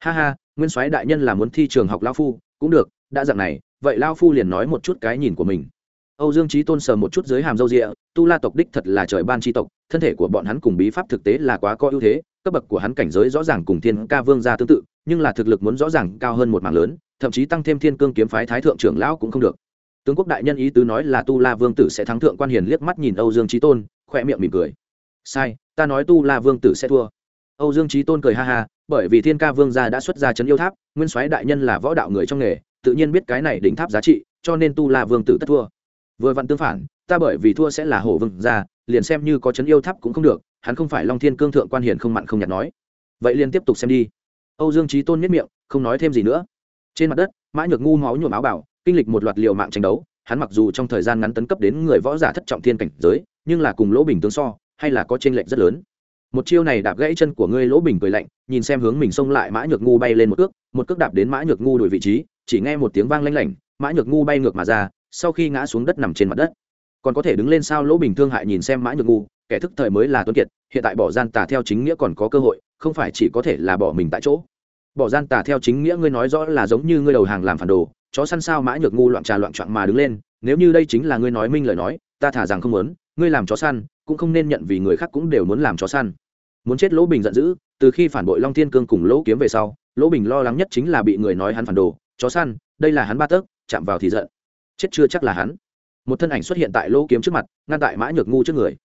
Ha ha, nguyên soái đại nhân là muốn thi trường học lão phu, cũng được, đã dạng này vậy lao phu liền nói một chút cái nhìn của mình. Âu dương trí tôn sờ một chút dưới hàm dâu rịa, tu la tộc đích thật là trời ban tri tộc, thân thể của bọn hắn cùng bí pháp thực tế là quá có ưu thế, cấp bậc của hắn cảnh giới rõ ràng cùng thiên ca vương gia tương tự, nhưng là thực lực muốn rõ ràng cao hơn một mảng lớn, thậm chí tăng thêm thiên cương kiếm phái thái thượng trưởng lão cũng không được. Tướng quốc đại nhân ý tứ nói là tu la vương tử sẽ thắng thượng quan hiền liếc mắt nhìn âu dương trí tôn, khỏe miệng mỉm cười. Sai, ta nói tu la vương tử sẽ thua. Âu dương trí tôn cười ha ha, bởi vì thiên ca vương gia đã xuất ra chấn yêu tháp, nguyên soái đại nhân là võ đạo người trong nghề tự nhiên biết cái này đỉnh tháp giá trị, cho nên tu la vương tử tất thua. Vừa vặn tương phản, ta bởi vì thua sẽ là hổ vương gia, liền xem như có chấn yêu tháp cũng không được, hắn không phải long thiên cương thượng quan hiền không mặn không nhạt nói. Vậy liền tiếp tục xem đi. Âu dương trí tôn nhất miệng, không nói thêm gì nữa. Trên mặt đất, mã nhược ngu máu nhuộm áo bảo kinh lịch một loạt liều mạng tranh đấu, hắn mặc dù trong thời gian ngắn tấn cấp đến người võ giả thất trọng thiên cảnh giới, nhưng là cùng lỗ bình tướng so, hay là có t r ê n lệch rất lớn. Một chiêu này đạp gãy chân của ngươi lỗ bình cười lạnh, nhìn xem hướng mình xông lại mã nhược ngu bay lên một cước một cước đạp đến mã nhược ngu đổi vị trí chỉ nghe một tiếng vang lanh lảnh, mã nhược ngu bay ngược mà ra, sau khi ngã xuống đất nằm trên mặt đất. Còn có thể đứng lên sao lỗ bình thương hại nhìn xem mã nhược ngu, kẻ thức thời mới là tuấn kiệt, hiện tại bỏ gian tà theo chính nghĩa còn có cơ hội, không phải chỉ có thể là bỏ mình tại chỗ. Bỏ gian tà theo chính nghĩa ngươi nói rõ là giống như ngươi đầu hàng làm phản đồ, chó săn sao mã nhược ngu loạn trà loạn trọn mà đứng lên, nếu như đây chính là ngươi nói minh lời nói, ta thả rằng không muốn, ngươi làm chó săn, cũng không nên nhận vì người khác cũng đều muốn làm chó săn. Muốn chết lỗ bình giận dữ, từ khi phản bội long thiên cương cùng lỗ kiếm về sau, lỗ bình lo lắng nhất chính là bị người nói hắn phản đồ chó săn, đây là hắn ba tấc, chạm vào thì giận. Chết chưa chắc là hắn. Một thân ảnh xuất hiện tại lỗ kiếm trước mặt, ngăn tại mã nhược ngu trước người.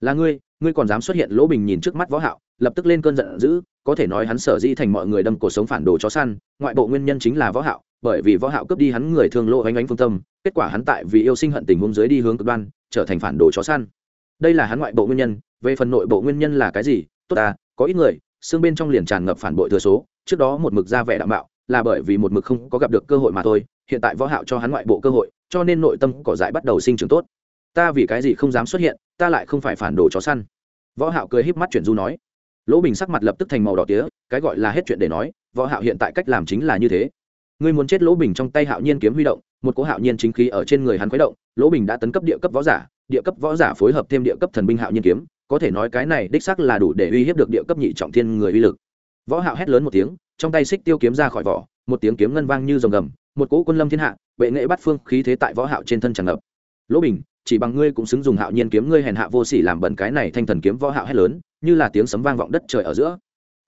Là ngươi ngươi còn dám xuất hiện, lỗ bình nhìn trước mắt võ hạo, lập tức lên cơn giận dữ, có thể nói hắn sở di thành mọi người đâm cổ sống phản đồ chó săn, ngoại bộ nguyên nhân chính là võ hạo, bởi vì võ hạo cướp đi hắn người thương lỗ ánh ánh phương tâm, kết quả hắn tại vì yêu sinh hận tình huống dưới đi hướng cực đoan, trở thành phản đồ chó săn. Đây là hắn ngoại bộ nguyên nhân, về phần nội bộ nguyên nhân là cái gì, tốt à có ít người, xương bên trong liền tràn ngập phản bội thừa số, trước đó một mực ra vẻ đạm bạo là bởi vì một mực không có gặp được cơ hội mà thôi, hiện tại võ hạo cho hắn ngoại bộ cơ hội, cho nên nội tâm cỏ dại bắt đầu sinh trưởng tốt. Ta vì cái gì không dám xuất hiện, ta lại không phải phản đồ chó săn. Võ hạo cười híp mắt chuyển du nói. Lỗ bình sắc mặt lập tức thành màu đỏ tía, cái gọi là hết chuyện để nói, võ hạo hiện tại cách làm chính là như thế. Ngươi muốn chết lỗ bình trong tay hạo nhiên kiếm huy động, một cỗ hạo nhiên chính khí ở trên người hắn khuấy động, lỗ bình đã tấn cấp địa cấp võ giả, địa cấp võ giả phối hợp thêm địa cấp thần binh hạo nhiên kiếm, có thể nói cái này đích xác là đủ để uy hiếp được địa cấp nhị trọng thiên người uy lực võ hạo hét lớn một tiếng, trong tay xích tiêu kiếm ra khỏi vỏ, một tiếng kiếm ngân vang như rồng gầm, một cỗ quân lâm thiên hạ, bệ nghệ bắt phương khí thế tại võ hạo trên thân tràn ngập. Lỗ bình, chỉ bằng ngươi cũng xứng dùng hạo nhiên kiếm ngươi hèn hạ vô sỉ làm bẩn cái này thanh thần kiếm. Võ hạo hét lớn, như là tiếng sấm vang vọng đất trời ở giữa.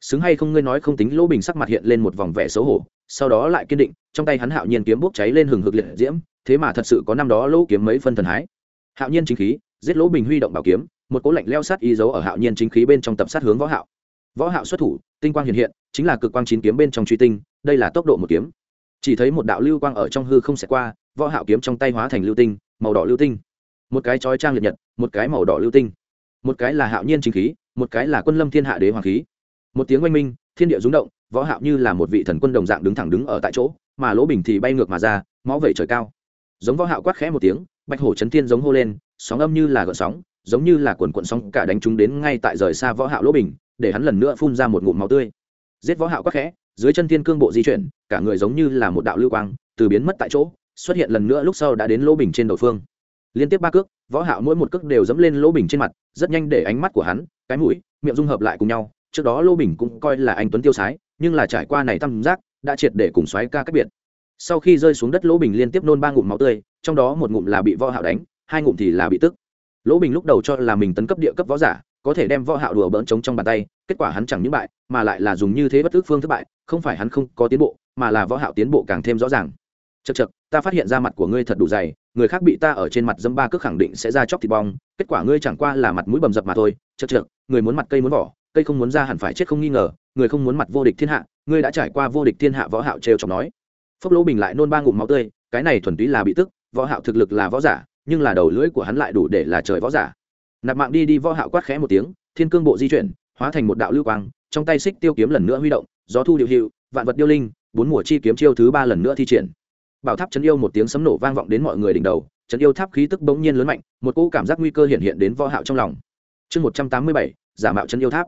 Xứng hay không ngươi nói không tính, lỗ bình sắc mặt hiện lên một vòng vẻ xấu hổ, sau đó lại kiên định, trong tay hắn hạo nhiên kiếm bốc cháy lên hừng hực liệt diễm, thế mà thật sự có năm đó lỗ kiếm mấy phân thần hái. Hạo nhiên chính khí, giết lỗ bình huy động bảo kiếm, một cỗ lạnh leo sát y dấu ở hạo nhiên chính khí bên trong tập sát hướng võ hạo võ hạo xuất thủ, tinh quang hiện hiện, chính là cực quang chín kiếm bên trong truy tinh, đây là tốc độ một kiếm. Chỉ thấy một đạo lưu quang ở trong hư không sẽ qua, võ hạo kiếm trong tay hóa thành lưu tinh, màu đỏ lưu tinh. Một cái chói trang liệt nhật, một cái màu đỏ lưu tinh. Một cái là hạo nhiên chính khí, một cái là quân lâm thiên hạ đế hoàng khí. Một tiếng oanh minh, thiên địa rung động, võ hạo như là một vị thần quân đồng dạng đứng thẳng đứng ở tại chỗ, mà lỗ bình thì bay ngược mà ra, máu vẩy trời cao. Giống võ hạo quát khẽ một tiếng, bạch hổ chấn thiên giống hô lên, sóng âm như là gợn sóng, giống như là cuộn cuộn sóng cả đánh chúng đến ngay tại rời xa võ hạo lỗ bình để hắn lần nữa phun ra một ngụm máu tươi. Giết võ hạo quát khẽ, dưới chân thiên cương bộ di chuyển, cả người giống như là một đạo lưu quang, từ biến mất tại chỗ, xuất hiện lần nữa lúc sau đã đến lỗ bình trên đầu phương. Liên tiếp ba cước, võ hạo mỗi một cước đều dẫm lên lỗ bình trên mặt, rất nhanh để ánh mắt của hắn, cái mũi, miệng dung hợp lại cùng nhau. Trước đó lỗ bình cũng coi là anh tuấn tiêu sái, nhưng là trải qua này tam giác, đã triệt để cùng xoáy ca cách biệt. Sau khi rơi xuống đất lỗ bình liên tiếp nôn ba ngụm máu tươi, trong đó một ngụm là bị võ hạo đánh, hai ngụm thì là bị tức. Lỗ bình lúc đầu cho là mình tấn cấp địa cấp võ giả có thể đem võ hạo đùa bỡn chống trong bàn tay, kết quả hắn chẳng những bại, mà lại là dùng như thế bất tức phương thất bại, không phải hắn không có tiến bộ, mà là võ hạo tiến bộ càng thêm rõ ràng. Chật chật ta phát hiện ra mặt của ngươi thật đủ dày, người khác bị ta ở trên mặt dâm ba cước khẳng định sẽ ra chóc thịt bong, kết quả ngươi chẳng qua là mặt mũi bầm dập mà thôi. Chật chật người muốn mặt cây muốn vỏ, cây không muốn ra hẳn phải chết không nghi ngờ, người không muốn mặt vô địch thiên hạ, ngươi đã trải qua vô địch thiên hạ võ hạo trêu chọc nói. Phốc lỗ bình lại nôn ba ngụm máu tươi, cái này thuần túy là bị tức, võ hạo thực lực là võ giả, nhưng là đầu lưỡi của hắn lại đủ để là trời võ giả nạp mạng đi đi võ hạo quát khẽ một tiếng, thiên cương bộ di chuyển, hóa thành một đạo lưu quang, trong tay xích tiêu kiếm lần nữa huy động, gió thu điều hiệu, vạn vật điêu linh, bốn mùa chi kiếm chiêu thứ ba lần nữa thi triển. Bảo tháp chấn yêu một tiếng sấm nổ vang vọng đến mọi người đỉnh đầu, chấn yêu tháp khí tức bỗng nhiên lớn mạnh, một cỗ cảm giác nguy cơ hiện hiện đến võ hạo trong lòng. Chương một trăm tám mươi bảy, giả mạo chấn yêu tháp.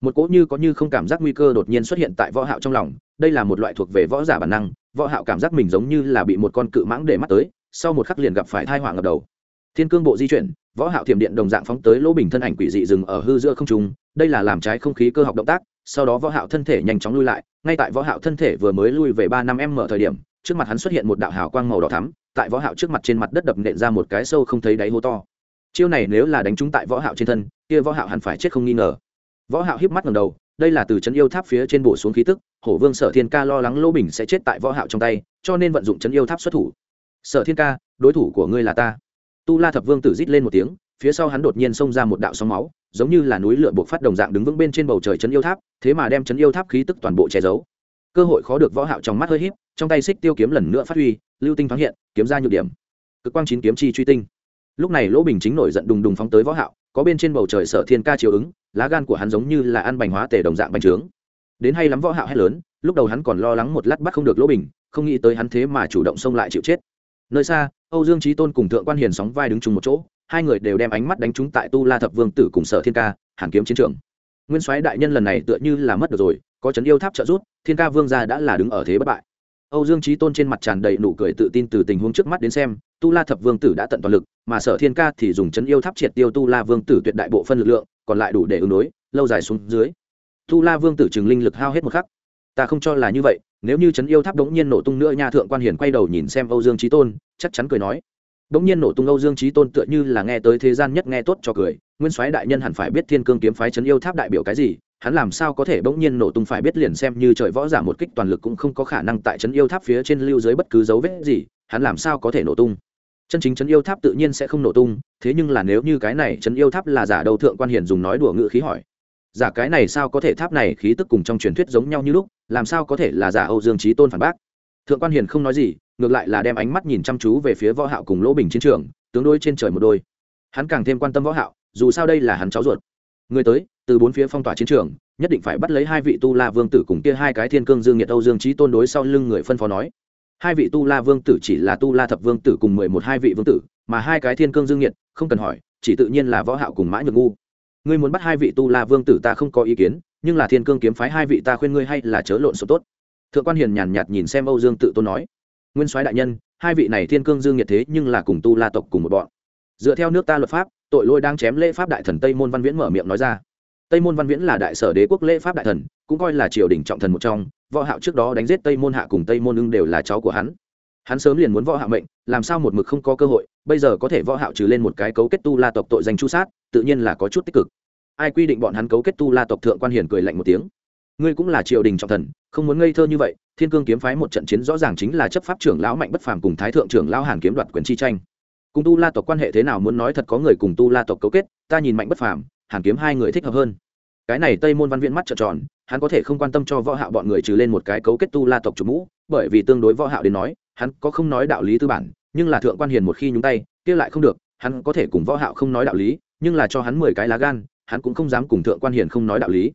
Một cỗ như có như không cảm giác nguy cơ đột nhiên xuất hiện tại võ hạo trong lòng, đây là một loại thuộc về võ giả bản năng, võ hạo cảm giác mình giống như là bị một con cự mãng để mắt tới, sau một khắc liền gặp phải tai họa ngập đầu thiên cương bộ di chuyển, võ hạo thiểm điện đồng dạng phóng tới lỗ bình thân ảnh quỷ dị dừng ở hư giữa không trung, đây là làm trái không khí cơ học động tác, sau đó võ hạo thân thể nhanh chóng lui lại, ngay tại võ hạo thân thể vừa mới lui về ba năm em mở thời điểm, trước mặt hắn xuất hiện một đạo hào quang màu đỏ thắm, tại võ hạo trước mặt trên mặt đất đập nện ra một cái sâu không thấy đáy hố to. Chiêu này nếu là đánh trúng tại võ hạo trên thân, kia võ hạo hẳn phải chết không nghi ngờ. Võ hạo híp mắt ngẩng đầu, đây là từ chấn yêu tháp phía trên bổ xuống khí tức, hổ vương sở thiên ca lo lắng lỗ bình sẽ chết tại võ hạo trong tay, cho nên vận dụng chấn yêu tháp xuất thủ. Sở thiên ca, đối thủ của ngươi là ta tu la thập vương tử rít lên một tiếng, phía sau hắn đột nhiên xông ra một đạo sóng máu, giống như là núi lửa buộc phát đồng dạng đứng vững bên trên bầu trời chấn yêu tháp, thế mà đem chấn yêu tháp khí tức toàn bộ che giấu. Cơ hội khó được võ hạo trong mắt hơi híp, trong tay xích tiêu kiếm lần nữa phát huy, lưu tinh thoáng hiện, kiếm ra nhược điểm. Cực quang chín kiếm chi truy tinh. Lúc này lỗ bình chính nổi giận đùng đùng phóng tới võ hạo, có bên trên bầu trời sở thiên ca chiếu ứng, lá gan của hắn giống như là ăn bánh hóa tề đồng dạng bánh trướng. Đến hay lắm võ hạo hét lớn, lúc đầu hắn còn lo lắng một lát bắt không được lỗ bình, không nghĩ tới hắn thế mà chủ động xông lại chịu chết nơi xa, âu dương trí tôn cùng thượng quan hiền sóng vai đứng chung một chỗ, hai người đều đem ánh mắt đánh trúng tại tu la thập vương tử cùng sở thiên ca, hàn kiếm chiến trường. Nguyên soái đại nhân lần này tựa như là mất được rồi, có chấn yêu tháp trợ rút thiên ca vương gia đã là đứng ở thế bất bại. Âu dương trí tôn trên mặt tràn đầy nụ cười tự tin từ tình huống trước mắt đến xem, tu la thập vương tử đã tận toàn lực, mà sở thiên ca thì dùng chấn yêu tháp triệt tiêu tu la vương tử tuyệt đại bộ phân lực lượng, còn lại đủ để ứng đối, lâu dài xuống dưới. Tu la vương tử chừng linh lực hao hết một khắc. Ta không cho là như vậy nếu như chấn yêu tháp đống nhiên nổ tung nữa nha thượng quan hiển quay đầu nhìn xem âu dương trí tôn chắc chắn cười nói Đống nhiên nổ tung Âu Dương Chí Tôn tựa như là nghe tới thế gian nhất nghe tốt cho cười, Nguyên Soái đại nhân hẳn phải biết Thiên Cương kiếm phái trấn yêu tháp đại biểu cái gì, hắn làm sao có thể bỗng nhiên nổ tung phải biết liền xem như trời võ giả một kích toàn lực cũng không có khả năng tại trấn yêu tháp phía trên lưu dưới bất cứ dấu vết gì, hắn làm sao có thể nổ tung. Chân chính trấn yêu tháp tự nhiên sẽ không nổ tung, thế nhưng là nếu như cái này trấn yêu tháp là giả đầu thượng quan hiển dùng nói đùa ngữ khí hỏi. Giả cái này sao có thể tháp này khí tức cùng trong truyền thuyết giống nhau như lúc, làm sao có thể là giả Âu Dương Chí Tôn phản bác. Thượng quan Hiền không nói gì, ngược lại là đem ánh mắt nhìn chăm chú về phía võ hạo cùng lỗ bình chiến trường tướng đôi trên trời một đôi. Hắn càng thêm quan tâm võ hạo dù sao đây là hắn cháu ruột. Người tới từ bốn phía phong tỏa chiến trường nhất định phải bắt lấy hai vị tu la vương tử cùng kia hai cái thiên cương dương nhiệt âu dương trí tôn đối sau lưng người phân phó nói. Hai vị tu la vương tử chỉ là tu la thập vương tử cùng mười một hai vị vương tử mà hai cái thiên cương dương nhiệt không cần hỏi chỉ tự nhiên là võ hạo cùng mã nhược ngu. Ngươi muốn bắt hai vị tu la vương tử ta không có ý kiến nhưng là thiên cương kiếm phái hai vị ta khuyên ngươi hay là chớ lộn số tốt. Thượng quan hiền nhàn nhạt nhìn xem âu dương tự tôn nói, nguyên soái đại nhân, hai vị này thiên cương dương nhiệt thế nhưng là cùng tu la tộc cùng một bọn. Dựa theo nước ta luật pháp, tội lỗi đang chém lễ pháp đại thần tây môn văn viễn mở miệng nói ra. Tây môn văn viễn là đại sở đế quốc lễ pháp đại thần, cũng coi là triều đình trọng thần một trong, võ hạo trước đó đánh giết tây môn hạ cùng tây môn ưng đều là cháu của hắn. Hắn sớm liền muốn võ hạo mệnh, làm sao một mực không có cơ hội, bây giờ có thể võ hạo trừ lên một cái cấu kết tu la tộc tội danh chu sát, tự nhiên là có chút tích cực ai quy định bọn hắn cấu kết tu la tộc thượng quan hiển cười lạnh một tiếng. Ngươi cũng là triều đình trọng thần, không muốn ngây thơ như vậy, thiên cương kiếm phái một trận chiến rõ ràng chính là chấp pháp trưởng lão mạnh bất phàm cùng thái thượng trưởng lão hàn kiếm đoạt quyền chi tranh. Cùng tu la tộc quan hệ thế nào muốn nói thật có người cùng tu la tộc cấu kết, ta nhìn mạnh bất phàm, hàn kiếm hai người thích hợp hơn. Cái này tây môn văn viễn mắt trợn tròn, hắn có thể không quan tâm cho võ hạo bọn người trừ lên một cái cấu kết tu la tộc chủ mũ, bởi vì tương đối võ hạo đến nói, hắn có không nói đạo lý tư bản, nhưng là thượng quan hiền một khi nhúng tay, kia lại không được, hắn có thể cùng võ hạo không nói đạo lý, nhưng là cho hắn mười cái lá gan hắn cũng không dám cùng thượng quan hiền không nói đạo lý.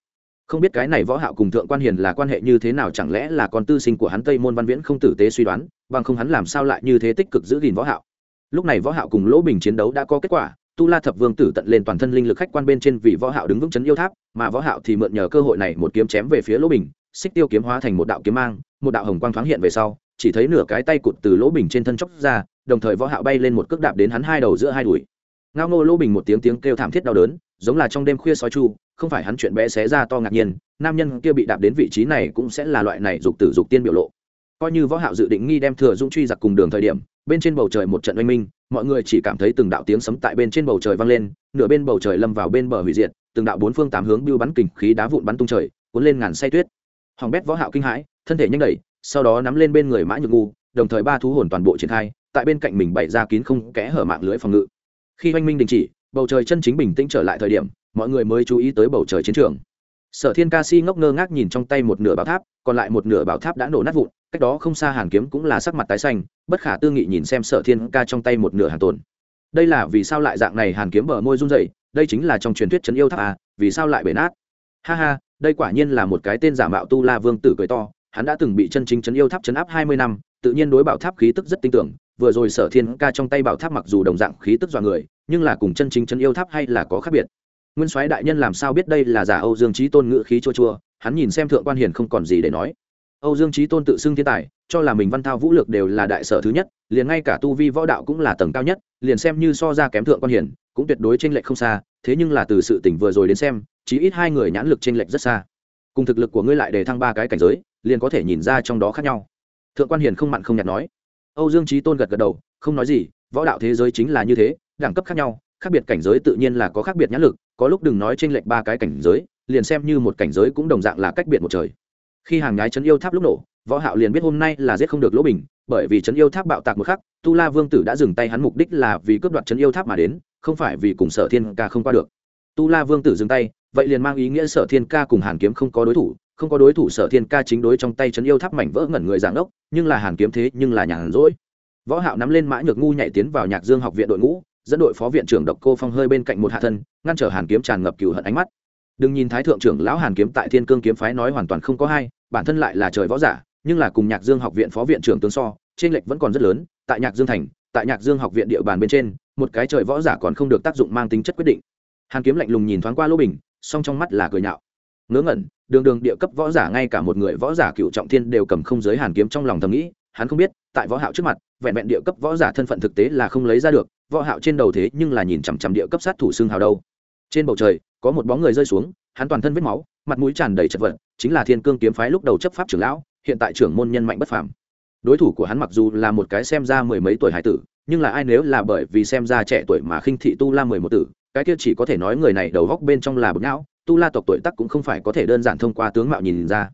Không biết cái này võ hạo cùng thượng quan hiền là quan hệ như thế nào, chẳng lẽ là con tư sinh của hắn tây môn văn viễn không tử tế suy đoán, bằng không hắn làm sao lại như thế tích cực giữ gìn võ hạo? Lúc này võ hạo cùng lỗ bình chiến đấu đã có kết quả, tu la thập vương tử tận lên toàn thân linh lực khách quan bên trên vì võ hạo đứng vững chấn yêu tháp, mà võ hạo thì mượn nhờ cơ hội này một kiếm chém về phía lỗ bình, xích tiêu kiếm hóa thành một đạo kiếm mang, một đạo hồng quang thoáng hiện về sau, chỉ thấy nửa cái tay cụt từ lỗ bình trên thân chốc ra, đồng thời võ hạo bay lên một cước đạp đến hắn hai đầu giữa hai đùi ngao ngô lỗ bình một tiếng tiếng kêu thảm thiết đau đớn, giống là trong đêm khuya sói chu, không phải hắn chuyện bé xé ra to ngạc nhiên, nam nhân kia bị đạp đến vị trí này cũng sẽ là loại này dục tử dục tiên biểu lộ. Coi như võ hạo dự định nghi đem thừa dũng truy giặc cùng đường thời điểm, bên trên bầu trời một trận oanh minh, mọi người chỉ cảm thấy từng đạo tiếng sấm tại bên trên bầu trời vang lên, nửa bên bầu trời lâm vào bên bờ hủy diệt, từng đạo bốn phương tám hướng bưu bắn kình khí đá vụn bắn tung trời, cuốn lên ngàn say tuyết. Hoàng bét võ hạo kinh hãi, thân thể nhanh đẩy, sau đó nắm lên bên người mã nhược ngu, đồng thời ba thú hồn toàn bộ triển khai, tại bên cạnh mình bày ra kín không kẽ hở mạng lưới phòng ngự khi oanh minh đình chỉ, bầu trời chân chính bình tĩnh trở lại thời điểm, mọi người mới chú ý tới bầu trời chiến trường. Sở thiên ca si ngốc ngơ ngác nhìn trong tay một nửa bảo tháp, còn lại một nửa bảo tháp đã nổ nát vụn, cách đó không xa hàn kiếm cũng là sắc mặt tái xanh, bất khả tư nghị nhìn xem sở thiên ca trong tay một nửa hàn tồn. Đây là vì sao lại dạng này hàn kiếm bờ môi run dậy đây chính là trong truyền thuyết trấn yêu tháp à vì sao lại bể nát? Ha ha, đây quả nhiên là một cái tên giả mạo tu la vương tử cười to, hắn đã từng bị chân chính trấn yêu tháp chấn áp hai mươi năm, tự nhiên đối bảo tháp khí tức rất tin tưởng vừa rồi sở thiên ca trong tay bảo tháp mặc dù đồng dạng khí tức dọa người, nhưng là cùng chân chính chân yêu tháp hay là có khác biệt. Nguyên soái đại nhân làm sao biết đây là giả âu dương trí tôn ngự khí chua chua, hắn nhìn xem thượng quan hiền không còn gì để nói. Âu dương trí tôn tự xưng thiên tài, cho là mình văn thao vũ lược đều là đại sở thứ nhất, liền ngay cả tu vi võ đạo cũng là tầng cao nhất, liền xem như so ra kém thượng quan hiền, cũng tuyệt đối t r ê n lệch không xa, thế nhưng là từ sự tỉnh vừa rồi đến xem, chí ít hai người nhãn lực t r ê n lệch rất xa. Cùng thực lực của ngươi lại để thăng ba cái cảnh giới, liền có thể nhìn ra trong đó khác nhau. Thượng quan hiền không mặn không nhạt nói âu dương trí tôn gật gật đầu, không nói gì, võ đạo thế giới chính là như thế, đẳng cấp khác nhau, khác biệt cảnh giới tự nhiên là có khác biệt nhãn lực, có lúc đừng nói trên lệch ba cái cảnh giới, liền xem như một cảnh giới cũng đồng dạng là cách biệt một trời. Khi hàng nhái trấn yêu tháp lúc nổ, võ hạo liền biết hôm nay là giết không được lỗ bình, bởi vì trấn yêu tháp bạo tạc một khắc, tu la vương tử đã dừng tay hắn mục đích là vì cướp đoạt trấn yêu tháp mà đến, không phải vì cùng sở thiên ca không qua được. Tu la vương tử dừng tay, vậy liền mang ý nghĩa sở thiên ca cùng hàn kiếm không có đối thủ không có đối thủ sở thiên ca chính đối trong tay trấn yêu tháp mảnh vỡ ngẩn người dạng ốc, nhưng là hàn kiếm thế nhưng là nhàn rỗi. Võ hạo nắm lên mã nhược ngu nhảy tiến vào nhạc dương học viện đội ngũ, dẫn đội phó viện trưởng độc cô phong hơi bên cạnh một hạ thân, ngăn trở hàn kiếm tràn ngập cừu hận ánh mắt. Đừng nhìn thái thượng trưởng lão hàn kiếm tại thiên cương kiếm phái nói hoàn toàn không có hai, bản thân lại là trời võ giả, nhưng là cùng nhạc dương học viện phó viện trưởng tướng so trên lệch vẫn còn rất lớn, tại nhạc dương thành, tại nhạc dương học viện địa bàn bên trên, một cái trời võ giả còn không được tác dụng mang tính chất quyết định. Hàn kiếm lạnh lùng nhìn thoáng qua lỗ bình, song trong mắt là cười nhạo. Ngớ ngẩn đường đường địa cấp võ giả ngay cả một người võ giả cựu trọng thiên đều cầm không giới hàn kiếm trong lòng thầm nghĩ, hắn không biết, tại võ hạo trước mặt, vẹn vẹn địa cấp võ giả thân phận thực tế là không lấy ra được, võ hạo trên đầu thế nhưng là nhìn chằm chằm địa cấp sát thủ xương hào đâu. Trên bầu trời, có một bóng người rơi xuống, hắn toàn thân vết máu, mặt mũi tràn đầy chật vật, chính là thiên cương kiếm phái lúc đầu chấp pháp trưởng lão, hiện tại trưởng môn nhân mạnh bất phàm. Đối thủ của hắn mặc dù là một cái xem ra mười mấy tuổi hải tử, nhưng là ai nếu là bởi vì xem ra trẻ tuổi mà khinh thị tu la mười một tử, cái kia chỉ có thể nói người này đầu góc bên trong là bực não tu la tộc tuổi tắc cũng không phải có thể đơn giản thông qua tướng mạo nhìn ra.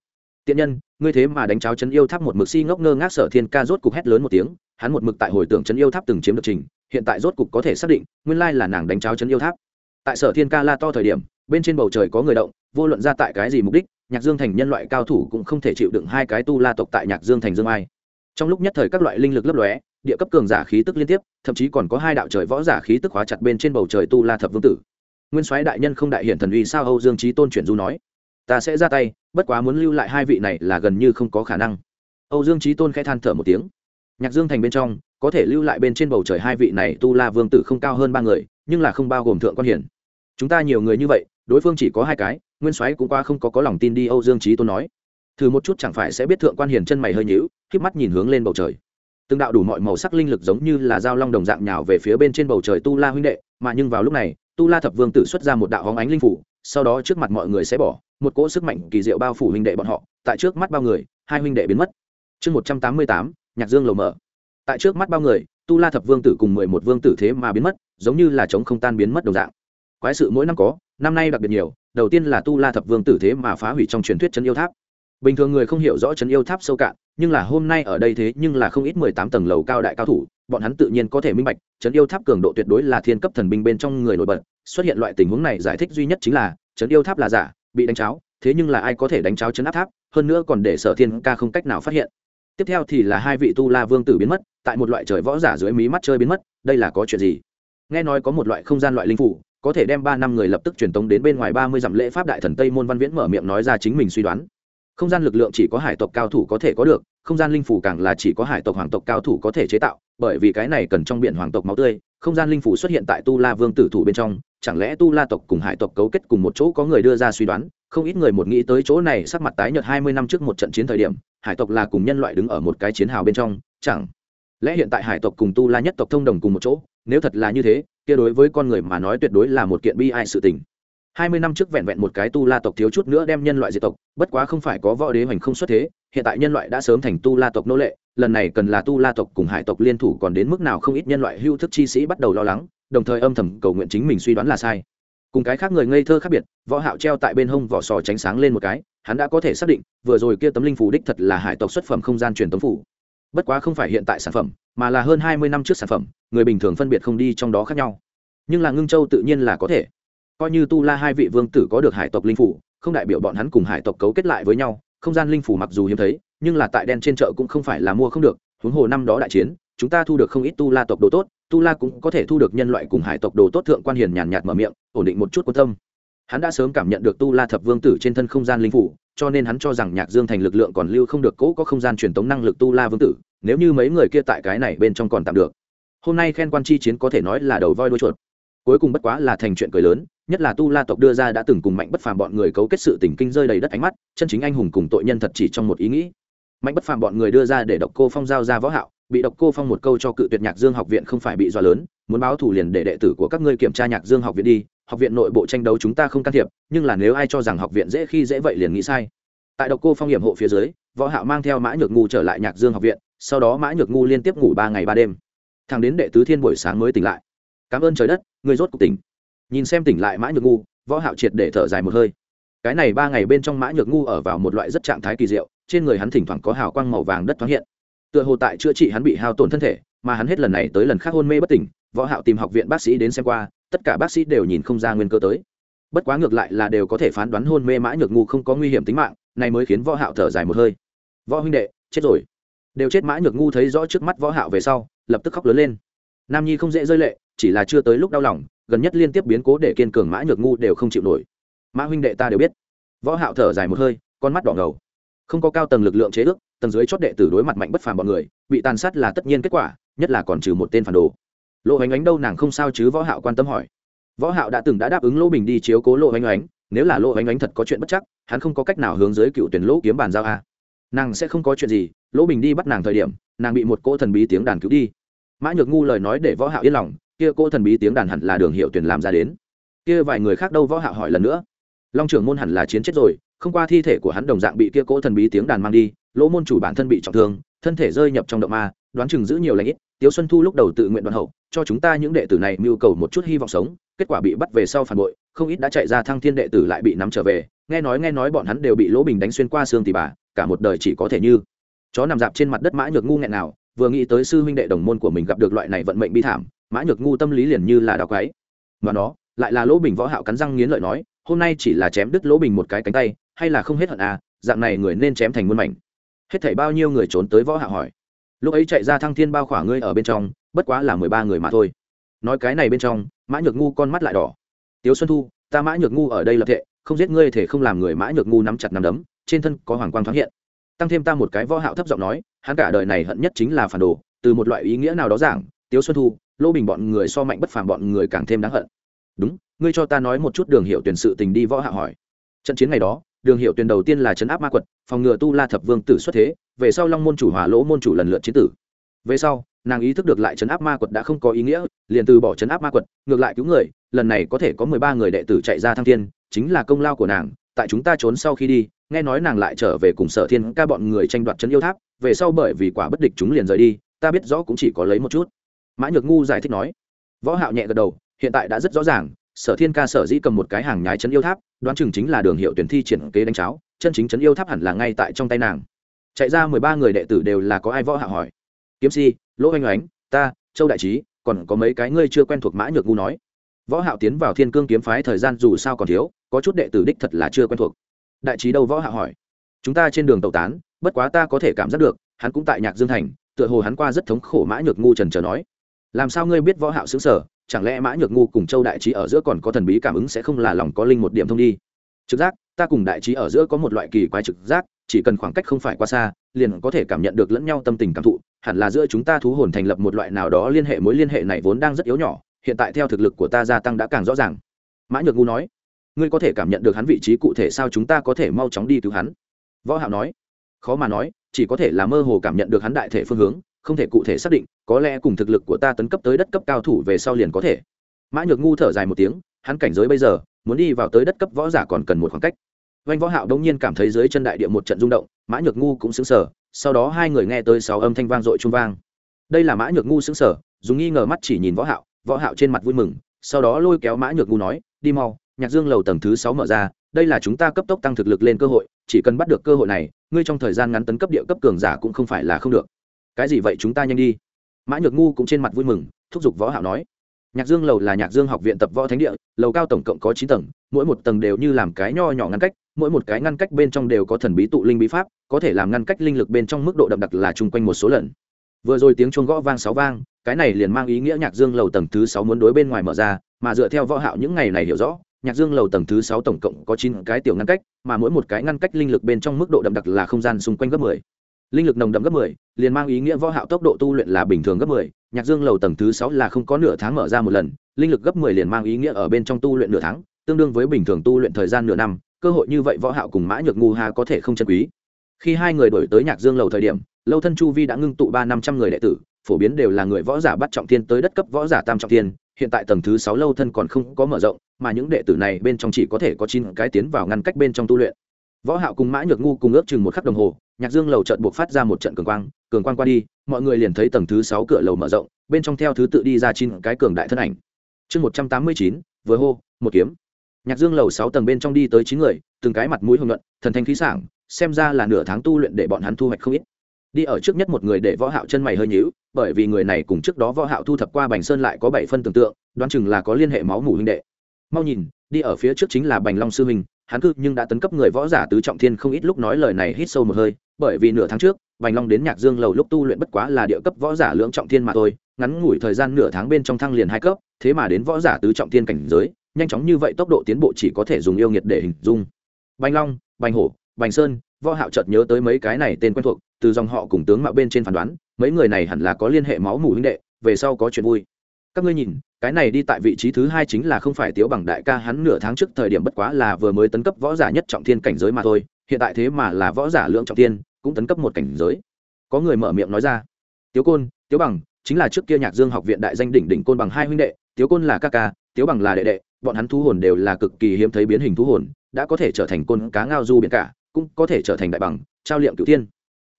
Tiện nhân, ngươi thế mà đánh cháo chấn yêu tháp một mực si ngốc ngơ ngác sở thiên ca rốt cục hét lớn một tiếng, hắn một mực tại hồi tưởng chấn yêu tháp từng chiếm được trình, hiện tại rốt cục có thể xác định, nguyên lai là nàng đánh cháo chấn yêu tháp. Tại sở thiên ca la to thời điểm, bên trên bầu trời có người động, vô luận ra tại cái gì mục đích, nhạc dương thành nhân loại cao thủ cũng không thể chịu đựng hai cái tu la tộc tại nhạc dương thành dương ai. Trong lúc nhất thời các loại linh lực lấp lóe, địa cấp cường giả khí tức liên tiếp, thậm chí còn có hai đạo trời võ giả khí tức hóa chặt bên trên bầu trời tu la thập vương tử nguyên soái đại nhân không đại hiện thần uy sao âu dương trí tôn chuyển du nói ta sẽ ra tay bất quá muốn lưu lại hai vị này là gần như không có khả năng âu dương trí tôn khẽ than thở một tiếng nhạc dương thành bên trong có thể lưu lại bên trên bầu trời hai vị này tu la vương tử không cao hơn ba người nhưng là không bao gồm thượng quan hiển chúng ta nhiều người như vậy đối phương chỉ có hai cái nguyên soái cũng qua không có có lòng tin đi âu dương trí tôn nói thử một chút chẳng phải sẽ biết thượng quan hiển chân mày hơi nhíu k mắt nhìn hướng lên bầu trời từng đạo đủ mọi màu sắc linh lực giống như là dao long đồng dạng nhào về phía bên trên bầu trời tu la huynh đệ mà nhưng vào lúc này tu la thập vương tử xuất ra một đạo hóng ánh linh phủ, sau đó trước mặt mọi người sẽ bỏ, một cỗ sức mạnh kỳ diệu bao phủ huynh đệ bọn họ, tại trước mắt bao người, hai huynh đệ biến mất. Chương một trăm tám mươi tám, nhạc dương lầu mở. Tại trước mắt bao người, tu la thập vương tử cùng mười một vương tử thế mà biến mất, giống như là chống không tan biến mất đồng dạng. Quái sự mỗi năm có, năm nay đặc biệt nhiều, đầu tiên là tu la thập vương tử thế mà phá hủy trong truyền thuyết chân yêu tháp bình thường người không hiểu rõ chân yêu tháp sâu cạn, nhưng là hôm nay ở đây thế nhưng là không ít mười tám tầng lầu cao đại cao thủ, bọn hắn tự nhiên có thể minh bạch, trấn yêu tháp cường độ tuyệt đối là thiên cấp thần binh bên trong người nổi bật, xuất hiện loại tình huống này giải thích duy nhất chính là, trấn yêu tháp là giả, bị đánh cháo, thế nhưng là ai có thể đánh cháo trấn áp tháp, hơn nữa còn để sở thiên ca không cách nào phát hiện. Tiếp theo thì là hai vị tu la vương tử biến mất, tại một loại trời võ giả dưới mí mắt chơi biến mất, đây là có chuyện gì? Nghe nói có một loại không gian loại linh phủ, có thể đem ba năm người lập tức truyền tống đến bên ngoài ba mươi dặm lễ pháp đại thần tây môn văn viễn mở miệng nói ra chính mình suy đoán không gian lực lượng chỉ có hải tộc cao thủ có thể có được, không gian linh phủ càng là chỉ có hải tộc hoàng tộc cao thủ có thể chế tạo, bởi vì cái này cần trong biển hoàng tộc máu tươi, không gian linh phủ xuất hiện tại tu la vương tử thủ bên trong, chẳng lẽ tu la tộc cùng hải tộc cấu kết cùng một chỗ có người đưa ra suy đoán? Không ít người một nghĩ tới chỗ này sắc mặt tái nhợt hai mươi năm trước một trận chiến thời điểm, hải tộc là cùng nhân loại đứng ở một cái chiến hào bên trong, chẳng lẽ hiện tại hải tộc cùng tu la nhất tộc thông đồng cùng một chỗ? Nếu thật là như thế, kia đối với con người mà nói tuyệt đối là một kiện bi ai sự tình hai mươi năm trước vẹn vẹn một cái tu la tộc thiếu chút nữa đem nhân loại diệt tộc, bất quá không phải có võ đế hoành không xuất thế, hiện tại nhân loại đã sớm thành tu la tộc nô lệ, lần này cần là tu la tộc cùng hải tộc liên thủ còn đến mức nào không ít nhân loại hưu thức chi sĩ bắt đầu lo lắng, đồng thời âm thầm cầu nguyện chính mình suy đoán là sai. Cùng cái khác người ngây thơ khác biệt, võ hạo treo tại bên hông vỏ sò tránh sáng lên một cái, hắn đã có thể xác định, vừa rồi kia tấm linh phù đích thật là hải tộc xuất phẩm không gian truyền tống phủ bất quá không phải hiện tại sản phẩm, mà là hơn hai mươi năm trước sản phẩm, người bình thường phân biệt không đi trong đó khác nhau. Nhưng là ngưng châu tự nhiên là có thể coi như tu la hai vị vương tử có được hải tộc linh phủ, không đại biểu bọn hắn cùng hải tộc cấu kết lại với nhau, không gian linh phủ mặc dù hiếm thấy, nhưng là tại đen trên chợ cũng không phải là mua không được, huống hồ năm đó đại chiến, chúng ta thu được không ít tu la tộc đồ tốt, tu la cũng có thể thu được nhân loại cùng hải tộc đồ tốt thượng quan hiền nhàn nhạt mở miệng, ổn định một chút quan tâm. Hắn đã sớm cảm nhận được tu la thập vương tử trên thân không gian linh phủ, cho nên hắn cho rằng nhạc dương thành lực lượng còn lưu không được cỗ có không gian truyền tống năng lực tu la vương tử, nếu như mấy người kia tại cái này bên trong còn tạm được. Hôm nay khen quan chi chiến có thể nói là đầu voi đuôi chuột cuối cùng bất quá là thành chuyện cười lớn, nhất là tu la tộc đưa ra đã từng cùng mạnh bất phàm bọn người cấu kết sự tình kinh rơi đầy đất ánh mắt, chân chính anh hùng cùng tội nhân thật chỉ trong một ý nghĩ. Mạnh bất phàm bọn người đưa ra để độc cô phong giao ra võ hạo, bị độc cô phong một câu cho cự tuyệt nhạc dương học viện không phải bị dọa lớn, muốn báo thù liền để đệ tử của các ngươi kiểm tra nhạc dương học viện đi, học viện nội bộ tranh đấu chúng ta không can thiệp, nhưng là nếu ai cho rằng học viện dễ khi dễ vậy liền nghĩ sai. Tại độc cô phong hiểm hộ phía dưới, võ hạo mang theo mã nhược ngu trở lại nhạc dương học viện, sau đó mã nhược ngu liên tiếp ngủ ba ngày ba đêm. Thằng đến đệ tứ thiên buổi sáng mới tỉnh lại cảm ơn trời đất người rốt cuộc tỉnh. Nhìn xem tỉnh lại mã nhược ngu, võ hạo triệt để thở dài một hơi. Cái này ba ngày bên trong mã nhược ngu ở vào một loại rất trạng thái kỳ diệu, trên người hắn thỉnh thoảng có hào quang màu vàng đất thoáng hiện. Tựa hồ tại chữa trị hắn bị hao tổn thân thể, mà hắn hết lần này tới lần khác hôn mê bất tỉnh, võ hạo tìm học viện bác sĩ đến xem qua, tất cả bác sĩ đều nhìn không ra nguyên cơ tới. Bất quá ngược lại là đều có thể phán đoán hôn mê mã nhược ngu không có nguy hiểm tính mạng, này mới khiến võ hạo thở dài một hơi. Võ huynh đệ, chết rồi. Đều chết mã nhược ngu thấy rõ trước mắt võ hạo về sau, lập tức khóc lớn lên nam nhi không dễ rơi lệ, chỉ là chưa tới lúc đau lòng, gần nhất liên tiếp biến cố để kiên cường mã nhược ngu đều không chịu nổi. Mã huynh đệ ta đều biết. Võ hạo thở dài một hơi, con mắt đỏ ngầu. Không có cao tầng lực lượng chế ước, tầng dưới chót đệ tử đối mặt mạnh bất phàm bọn người, bị tàn sát là tất nhiên kết quả, nhất là còn trừ một tên phản đồ. Lộ ánh ánh đâu nàng không sao chứ? Võ hạo quan tâm hỏi. Võ hạo đã từng đã đáp ứng lỗ bình đi chiếu cố lộ ánh ánh, nếu là lộ ánh ánh thật có chuyện bất chắc, hắn không có cách nào hướng dưới cựu tuyển lỗ kiếm bàn giao a. Nàng sẽ không có chuyện gì, lỗ bình đi bắt nàng thời điểm, nàng bị một cỗ thần bí tiếng đàn cứu đi mã nhược ngu lời nói để võ hạo yên lòng, kia cô thần bí tiếng đàn hẳn là đường hiệu tuyển làm ra đến. Kia vài người khác đâu võ hạo hỏi lần nữa. Long trưởng môn hẳn là chiến chết rồi, không qua thi thể của hắn đồng dạng bị kia cỗ thần bí tiếng đàn mang đi, lỗ môn chủ bản thân bị trọng thương, thân thể rơi nhập trong động ma, đoán chừng giữ nhiều lãnh ít, tiếu xuân thu lúc đầu tự nguyện đoàn hậu, cho chúng ta những đệ tử này mưu cầu một chút hy vọng sống, kết quả bị bắt về sau phản bội, không ít đã chạy ra thăng thiên đệ tử lại bị nắm trở về, nghe nói nghe nói bọn hắn đều bị lỗ bình đánh xuyên qua xương thì bà, cả một đời chỉ có thể như. Chó nằm dạp trên mặt đất mã nhược ngu nghẹn nào vừa nghĩ tới sư huynh đệ đồng môn của mình gặp được loại này vận mệnh bi thảm, mã nhược ngu tâm lý liền như là đào quái. Và nó, lại là lỗ bình võ hạo cắn răng nghiến lợi nói, hôm nay chỉ là chém đứt lỗ bình một cái cánh tay, hay là không hết hận à dạng này người nên chém thành muôn mảnh. Hết thảy bao nhiêu người trốn tới võ hạo hỏi. Lúc ấy chạy ra thăng thiên bao khỏa ngươi ở bên trong, bất quá là mười ba người mà thôi. Nói cái này bên trong, mã nhược ngu con mắt lại đỏ. Tiếu xuân thu, ta mã nhược ngu ở đây lập thệ, không giết ngươi thể không làm người mã nhược ngu nắm chặt nắm đấm, trên thân có hoàng quang thoáng hiện. Tăng thêm ta một cái võ hạo thấp giọng nói hắn cả đời này hận nhất chính là phản đồ, từ một loại ý nghĩa nào đó giảng, tiếu xuân thu lỗ bình bọn người so mạnh bất phàm bọn người càng thêm đáng hận. Đúng, ngươi cho ta nói một chút đường hiệu tuyển sự tình đi, võ hạ hỏi. Trận chiến ngày đó, đường hiệu tuyển đầu tiên là chấn áp ma quật, phòng ngừa tu la thập vương tử xuất thế, về sau long môn chủ hỏa lỗ môn chủ lần lượt chiến tử. Về sau, nàng ý thức được lại chấn áp ma quật đã không có ý nghĩa, liền từ bỏ chấn áp ma quật, ngược lại cứu người, lần này có thể có mười ba người đệ tử chạy ra thăng thiên, chính là công lao của nàng tại chúng ta trốn sau khi đi, nghe nói nàng lại trở về cùng sở thiên ca bọn người tranh đoạt Trấn yêu tháp, về sau bởi vì quả bất địch chúng liền rời đi, ta biết rõ cũng chỉ có lấy một chút. Mã nhược ngu giải thích nói. Võ hạo nhẹ gật đầu, hiện tại đã rất rõ ràng, sở thiên ca sở dĩ cầm một cái hàng nhái Trấn yêu tháp, đoán chừng chính là đường hiệu tuyển thi triển kế đánh cháo, chân chính Trấn yêu tháp hẳn là ngay tại trong tay nàng. Chạy ra mười ba người đệ tử đều là có ai võ hạ hỏi. Kiếm si, lỗ oanh oánh, ta, châu đại trí, còn có mấy cái ngươi chưa quen thuộc mã nhược ngu nói võ hạo tiến vào thiên cương kiếm phái thời gian dù sao còn thiếu, có chút đệ tử đích thật là chưa quen thuộc. Đại trí đâu võ hạo hỏi. Chúng ta trên đường tẩu tán, bất quá ta có thể cảm giác được, hắn cũng tại nhạc dương thành, tựa hồ hắn qua rất thống khổ mã nhược ngu trần chờ nói. Làm sao ngươi biết võ hạo sướng sở, chẳng lẽ mã nhược ngu cùng châu đại trí ở giữa còn có thần bí cảm ứng sẽ không là lòng có linh một điểm thông đi? Trực giác, ta cùng đại trí ở giữa có một loại kỳ quái trực giác, chỉ cần khoảng cách không phải quá xa, liền có thể cảm nhận được lẫn nhau tâm tình cảm thụ, hẳn là giữa chúng ta thú hồn thành lập một loại nào đó liên hệ mối liên hệ này vốn đang rất yếu nhỏ hiện tại theo thực lực của ta gia tăng đã càng rõ ràng. Mã nhược ngu nói, ngươi có thể cảm nhận được hắn vị trí cụ thể sao chúng ta có thể mau chóng đi cứu hắn? Võ hạo nói, khó mà nói, chỉ có thể là mơ hồ cảm nhận được hắn đại thể phương hướng, không thể cụ thể xác định, có lẽ cùng thực lực của ta tấn cấp tới đất cấp cao thủ về sau liền có thể. Mã nhược ngu thở dài một tiếng, hắn cảnh giới bây giờ, muốn đi vào tới đất cấp võ giả còn cần một khoảng cách. Vanh võ hạo đống nhiên cảm thấy dưới chân đại địa một trận rung động, mã nhược ngu cũng sững sờ, sau đó hai người nghe tới sáu âm thanh vang dội trung vang. Đây là mã nhược ngu sững sờ, dùng nghi ngờ mắt chỉ nhìn võ hạo võ hạo trên mặt vui mừng, sau đó lôi kéo mã nhược ngu nói, đi mau, nhạc dương lầu tầng thứ sáu mở ra, đây là chúng ta cấp tốc tăng thực lực lên cơ hội, chỉ cần bắt được cơ hội này, ngươi trong thời gian ngắn tấn cấp địa cấp cường giả cũng không phải là không được. Cái gì vậy? Chúng ta nhanh đi. Mã nhược ngu cũng trên mặt vui mừng, thúc giục võ hạo nói, nhạc dương lầu là nhạc dương học viện tập võ thánh địa, lầu cao tổng cộng có chín tầng, mỗi một tầng đều như làm cái nho nhỏ ngăn cách, mỗi một cái ngăn cách bên trong đều có thần bí tụ linh bí pháp, có thể làm ngăn cách linh lực bên trong mức độ đậm đặc là chung quanh một số lần vừa rồi tiếng chuông gõ vang sáu vang, cái này liền mang ý nghĩa nhạc dương lầu tầng thứ sáu muốn đối bên ngoài mở ra, mà dựa theo võ hạo những ngày này hiểu rõ, nhạc dương lầu tầng thứ sáu tổng cộng có chín cái tiểu ngăn cách, mà mỗi một cái ngăn cách linh lực bên trong mức độ đậm đặc là không gian xung quanh gấp mười. Linh lực nồng đậm gấp mười, liền mang ý nghĩa võ hạo tốc độ tu luyện là bình thường gấp mười, nhạc dương lầu tầng thứ sáu là không có nửa tháng mở ra một lần, linh lực gấp mười liền mang ý nghĩa ở bên trong tu luyện nửa tháng, tương đương với bình thường tu luyện thời gian nửa năm, cơ hội như vậy võ hạo cùng mã nhược ngu hà có thể không chân quý. Khi hai người đổi tới nhạc dương lầu thời điểm lâu thân chu vi đã ngưng tụ ba năm trăm người đệ tử, phổ biến đều là người võ giả bắt trọng thiên tới đất cấp võ giả tam trọng thiên, hiện tại tầng thứ sáu lâu thân còn không có mở rộng, mà những đệ tử này bên trong chỉ có thể có chín cái tiến vào ngăn cách bên trong tu luyện. Võ hạo cùng mã nhược ngu cùng ước chừng một khắc đồng hồ, nhạc dương lầu trận buộc phát ra một trận cường quang cường quang qua đi, mọi người liền thấy tầng thứ sáu cửa lầu mở rộng, bên trong theo thứ tự đi ra chín cái cường đại thân ảnh. Chương một trăm tám mươi chín, vừa hô, một kiếm. Nhạc dương lầu sáu tầng bên trong đi tới chín người, từng cái mặt mũi hồng nhuận, thần thanh khí sảng, xem ra là nửa tháng tu luyện để bọn hắn thu hoạch không ít đi ở trước nhất một người để võ hạo chân mày hơi nhíu, bởi vì người này cùng trước đó võ hạo thu thập qua bành sơn lại có bảy phân tưởng tượng, đoán chừng là có liên hệ máu mủ huynh đệ. Mau nhìn, đi ở phía trước chính là bành long sư huynh, hắn cư nhưng đã tấn cấp người võ giả tứ trọng thiên không ít lúc nói lời này hít sâu một hơi, bởi vì nửa tháng trước, bành long đến nhạc dương lầu lúc tu luyện bất quá là địa cấp võ giả lưỡng trọng thiên mà thôi, ngắn ngủi thời gian nửa tháng bên trong thăng liền hai cấp, thế mà đến võ giả tứ trọng thiên cảnh giới, nhanh chóng như vậy tốc độ tiến bộ chỉ có thể dùng yêu nghiệt để hình dung. Bành long, bành hổ, bành sơn võ hạo chợt nhớ tới mấy cái này tên quen thuộc, từ dòng họ cùng tướng mạo bên trên phán đoán, mấy người này hẳn là có liên hệ máu mủ huynh đệ, về sau có chuyện vui. Các ngươi nhìn, cái này đi tại vị trí thứ hai chính là không phải tiếu bằng đại ca hắn nửa tháng trước thời điểm bất quá là vừa mới tấn cấp võ giả nhất trọng thiên cảnh giới mà thôi, hiện tại thế mà là võ giả lượng trọng thiên, cũng tấn cấp một cảnh giới. Có người mở miệng nói ra, tiếu côn, tiếu bằng, chính là trước kia nhạc dương học viện đại danh đỉnh đỉnh côn bằng hai huynh đệ, tiếu côn là ca ca, tiếu bằng là đệ đệ, bọn hắn thú hồn đều là cực kỳ hiếm thấy biến hình thú hồn, đã có thể trở thành côn cá ngao du biển cả cũng có thể trở thành đại bằng, trao liệm cửu thiên.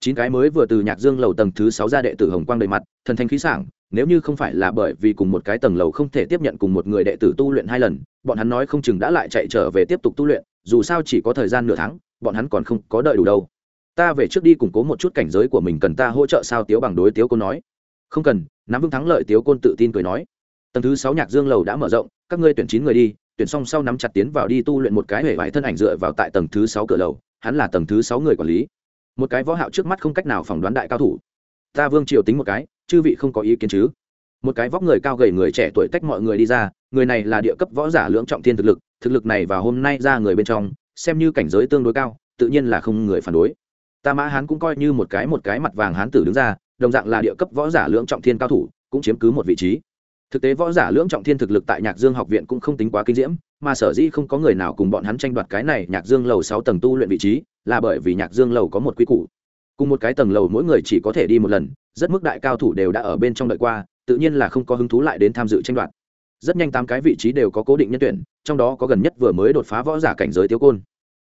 Chín cái mới vừa từ nhạc dương lầu tầng thứ sáu ra đệ tử hồng quang đầy mặt, thần thanh khí sảng, nếu như không phải là bởi vì cùng một cái tầng lầu không thể tiếp nhận cùng một người đệ tử tu luyện hai lần, bọn hắn nói không chừng đã lại chạy trở về tiếp tục tu luyện, dù sao chỉ có thời gian nửa tháng, bọn hắn còn không có đợi đủ đâu. Ta về trước đi củng cố một chút cảnh giới của mình cần ta hỗ trợ sao tiếu bằng đối tiếu côn nói. Không cần nắm vững thắng lợi tiếu côn tự tin cười nói. Tầng thứ sáu nhạc dương lầu đã mở rộng, các ngươi tuyển chín người đi, tuyển xong sau nắm chặt tiến vào đi tu luyện một cái hệ vải thân ảnh dựa vào tại tầng thứ sáu cửa lầu hắn là tầng thứ sáu người quản lý. Một cái võ hạo trước mắt không cách nào phỏng đoán đại cao thủ. Ta vương triều tính một cái, chư vị không có ý kiến chứ? Một cái vóc người cao gầy người trẻ tuổi tách mọi người đi ra, người này là địa cấp võ giả lưỡng trọng thiên thực lực thực lực này vào hôm nay ra người bên trong, xem như cảnh giới tương đối cao, tự nhiên là không người phản đối. Ta mã hán cũng coi như một cái một cái mặt vàng hán tử đứng ra, đồng dạng là địa cấp võ giả lưỡng trọng thiên cao thủ, cũng chiếm cứ một vị trí. Thực tế võ giả lưỡng trọng thiên thực lực tại nhạc dương học viện cũng không tính quá kinh diễm mà sở dĩ không có người nào cùng bọn hắn tranh đoạt cái này nhạc dương lầu sáu tầng tu luyện vị trí, là bởi vì nhạc dương lầu có một quy củ. Cùng một cái tầng lầu mỗi người chỉ có thể đi một lần, rất mức đại cao thủ đều đã ở bên trong đợi qua, tự nhiên là không có hứng thú lại đến tham dự tranh đoạt. Rất nhanh tám cái vị trí đều có cố định nhân tuyển, trong đó có gần nhất vừa mới đột phá võ giả cảnh giới tiêu côn.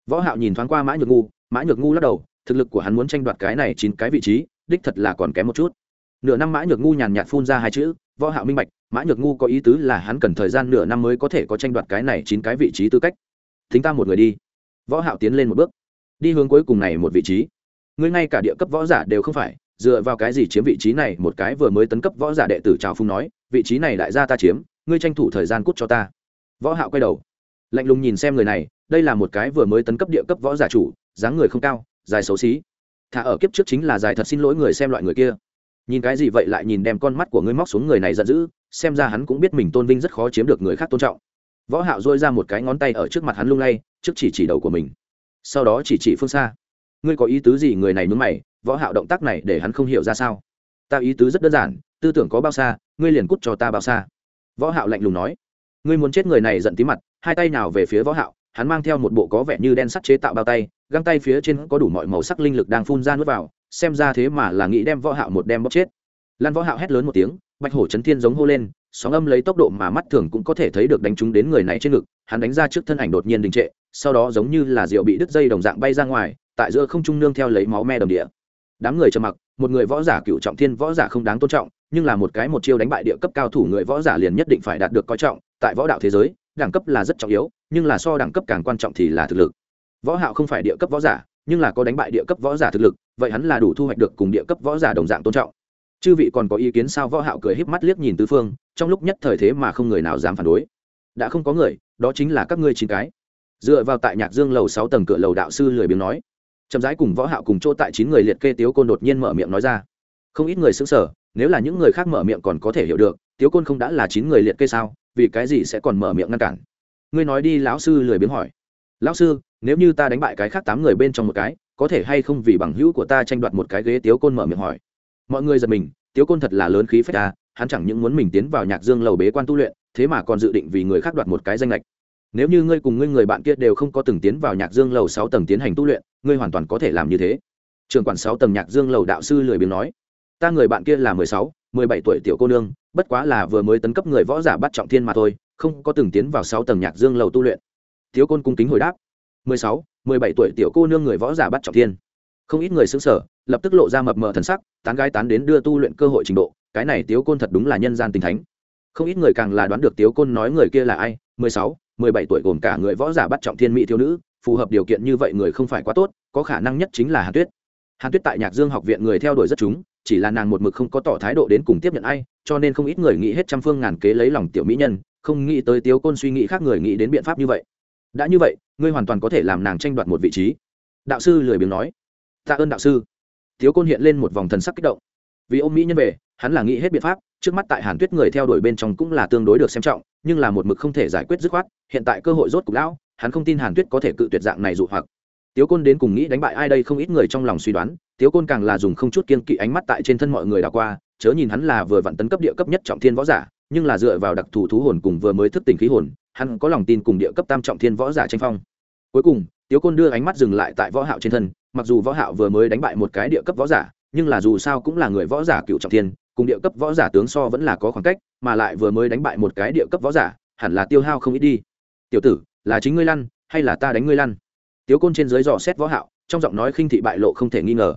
Võ hạo nhìn thoáng qua mã nhược ngu, mã nhược ngu lắc đầu, thực lực của hắn muốn tranh đoạt cái này chín cái vị trí, đích thật là còn kém một chút. Nửa năm mã nhược ngu nhàn nhạt phun ra hai chữ, võ hạo minh bạch mã nhược ngu có ý tứ là hắn cần thời gian nửa năm mới có thể có tranh đoạt cái này chín cái vị trí tư cách. Thính ta một người đi. Võ hạo tiến lên một bước. Đi hướng cuối cùng này một vị trí. Ngươi ngay cả địa cấp võ giả đều không phải, dựa vào cái gì chiếm vị trí này, một cái vừa mới tấn cấp võ giả đệ tử chào phung nói, vị trí này đại gia ta chiếm, ngươi tranh thủ thời gian cút cho ta. Võ hạo quay đầu. Lạnh lùng nhìn xem người này, đây là một cái vừa mới tấn cấp địa cấp võ giả chủ, dáng người không cao, dài xấu xí. Thả ở kiếp trước chính là dài thật xin lỗi người xem loại người kia. Nhìn cái gì vậy lại nhìn đem con mắt của ngươi móc xuống người này giận dữ xem ra hắn cũng biết mình tôn vinh rất khó chiếm được người khác tôn trọng. Võ hạo dôi ra một cái ngón tay ở trước mặt hắn lung lay, trước chỉ chỉ đầu của mình. Sau đó chỉ chỉ phương xa. Ngươi có ý tứ gì người này nhướng mày, võ hạo động tác này để hắn không hiểu ra sao. Ta ý tứ rất đơn giản, tư tưởng có bao xa, ngươi liền cút cho ta bao xa. Võ hạo lạnh lùng nói. Ngươi muốn chết người này giận tí mặt, hai tay nào về phía võ hạo, hắn mang theo một bộ có vẻ như đen sắt chế tạo bao tay, găng tay phía trên có đủ mọi màu sắc linh lực đang phun ra nuốt vào, xem ra thế mà là nghĩ đem võ hạo một đem bóc chết. Lan võ hạo hét lớn một tiếng bạch hổ chấn thiên giống hô lên, sóng âm lấy tốc độ mà mắt thường cũng có thể thấy được đánh trúng đến người này trên ngực, hắn đánh ra trước thân ảnh đột nhiên đình trệ, sau đó giống như là rượu bị đứt dây đồng dạng bay ra ngoài, tại giữa không trung nương theo lấy máu me đồng địa. Đám người trầm mặc, một người võ giả cựu trọng thiên võ giả không đáng tôn trọng, nhưng là một cái một chiêu đánh bại địa cấp cao thủ người võ giả liền nhất định phải đạt được coi trọng, tại võ đạo thế giới, đẳng cấp là rất trọng yếu, nhưng là so đẳng cấp càng quan trọng thì là thực lực. Võ hạo không phải địa cấp võ giả, nhưng là có đánh bại địa cấp võ giả thực lực, vậy hắn là đủ thu hoạch được cùng địa cấp võ giả đồng dạng tôn trọng chư vị còn có ý kiến sao? Võ hạo cười híp mắt liếc nhìn tứ phương, trong lúc nhất thời thế mà không người nào dám phản đối. Đã không có người, đó chính là các ngươi chín cái. Dựa vào tại nhạc dương lầu sáu tầng cửa lầu đạo sư lười biếng nói. Chậm rãi cùng võ hạo cùng chỗ tại chín người liệt kê tiếu côn đột nhiên mở miệng nói ra. Không ít người sững sờ, nếu là những người khác mở miệng còn có thể hiểu được, tiếu côn không đã là chín người liệt kê sao? Vì cái gì sẽ còn mở miệng ngăn cản? Ngươi nói đi, lão sư lười biếng hỏi. Lão sư, nếu như ta đánh bại cái khác tám người bên trong một cái, có thể hay không vì bằng hữu của ta tranh đoạt một cái ghế? Tiếu côn mở miệng hỏi mọi người giật mình, tiếu côn thật là lớn khí phách ta hắn chẳng những muốn mình tiến vào nhạc dương lầu bế quan tu luyện, thế mà còn dự định vì người khác đoạt một cái danh lệch nếu như ngươi cùng ngươi người bạn kia đều không có từng tiến vào nhạc dương lầu sáu tầng tiến hành tu luyện, ngươi hoàn toàn có thể làm như thế. Trường quản sáu tầng nhạc dương lầu đạo sư lười biếng nói, ta người bạn kia là mười sáu, mười bảy tuổi tiểu cô nương, bất quá là vừa mới tấn cấp người võ giả bắt trọng thiên mà thôi, không có từng tiến vào sáu tầng nhạc dương lầu tu luyện. Thiếu côn cung kính hồi đáp, mười sáu, mười bảy tuổi tiểu cô nương người võ giả bắt trọng thiên không ít người xứng sở lập tức lộ ra mập mờ thần sắc, tán gái tán đến đưa tu luyện cơ hội trình độ, cái này tiếu côn thật đúng là nhân gian tình thánh. Không ít người càng là đoán được tiếu côn nói người kia là ai, mười sáu, mười bảy tuổi gồm cả người võ giả bắt trọng thiên mỹ thiếu nữ, phù hợp điều kiện như vậy người không phải quá tốt, có khả năng nhất chính là hàn tuyết. Hàn tuyết tại nhạc dương học viện người theo đuổi rất chúng, chỉ là nàng một mực không có tỏ thái độ đến cùng tiếp nhận ai, cho nên không ít người nghĩ hết trăm phương ngàn kế lấy lòng tiểu mỹ nhân, không nghĩ tới tiếu côn suy nghĩ khác người nghĩ đến biện pháp như vậy. Đã như vậy, ngươi hoàn toàn có thể làm nàng tranh đoạt một vị trí. Đạo sư lười biếng nói tạ ơn đạo sư. Thiếu côn hiện lên một vòng thần sắc kích động. Vì ông mỹ nhân về, hắn là nghĩ hết biện pháp, trước mắt tại hàn tuyết người theo đuổi bên trong cũng là tương đối được xem trọng, nhưng là một mực không thể giải quyết dứt khoát, hiện tại cơ hội rốt cục lão, hắn không tin hàn tuyết có thể cự tuyệt dạng này dụ hoặc. Tiếu côn đến cùng nghĩ đánh bại ai đây không ít người trong lòng suy đoán, tiếu côn càng là dùng không chút kiên kỵ ánh mắt tại trên thân mọi người đảo qua, chớ nhìn hắn là vừa vặn tấn cấp địa cấp nhất trọng thiên võ giả, nhưng là dựa vào đặc thù thú hồn cùng vừa mới thức tỉnh khí hồn, hắn có lòng tin cùng địa cấp tam trọng thiên võ giả tranh phong. Cuối cùng tiếu côn đưa ánh mắt dừng lại tại võ hạo trên thân, mặc dù võ hạo vừa mới đánh bại một cái địa cấp võ giả, nhưng là dù sao cũng là người võ giả cựu trọng thiên, cùng địa cấp võ giả tướng so vẫn là có khoảng cách, mà lại vừa mới đánh bại một cái địa cấp võ giả, hẳn là tiêu hao không ít đi. Tiểu tử, là chính ngươi lăn, hay là ta đánh ngươi lăn? Tiếu côn trên dưới dò xét võ hạo, trong giọng nói khinh thị bại lộ không thể nghi ngờ.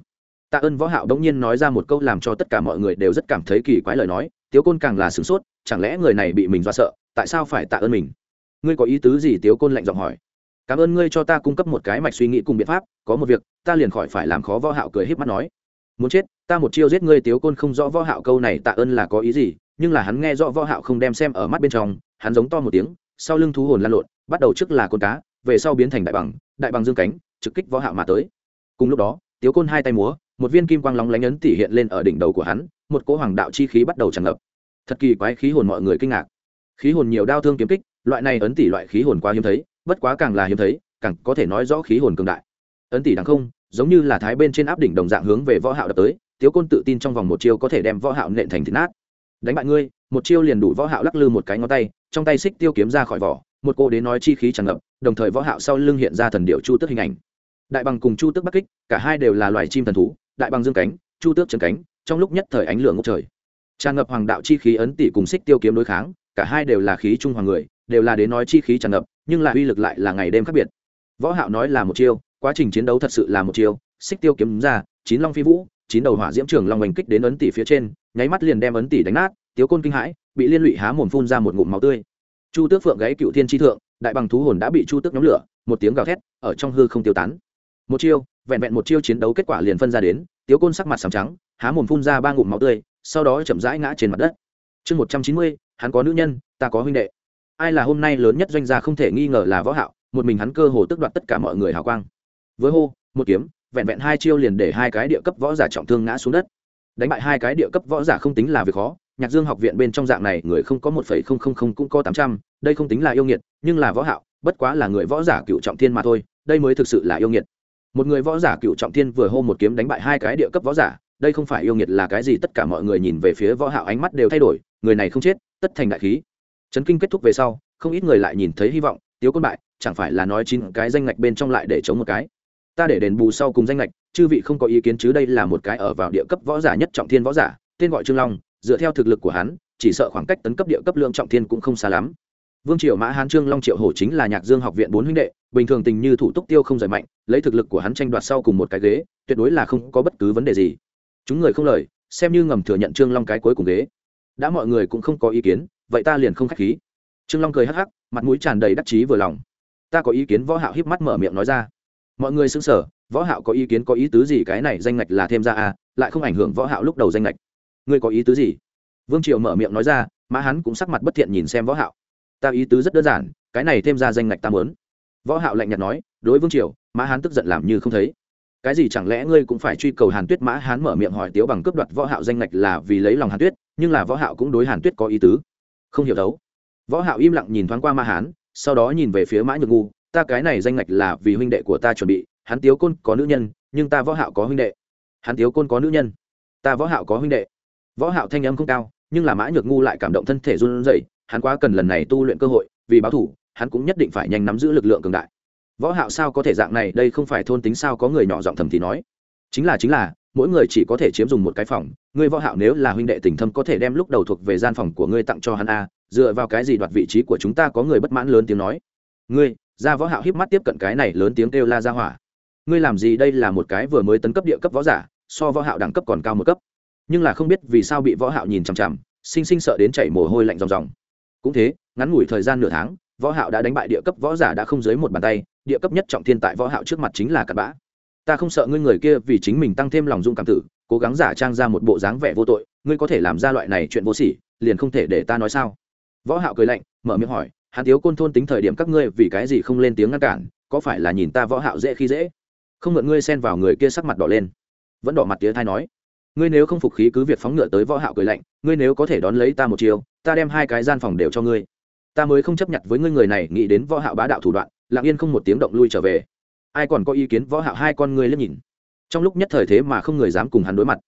Tạ ơn võ hạo đống nhiên nói ra một câu làm cho tất cả mọi người đều rất cảm thấy kỳ quái lời nói, tiếu côn càng là sửng sốt, chẳng lẽ người này bị mình dọa sợ, tại sao phải tạ ơn mình? Ngươi có ý tứ gì? Tiếu côn lạnh giọng hỏi cảm ơn ngươi cho ta cung cấp một cái mạch suy nghĩ cùng biện pháp, có một việc, ta liền khỏi phải làm khó võ hạo cười híp mắt nói. Muốn chết, ta một chiêu giết ngươi tiếu côn không rõ võ hạo câu này tạ ơn là có ý gì, nhưng là hắn nghe rõ võ hạo không đem xem ở mắt bên trong, hắn giống to một tiếng, sau lưng thú hồn lan lộn, bắt đầu trước là con cá, về sau biến thành đại bằng đại bằng dương cánh, trực kích võ hạo mà tới. Cùng lúc đó, tiếu côn hai tay múa, một viên kim quang lóng lánh ấn tỉ hiện lên ở đỉnh đầu của hắn, một cỗ hoàng đạo chi khí bắt đầu tràn ngập. Thật kỳ quái, khí hồn mọi người kinh ngạc. Khí hồn nhiều đao thương kiếm kích, loại này ấn tỉ loại khí hồn quá hiếm thấy bất quá càng là hiếm thấy, càng có thể nói rõ khí hồn cường đại. Ấn tỷ đằng không, giống như là thái bên trên áp đỉnh đồng dạng hướng về võ hạo đập tới, tiếu côn tự tin trong vòng một chiêu có thể đem võ hạo nện thành thịt nát. Đánh bại ngươi, một chiêu liền đủ võ hạo lắc lư một cái ngón tay, trong tay xích tiêu kiếm ra khỏi vỏ, một cô đến nói chi khí tràn ngập, đồng thời võ hạo sau lưng hiện ra thần điệu chu tước hình ảnh. Đại bằng cùng chu tước bắc kích, cả hai đều là loài chim thần thú, đại bằng dương cánh, chu tước chân cánh, trong lúc nhất thời ánh lửa ngốc trời. Tràn ngập hoàng đạo chi khí ấn tỷ cùng xích tiêu kiếm đối kháng, cả hai đều là khí trung hoàng người đều là đến nói chi khí tràn ngập, nhưng là uy lực lại là ngày đêm khác biệt. Võ hạo nói là một chiêu, quá trình chiến đấu thật sự là một chiêu, xích tiêu kiếm ra, chín long phi vũ, chín đầu hỏa diễm trường long hành kích đến ấn tỷ phía trên, nháy mắt liền đem ấn tỷ đánh nát, tiếu côn kinh hãi, bị liên lụy há mồm phun ra một ngụm máu tươi. Chu tước phượng gáy cựu thiên tri thượng, đại bằng thú hồn đã bị chu tước nhóm lửa, một tiếng gào thét, ở trong hư không tiêu tán. Một chiêu, vẹn vẹn một chiêu chiến đấu kết quả liền phân ra đến, tiếu côn sắc mặt sàm trắng, há mồm phun ra ba ngụm máu tươi, sau đó chậm rãi ngã trên mặt đất. Chương một trăm chín mươi, hắn có nữ nhân, ta có huynh đệ ai là hôm nay lớn nhất doanh gia không thể nghi ngờ là võ hạo, một mình hắn cơ hồ tước đoạt tất cả mọi người hào quang. Với hô, một kiếm, vẹn vẹn hai chiêu liền để hai cái địa cấp võ giả trọng thương ngã xuống đất. Đánh bại hai cái địa cấp võ giả không tính là việc khó, nhạc dương học viện bên trong dạng này người không có một phẩy không không không cũng có tám trăm, đây không tính là yêu nghiệt, nhưng là võ hạo, bất quá là người võ giả cựu trọng thiên mà thôi, đây mới thực sự là yêu nghiệt. Một người võ giả cựu trọng thiên vừa hô một kiếm đánh bại hai cái địa cấp võ giả, đây không phải yêu nghiệt là cái gì, tất cả mọi người nhìn về phía võ hạo ánh mắt đều thay đổi, người này không chết, tất thành đại khí chấn kinh kết thúc về sau, không ít người lại nhìn thấy hy vọng, tiếu côn bại, chẳng phải là nói chín cái danh ngạch bên trong lại để chống một cái. Ta để đền bù sau cùng danh ngạch, chư vị không có ý kiến chứ đây là một cái ở vào địa cấp võ giả nhất trọng thiên võ giả, tên gọi trương long, dựa theo thực lực của hắn, chỉ sợ khoảng cách tấn cấp địa cấp lượng trọng thiên cũng không xa lắm. Vương triều mã hán trương long triệu hổ chính là nhạc dương học viện bốn huynh đệ, bình thường tình như thủ túc tiêu không rời mạnh, lấy thực lực của hắn tranh đoạt sau cùng một cái ghế, tuyệt đối là không có bất cứ vấn đề gì. Chúng người không lời, xem như ngầm thừa nhận trương long cái cuối cùng ghế. Đã mọi người cũng không có ý kiến vậy ta liền không khách khí. Trương long cười hắc hắc, mặt mũi tràn đầy đắc chí vừa lòng. Ta có ý kiến võ hạo híp mắt mở miệng nói ra. Mọi người sững sở võ hạo có ý kiến có ý tứ gì cái này danh ngạch là thêm ra à lại không ảnh hưởng võ hạo lúc đầu danh ngạch. Ngươi có ý tứ gì? Vương triều mở miệng nói ra, mà hắn cũng sắc mặt bất thiện nhìn xem võ hạo. Ta ý tứ rất đơn giản, cái này thêm ra danh ngạch ta muốn. Võ hạo lạnh nhạt nói, đối vương triều mã hán tức giận làm như không thấy. Cái gì chẳng lẽ ngươi cũng phải truy cầu hàn tuyết mã? Hán mở miệng hỏi tiếu bằng cướp đoạt võ hạo danh ngạch là vì lấy lòng hàn tuyết, nhưng là võ hạo cũng đối hàn tuyết có ý tứ không hiểu đấu võ hạo im lặng nhìn thoáng qua ma hán, sau đó nhìn về phía mã nhược ngu, ta cái này danh ngạch là vì huynh đệ của ta chuẩn bị, hắn tiếu côn có nữ nhân, nhưng ta võ hạo có huynh đệ. Hắn tiếu côn có nữ nhân? Ta võ hạo có huynh đệ. Võ hạo thanh âm không cao, nhưng là mã nhược ngu lại cảm động thân thể run rẩy, hắn quá cần lần này tu luyện cơ hội, vì báo thủ, hắn cũng nhất định phải nhanh nắm giữ lực lượng cường đại. Võ hạo sao có thể dạng này, đây không phải thôn tính sao có người nhỏ giọng thầm thì nói. Chính là chính là mỗi người chỉ có thể chiếm dùng một cái phòng. Ngươi võ hạo nếu là huynh đệ tình thâm có thể đem lúc đầu thuộc về gian phòng của ngươi tặng cho hắn a, dựa vào cái gì đoạt vị trí của chúng ta có người bất mãn lớn tiếng nói. Ngươi, ra võ hạo híp mắt tiếp cận cái này lớn tiếng kêu la ra hỏa. Ngươi làm gì đây là một cái vừa mới tấn cấp địa cấp võ giả, so võ hạo đẳng cấp còn cao một cấp. Nhưng là không biết vì sao bị võ hạo nhìn chằm chằm, sinh sinh sợ đến chảy mồ hôi lạnh ròng ròng. Cũng thế, ngắn ngủi thời gian nửa tháng, võ hạo đã đánh bại địa cấp võ giả đã không dưới một bàn tay, địa cấp nhất trọng thiên tại võ hạo trước mặt chính là cặn bã ta không sợ ngươi người kia vì chính mình tăng thêm lòng dung cảm tử, cố gắng giả trang ra một bộ dáng vẻ vô tội, ngươi có thể làm ra loại này chuyện vô sỉ, liền không thể để ta nói sao? Võ hạo cười lạnh, mở miệng hỏi, hắn thiếu côn thôn tính thời điểm các ngươi vì cái gì không lên tiếng ngăn cản, có phải là nhìn ta võ hạo dễ khi dễ? Không ngượng ngươi xen vào người kia sắc mặt đỏ lên. Vẫn đỏ mặt tía thai nói, ngươi nếu không phục khí cứ việc phóng ngựa tới võ hạo cười lạnh, ngươi nếu có thể đón lấy ta một chiều ta đem hai cái gian phòng đều cho ngươi. Ta mới không chấp nhận với ngươi người này nghĩ đến võ hạo bá đạo thủ đoạn, lặng yên không một tiếng động lui trở về ai còn có ý kiến võ hạo hai con người liếc nhìn? Trong lúc nhất thời thế mà không người dám cùng hắn đối mặt.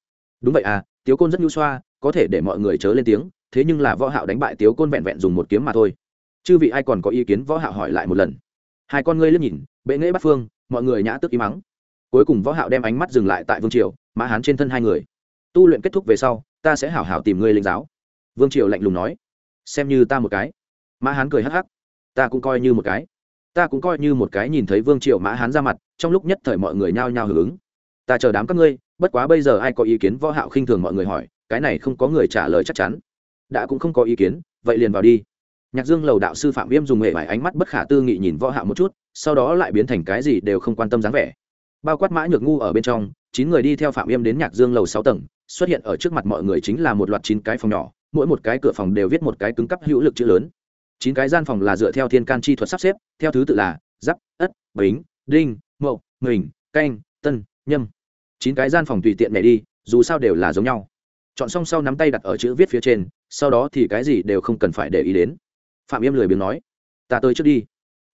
Đúng vậy à tiếu côn rất nhu xoa, có thể để mọi người chớ lên tiếng, thế nhưng là võ hạo đánh bại tiếu côn vẹn vẹn dùng một kiếm mà thôi. Chư vị ai còn có ý kiến võ hạo hỏi lại một lần. Hai con ngươi liếc nhìn, bệ nghệ bắt phương, mọi người nhã tức ý mắng. Cuối cùng võ hạo đem ánh mắt dừng lại tại vương triều, mã hán trên thân hai người. Tu luyện kết thúc về sau, ta sẽ hảo hảo tìm ngươi linh giáo. Vương triều lạnh lùng nói. Xem như ta một cái. Mã hán cười hắc hắc. Ta cũng coi như một cái ta cũng coi như một cái nhìn thấy vương triều mã hán ra mặt, trong lúc nhất thời mọi người nhao nhao hưởng ứng. Ta chờ đám các ngươi, bất quá bây giờ ai có ý kiến võ hạo khinh thường mọi người hỏi, cái này không có người trả lời chắc chắn. Đã cũng không có ý kiến, vậy liền vào đi. Nhạc dương lầu đạo sư phạm viêm dùng hệ vải ánh mắt bất khả tư nghị nhìn võ hạo một chút, sau đó lại biến thành cái gì đều không quan tâm dáng vẻ. Bao quát mã nhược ngu ở bên trong, chín người đi theo phạm viêm đến nhạc dương lầu sáu tầng, xuất hiện ở trước mặt mọi người chính là một loạt chín cái phòng nhỏ, mỗi một cái cửa phòng đều viết một cái cứng cấp hữu lực chữ lớn chín cái gian phòng là dựa theo thiên can chi thuật sắp xếp, theo thứ tự là giáp, ất, bính, đinh, mậu, mình, canh, tân, nhâm. Chín cái gian phòng tùy tiện mẹ đi, dù sao đều là giống nhau. Chọn xong sau nắm tay đặt ở chữ viết phía trên, sau đó thì cái gì đều không cần phải để ý đến. Phạm yêm lười biếng nói, ta tới trước đi.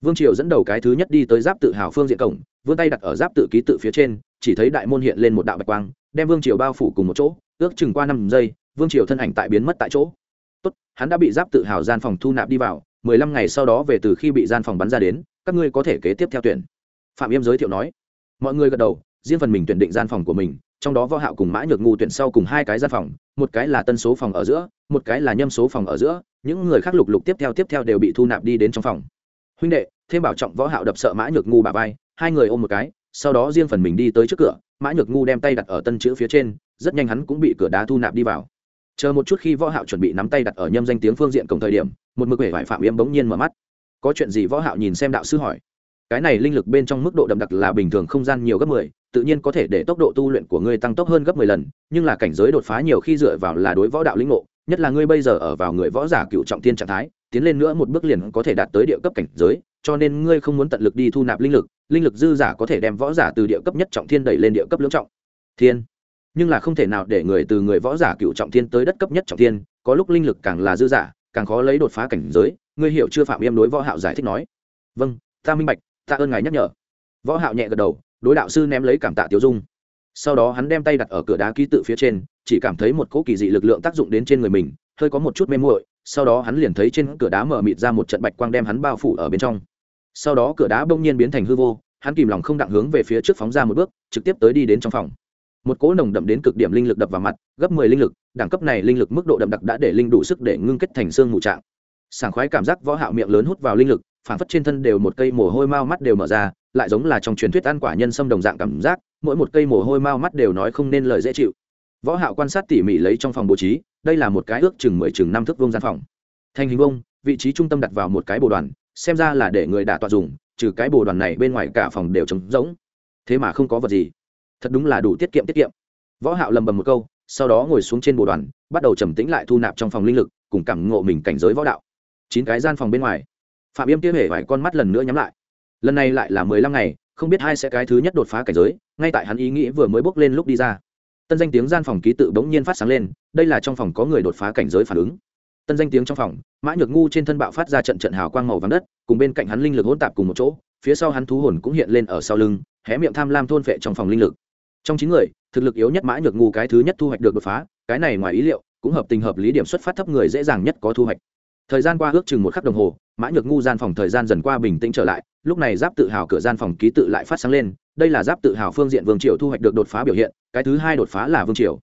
Vương triều dẫn đầu cái thứ nhất đi tới giáp tự hào phương diện cổng, vươn tay đặt ở giáp tự ký tự phía trên, chỉ thấy đại môn hiện lên một đạo bạch quang, đem vương triều bao phủ cùng một chỗ, ước chừng qua năm giây, vương triều thân ảnh tại biến mất tại chỗ hắn đã bị giáp tự hào gian phòng thu nạp đi vào, mười lăm ngày sau đó về từ khi bị gian phòng bắn ra đến, các ngươi có thể kế tiếp theo tuyển. Phạm yêm giới thiệu nói. Mọi người gật đầu, riêng phần mình tuyển định gian phòng của mình, trong đó võ hạo cùng mã nhược ngu tuyển sau cùng hai cái gian phòng, một cái là tân số phòng ở giữa, một cái là nhâm số phòng ở giữa, những người khác lục lục tiếp theo tiếp theo đều bị thu nạp đi đến trong phòng. Huynh đệ, thêm bảo trọng võ hạo đập sợ mã nhược ngu bà vai, hai người ôm một cái, sau đó riêng phần mình đi tới trước cửa, mã nhược ngu đem tay đặt ở tân chữ phía trên, rất nhanh hắn cũng bị cửa đá thu nạp đi vào chờ một chút khi võ hạo chuẩn bị nắm tay đặt ở nhâm danh tiếng phương diện cổng thời điểm một mực vẻ vải phạm yếm bỗng nhiên mở mắt. Có chuyện gì võ hạo nhìn xem đạo sư hỏi. Cái này linh lực bên trong mức độ đậm đặc là bình thường không gian nhiều gấp 10, tự nhiên có thể để tốc độ tu luyện của ngươi tăng tốc hơn gấp 10 lần nhưng là cảnh giới đột phá nhiều khi dựa vào là đối võ đạo linh ngộ nhất là ngươi bây giờ ở vào người võ giả cựu trọng thiên trạng thái tiến lên nữa một bước liền có thể đạt tới địa cấp cảnh giới cho nên ngươi không muốn tận lực đi thu nạp linh lực linh lực dư giả có thể đem võ giả từ địa cấp nhất trọng thiên đẩy lên địa cấp lưỡng trọng. Thiên nhưng là không thể nào để người từ người võ giả cựu trọng thiên tới đất cấp nhất trọng thiên, có lúc linh lực càng là dư giả càng khó lấy đột phá cảnh giới, ngươi hiểu chưa phạm yêm đối võ hạo giải thích nói. Vâng ta minh bạch, ta ơn ngài nhắc nhở. Võ hạo nhẹ gật đầu, đối đạo sư ném lấy cảm tạ tiêu dung. Sau đó hắn đem tay đặt ở cửa đá ký tự phía trên, chỉ cảm thấy một cỗ kỳ dị lực lượng tác dụng đến trên người mình, hơi có một chút mê muội, sau đó hắn liền thấy trên cửa đá mở mịt ra một trận bạch quang đem hắn bao phủ ở bên trong. Sau đó cửa đá bỗng nhiên biến thành hư vô, hắn kìm lòng không đặng hướng về phía trước phóng ra một bước, trực tiếp tới đi đến trong phòng một cỗ nồng đậm đến cực điểm linh lực đập vào mặt, gấp mười linh lực, đẳng cấp này linh lực mức độ đậm đặc đã để linh đủ sức để ngưng kết thành xương mù trạng. Sảng khoái cảm giác võ hạo miệng lớn hút vào linh lực phản phất trên thân đều một cây mồ hôi mau mắt đều mở ra, lại giống là trong truyền thuyết ăn quả nhân sâm đồng dạng cảm giác, mỗi một cây mồ hôi mau mắt đều nói không nên lời dễ chịu. Võ hạo quan sát tỉ mỉ lấy trong phòng bố trí, đây là một cái ước chừng mười chừng năm thước vuông gian phòng. Thành hình vuông, vị trí trung tâm đặt vào một cái bồ đoàn, xem ra là để người đả tọa dùng, trừ cái bồ đoàn này bên ngoài cả phòng đều trống rỗng. Thế mà không có vật gì thật đúng là đủ tiết kiệm tiết kiệm. Võ hạo lầm bầm một câu, sau đó ngồi xuống trên bộ đoàn, bắt đầu trầm tĩnh lại thu nạp trong phòng linh lực, cùng cảm ngộ mình cảnh giới võ đạo. Chín cái gian phòng bên ngoài, phạm yêm kia hề vài con mắt lần nữa nhắm lại. Lần này lại là mười lăm ngày, không biết hai sẽ cái thứ nhất đột phá cảnh giới, ngay tại hắn ý nghĩ vừa mới bước lên lúc đi ra. Tân danh tiếng gian phòng ký tự bỗng nhiên phát sáng lên, đây là trong phòng có người đột phá cảnh giới phản ứng. Tân danh tiếng trong phòng, mã nhược ngu trên thân bạo phát ra trận trận hào quang màu vàng đất, cùng bên cạnh hắn linh lực hỗn tạp cùng một chỗ, phía sau hắn thú hồn cũng hiện lên ở sau lưng, hé miệng tham lam thôn phệ trong phòng linh lực trong chín người, thực lực yếu nhất mã nhược ngu cái thứ nhất thu hoạch được đột phá, cái này ngoài ý liệu, cũng hợp tình hợp lý điểm xuất phát thấp người dễ dàng nhất có thu hoạch. Thời gian qua ước chừng một khắc đồng hồ, mã nhược ngu gian phòng thời gian dần qua bình tĩnh trở lại, lúc này giáp tự hào cửa gian phòng ký tự lại phát sáng lên, đây là giáp tự hào phương diện vương triều thu hoạch được đột phá biểu hiện, cái thứ hai đột phá là vương triều.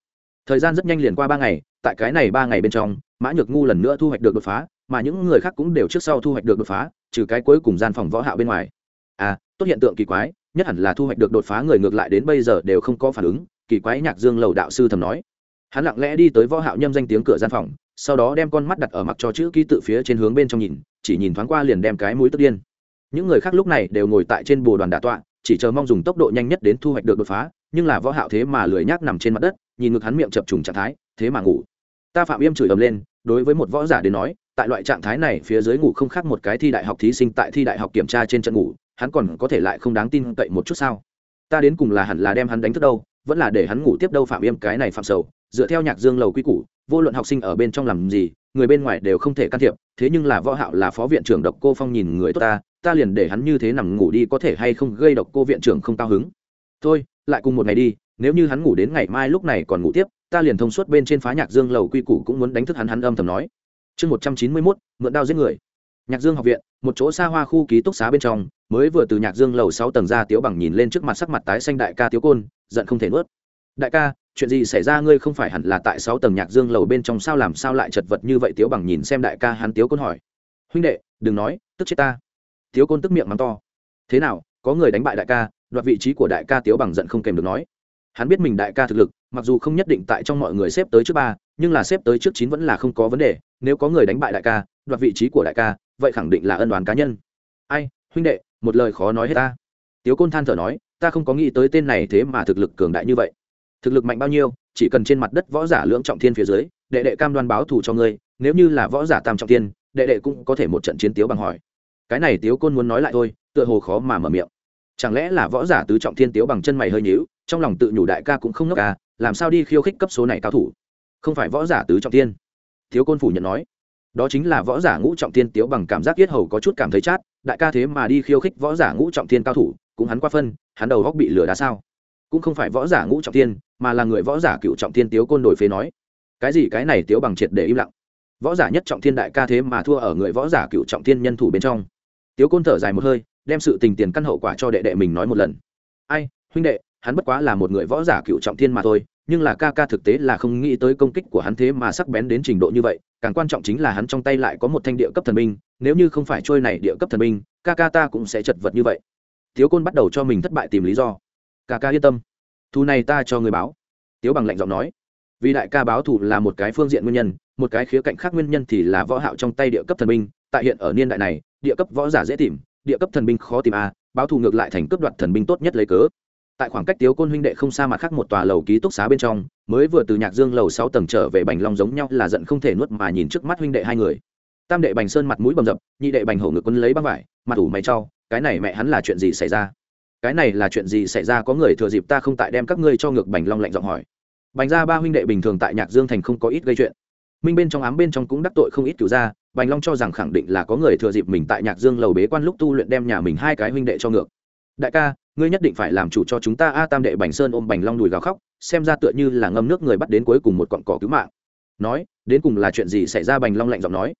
Thời gian rất nhanh liền qua ba ngày, tại cái này ba ngày bên trong, mã nhược ngu lần nữa thu hoạch được đột phá, mà những người khác cũng đều trước sau thu hoạch được đột phá, trừ cái cuối cùng gian phòng võ hạo bên ngoài. À tốt hiện tượng kỳ quái nhất hẳn là thu hoạch được đột phá người ngược lại đến bây giờ đều không có phản ứng, kỳ quái nhạc dương lầu đạo sư thầm nói. Hắn lặng lẽ đi tới võ hạo nhâm danh tiếng cửa gian phòng, sau đó đem con mắt đặt ở mặt cho chữ ký tự phía trên hướng bên trong nhìn, chỉ nhìn thoáng qua liền đem cái mũi tức điên. Những người khác lúc này đều ngồi tại trên bồ đoàn đả tọa, chỉ chờ mong dùng tốc độ nhanh nhất đến thu hoạch được đột phá, nhưng là võ hạo thế mà lười nhác nằm trên mặt đất, nhìn ngực hắn miệng chập trùng trạng thái, thế mà ngủ. Ta phạm yêm chửi ầm lên, đối với một võ giả đến nói, tại loại trạng thái này phía dưới ngủ không khác một cái thi đại học thí sinh tại thi đại học kiểm tra trên trận ngủ hắn còn có thể lại không đáng tin cậy một chút sao? Ta đến cùng là hẳn là đem hắn đánh thức đâu, vẫn là để hắn ngủ tiếp đâu phạm yêm, cái này phạm sầu, dựa theo nhạc dương lầu quy củ, vô luận học sinh ở bên trong làm gì, người bên ngoài đều không thể can thiệp, thế nhưng là võ hạo là phó viện trưởng độc cô phong nhìn người tốt ta ta liền để hắn như thế nằm ngủ đi có thể hay không gây độc cô viện trưởng không cao hứng. Thôi, lại cùng một ngày đi, nếu như hắn ngủ đến ngày mai lúc này còn ngủ tiếp, ta liền thông suốt bên trên phá nhạc dương lầu quy củ cũng muốn đánh thức hắn hắn âm thầm nói. Chương một trăm chín mươi mốt, mượn đao giết người. Nhạc dương học viện, một chỗ xa hoa khu ký túc xá bên trong mới vừa từ nhạc dương lầu sáu tầng ra tiếu bằng nhìn lên trước mặt sắc mặt tái xanh đại ca tiếu côn, giận không thể nuốt. Đại ca, chuyện gì xảy ra ngươi không phải hẳn là tại sáu tầng nhạc dương lầu bên trong sao làm sao lại chật vật như vậy? Tiếu bằng nhìn xem đại ca hắn tiếu côn hỏi. Huynh đệ, đừng nói, tức chết ta. Tiếu côn tức miệng mắng to. Thế nào, có người đánh bại đại ca, đoạt vị trí của đại ca tiếu bằng giận không kèm được nói. Hắn biết mình đại ca thực lực, mặc dù không nhất định tại trong mọi người xếp tới trước ba, nhưng là xếp tới trước chín vẫn là không có vấn đề. Nếu có người đánh bại đại ca, đoạt vị trí của đại ca, vậy khẳng định là ân đoán cá nhân. Ai, huynh đệ một lời khó nói hết ta. Tiếu côn than thở nói, ta không có nghĩ tới tên này thế mà thực lực cường đại như vậy. Thực lực mạnh bao nhiêu, chỉ cần trên mặt đất võ giả lưỡng trọng thiên phía dưới, đệ đệ cam đoan báo thù cho ngươi, nếu như là võ giả tam trọng thiên, đệ đệ cũng có thể một trận chiến tiếu bằng hỏi. Cái này tiếu côn muốn nói lại thôi, tựa hồ khó mà mở miệng. Chẳng lẽ là võ giả tứ trọng thiên tiếu bằng chân mày hơi nhíu, trong lòng tự nhủ đại ca cũng không ngốc ca làm sao đi khiêu khích cấp số này cao thủ? Không phải võ giả tứ trọng thiên. Tiếu côn phủ nhận nói đó chính là võ giả ngũ trọng thiên tiếu bằng cảm giác yết hầu có chút cảm thấy chát, đại ca thế mà đi khiêu khích võ giả ngũ trọng thiên cao thủ, cũng hắn qua phân, hắn đầu góc bị lửa đá sao? Cũng không phải võ giả ngũ trọng thiên, mà là người võ giả cựu trọng thiên tiếu côn đổi phế nói. Cái gì cái này tiếu bằng triệt để im lặng. Võ giả nhất trọng thiên đại ca thế mà thua ở người võ giả cựu trọng thiên nhân thủ bên trong. Tiếu côn thở dài một hơi, đem sự tình tiền căn hậu quả cho đệ đệ mình nói một lần. Ai, huynh đệ, hắn bất quá là một người võ giả cựu trọng thiên mà thôi nhưng là ca ca thực tế là không nghĩ tới công kích của hắn thế mà sắc bén đến trình độ như vậy, càng quan trọng chính là hắn trong tay lại có một thanh địa cấp thần binh, nếu như không phải trôi này địa cấp thần binh, ca ca ta cũng sẽ chật vật như vậy. Tiếu côn bắt đầu cho mình thất bại tìm lý do. Ca ca yên tâm thu này ta cho người báo. Tiếu bằng lạnh giọng nói, vì đại ca báo thù là một cái phương diện nguyên nhân, một cái khía cạnh khác nguyên nhân thì là võ hạo trong tay địa cấp thần binh, tại hiện ở niên đại này, địa cấp võ giả dễ tìm, địa cấp thần binh khó tìm a, báo thù ngược lại thành cướp đoạt thần binh tốt nhất lấy cớ tại khoảng cách tiếu côn huynh đệ không xa mặt khác một tòa lầu ký túc xá bên trong, mới vừa từ nhạc dương lầu sáu tầng trở về bành long giống nhau là giận không thể nuốt mà nhìn trước mắt huynh đệ hai người. Tam đệ bành sơn mặt mũi bầm dập, nhị đệ bành hổ ngực quân lấy băng vải, mặt ủ mày trao cái này mẹ hắn là chuyện gì xảy ra? Cái này là chuyện gì xảy ra? Có người thừa dịp ta không tại đem các ngươi cho ngược? Bành long lạnh giọng hỏi. Bành ra ba huynh đệ bình thường tại nhạc dương thành không có ít gây chuyện. Minh bên trong ám bên trong cũng đắc tội không ít cứu gia, bành long cho rằng khẳng định là có người thừa dịp mình tại nhạc dương lầu bế quan lúc tu luyện đem nhà mình hai cái huynh đệ cho ngược đại ca, ngươi nhất định phải làm chủ cho chúng ta a tam đệ bành sơn ôm bành long đùi gào khóc, xem ra tựa như là ngâm nước người bắt đến cuối cùng một cọn cỏ cứu mạng. Nói, đến cùng là chuyện gì xảy ra bành long lạnh giọng nói.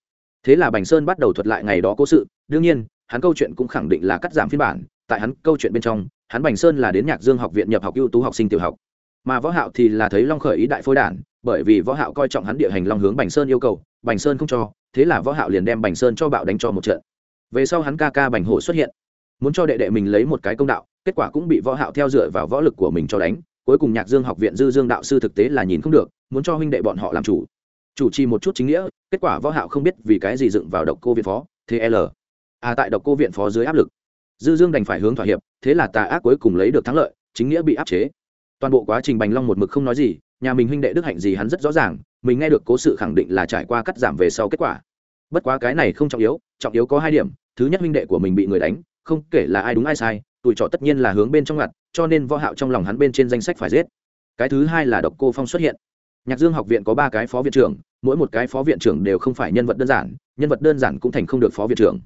Thế là bành sơn bắt đầu thuật lại ngày đó cố sự, đương nhiên, hắn câu chuyện cũng khẳng định là cắt giảm phiên bản, tại hắn câu chuyện bên trong, hắn bành sơn là đến nhạc dương học viện nhập học ưu tú học sinh tiểu học. Mà võ hạo thì là thấy long khởi ý đại phôi đản, bởi vì võ hạo coi trọng hắn địa hành long hướng bành sơn yêu cầu, bành sơn không cho, thế là võ hạo liền đem bành sơn cho bạo đánh cho một trận. Về sau hắn ca ca bành hổ xuất hiện muốn cho đệ đệ mình lấy một cái công đạo, kết quả cũng bị võ hạo theo dựa vào võ lực của mình cho đánh, cuối cùng nhạc dương học viện dư dương đạo sư thực tế là nhìn không được, muốn cho huynh đệ bọn họ làm chủ. Chủ trì một chút chính nghĩa, kết quả võ hạo không biết vì cái gì dựng vào độc cô viện phó, thế l. À tại độc cô viện phó dưới áp lực. Dư dương đành phải hướng thỏa hiệp, thế là tà ác cuối cùng lấy được thắng lợi, chính nghĩa bị áp chế. Toàn bộ quá trình bành long một mực không nói gì, nhà mình huynh đệ đức hạnh gì hắn rất rõ ràng, mình nghe được cố sự khẳng định là trải qua cắt giảm về sau kết quả. Bất quá cái này không trọng yếu trọng yếu có hai điểm, thứ nhất huynh đệ của mình bị người đánh không kể là ai đúng ai sai, tuổi trọ tất nhiên là hướng bên trong ngặt, cho nên võ hạo trong lòng hắn bên trên danh sách phải giết. Cái thứ hai là độc cô phong xuất hiện. Nhạc dương học viện có ba cái phó viện trưởng, mỗi một cái phó viện trưởng đều không phải nhân vật đơn giản, nhân vật đơn giản cũng thành không được phó viện trưởng.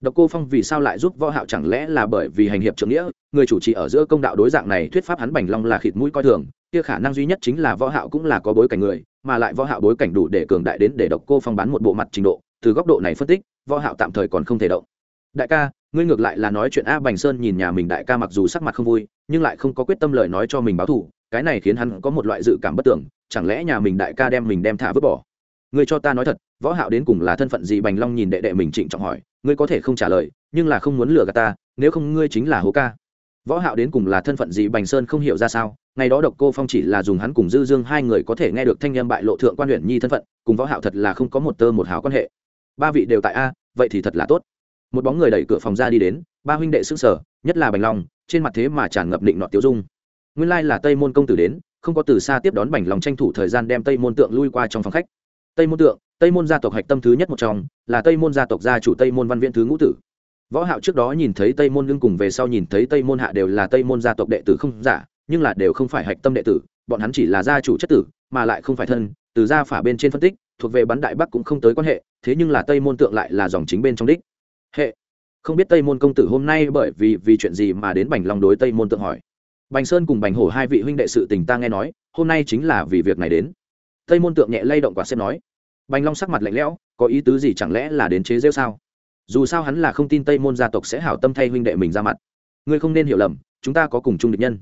Độc cô phong vì sao lại giúp võ hạo chẳng lẽ là bởi vì hành hiệp trưởng nghĩa, người chủ trì ở giữa công đạo đối dạng này thuyết pháp hắn bành long là khịt mũi coi thường, kia khả năng duy nhất chính là võ hạo cũng là có bối cảnh người, mà lại võ hạo bối cảnh đủ để cường đại đến để độc cô phong bán một bộ mặt trình độ, từ góc độ này phân tích, võ hạo tạm thời còn không thể động đại ca, ngươi ngược lại là nói chuyện a bành sơn nhìn nhà mình đại ca mặc dù sắc mặt không vui, nhưng lại không có quyết tâm lời nói cho mình báo thù, cái này khiến hắn có một loại dự cảm bất tưởng, chẳng lẽ nhà mình đại ca đem mình đem thả vứt bỏ? Ngươi cho ta nói thật, võ hạo đến cùng là thân phận gì? Bành long nhìn đệ đệ mình trịnh trọng hỏi, ngươi có thể không trả lời, nhưng là không muốn lừa gạt ta, nếu không ngươi chính là hố ca. Võ hạo đến cùng là thân phận gì? Bành sơn không hiểu ra sao, ngày đó độc cô phong chỉ là dùng hắn cùng dư dương hai người có thể nghe được thanh âm bại lộ thượng quan huyện nhi thân phận, cùng võ hạo thật là không có một tơ một hào quan hệ. Ba vị đều tại a, vậy thì thật là tốt một bóng người đẩy cửa phòng ra đi đến ba huynh đệ sững sờ nhất là bành long trên mặt thế mà tràn ngập định nọ tiêu dung nguyên lai là tây môn công tử đến không có từ xa tiếp đón bành long tranh thủ thời gian đem tây môn tượng lui qua trong phòng khách tây môn tượng tây môn gia tộc hạch tâm thứ nhất một trong là tây môn gia tộc gia chủ tây môn văn viễn thứ ngũ tử võ hạo trước đó nhìn thấy tây môn lưng cùng về sau nhìn thấy tây môn hạ đều là tây môn gia tộc đệ tử không giả nhưng là đều không phải hạch tâm đệ tử bọn hắn chỉ là gia chủ chất tử mà lại không phải thân từ gia phả bên trên phân tích thuộc về bắn đại bắc cũng không tới quan hệ thế nhưng là tây môn tượng lại là dòng chính bên trong đích hệ. Không biết tây môn công tử hôm nay bởi vì vì chuyện gì mà đến bành long đối tây môn tượng hỏi. Bành sơn cùng bành hổ hai vị huynh đệ sự tình ta nghe nói, hôm nay chính là vì việc này đến. Tây môn tượng nhẹ lay động quả xếp nói. Bành long sắc mặt lạnh lẽo, có ý tứ gì chẳng lẽ là đến chế rêu sao? Dù sao hắn là không tin tây môn gia tộc sẽ hảo tâm thay huynh đệ mình ra mặt. Ngươi không nên hiểu lầm, chúng ta có cùng chung địch nhân.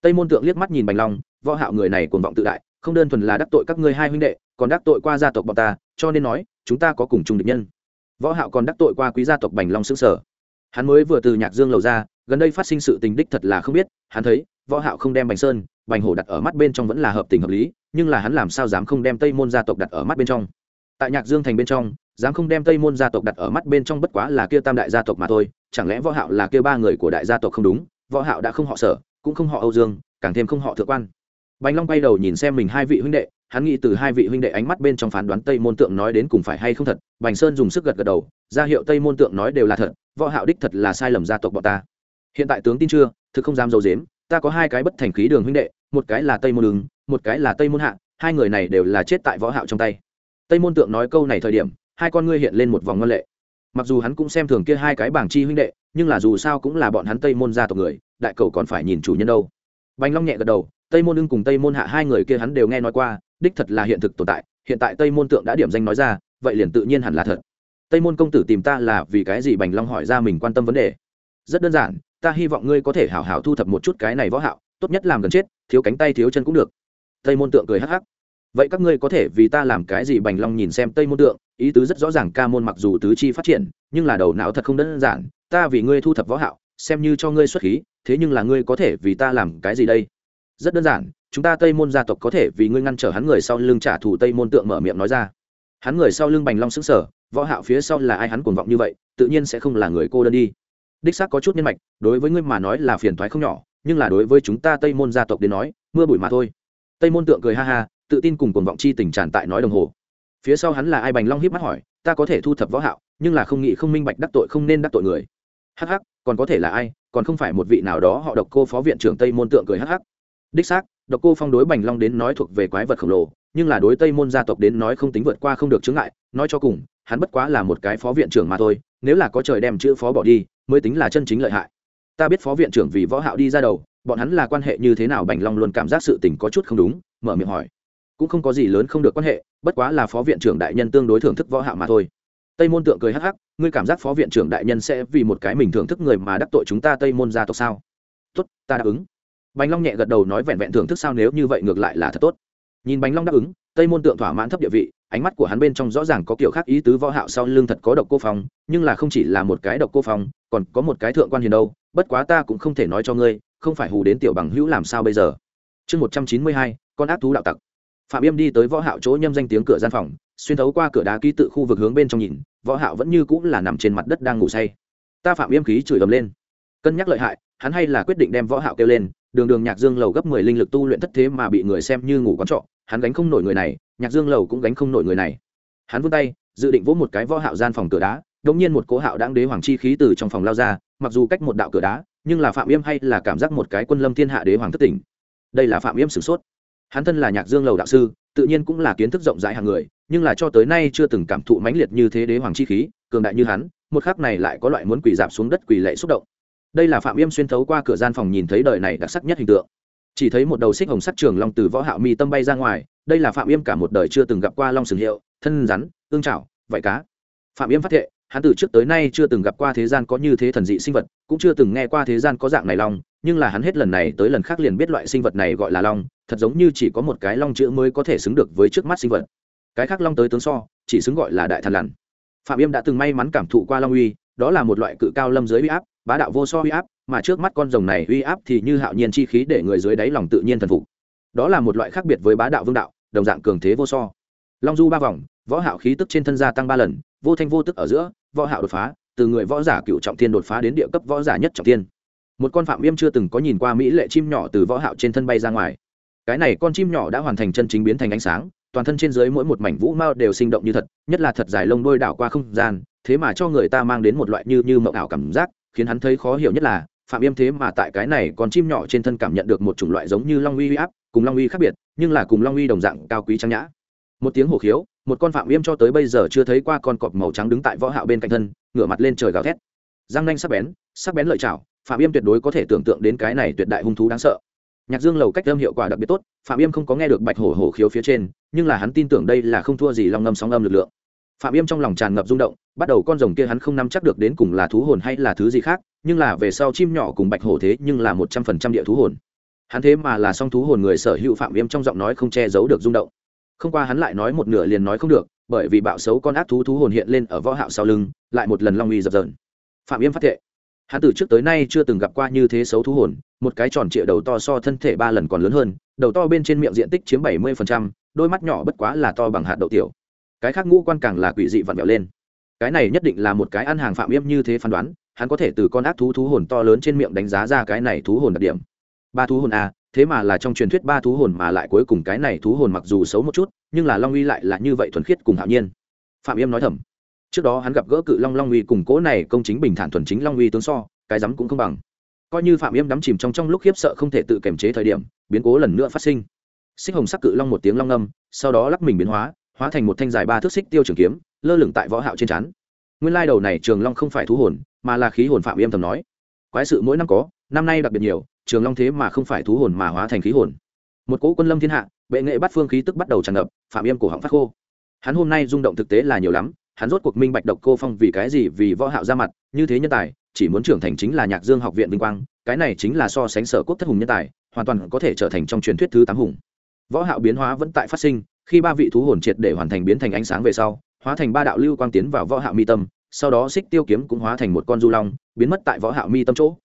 Tây môn tượng liếc mắt nhìn bành long, võ hạo người này cuồng vọng tự đại, không đơn thuần là đắc tội các ngươi hai huynh đệ, còn đắc tội qua gia tộc bọn ta, cho nên nói, chúng ta có cùng chung địch nhân võ hạo còn đắc tội qua quý gia tộc bành long sững sờ hắn mới vừa từ nhạc dương lầu ra, gần đây phát sinh sự tình đích thật là không biết, hắn thấy, võ hạo không đem bành sơn, bành hổ đặt ở mắt bên trong vẫn là hợp tình hợp lý, nhưng là hắn làm sao dám không đem tây môn gia tộc đặt ở mắt bên trong? Tại nhạc dương thành bên trong, dám không đem tây môn gia tộc đặt ở mắt bên trong bất quá là kia tam đại gia tộc mà thôi, chẳng lẽ võ hạo là kia ba người của đại gia tộc không đúng? Võ hạo đã không họ sở, cũng không họ âu dương, càng thêm không họ thượng quan. Bành long quay đầu nhìn xem mình hai vị huynh đệ hắn nghĩ từ hai vị huynh đệ ánh mắt bên trong phán đoán tây môn tượng nói đến cùng phải hay không thật, bành sơn dùng sức gật gật đầu, ra hiệu tây môn tượng nói đều là thật, võ hạo đích thật là sai lầm gia tộc bọn ta. Hiện tại tướng tin chưa, thực không dám dầu dếm ta có hai cái bất thành khí đường huynh đệ, một cái là tây môn đường một cái là tây môn hạ, hai người này đều là chết tại võ hạo trong tay. Tây môn tượng nói câu này thời điểm, hai con ngươi hiện lên một vòng ngân lệ. Mặc dù hắn cũng xem thường kia hai cái bảng chi huynh đệ, nhưng là dù sao cũng là bọn hắn tây môn gia tộc người, đại cầu còn phải nhìn chủ nhân đâu. Bành long nhẹ gật đầu tây môn ưng cùng tây môn hạ hai người kia hắn đều nghe nói qua, đích thật là hiện thực tồn tại, hiện tại tây môn tượng đã điểm danh nói ra, vậy liền tự nhiên hẳn là thật. Tây môn công tử tìm ta là vì cái gì bành long hỏi ra mình quan tâm vấn đề? Rất đơn giản, ta hy vọng ngươi có thể hảo hảo thu thập một chút cái này võ hạo, tốt nhất làm gần chết, thiếu cánh tay thiếu chân cũng được. Tây môn tượng cười hắc hắc. Vậy các ngươi có thể vì ta làm cái gì? Bành long nhìn xem tây môn tượng, ý tứ rất rõ ràng, ca môn mặc dù tứ chi phát triển, nhưng là đầu não thật không đơn giản. Ta vì ngươi thu thập võ hạo, xem như cho ngươi xuất khí, thế nhưng là ngươi có thể vì ta làm cái gì đây? Rất đơn giản, chúng ta tây môn gia tộc có thể vì ngươi ngăn trở hắn người sau lưng trả thù tây môn tượng mở miệng nói ra. Hắn người sau lưng bành long xứng sở võ hạo phía sau là ai hắn cuồng vọng như vậy, tự nhiên sẽ không là người cô đơn đi. Đích xác có chút nhân mạch, đối với ngươi mà nói là phiền toái không nhỏ, nhưng là đối với chúng ta tây môn gia tộc đến nói, mưa bụi mà thôi. Tây môn tượng cười ha ha, tự tin cùng cuồng vọng chi tình tràn tại nói đồng hồ. Phía sau hắn là ai bành long hiếp mắt hỏi, ta có thể thu thập võ hạo, nhưng là không nghĩ không minh bạch đắc tội không nên đắc tội người. Hắc hắc, còn có thể là ai, còn không phải một vị nào đó họ độc cô phó viện trưởng tây môn tượng cười hắc hắc đích xác, độc cô phong đối bành long đến nói thuộc về quái vật khổng lồ, nhưng là đối tây môn gia tộc đến nói không tính vượt qua không được chướng ngại, nói cho cùng, hắn bất quá là một cái phó viện trưởng mà thôi, nếu là có trời đem chữ phó bỏ đi, mới tính là chân chính lợi hại. Ta biết phó viện trưởng vì võ hạo đi ra đầu, bọn hắn là quan hệ như thế nào bành long luôn cảm giác sự tình có chút không đúng, mở miệng hỏi. Cũng không có gì lớn không được quan hệ, bất quá là phó viện trưởng đại nhân tương đối thưởng thức võ hạo mà thôi. Tây môn tượng cười hắc hắc, ngươi cảm giác phó viện trưởng đại nhân sẽ vì một cái mình thưởng thức người mà đắc tội chúng ta tây môn gia tộc sao? Tốt, ta đáp ứng bánh long nhẹ gật đầu nói vẹn vẹn thưởng thức sao nếu như vậy ngược lại là thật tốt. Nhìn bánh long đáp ứng, tây môn tượng thỏa mãn thấp địa vị, ánh mắt của hắn bên trong rõ ràng có kiểu khác ý tứ võ hạo sau lưng thật có độc cô phong, nhưng là không chỉ là một cái độc cô phong, còn có một cái thượng quan hiền đâu, bất quá ta cũng không thể nói cho ngươi, không phải hù đến tiểu bằng hữu làm sao bây giờ. Chương một trăm chín mươi hai, con ác thú đạo tặc. Phạm yêm đi tới võ hạo chỗ nhâm danh tiếng cửa gian phòng, xuyên thấu qua cửa đá ký tự khu vực hướng bên trong nhìn, võ hạo vẫn như cũ là nằm trên mặt đất đang ngủ say. Ta phạm yêm khí chửi ầm lên. Cân nhắc lợi hại, hắn hay là quyết định đem võ hạo kêu lên đường đường nhạc dương lầu gấp mười linh lực tu luyện thất thế mà bị người xem như ngủ quán trọ, hắn gánh không nổi người này, nhạc dương lầu cũng gánh không nổi người này. Hắn vươn tay, dự định vỗ một cái võ hạo gian phòng cửa đá, đột nhiên một cố hạo đang đế hoàng chi khí từ trong phòng lao ra, mặc dù cách một đạo cửa đá, nhưng là phạm yêm hay là cảm giác một cái quân lâm thiên hạ đế hoàng thất tỉnh. Đây là phạm yêm sử sốt. Hắn thân là nhạc dương lầu đạo sư, tự nhiên cũng là kiến thức rộng rãi hàng người, nhưng là cho tới nay chưa từng cảm thụ mãnh liệt như thế đế hoàng chi khí, cường đại như hắn, một khắc này lại có loại muốn quỳ dạp xuống đất quỳ lệ xúc động đây là phạm yêm xuyên thấu qua cửa gian phòng nhìn thấy đời này đặc sắc nhất hình tượng. Chỉ thấy một đầu xích hồng sắt trường long từ võ hạo mi tâm bay ra ngoài, đây là phạm yêm cả một đời chưa từng gặp qua long sừng hiệu, thân rắn, ương chảo, vảy cá. Phạm yêm phát hiện hắn từ trước tới nay chưa từng gặp qua thế gian có như thế thần dị sinh vật, cũng chưa từng nghe qua thế gian có dạng này long, nhưng là hắn hết lần này tới lần khác liền biết loại sinh vật này gọi là long, thật giống như chỉ có một cái long chữ mới có thể xứng được với trước mắt sinh vật. Cái khác long tới tướng so, chỉ xứng gọi là đại thần lằn. Phạm yêm đã từng may mắn cảm thụ qua long uy, đó là một loại cự cao lâm dưới uy áp bá đạo vô so uy áp, mà trước mắt con rồng này uy áp thì như hạo nhiên chi khí để người dưới đáy lòng tự nhiên thần phục. Đó là một loại khác biệt với bá đạo vương đạo, đồng dạng cường thế vô so. Long du ba vòng, võ hạo khí tức trên thân gia tăng ba lần, vô thanh vô tức ở giữa, võ hạo đột phá, từ người võ giả cựu trọng thiên đột phá đến địa cấp võ giả nhất trọng thiên. Một con phạm viêm chưa từng có nhìn qua mỹ lệ chim nhỏ từ võ hạo trên thân bay ra ngoài. Cái này con chim nhỏ đã hoàn thành chân chính biến thành ánh sáng, toàn thân trên dưới mỗi một mảnh vũ mao đều sinh động như thật, nhất là thật dài lông đôi đảo qua không gian, thế mà cho người ta mang đến một loại như như mộng ảo cảm giác khiến hắn thấy khó hiểu nhất là, phạm yêm thế mà tại cái này còn chim nhỏ trên thân cảm nhận được một chủng loại giống như long uy uy áp, cùng long uy khác biệt, nhưng là cùng long uy đồng dạng cao quý trang nhã. Một tiếng hổ khiếu, một con phạm yêm cho tới bây giờ chưa thấy qua con cọp màu trắng đứng tại võ hạo bên cạnh thân, ngửa mặt lên trời gào thét. Răng nanh sắc bén sắc bén lợi chảo phạm yêm tuyệt đối có thể tưởng tượng đến cái này tuyệt đại hung thú đáng sợ. Nhạc dương lầu cách âm hiệu quả đặc biệt tốt, phạm yêm không có nghe được bạch hổ hổ khiếu phía trên, nhưng là hắn tin tưởng đây là không thua gì long ngâm sóng âm lực lượng phạm yêm trong lòng tràn ngập rung động, bắt đầu con rồng kia hắn không nắm chắc được đến cùng là thú hồn hay là thứ gì khác, nhưng là về sau chim nhỏ cùng bạch hổ thế nhưng là một trăm phần trăm địa thú hồn. Hắn thế mà là song thú hồn người sở hữu phạm yêm trong giọng nói không che giấu được rung động. Không qua hắn lại nói một nửa liền nói không được, bởi vì bạo xấu con ác thú thú hồn hiện lên ở võ hạo sau lưng, lại một lần long uy dập dờn. Phạm yêm phát thệ. Hắn từ trước tới nay chưa từng gặp qua như thế xấu thú hồn, một cái tròn trịa đầu to so thân thể ba lần còn lớn hơn, đầu to bên trên miệng diện tích chiếm bảy mươi đôi mắt nhỏ bất quá là to bằng hạt đậu tiểu cái khác ngũ quan càng là quỷ dị vặn vẹo lên. Cái này nhất định là một cái ăn hàng phạm yêm như thế phán đoán, hắn có thể từ con ác thú thú hồn to lớn trên miệng đánh giá ra cái này thú hồn đặc điểm. Ba thú hồn a, thế mà là trong truyền thuyết ba thú hồn mà lại cuối cùng cái này thú hồn mặc dù xấu một chút, nhưng là long uy lại là như vậy thuần khiết cùng hạo nhiên. Phạm yêm nói thầm. Trước đó hắn gặp gỡ cự long long uy cùng cố này công chính bình thản thuần chính long uy tướng so, cái rắm cũng không bằng. Coi như phạm yêm đắm chìm trong trong lúc khiếp sợ không thể tự kiềm chế thời điểm, biến cố lần nữa phát sinh. Xích hồng sắc cự long một tiếng long âm, sau đó lắc mình biến hóa hóa thành một thanh dài ba thước xích tiêu trường kiếm, lơ lửng tại võ hạo trên chắn nguyên lai đầu này trường long không phải thú hồn, mà là khí hồn phạm yêm thầm nói. Quái sự mỗi năm có, năm nay đặc biệt nhiều, trường long thế mà không phải thú hồn mà hóa thành khí hồn. Một cỗ quân lâm thiên hạ, bệ nghệ bắt phương khí tức bắt đầu tràn ngập, phạm yêm cổ họng phát khô. Hắn hôm nay rung động thực tế là nhiều lắm, hắn rốt cuộc minh bạch độc cô phong vì cái gì vì võ hạo ra mặt, như thế nhân tài, chỉ muốn trưởng thành chính là nhạc dương học viện vinh quang, cái này chính là so sánh sở quốc thất hùng nhân tài, hoàn toàn có thể trở thành trong truyền thuyết thứ tám hùng. Võ hạo biến hóa vẫn tại phát sinh khi ba vị thú hồn triệt để hoàn thành biến thành ánh sáng về sau, hóa thành ba đạo lưu quang tiến vào võ hạo mi tâm, sau đó xích tiêu kiếm cũng hóa thành một con du long, biến mất tại võ hạo mi tâm chỗ.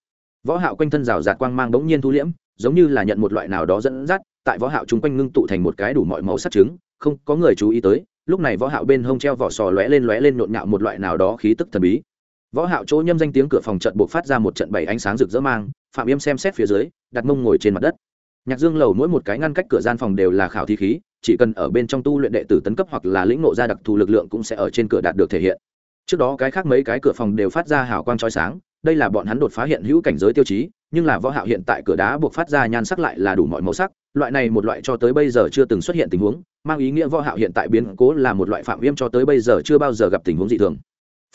Võ hạo quanh thân rào rạt quang mang đống nhiên thu liễm, giống như là nhận một loại nào đó dẫn dắt, tại võ hạo trung quanh ngưng tụ thành một cái đủ mọi màu sắc trứng, không có người chú ý tới, lúc này võ hạo bên hông treo vỏ sò lóe lên lóe lên nhộn nhạo một loại nào đó khí tức thần bí. Võ hạo chỗ nhâm danh tiếng cửa phòng trận buộc phát ra một trận bảy ánh sáng rực rỡ mang, phạm yêm xem xét phía dưới, đặt mông ngồi trên mặt đất. Nhạc dương lầu mỗi một cái ngăn cách cửa gian phòng đều là khảo thí khí chỉ cần ở bên trong tu luyện đệ tử tấn cấp hoặc là lĩnh ngộ ra đặc thù lực lượng cũng sẽ ở trên cửa đạt được thể hiện. Trước đó cái khác mấy cái cửa phòng đều phát ra hào quang chói sáng, đây là bọn hắn đột phá hiện hữu cảnh giới tiêu chí, nhưng là võ hạo hiện tại cửa đá buộc phát ra nhan sắc lại là đủ mọi màu sắc, loại này một loại cho tới bây giờ chưa từng xuất hiện tình huống, mang ý nghĩa võ hạo hiện tại biến cố là một loại phạm viêm cho tới bây giờ chưa bao giờ gặp tình huống dị thường.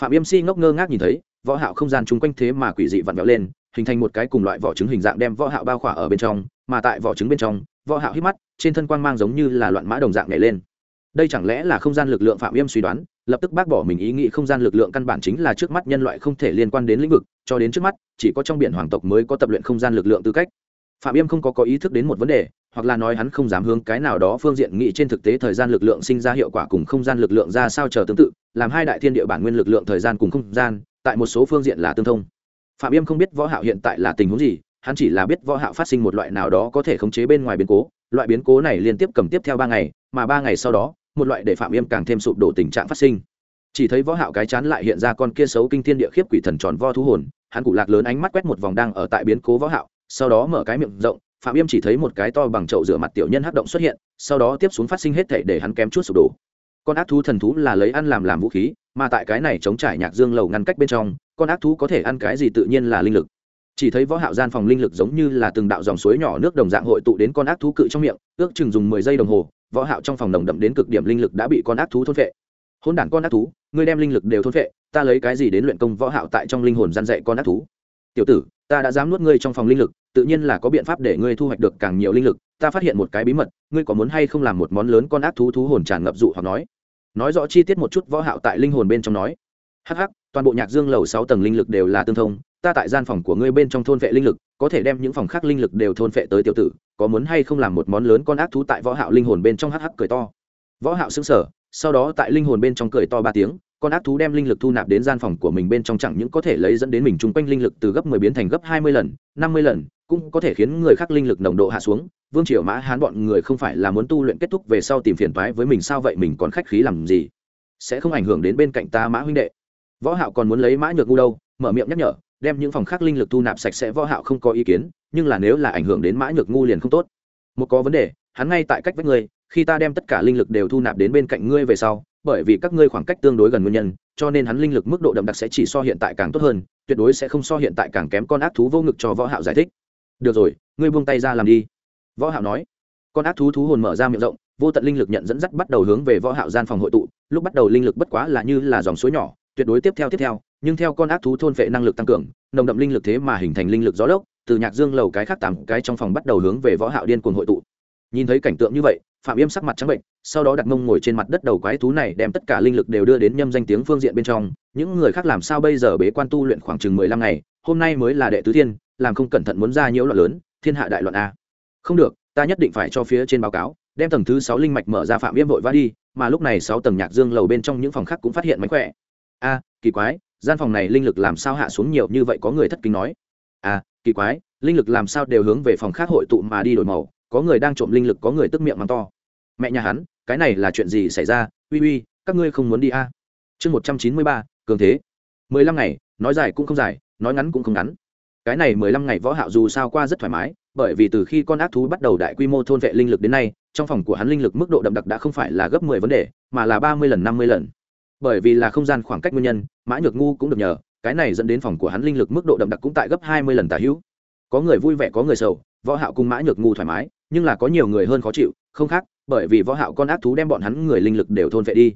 Phạm viêm si ngốc ngơ ngác nhìn thấy, võ hạo không gian chung quanh thế mà quỷ dị vặn vẹo lên, hình thành một cái cùng loại vỏ trứng hình dạng đem võ hạo bao khỏa ở bên trong, mà tại vỏ trứng bên trong võ hạo hít mắt, trên thân quang mang giống như là loạn mã đồng dạng nhảy lên. Đây chẳng lẽ là không gian lực lượng phạm viêm suy đoán, lập tức bác bỏ mình ý nghĩ không gian lực lượng căn bản chính là trước mắt nhân loại không thể liên quan đến lĩnh vực, cho đến trước mắt, chỉ có trong biển hoàng tộc mới có tập luyện không gian lực lượng tư cách. Phạm yêm không có có ý thức đến một vấn đề, hoặc là nói hắn không dám hướng cái nào đó phương diện nghĩ trên thực tế thời gian lực lượng sinh ra hiệu quả cùng không gian lực lượng ra sao chờ tương tự, làm hai đại thiên địa bản nguyên lực lượng thời gian cùng không gian, tại một số phương diện là tương thông. Phạm yêm không biết võ hạo hiện tại là tình huống gì hắn chỉ là biết võ hạo phát sinh một loại nào đó có thể khống chế bên ngoài biến cố, loại biến cố này liên tiếp cầm tiếp theo ba ngày, mà ba ngày sau đó, một loại để phạm yêm càng thêm sụp đổ tình trạng phát sinh. Chỉ thấy võ hạo cái chán lại hiện ra con kia xấu kinh thiên địa khiếp quỷ thần tròn vo thú hồn, hắn cụ lạc lớn ánh mắt quét một vòng đang ở tại biến cố võ hạo, sau đó mở cái miệng rộng, phạm yêm chỉ thấy một cái to bằng chậu rửa mặt tiểu nhân hắc động xuất hiện, sau đó tiếp xuống phát sinh hết thảy để hắn kém chút sụp đổ. Con ác thú thần thú là lấy ăn làm làm vũ khí, mà tại cái này chống trải nhạc dương lầu ngăn cách bên trong, con ác thú có thể ăn cái gì tự nhiên là linh lực chỉ thấy võ hạo gian phòng linh lực giống như là từng đạo dòng suối nhỏ nước đồng dạng hội tụ đến con ác thú cự trong miệng, ước chừng dùng 10 giây đồng hồ, võ hạo trong phòng nồng đậm đến cực điểm linh lực đã bị con ác thú thôn phệ. Hôn đản con ác thú, ngươi đem linh lực đều thôn phệ, ta lấy cái gì đến luyện công võ hạo tại trong linh hồn gian dạy con ác thú? Tiểu tử, ta đã dám nuốt ngươi trong phòng linh lực, tự nhiên là có biện pháp để ngươi thu hoạch được càng nhiều linh lực, ta phát hiện một cái bí mật, ngươi có muốn hay không làm một món lớn con ác thú thú hồn tràn ngập dụ hoặc nói? Nói rõ chi tiết một chút võ hạo tại linh hồn bên trong nói. Hắc hắc, toàn bộ nhạc dương lầu sáu tầng linh lực đều là tương thông ta tại gian phòng của ngươi bên trong thôn vệ linh lực, có thể đem những phòng khác linh lực đều thôn vệ tới tiểu tử, có muốn hay không làm một món lớn con ác thú tại võ hạo linh hồn bên trong hắc hắc cười to. Võ hạo sững sờ, sau đó tại linh hồn bên trong cười to ba tiếng, con ác thú đem linh lực thu nạp đến gian phòng của mình bên trong chẳng những có thể lấy dẫn đến mình chung quanh linh lực từ gấp 10 biến thành gấp 20 lần 50 lần, cũng có thể khiến người khác linh lực nồng độ hạ xuống. Vương triều mã hán bọn người không phải là muốn tu luyện kết thúc về sau tìm phiền toái với mình sao vậy, mình còn khách khí làm gì? Sẽ không ảnh hưởng đến bên cạnh ta mã huynh đệ. Võ hạo còn muốn lấy mã nhược ngu đâu, mở miệng nhắc nhở đem những phòng khác linh lực thu nạp sạch sẽ võ hạo không có ý kiến, nhưng là nếu là ảnh hưởng đến mã nhược ngu liền không tốt. Một có vấn đề, hắn ngay tại cách với ngươi, khi ta đem tất cả linh lực đều thu nạp đến bên cạnh ngươi về sau, bởi vì các ngươi khoảng cách tương đối gần nguyên nhân, cho nên hắn linh lực mức độ đậm đặc sẽ chỉ so hiện tại càng tốt hơn, tuyệt đối sẽ không so hiện tại càng kém con ác thú vô ngực cho võ hạo giải thích. Được rồi, ngươi buông tay ra làm đi. Võ hạo nói. Con ác thú thú hồn mở ra miệng rộng, vô tận linh lực nhận dẫn dắt bắt đầu hướng về võ hạo gian phòng hội tụ, lúc bắt đầu linh lực bất quá là như là dòng suối nhỏ, tuyệt đối tiếp theo tiếp theo nhưng theo con ác thú thôn vệ năng lực tăng cường, nồng đậm linh lực thế mà hình thành linh lực gió lốc, từ nhạc dương lầu cái khác tám cái trong phòng bắt đầu hướng về võ hạo điên cuồng hội tụ. Nhìn thấy cảnh tượng như vậy, phạm yêm sắc mặt trắng bệnh, sau đó đặt mông ngồi trên mặt đất đầu quái thú này đem tất cả linh lực đều đưa đến nhâm danh tiếng phương diện bên trong. Những người khác làm sao bây giờ bế quan tu luyện khoảng chừng mười lăm ngày, hôm nay mới là đệ tứ thiên, làm không cẩn thận muốn ra nhiễu loạn lớn, thiên hạ đại loạn a. Không được, ta nhất định phải cho phía trên báo cáo, đem tầng thứ sáu linh mạch mở ra phạm yêm vội vã đi, mà lúc này sáu tầng nhạc dương lầu bên trong những phòng khác cũng phát hiện mánh khỏe. A, kỳ quái gian phòng này linh lực làm sao hạ xuống nhiều như vậy có người thất kinh nói? À kỳ quái, linh lực làm sao đều hướng về phòng khác hội tụ mà đi đổi màu, có người đang trộm linh lực, có người tức miệng mắng to. Mẹ nhà hắn, cái này là chuyện gì xảy ra? Uy uy, các ngươi không muốn đi a? À? chương một trăm chín mươi ba, cường thế. mười lăm ngày, nói dài cũng không dài, nói ngắn cũng không ngắn. Cái này mười lăm ngày võ hạo dù sao qua rất thoải mái, bởi vì từ khi con ác thú bắt đầu đại quy mô thôn vệ linh lực đến nay, trong phòng của hắn linh lực mức độ đậm đặc đã không phải là gấp mười vấn đề, mà là ba mươi lần, năm mươi lần bởi vì là không gian khoảng cách nguyên nhân, mã nhược ngu cũng được nhờ, cái này dẫn đến phòng của hắn linh lực mức độ đậm đặc cũng tại gấp hai mươi lần tả hữu. Có người vui vẻ, có người sầu, võ hạo cùng mã nhược ngu thoải mái, nhưng là có nhiều người hơn khó chịu, không khác, bởi vì võ hạo con ác thú đem bọn hắn người linh lực đều thôn vệ đi.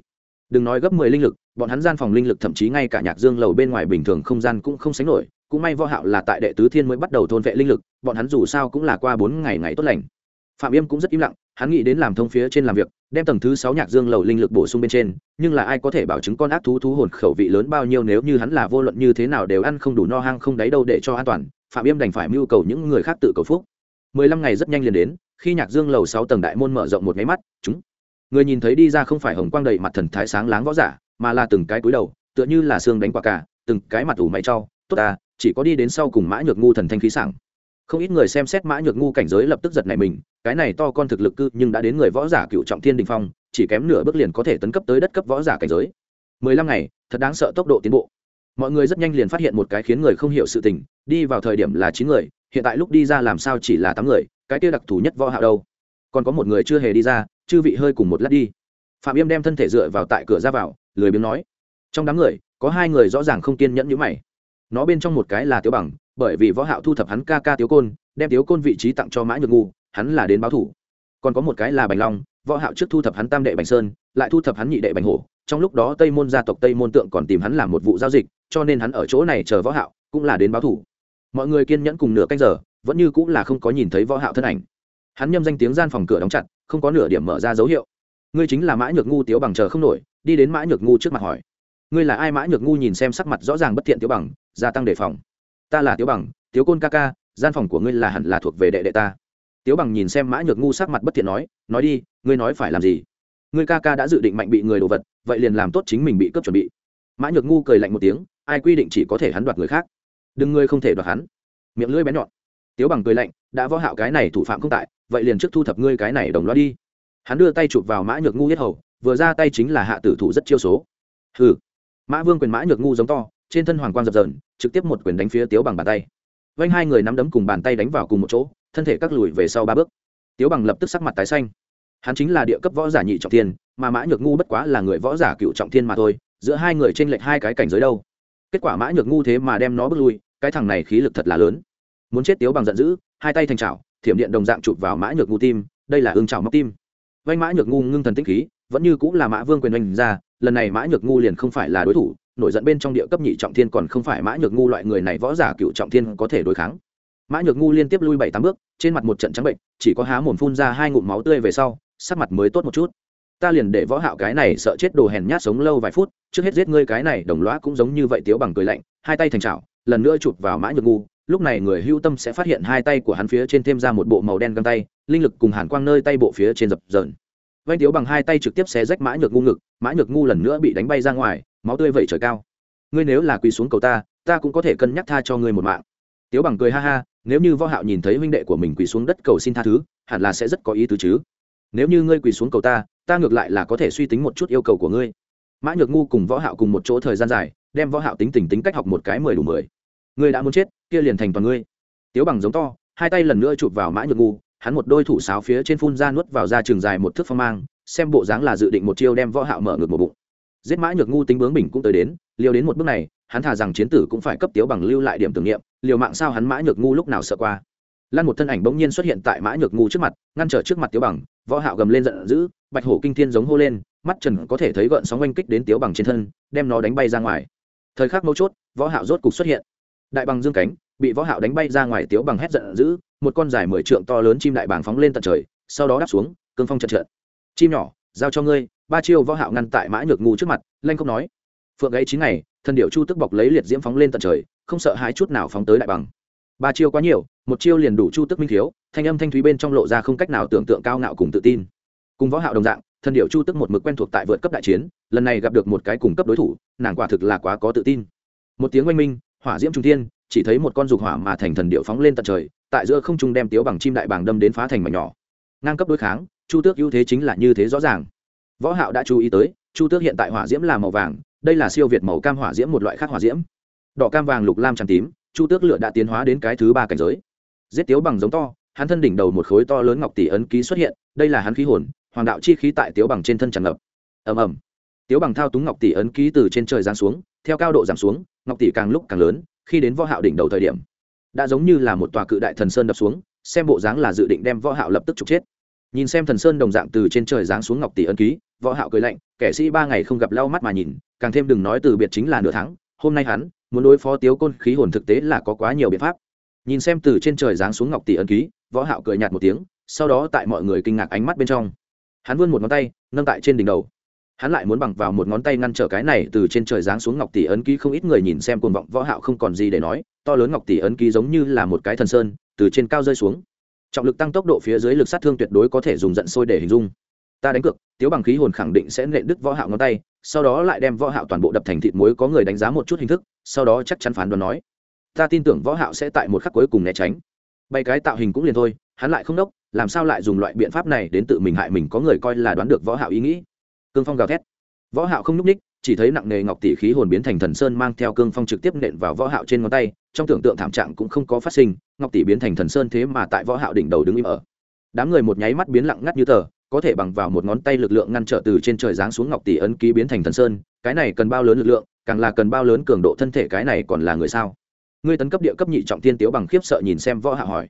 Đừng nói gấp mười linh lực, bọn hắn gian phòng linh lực thậm chí ngay cả nhạc dương lầu bên ngoài bình thường không gian cũng không sánh nổi, cũng may võ hạo là tại đệ tứ thiên mới bắt đầu thôn vệ linh lực, bọn hắn dù sao cũng là qua bốn ngày ngày tốt lành. Phạm yêm cũng rất im lặng, hắn nghĩ đến làm thông phía trên làm việc đem tầng thứ sáu nhạc dương lầu linh lực bổ sung bên trên, nhưng là ai có thể bảo chứng con ác thú thú hồn khẩu vị lớn bao nhiêu nếu như hắn là vô luận như thế nào đều ăn không đủ no hang không đáy đâu để cho an toàn, phạm yêm đành phải mưu cầu những người khác tự cầu phúc. Mười lăm ngày rất nhanh liền đến, khi nhạc dương lầu sáu tầng đại môn mở rộng một máy mắt, chúng người nhìn thấy đi ra không phải hồng quang đầy mặt thần thái sáng láng võ giả, mà là từng cái cúi đầu, tựa như là xương đánh quả cả, từng cái mặt ủ mày cho tốt ta, chỉ có đi đến sau cùng mã nhược ngu thần thanh khí sảng không ít người xem xét mã nhược ngu cảnh giới lập tức giật này mình, cái này to con thực lực cư nhưng đã đến người võ giả cựu trọng thiên đình phong, chỉ kém nửa bước liền có thể tấn cấp tới đất cấp võ giả cảnh giới. Mười lăm ngày, thật đáng sợ tốc độ tiến bộ. Mọi người rất nhanh liền phát hiện một cái khiến người không hiểu sự tình, đi vào thời điểm là chín người, hiện tại lúc đi ra làm sao chỉ là tám người, cái kia đặc thù nhất võ hạo đâu? Còn có một người chưa hề đi ra, chư vị hơi cùng một lát đi. Phạm yêm đem thân thể dựa vào tại cửa ra vào, lười biếng nói. Trong đám người, có hai người rõ ràng không kiên nhẫn như mày. Nó bên trong một cái là tiểu bằng bởi vì võ hạo thu thập hắn ca ca tiếu côn, đem tiếu côn vị trí tặng cho mã nhược ngu, hắn là đến báo thủ. Còn có một cái là bành long, võ hạo trước thu thập hắn tam đệ bành sơn, lại thu thập hắn nhị đệ bành hổ, trong lúc đó tây môn gia tộc tây môn tượng còn tìm hắn làm một vụ giao dịch, cho nên hắn ở chỗ này chờ võ hạo, cũng là đến báo thủ. Mọi người kiên nhẫn cùng nửa canh giờ, vẫn như cũng là không có nhìn thấy võ hạo thân ảnh. Hắn nhâm danh tiếng gian phòng cửa đóng chặt, không có nửa điểm mở ra dấu hiệu. Ngươi chính là mã nhược ngu tiếu bằng chờ không nổi, đi đến mã nhược ngu trước mặt hỏi. Ngươi là ai? Mã nhược ngu nhìn xem sắc mặt rõ ràng bất thiện tiếu bằng, gia tăng đề phòng ta là tiếu bằng, tiếu côn ca ca, gian phòng của ngươi là hẳn là thuộc về đệ đệ ta. Tiếu bằng nhìn xem mã nhược ngu sắc mặt bất thiện nói nói đi, ngươi nói phải làm gì? Ngươi ca ca đã dự định mạnh bị người đồ vật, vậy liền làm tốt chính mình bị cướp chuẩn bị. Mã nhược ngu cười lạnh một tiếng, ai quy định chỉ có thể hắn đoạt người khác? Đừng ngươi không thể đoạt hắn. Miệng lưỡi bén nhọn. Tiếu bằng cười lạnh, đã võ hạo cái này thủ phạm không tại, vậy liền trước thu thập ngươi cái này đồng loa đi. Hắn đưa tay chụp vào mã nhược ngu yết hầu, vừa ra tay chính là hạ tử thủ rất chiêu số. Hừ. Mã vương quyền mã nhược ngu giống to trên thân hoàng quang dập dờn, trực tiếp một quyền đánh phía tiếu bằng bàn tay. Vanh hai người nắm đấm cùng bàn tay đánh vào cùng một chỗ, thân thể các lùi về sau ba bước. Tiếu bằng lập tức sắc mặt tái xanh. Hắn chính là địa cấp võ giả nhị trọng thiên, mà mã nhược ngu bất quá là người võ giả cựu trọng thiên mà thôi, giữa hai người t r ê n lệch hai cái cảnh giới đâu. Kết quả mã nhược ngu thế mà đem nó bước lui, cái thằng này khí lực thật là lớn. Muốn chết tiếu bằng giận dữ, hai tay thành trào thiểm điện đồng dạng chụp vào mã nhược ngu tim, đây là ương trào móc tim. Vanh mã nhược ngu ngưng thần tích khí, vẫn như cũng là mã vương quyền oanh ra, lần này mã nhược ngu liền không phải là đối thủ nổi giận bên trong địa cấp nhị trọng thiên còn không phải mã nhược ngu loại người này võ giả cựu trọng thiên có thể đối kháng. Mã nhược ngu liên tiếp lui bảy tám bước, trên mặt một trận trắng bệnh, chỉ có há mồm phun ra hai ngụm máu tươi về sau, sắc mặt mới tốt một chút. Ta liền để võ hạo cái này sợ chết đồ hèn nhát sống lâu vài phút, trước hết giết ngươi cái này đồng lõa cũng giống như vậy tiếu bằng cười lạnh, hai tay thành chảo, lần nữa chụp vào mã nhược ngu, lúc này người hưu tâm sẽ phát hiện hai tay của hắn phía trên thêm ra một bộ màu đen găng tay, linh lực cùng hàn quang nơi tay bộ phía trên dập dờn. Vanh tiếu bằng hai tay trực tiếp xé rách mã nhược ngu ngực, mã nhược ngu lần nữa bị đánh bay ra ngoài máu tươi vẩy trời cao. Ngươi nếu là quỳ xuống cầu ta ta cũng có thể cân nhắc tha cho ngươi một mạng. Tiếu bằng cười ha ha, nếu như võ hạo nhìn thấy huynh đệ của mình quỳ xuống đất cầu xin tha thứ, hẳn là sẽ rất có ý tứ chứ. Nếu như ngươi quỳ xuống cầu ta ta ngược lại là có thể suy tính một chút yêu cầu của ngươi. Mã nhược ngu cùng võ hạo cùng một chỗ thời gian dài, đem võ hạo tính tình tính cách học một cái mười đủ mười. Ngươi đã muốn chết, kia liền thành toàn ngươi. Tiếu bằng giống to, hai tay lần nữa chụp vào mã nhược ngu, hắn một đôi thủ sáo phía trên phun ra nuốt vào ra trường dài một thước phong mang, xem bộ dáng là dự định một chiêu đem võ hạo mở ngược một bụng giết mã nhược ngu tính bướng bình cũng tới đến, liều đến một bước này, hắn thà rằng chiến tử cũng phải cấp tiếu bằng lưu lại điểm tưởng niệm, liều mạng sao hắn mã nhược ngu lúc nào sợ qua. Lan một thân ảnh bỗng nhiên xuất hiện tại mã nhược ngu trước mặt, ngăn trở trước mặt tiếu bằng, võ hạo gầm lên giận dữ, bạch hổ kinh thiên giống hô lên, mắt trần có thể thấy gợn sóng oanh kích đến tiếu bằng trên thân, đem nó đánh bay ra ngoài. Thời khắc mấu chốt, võ hạo rốt cục xuất hiện. Đại bằng dương cánh, bị võ hạo đánh bay ra ngoài tiếu bằng hét giận dữ, một con dài mười trượng to lớn chim đại bàng phóng lên tận trời, sau đó đáp xuống, cương phong trận trận chim nhỏ, giao cho ngươi ba chiêu võ hạo ngăn tại mã nhược ngu trước mặt, lanh không nói. Phượng gãy chín ngày, thần điệu chu tức bọc lấy liệt diễm phóng lên tận trời, không sợ hãi chút nào phóng tới đại bằng. Ba chiêu quá nhiều, một chiêu liền đủ chu tức minh thiếu thanh âm thanh thúy bên trong lộ ra không cách nào tưởng tượng cao ngạo cùng tự tin. Cùng võ hạo đồng dạng, thần điệu chu tức một mực quen thuộc tại vượt cấp đại chiến, lần này gặp được một cái cùng cấp đối thủ, nàng quả thực là quá có tự tin. Một tiếng oanh minh, hỏa diễm trung thiên, chỉ thấy một con dục hỏa mà thành thần điệu phóng lên tận trời, tại giữa không trung đem tiếu bằng chim đại bàng đâm đến phá thành mảnh nhỏ. Ngang cấp đối kháng, chu tước ưu thế chính là như thế rõ ràng võ hạo đã chú ý tới, chu tước hiện tại hỏa diễm là màu vàng, đây là siêu việt màu cam hỏa diễm một loại khác hỏa diễm. Đỏ cam vàng lục lam trắng tím, chu tước lửa đã tiến hóa đến cái thứ ba cảnh giới. Giết tiếu bằng giống to, hắn thân đỉnh đầu một khối to lớn ngọc tỷ ấn ký xuất hiện, đây là hắn khí hồn, hoàng đạo chi khí tại tiếu bằng trên thân tràn ngập. Ầm ầm. Tiếu bằng thao túng ngọc tỷ ấn ký từ trên trời giáng xuống, theo cao độ giảm xuống, ngọc tỷ càng lúc càng lớn, khi đến võ hạo đỉnh đầu thời điểm, đã giống như là một tòa cự đại thần sơn đập xuống, xem bộ dáng là dự định đem võ hạo lập tức trục chết nhìn xem thần sơn đồng dạng từ trên trời giáng xuống ngọc tỷ ấn ký, võ hạo cười lạnh, kẻ sĩ ba ngày không gặp lau mắt mà nhìn, càng thêm đừng nói từ biệt chính là nửa tháng, hôm nay hắn, muốn đối phó tiếu côn khí hồn thực tế là có quá nhiều biện pháp. Nhìn xem từ trên trời giáng xuống ngọc tỷ ấn ký, võ hạo cười nhạt một tiếng, sau đó tại mọi người kinh ngạc ánh mắt bên trong. Hắn vươn một ngón tay, nâng tại trên đỉnh đầu. Hắn lại muốn bằng vào một ngón tay ngăn trở cái này từ trên trời giáng xuống ngọc tỷ ấn ký, không ít người nhìn xem cuồng vọng võ hạo không còn gì để nói, to lớn ngọc tỷ ấn ký giống như là một cái thần sơn, từ trên cao rơi xuống trọng lực tăng tốc độ phía dưới lực sát thương tuyệt đối có thể dùng giận sôi để hình dung. Ta đánh cược, tiếu bằng khí hồn khẳng định sẽ nện đứt võ hạo ngón tay, sau đó lại đem võ hạo toàn bộ đập thành thịt muối có người đánh giá một chút hình thức, sau đó chắc chắn phán đoán nói. Ta tin tưởng võ hạo sẽ tại một khắc cuối cùng né tránh. Bay cái tạo hình cũng liền thôi, hắn lại không đốc, làm sao lại dùng loại biện pháp này đến tự mình hại mình có người coi là đoán được võ hạo ý nghĩ. Cương phong gào thét. Võ hạo không núp ních, chỉ thấy nặng nề ngọc tỷ khí hồn biến thành thần sơn mang theo cương phong trực tiếp nện vào võ hạo trên ngón tay trong tưởng tượng thảm trạng cũng không có phát sinh, ngọc tỷ biến thành thần sơn thế mà tại võ hạo đỉnh đầu đứng im ở. Đám người một nháy mắt biến lặng ngắt như tờ, có thể bằng vào một ngón tay lực lượng ngăn trở từ trên trời giáng xuống ngọc tỷ ấn ký biến thành thần sơn, cái này cần bao lớn lực lượng, càng là cần bao lớn cường độ thân thể cái này còn là người sao? Ngươi tấn cấp địa cấp nhị trọng thiên tiếu bằng khiếp sợ nhìn xem võ hạo hỏi.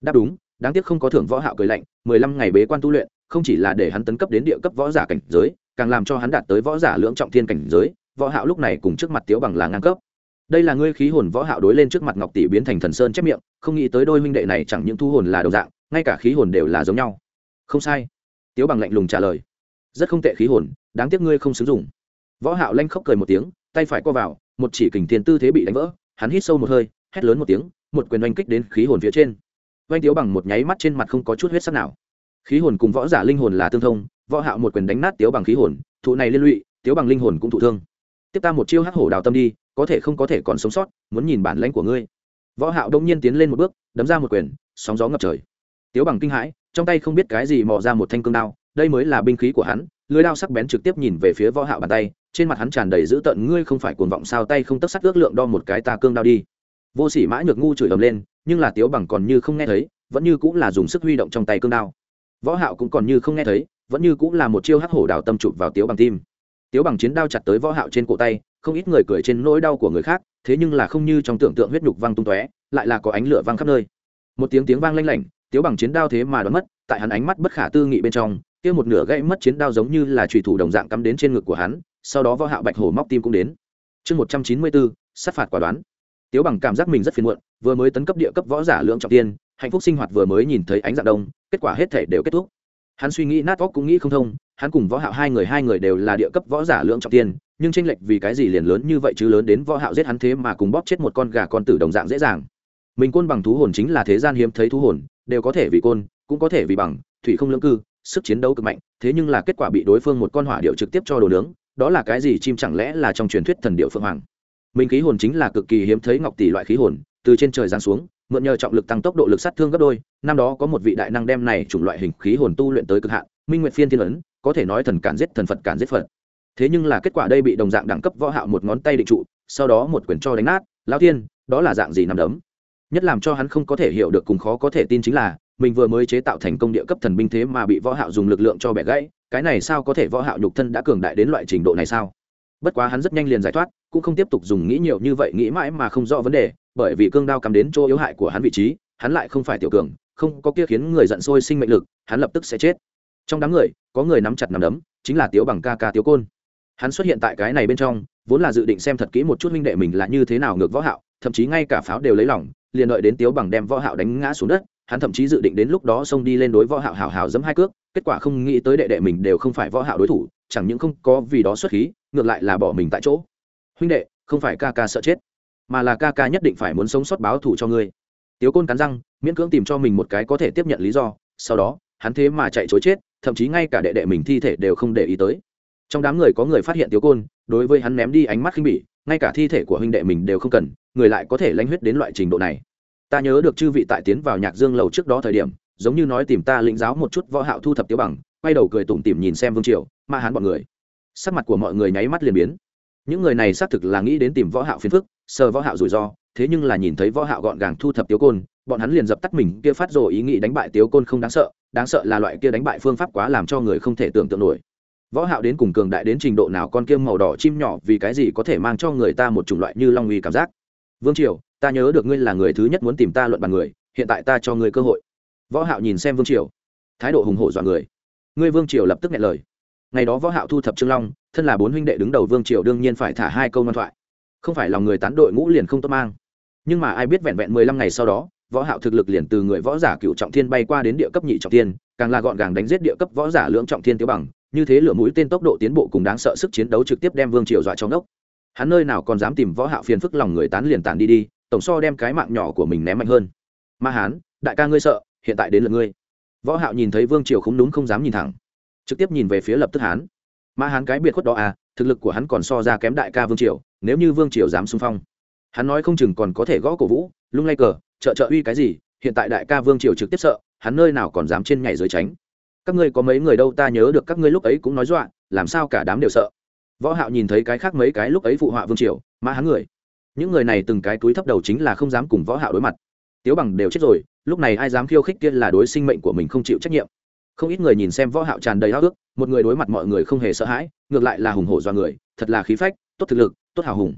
Đáp đúng, đáng tiếc không có thưởng võ hạo cười lạnh, mười lăm ngày bế quan tu luyện, không chỉ là để hắn tấn cấp đến địa cấp võ giả cảnh giới, càng làm cho hắn đạt tới võ giả lưỡng trọng thiên cảnh giới, võ hạo lúc này cùng trước mặt tiếu bằng là ngang cấp đây là ngươi khí hồn võ hạo đối lên trước mặt ngọc tỷ biến thành thần sơn chép miệng, không nghĩ tới đôi huynh đệ này chẳng những thu hồn là đồng dạng, ngay cả khí hồn đều là giống nhau. Không sai. Tiếu bằng lạnh lùng trả lời. Rất không tệ khí hồn, đáng tiếc ngươi không sử dụng võ hạo lanh khóc cười một tiếng, tay phải co vào, một chỉ kình thiên tư thế bị đánh vỡ, hắn hít sâu một hơi, hét lớn một tiếng, một quyền oanh kích đến khí hồn phía trên. Oanh tiếu bằng một nháy mắt trên mặt không có chút huyết sắc nào. Khí hồn cùng võ giả linh hồn là tương thông, võ hạo một quyền đánh nát tiếu bằng khí hồn, thụ này liên lụy, tiếu bằng linh hồn cũng thụ thương. Tiếp ta một chiêu hắc hổ đào tâm đi có thể không có thể còn sống sót, muốn nhìn bản lãnh của ngươi. Võ hạo đông nhiên tiến lên một bước, đấm ra một quyền, sóng gió ngập trời. Tiếu bằng kinh hãi, trong tay không biết cái gì mò ra một thanh cương đao, đây mới là binh khí của hắn lưỡi đao sắc bén trực tiếp nhìn về phía võ hạo bàn tay, trên mặt hắn tràn đầy dữ tợn, ngươi không phải cuồng vọng sao, tay không tấc sắt ước lượng đo một cái ta cương đao đi. Vô sỉ mã nhược ngu chửi ầm lên, nhưng là tiếu bằng còn như không nghe thấy, vẫn như cũng là dùng sức huy động trong tay cương đao. Võ hạo cũng còn như không nghe thấy, vẫn như cũng là một chiêu hắc hổ đào tâm chụp vào tiếu bằng tim. Tiếu bằng chiến đao chặt tới võ hạo trên cổ tay không ít người cười trên nỗi đau của người khác thế nhưng là không như trong tưởng tượng huyết nhục văng tung tóe lại là có ánh lửa văng khắp nơi. Một tiếng tiếng vang lanh lảnh tiếu bằng chiến đao thế mà đoán mất tại hắn ánh mắt bất khả tư nghị bên trong kia một nửa gãy mất chiến đao giống như là trùy thủ đồng dạng cắm đến trên ngực của hắn sau đó võ hạo bạch hổ móc tim cũng đến. Chương 194, sát phạt quả đoán. Tiếu bằng cảm giác mình rất phiền muộn vừa mới tấn cấp địa cấp võ giả lượng trọng tiên hạnh phúc sinh hoạt vừa mới nhìn thấy ánh dạng đông kết quả hết thể đều kết thúc. Hắn suy nghĩ nát óc cũng nghĩ không thông hắn cùng võ hạo hai người hai người đều là địa cấp võ giả lượng trọng tiên nhưng tranh lệch vì cái gì liền lớn như vậy chứ lớn đến võ hạo giết hắn thế mà cùng bóp chết một con gà con tử đồng dạng dễ dàng. Mình côn bằng thú hồn chính là thế gian hiếm thấy thú hồn, đều có thể vì côn, cũng có thể vì bằng, thủy không lưỡng cư, sức chiến đấu cực mạnh, thế nhưng là kết quả bị đối phương một con hỏa điệu trực tiếp cho đồ nướng, đó là cái gì chim chẳng lẽ là trong truyền thuyết thần điệu phượng hoàng. Mình khí hồn chính là cực kỳ hiếm thấy ngọc tỷ loại khí hồn, từ trên trời giáng xuống, mượn nhờ trọng lực tăng tốc độ lực sát thương gấp đôi, năm đó có một vị đại năng đem này chủng loại hình khí hồn tu luyện tới cực hạn, minh nguyệt phiên thiên ấn, có thể nói thần cản giết thần phật cản giết phật thế nhưng là kết quả đây bị đồng dạng đẳng cấp võ hạo một ngón tay định trụ, sau đó một quyền cho đánh nát, lão thiên, đó là dạng gì nằm đấm? Nhất làm cho hắn không có thể hiểu được cùng khó có thể tin chính là, mình vừa mới chế tạo thành công địa cấp thần binh thế mà bị võ hạo dùng lực lượng cho bẻ gãy, cái này sao có thể võ hạo nhục thân đã cường đại đến loại trình độ này sao? Bất quá hắn rất nhanh liền giải thoát, cũng không tiếp tục dùng nghĩ nhiều như vậy, nghĩ mãi mà không rõ vấn đề, bởi vì cương đao cắm đến chỗ yếu hại của hắn vị trí, hắn lại không phải tiểu cường, không có kia khiến người giận sôi sinh mệnh lực, hắn lập tức sẽ chết. Trong đám người, có người nắm chặt nắm đấm, chính là tiếu bằng ca ca tiếu côn hắn xuất hiện tại cái này bên trong, vốn là dự định xem thật kỹ một chút minh đệ mình là như thế nào ngược võ hạo, thậm chí ngay cả pháo đều lấy lỏng liền đợi đến tiếu bằng đem võ hạo đánh ngã xuống đất, hắn thậm chí dự định đến lúc đó xông đi lên đối võ hạo hào hào giẫm hai cước, kết quả không nghĩ tới đệ đệ mình đều không phải võ hạo đối thủ, chẳng những không có vì đó xuất khí, ngược lại là bỏ mình tại chỗ. Huynh đệ, không phải ca ca sợ chết, mà là ca ca nhất định phải muốn sống sót báo thù cho ngươi. Tiếu côn cắn răng, miễn cưỡng tìm cho mình một cái có thể tiếp nhận lý do, sau đó, hắn thế mà chạy chối chết, thậm chí ngay cả đệ đệ mình thi thể đều không để ý tới trong đám người có người phát hiện tiếu côn, đối với hắn ném đi ánh mắt khinh bỉ, ngay cả thi thể của huynh đệ mình đều không cần, người lại có thể lãnh huyết đến loại trình độ này. Ta nhớ được chư vị tại tiến vào nhạc dương lầu trước đó thời điểm, giống như nói tìm ta lĩnh giáo một chút võ hạo thu thập tiêu bằng, quay đầu cười tủm tỉm nhìn xem vương triều, mà hắn bọn người. Sắc mặt của mọi người nháy mắt liền biến. Những người này xác thực là nghĩ đến tìm võ hạo phiền phức, sờ võ hạo rủi ro, thế nhưng là nhìn thấy võ hạo gọn gàng thu thập Tiểu côn, bọn hắn liền dập tắt mình, kia phát rồi ý nghĩ đánh bại Tiểu côn không đáng sợ đáng sợ là loại kia đánh bại phương pháp quá làm cho người không thể tưởng tượng nổi võ hạo đến cùng cường đại đến trình độ nào con kiêm màu đỏ chim nhỏ vì cái gì có thể mang cho người ta một chủng loại như long uy cảm giác? Vương triều, ta nhớ được ngươi là người thứ nhất muốn tìm ta luận bàn người, hiện tại ta cho ngươi cơ hội. Võ hạo nhìn xem vương triều, thái độ hùng hổ dọa người. Ngươi vương triều lập tức nghe lời. Ngày đó võ hạo thu thập trương long, thân là bốn huynh đệ đứng đầu vương triều đương nhiên phải thả hai câu ngoan thoại. Không phải lòng người tán đội ngũ liền không tốt mang. Nhưng mà ai biết vẹn vẹn mười lăm ngày sau đó, võ hạo thực lực liền từ người võ giả cựu trọng thiên bay qua đến địa cấp nhị trọng thiên, càng là gọn gàng đánh giết địa cấp võ giả lưỡng trọng thiên tiêu bằng như thế lửa mũi tên tốc độ tiến bộ cùng đáng sợ sức chiến đấu trực tiếp đem vương triều dọa trong ốc. Hắn nơi nào còn dám tìm võ hạo phiền phức lòng người tán liền tản đi đi, tổng so đem cái mạng nhỏ của mình ném mạnh hơn. Ma hán, đại ca ngươi sợ, hiện tại đến lượt ngươi. Võ hạo nhìn thấy vương triều không đúng không dám nhìn thẳng, trực tiếp nhìn về phía lập tức hán. Ma hán cái biệt khuất đó à thực lực của hắn còn so ra kém đại ca vương triều, nếu như vương triều dám xung phong. Hắn nói không chừng còn có thể gõ cổ vũ, lung lay cờ, trợ trợ uy cái gì, hiện tại đại ca vương triều trực tiếp sợ, hắn nơi nào còn dám trên nhảy dưới tránh các ngươi có mấy người đâu ta nhớ được các ngươi lúc ấy cũng nói dọa, làm sao cả đám đều sợ. Võ hạo nhìn thấy cái khác mấy cái lúc ấy phụ họa vương triều mà hắn người. Những người này từng cái túi thấp đầu chính là không dám cùng võ hạo đối mặt. Tiếu bằng đều chết rồi, lúc này ai dám khiêu khích kia là đối sinh mệnh của mình không chịu trách nhiệm. Không ít người nhìn xem võ hạo tràn đầy háo ước một người đối mặt mọi người không hề sợ hãi, ngược lại là hùng hổ do người, thật là khí phách, tốt thực lực, tốt hào hùng.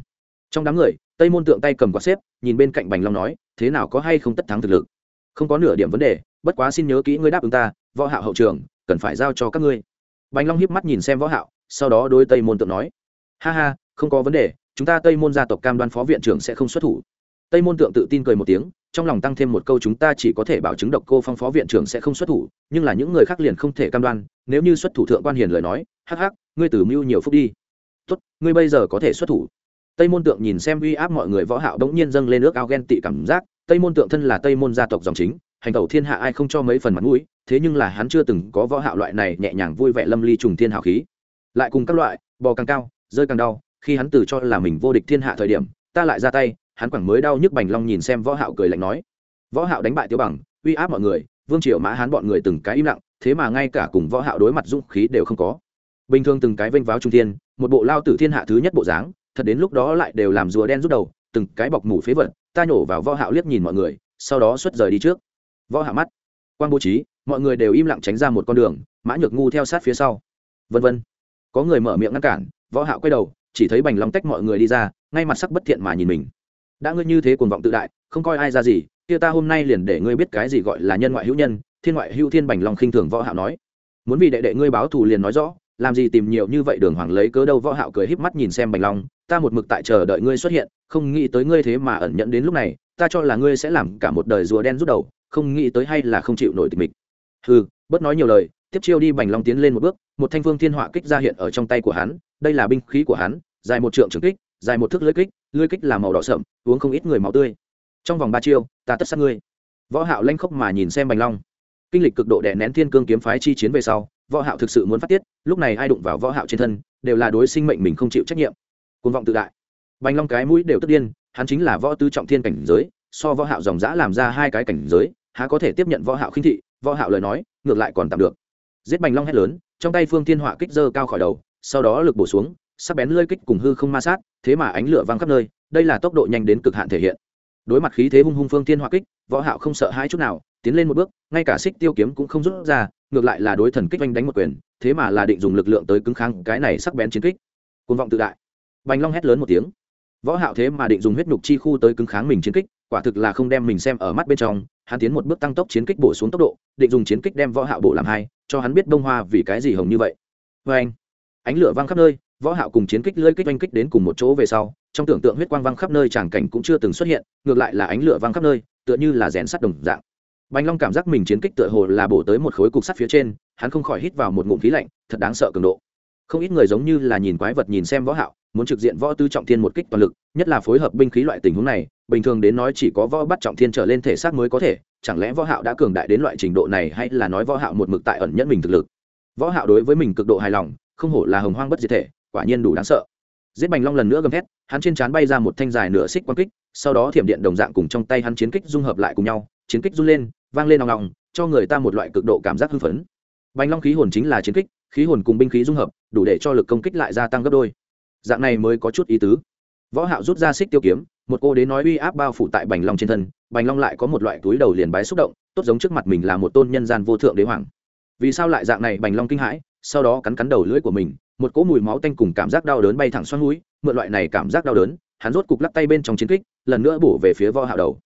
Trong đám người, tây môn tượng tay cầm quạt xếp, nhìn bên cạnh bành long nói, thế nào có hay không tất thắng thực lực? Không có nửa điểm vấn đề bất quá xin nhớ kỹ ngươi đáp ứng ta, võ hạo hậu trường, cần phải giao cho các ngươi. Bành long hiếp mắt nhìn xem võ hạo, sau đó đối tây môn tượng nói, ha ha, không có vấn đề, chúng ta tây môn gia tộc cam đoan phó viện trưởng sẽ không xuất thủ. Tây môn tượng tự tin cười một tiếng, trong lòng tăng thêm một câu chúng ta chỉ có thể bảo chứng độc cô phong phó viện trưởng sẽ không xuất thủ, nhưng là những người khác liền không thể cam đoan, nếu như xuất thủ thượng quan hiền lời nói, hắc hắc, ngươi tử mưu nhiều phút đi. Tốt, ngươi bây giờ có thể xuất thủ. Tây môn tượng nhìn xem uy áp mọi người võ hạo đống nhiên dâng lên nước ao ghen tị cảm giác, tây môn tượng thân là tây môn gia tộc dòng chính hành tẩu thiên hạ ai không cho mấy phần mặt mũi, thế nhưng là hắn chưa từng có võ hạo loại này nhẹ nhàng vui vẻ lâm ly trùng thiên hào khí. Lại cùng các loại, bò càng cao, rơi càng đau, khi hắn từ cho là mình vô địch thiên hạ thời điểm, ta lại ra tay, hắn quẳng mới đau nhức bành long nhìn xem võ hạo cười lạnh nói. Võ hạo đánh bại tiêu bằng, uy áp mọi người, vương triều mã hán bọn người từng cái im lặng, thế mà ngay cả cùng võ hạo đối mặt dũng khí đều không có. Bình thường từng cái vênh váo trung thiên, một bộ lao tử thiên hạ thứ nhất bộ dáng, thật đến lúc đó lại đều làm rùa đen rút đầu, từng cái bọc mủ phế vật, ta nhổ vào võ hạo liếc nhìn mọi người, sau đó xuất rời đi trước võ Hạ mắt. Quan bố trí, mọi người đều im lặng tránh ra một con đường, mã nhược ngu theo sát phía sau. Vân vân. Có người mở miệng ngăn cản, võ hạo quay đầu, chỉ thấy bành long tách mọi người đi ra, ngay mặt sắc bất thiện mà nhìn mình. Đã ngươi như thế cuồng vọng tự đại, không coi ai ra gì, kia ta hôm nay liền để ngươi biết cái gì gọi là nhân ngoại hữu nhân, thiên ngoại hữu thiên bành long khinh thường võ hạo nói. Muốn vì đệ đệ ngươi báo thù liền nói rõ, làm gì tìm nhiều như vậy đường hoàng lấy cớ đâu võ hạo cười híp mắt nhìn xem bành long, ta một mực tại chờ đợi ngươi xuất hiện, không nghĩ tới ngươi thế mà ẩn nhận đến lúc này, ta cho là ngươi sẽ làm cả một đời rùa đen rút đầu không nghĩ tới hay là không chịu nổi tịch mịch. Hừ bất nói nhiều lời, tiếp chiêu đi bành long tiến lên một bước, một thanh phương thiên họa kích ra hiện ở trong tay của hắn, đây là binh khí của hắn, dài một trượng trường kích, dài một thước lưới kích lưới kích là màu đỏ sậm, uống không ít người máu tươi. Trong vòng ba chiêu, ta tất sát ngươi. Võ hạo lanh khốc mà nhìn xem bành long. Kinh lịch cực độ đè nén thiên cương kiếm phái chi chiến về sau, võ hạo thực sự muốn phát tiết, lúc này ai đụng vào võ hạo trên thân, đều là đối sinh mệnh mình không chịu trách nhiệm. Cuồng vọng tự đại. Bành long cái mũi đều tức điên, hắn chính là võ tứ trọng thiên cảnh giới, so võ hạo dòng dã làm ra hai cái cảnh giới há có thể tiếp nhận võ hạo khinh thị, võ hạo lời nói, ngược lại còn tạm được. Giết bành long hét lớn, trong tay phương thiên họa kích dơ cao khỏi đầu, sau đó lực bổ xuống, sắc bén lưỡi kích cùng hư không ma sát, thế mà ánh lửa văng khắp nơi, đây là tốc độ nhanh đến cực hạn thể hiện. Đối mặt khí thế hung hung phương thiên họa kích, võ hạo không sợ hãi chút nào, tiến lên một bước, ngay cả xích tiêu kiếm cũng không rút ra, ngược lại là đối thần kích anh đánh một quyền, thế mà là định dùng lực lượng tới cứng kháng cái này sắc bén chiến kích. Cuồng vọng tự đại. Bành long hét lớn một tiếng. Võ hạo thế mà định dùng huyết nhục chi khu tới cứng kháng mình chiến kích quả thực là không đem mình xem ở mắt bên trong, hắn tiến một bước tăng tốc chiến kích bổ xuống tốc độ, định dùng chiến kích đem võ hạo bổ làm hai, cho hắn biết đông hoa vì cái gì hồng như vậy. Với anh, ánh lửa vang khắp nơi, võ hạo cùng chiến kích lưỡi kích oanh kích đến cùng một chỗ về sau, trong tưởng tượng huyết quang vang khắp nơi tràng cảnh cũng chưa từng xuất hiện, ngược lại là ánh lửa vang khắp nơi, tựa như là rèn sắt đồng dạng. Bành long cảm giác mình chiến kích tựa hồ là bổ tới một khối cục sắt phía trên, hắn không khỏi hít vào một ngụm khí lạnh, thật đáng sợ cường độ không ít người giống như là nhìn quái vật nhìn xem võ hạo, muốn trực diện võ tư trọng thiên một kích toàn lực, nhất là phối hợp binh khí loại tình huống này, bình thường đến nói chỉ có võ bắt trọng thiên trở lên thể xác mới có thể, chẳng lẽ võ hạo đã cường đại đến loại trình độ này hay là nói võ hạo một mực tại ẩn nhẫn mình thực lực? Võ hạo đối với mình cực độ hài lòng, không hổ là hồng hoang bất diệt thể, quả nhiên đủ đáng sợ. Giết bành long lần nữa gầm thét, hắn trên trán bay ra một thanh dài nửa xích quang kích, sau đó thiểm điện đồng dạng cùng trong tay hắn chiến kích dung hợp lại cùng nhau, chiến kích run lên, vang lên nòng nòng cho người ta một loại cực độ cảm giác hưng phấn. Bành long khí hồn chính là chiến kích khí hồn cùng binh khí dung hợp, đủ để cho lực công kích lại gia tăng gấp đôi. Dạng này mới có chút ý tứ. Võ hạo rút ra xích tiêu kiếm, một cô đến nói uy áp bao phủ tại bành long trên thân, bành long lại có một loại túi đầu liền bái xúc động, tốt giống trước mặt mình là một tôn nhân gian vô thượng đế hoàng. Vì sao lại dạng này, bành long kinh hãi, sau đó cắn cắn đầu lưỡi của mình, một cỗ mùi máu tanh cùng cảm giác đau đớn bay thẳng xoắn mũi mượn loại này cảm giác đau đớn, hắn rốt cục lắc tay bên trong chiến kích, lần nữa bổ về phía võ hạo đầu.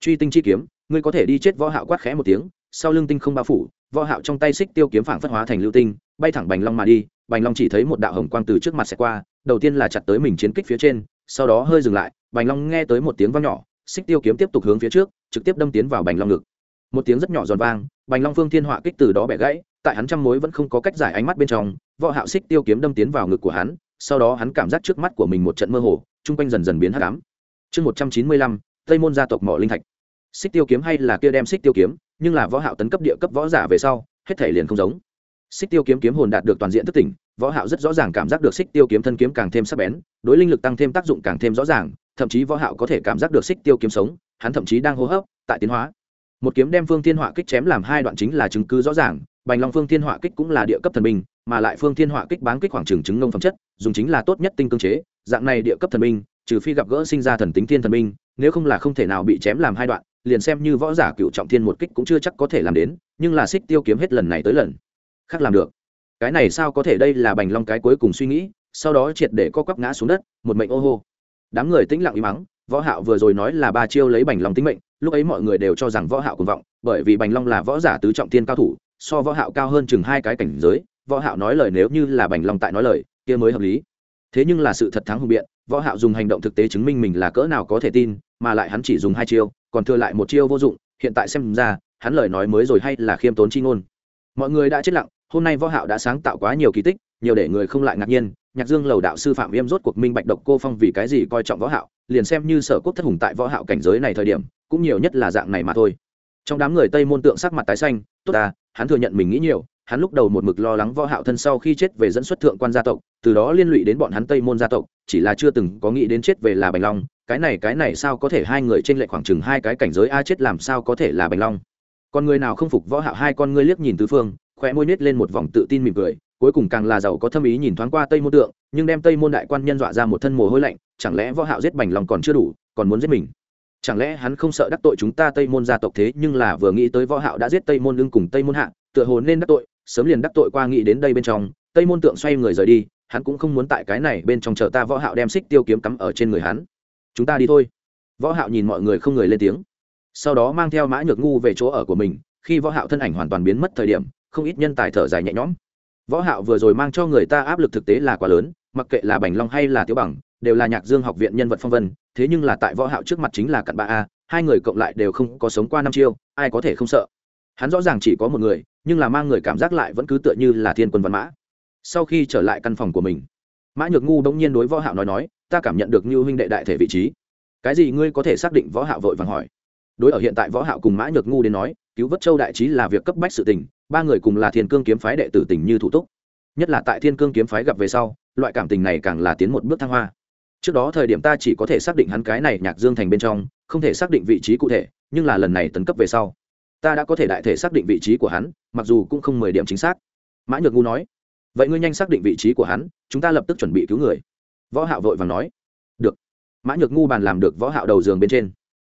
Truy tinh chi kiếm, ngươi có thể đi chết. Võ hạo quát khẽ một tiếng sau lưng tinh không bao phủ, võ hạo trong tay xích tiêu kiếm phảng phất hóa thành lưu tinh, bay thẳng bành long mà đi. Bành long chỉ thấy một đạo hồng quang từ trước mặt sẽ qua, đầu tiên là chặt tới mình chiến kích phía trên, sau đó hơi dừng lại, bành long nghe tới một tiếng vang nhỏ, xích tiêu kiếm tiếp tục hướng phía trước, trực tiếp đâm tiến vào bành long ngực. Một tiếng rất nhỏ giòn vang, bành long phương thiên họa kích từ đó bẻ gãy, tại hắn trăm mối vẫn không có cách giải ánh mắt bên trong, võ hạo xích tiêu kiếm đâm tiến vào ngực của hắn, sau đó hắn cảm giác trước mắt của mình một trận mơ hồ trung quanh dần dần biến hắc ám. Chương một trăm chín mươi lăm, tây môn gia tộc mỏ linh thạch. Xích tiêu kiếm hay là kia đem xích tiêu kiếm? Nhưng là võ hạo tấn cấp địa cấp võ giả về sau, hết thể liền không giống. Xích tiêu kiếm kiếm hồn đạt được toàn diện thức tỉnh, võ hạo rất rõ ràng cảm giác được xích tiêu kiếm thân kiếm càng thêm sắc bén, đối linh lực tăng thêm tác dụng càng thêm rõ ràng, thậm chí võ hạo có thể cảm giác được xích tiêu kiếm sống, hắn thậm chí đang hô hấp, tại tiến hóa. Một kiếm đem phương thiên họa kích chém làm hai đoạn chính là chứng cứ rõ ràng, bành long phương thiên họa kích cũng là địa cấp thần binh mà lại phương thiên họa kích báng kích khoảng trường chứng ngông phẩm chất, dùng chính là tốt nhất tinh cương chế, dạng này địa cấp thần binh trừ phi gặp gỡ sinh ra thần tính thiên thần binh nếu không là không thể nào bị chém làm hai đoạn liền xem như võ giả cựu trọng thiên một kích cũng chưa chắc có thể làm đến, nhưng là xích tiêu kiếm hết lần này tới lần. Khác làm được. Cái này sao có thể đây là bành long cái cuối cùng suy nghĩ, sau đó triệt để co quắp ngã xuống đất, một mệnh ô hô. Đám người tĩnh lặng im mắng, võ hạo vừa rồi nói là ba chiêu lấy bành long tính mệnh, lúc ấy mọi người đều cho rằng võ hạo cuồng vọng, bởi vì bành long là võ giả tứ trọng thiên cao thủ, so võ hạo cao hơn chừng hai cái cảnh giới, võ hạo nói lời nếu như là bành long tại nói lời, kia mới hợp lý. Thế nhưng là sự thật thắng hùng biện, võ hạo dùng hành động thực tế chứng minh mình là cỡ nào có thể tin, mà lại hắn chỉ dùng hai chiêu còn thừa lại một chiêu vô dụng, hiện tại xem ra, hắn lời nói mới rồi hay là khiêm tốn chi ngôn. Mọi người đã chết lặng, hôm nay võ hạo đã sáng tạo quá nhiều kỳ tích, nhiều để người không lại ngạc nhiên, nhạc dương lầu đạo sư phạm yêm rốt cuộc minh bạch độc cô phong vì cái gì coi trọng võ hạo, liền xem như sở quốc thất hùng tại võ hạo cảnh giới này thời điểm, cũng nhiều nhất là dạng này mà thôi. Trong đám người tây môn tượng sắc mặt tái xanh, tốt ta, hắn thừa nhận mình nghĩ nhiều hắn lúc đầu một mực lo lắng võ hạo thân sau khi chết về dẫn xuất thượng quan gia tộc, từ đó liên lụy đến bọn hắn tây môn gia tộc, chỉ là chưa từng có nghĩ đến chết về là bành long. Cái này cái này sao có thể hai người trên lệch khoảng chừng hai cái cảnh giới a chết làm sao có thể là bành long? Con người nào không phục võ hạo hai con ngươi liếc nhìn tứ phương, khóe môi nhếch lên một vòng tự tin mỉm cười, cuối cùng càng là giàu có thâm ý nhìn thoáng qua tây môn tượng, nhưng đem tây môn đại quan nhân dọa ra một thân mồ hôi lạnh, chẳng lẽ võ hạo giết bành long còn chưa đủ, còn muốn giết mình? Chẳng lẽ hắn không sợ đắc tội chúng ta tây môn gia tộc thế nhưng là vừa nghĩ tới võ hạo đã giết tây môn đương cùng tây môn hạ, tựa hồ nên đắc tội sớm liền đắc tội qua nghĩ đến đây bên trong, tây môn tượng xoay người rời đi, hắn cũng không muốn tại cái này bên trong chờ ta võ hạo đem xích tiêu kiếm cắm ở trên người hắn. Chúng ta đi thôi. Võ hạo nhìn mọi người không người lên tiếng. Sau đó mang theo mã nhược ngu về chỗ ở của mình, khi võ hạo thân ảnh hoàn toàn biến mất thời điểm, không ít nhân tài thở dài nhẹ nhõm. Võ hạo vừa rồi mang cho người ta áp lực thực tế là quá lớn, mặc kệ là bành long hay là tiểu bằng, đều là nhạc dương học viện nhân vật phong vân, thế nhưng là tại võ hạo trước mặt chính là cặn bã a, hai người cộng lại đều không có sống qua năm chiêu, ai có thể không sợ. Hắn rõ ràng chỉ có một người nhưng là mang người cảm giác lại vẫn cứ tựa như là thiên quân văn mã. Sau khi trở lại căn phòng của mình, mã nhược ngu bỗng nhiên đối võ hạo nói nói, ta cảm nhận được như huynh đệ đại thể vị trí. Cái gì ngươi có thể xác định võ hạo vội vàng hỏi? Đối ở hiện tại võ hạo cùng mã nhược ngu đến nói, cứu vớt châu đại trí là việc cấp bách sự tình, ba người cùng là thiên cương kiếm phái đệ tử tình như thủ túc. Nhất là tại thiên cương kiếm phái gặp về sau, loại cảm tình này càng là tiến một bước thăng hoa. Trước đó thời điểm ta chỉ có thể xác định hắn cái này nhạc dương thành bên trong, không thể xác định vị trí cụ thể, nhưng là lần này tấn cấp về sau ta đã có thể đại thể xác định vị trí của hắn, mặc dù cũng không mười điểm chính xác. Mã nhược ngu nói, vậy ngươi nhanh xác định vị trí của hắn, chúng ta lập tức chuẩn bị cứu người. Võ hạo vội vàng nói, được. Mã nhược ngu bàn làm được võ hạo đầu giường bên trên.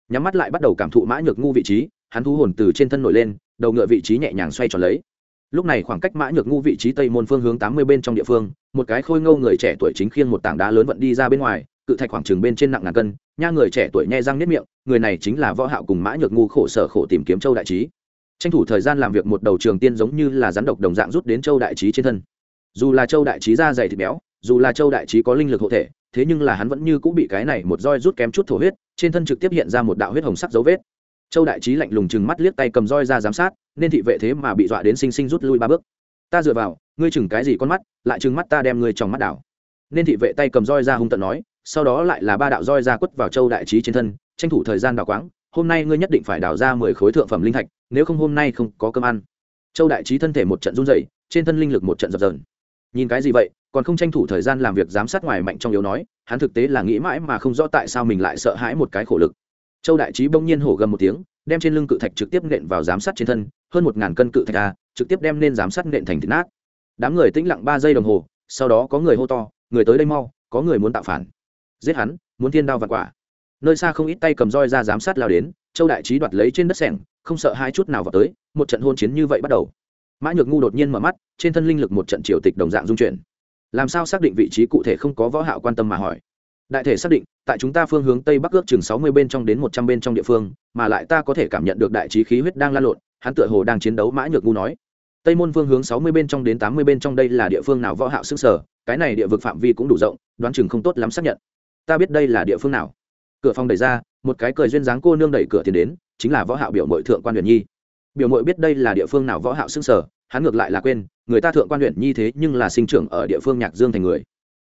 Nhắm mắt lại bắt đầu cảm thụ mã nhược ngu vị trí, hắn thu hồn từ trên thân nổi lên, đầu ngựa vị trí nhẹ nhàng xoay tròn lấy. Lúc này khoảng cách mã nhược ngu vị trí tây môn phương hướng tám mươi bên trong địa phương, một cái khôi ngâu người trẻ tuổi chính khiêng một tảng đá lớn vận đi ra bên ngoài cự thạch khoảng trừng bên trên nặng ngàn cân, nha người trẻ tuổi nhai răng nếp miệng, người này chính là võ hạo cùng mã nhược ngu khổ sở khổ tìm kiếm châu đại trí. Tranh thủ thời gian làm việc một đầu trường tiên giống như là rắn độc đồng dạng rút đến châu đại trí trên thân. Dù là châu đại trí da dày thịt béo, dù là châu đại trí có linh lực hộ thể, thế nhưng là hắn vẫn như cũng bị cái này một roi rút kém chút thổ huyết, trên thân trực tiếp hiện ra một đạo huyết hồng sắc dấu vết. Châu đại trí lạnh lùng chừng mắt liếc tay cầm roi ra giám sát, nên thị vệ thế mà bị dọa đến sinh sinh rút lui ba bước. Ta dựa vào, ngươi chừng cái gì con mắt, lại chừng mắt ta đem ngươi trong mắt đảo. Nên thị vệ tay cầm roi ra hung tận nói sau đó lại là ba đạo roi ra quất vào châu đại trí trên thân, tranh thủ thời gian đào quáng, hôm nay ngươi nhất định phải đào ra mười khối thượng phẩm linh thạch, nếu không hôm nay không có cơm ăn. Châu đại trí thân thể một trận run dậy trên thân linh lực một trận dập dờn. Nhìn cái gì vậy, còn không tranh thủ thời gian làm việc giám sát ngoài mạnh trong yếu nói, hắn thực tế là nghĩ mãi mà không rõ tại sao mình lại sợ hãi một cái khổ lực. Châu đại trí bỗng nhiên hổ gầm một tiếng, đem trên lưng cự thạch trực tiếp nện vào giám sát trên thân, hơn một ngàn cân cự thạch a trực tiếp đem lên giám sát nện thành thịt nát. Đám người tĩnh lặng ba giây đồng hồ, sau đó có người hô to, người tới đây mau, có người muốn tạo phản giết hắn, muốn thiên đao và quả. Nơi xa không ít tay cầm roi ra giám sát lao đến, châu đại trí đoạt lấy trên đất sẻng, không sợ hai chút nào vào tới, một trận hôn chiến như vậy bắt đầu. Mã nhược ngu đột nhiên mở mắt, trên thân linh lực một trận triều tịch đồng dạng dung chuyển. Làm sao xác định vị trí cụ thể không có võ hạo quan tâm mà hỏi? Đại thể xác định, tại chúng ta phương hướng tây bắc ước chừng sáu mươi bên trong đến một trăm bên trong địa phương, mà lại ta có thể cảm nhận được đại trí khí huyết đang lan lộn, hắn tựa hồ đang chiến đấu mã nhược ngu nói. Tây môn phương hướng sáu mươi bên trong đến tám mươi bên trong đây là địa phương nào võ hạo sức sở, cái này địa vực phạm vi cũng đủ rộng, đoán chừng không tốt lắm xác nhận ta biết đây là địa phương nào. Cửa phòng đẩy ra, một cái cười duyên dáng cô nương đẩy cửa tiến đến, chính là võ hạo biểu mội thượng quan huyền nhi. Biểu mội biết đây là địa phương nào võ hạo xưng sở hắn ngược lại là quên, người ta thượng quan huyện nhi thế nhưng là sinh trưởng ở địa phương nhạc dương thành người.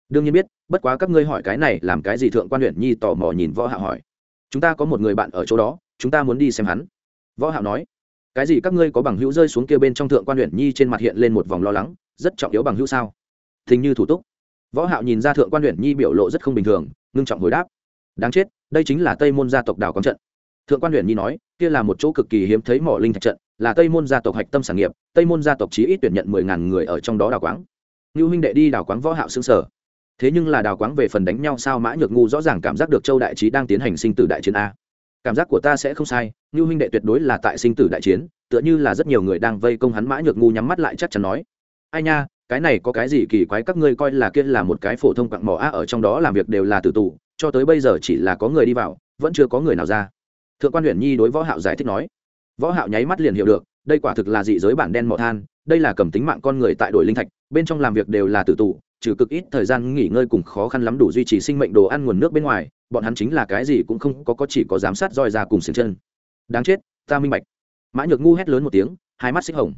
Đương nhiên biết, bất quá các ngươi hỏi cái này làm cái gì thượng quan huyện nhi tò mò nhìn võ hạo hỏi. Chúng ta có một người bạn ở chỗ đó, chúng ta muốn đi xem hắn. Võ hạo nói, cái gì các ngươi có bằng hữu rơi xuống kia bên trong thượng quan huyện nhi trên mặt hiện lên một vòng lo lắng, rất trọng yếu bằng hữu sao? Thình như thủ túc. Võ hạo nhìn ra thượng quan huyện nhi biểu lộ rất không bình thường ngưng trọng hồi đáp. Đáng chết, đây chính là tây môn gia tộc đào quán trận. Thượng quan huyện nhi nói, kia là một chỗ cực kỳ hiếm thấy mỏ linh thạch trận, là tây môn gia tộc hạch tâm sản nghiệp, tây môn gia tộc chí ít tuyển nhận mười ngàn người ở trong đó đào quáng. Như huynh đệ đi đào quáng võ hạo xương sở. Thế nhưng là đào quáng về phần đánh nhau sao mã nhược ngu rõ ràng cảm giác được châu đại trí đang tiến hành sinh tử đại chiến a. Cảm giác của ta sẽ không sai như huynh đệ tuyệt đối là tại sinh tử đại chiến, tựa như là rất nhiều người đang vây công hắn mã nhược ngu nhắm mắt lại chắc chắn nói. Ai nha cái này có cái gì kỳ quái các ngươi coi là kia là một cái phổ thông quặng mỏ a ở trong đó làm việc đều là tử tù, cho tới bây giờ chỉ là có người đi vào, vẫn chưa có người nào ra. Thượng quan huyện nhi đối võ hạo giải thích nói. Võ hạo nháy mắt liền hiểu được, đây quả thực là dị giới bản đen mỏ than, đây là cầm tính mạng con người tại đội linh thạch, bên trong làm việc đều là tử tù, trừ cực ít thời gian nghỉ ngơi cùng khó khăn lắm đủ duy trì sinh mệnh đồ ăn nguồn nước bên ngoài, bọn hắn chính là cái gì cũng không có có chỉ có giám sát roi ra cùng xiềng chân. Đáng chết, ta minh bạch. Mã nhược ngu hét lớn một tiếng, hai mắt xích hồng.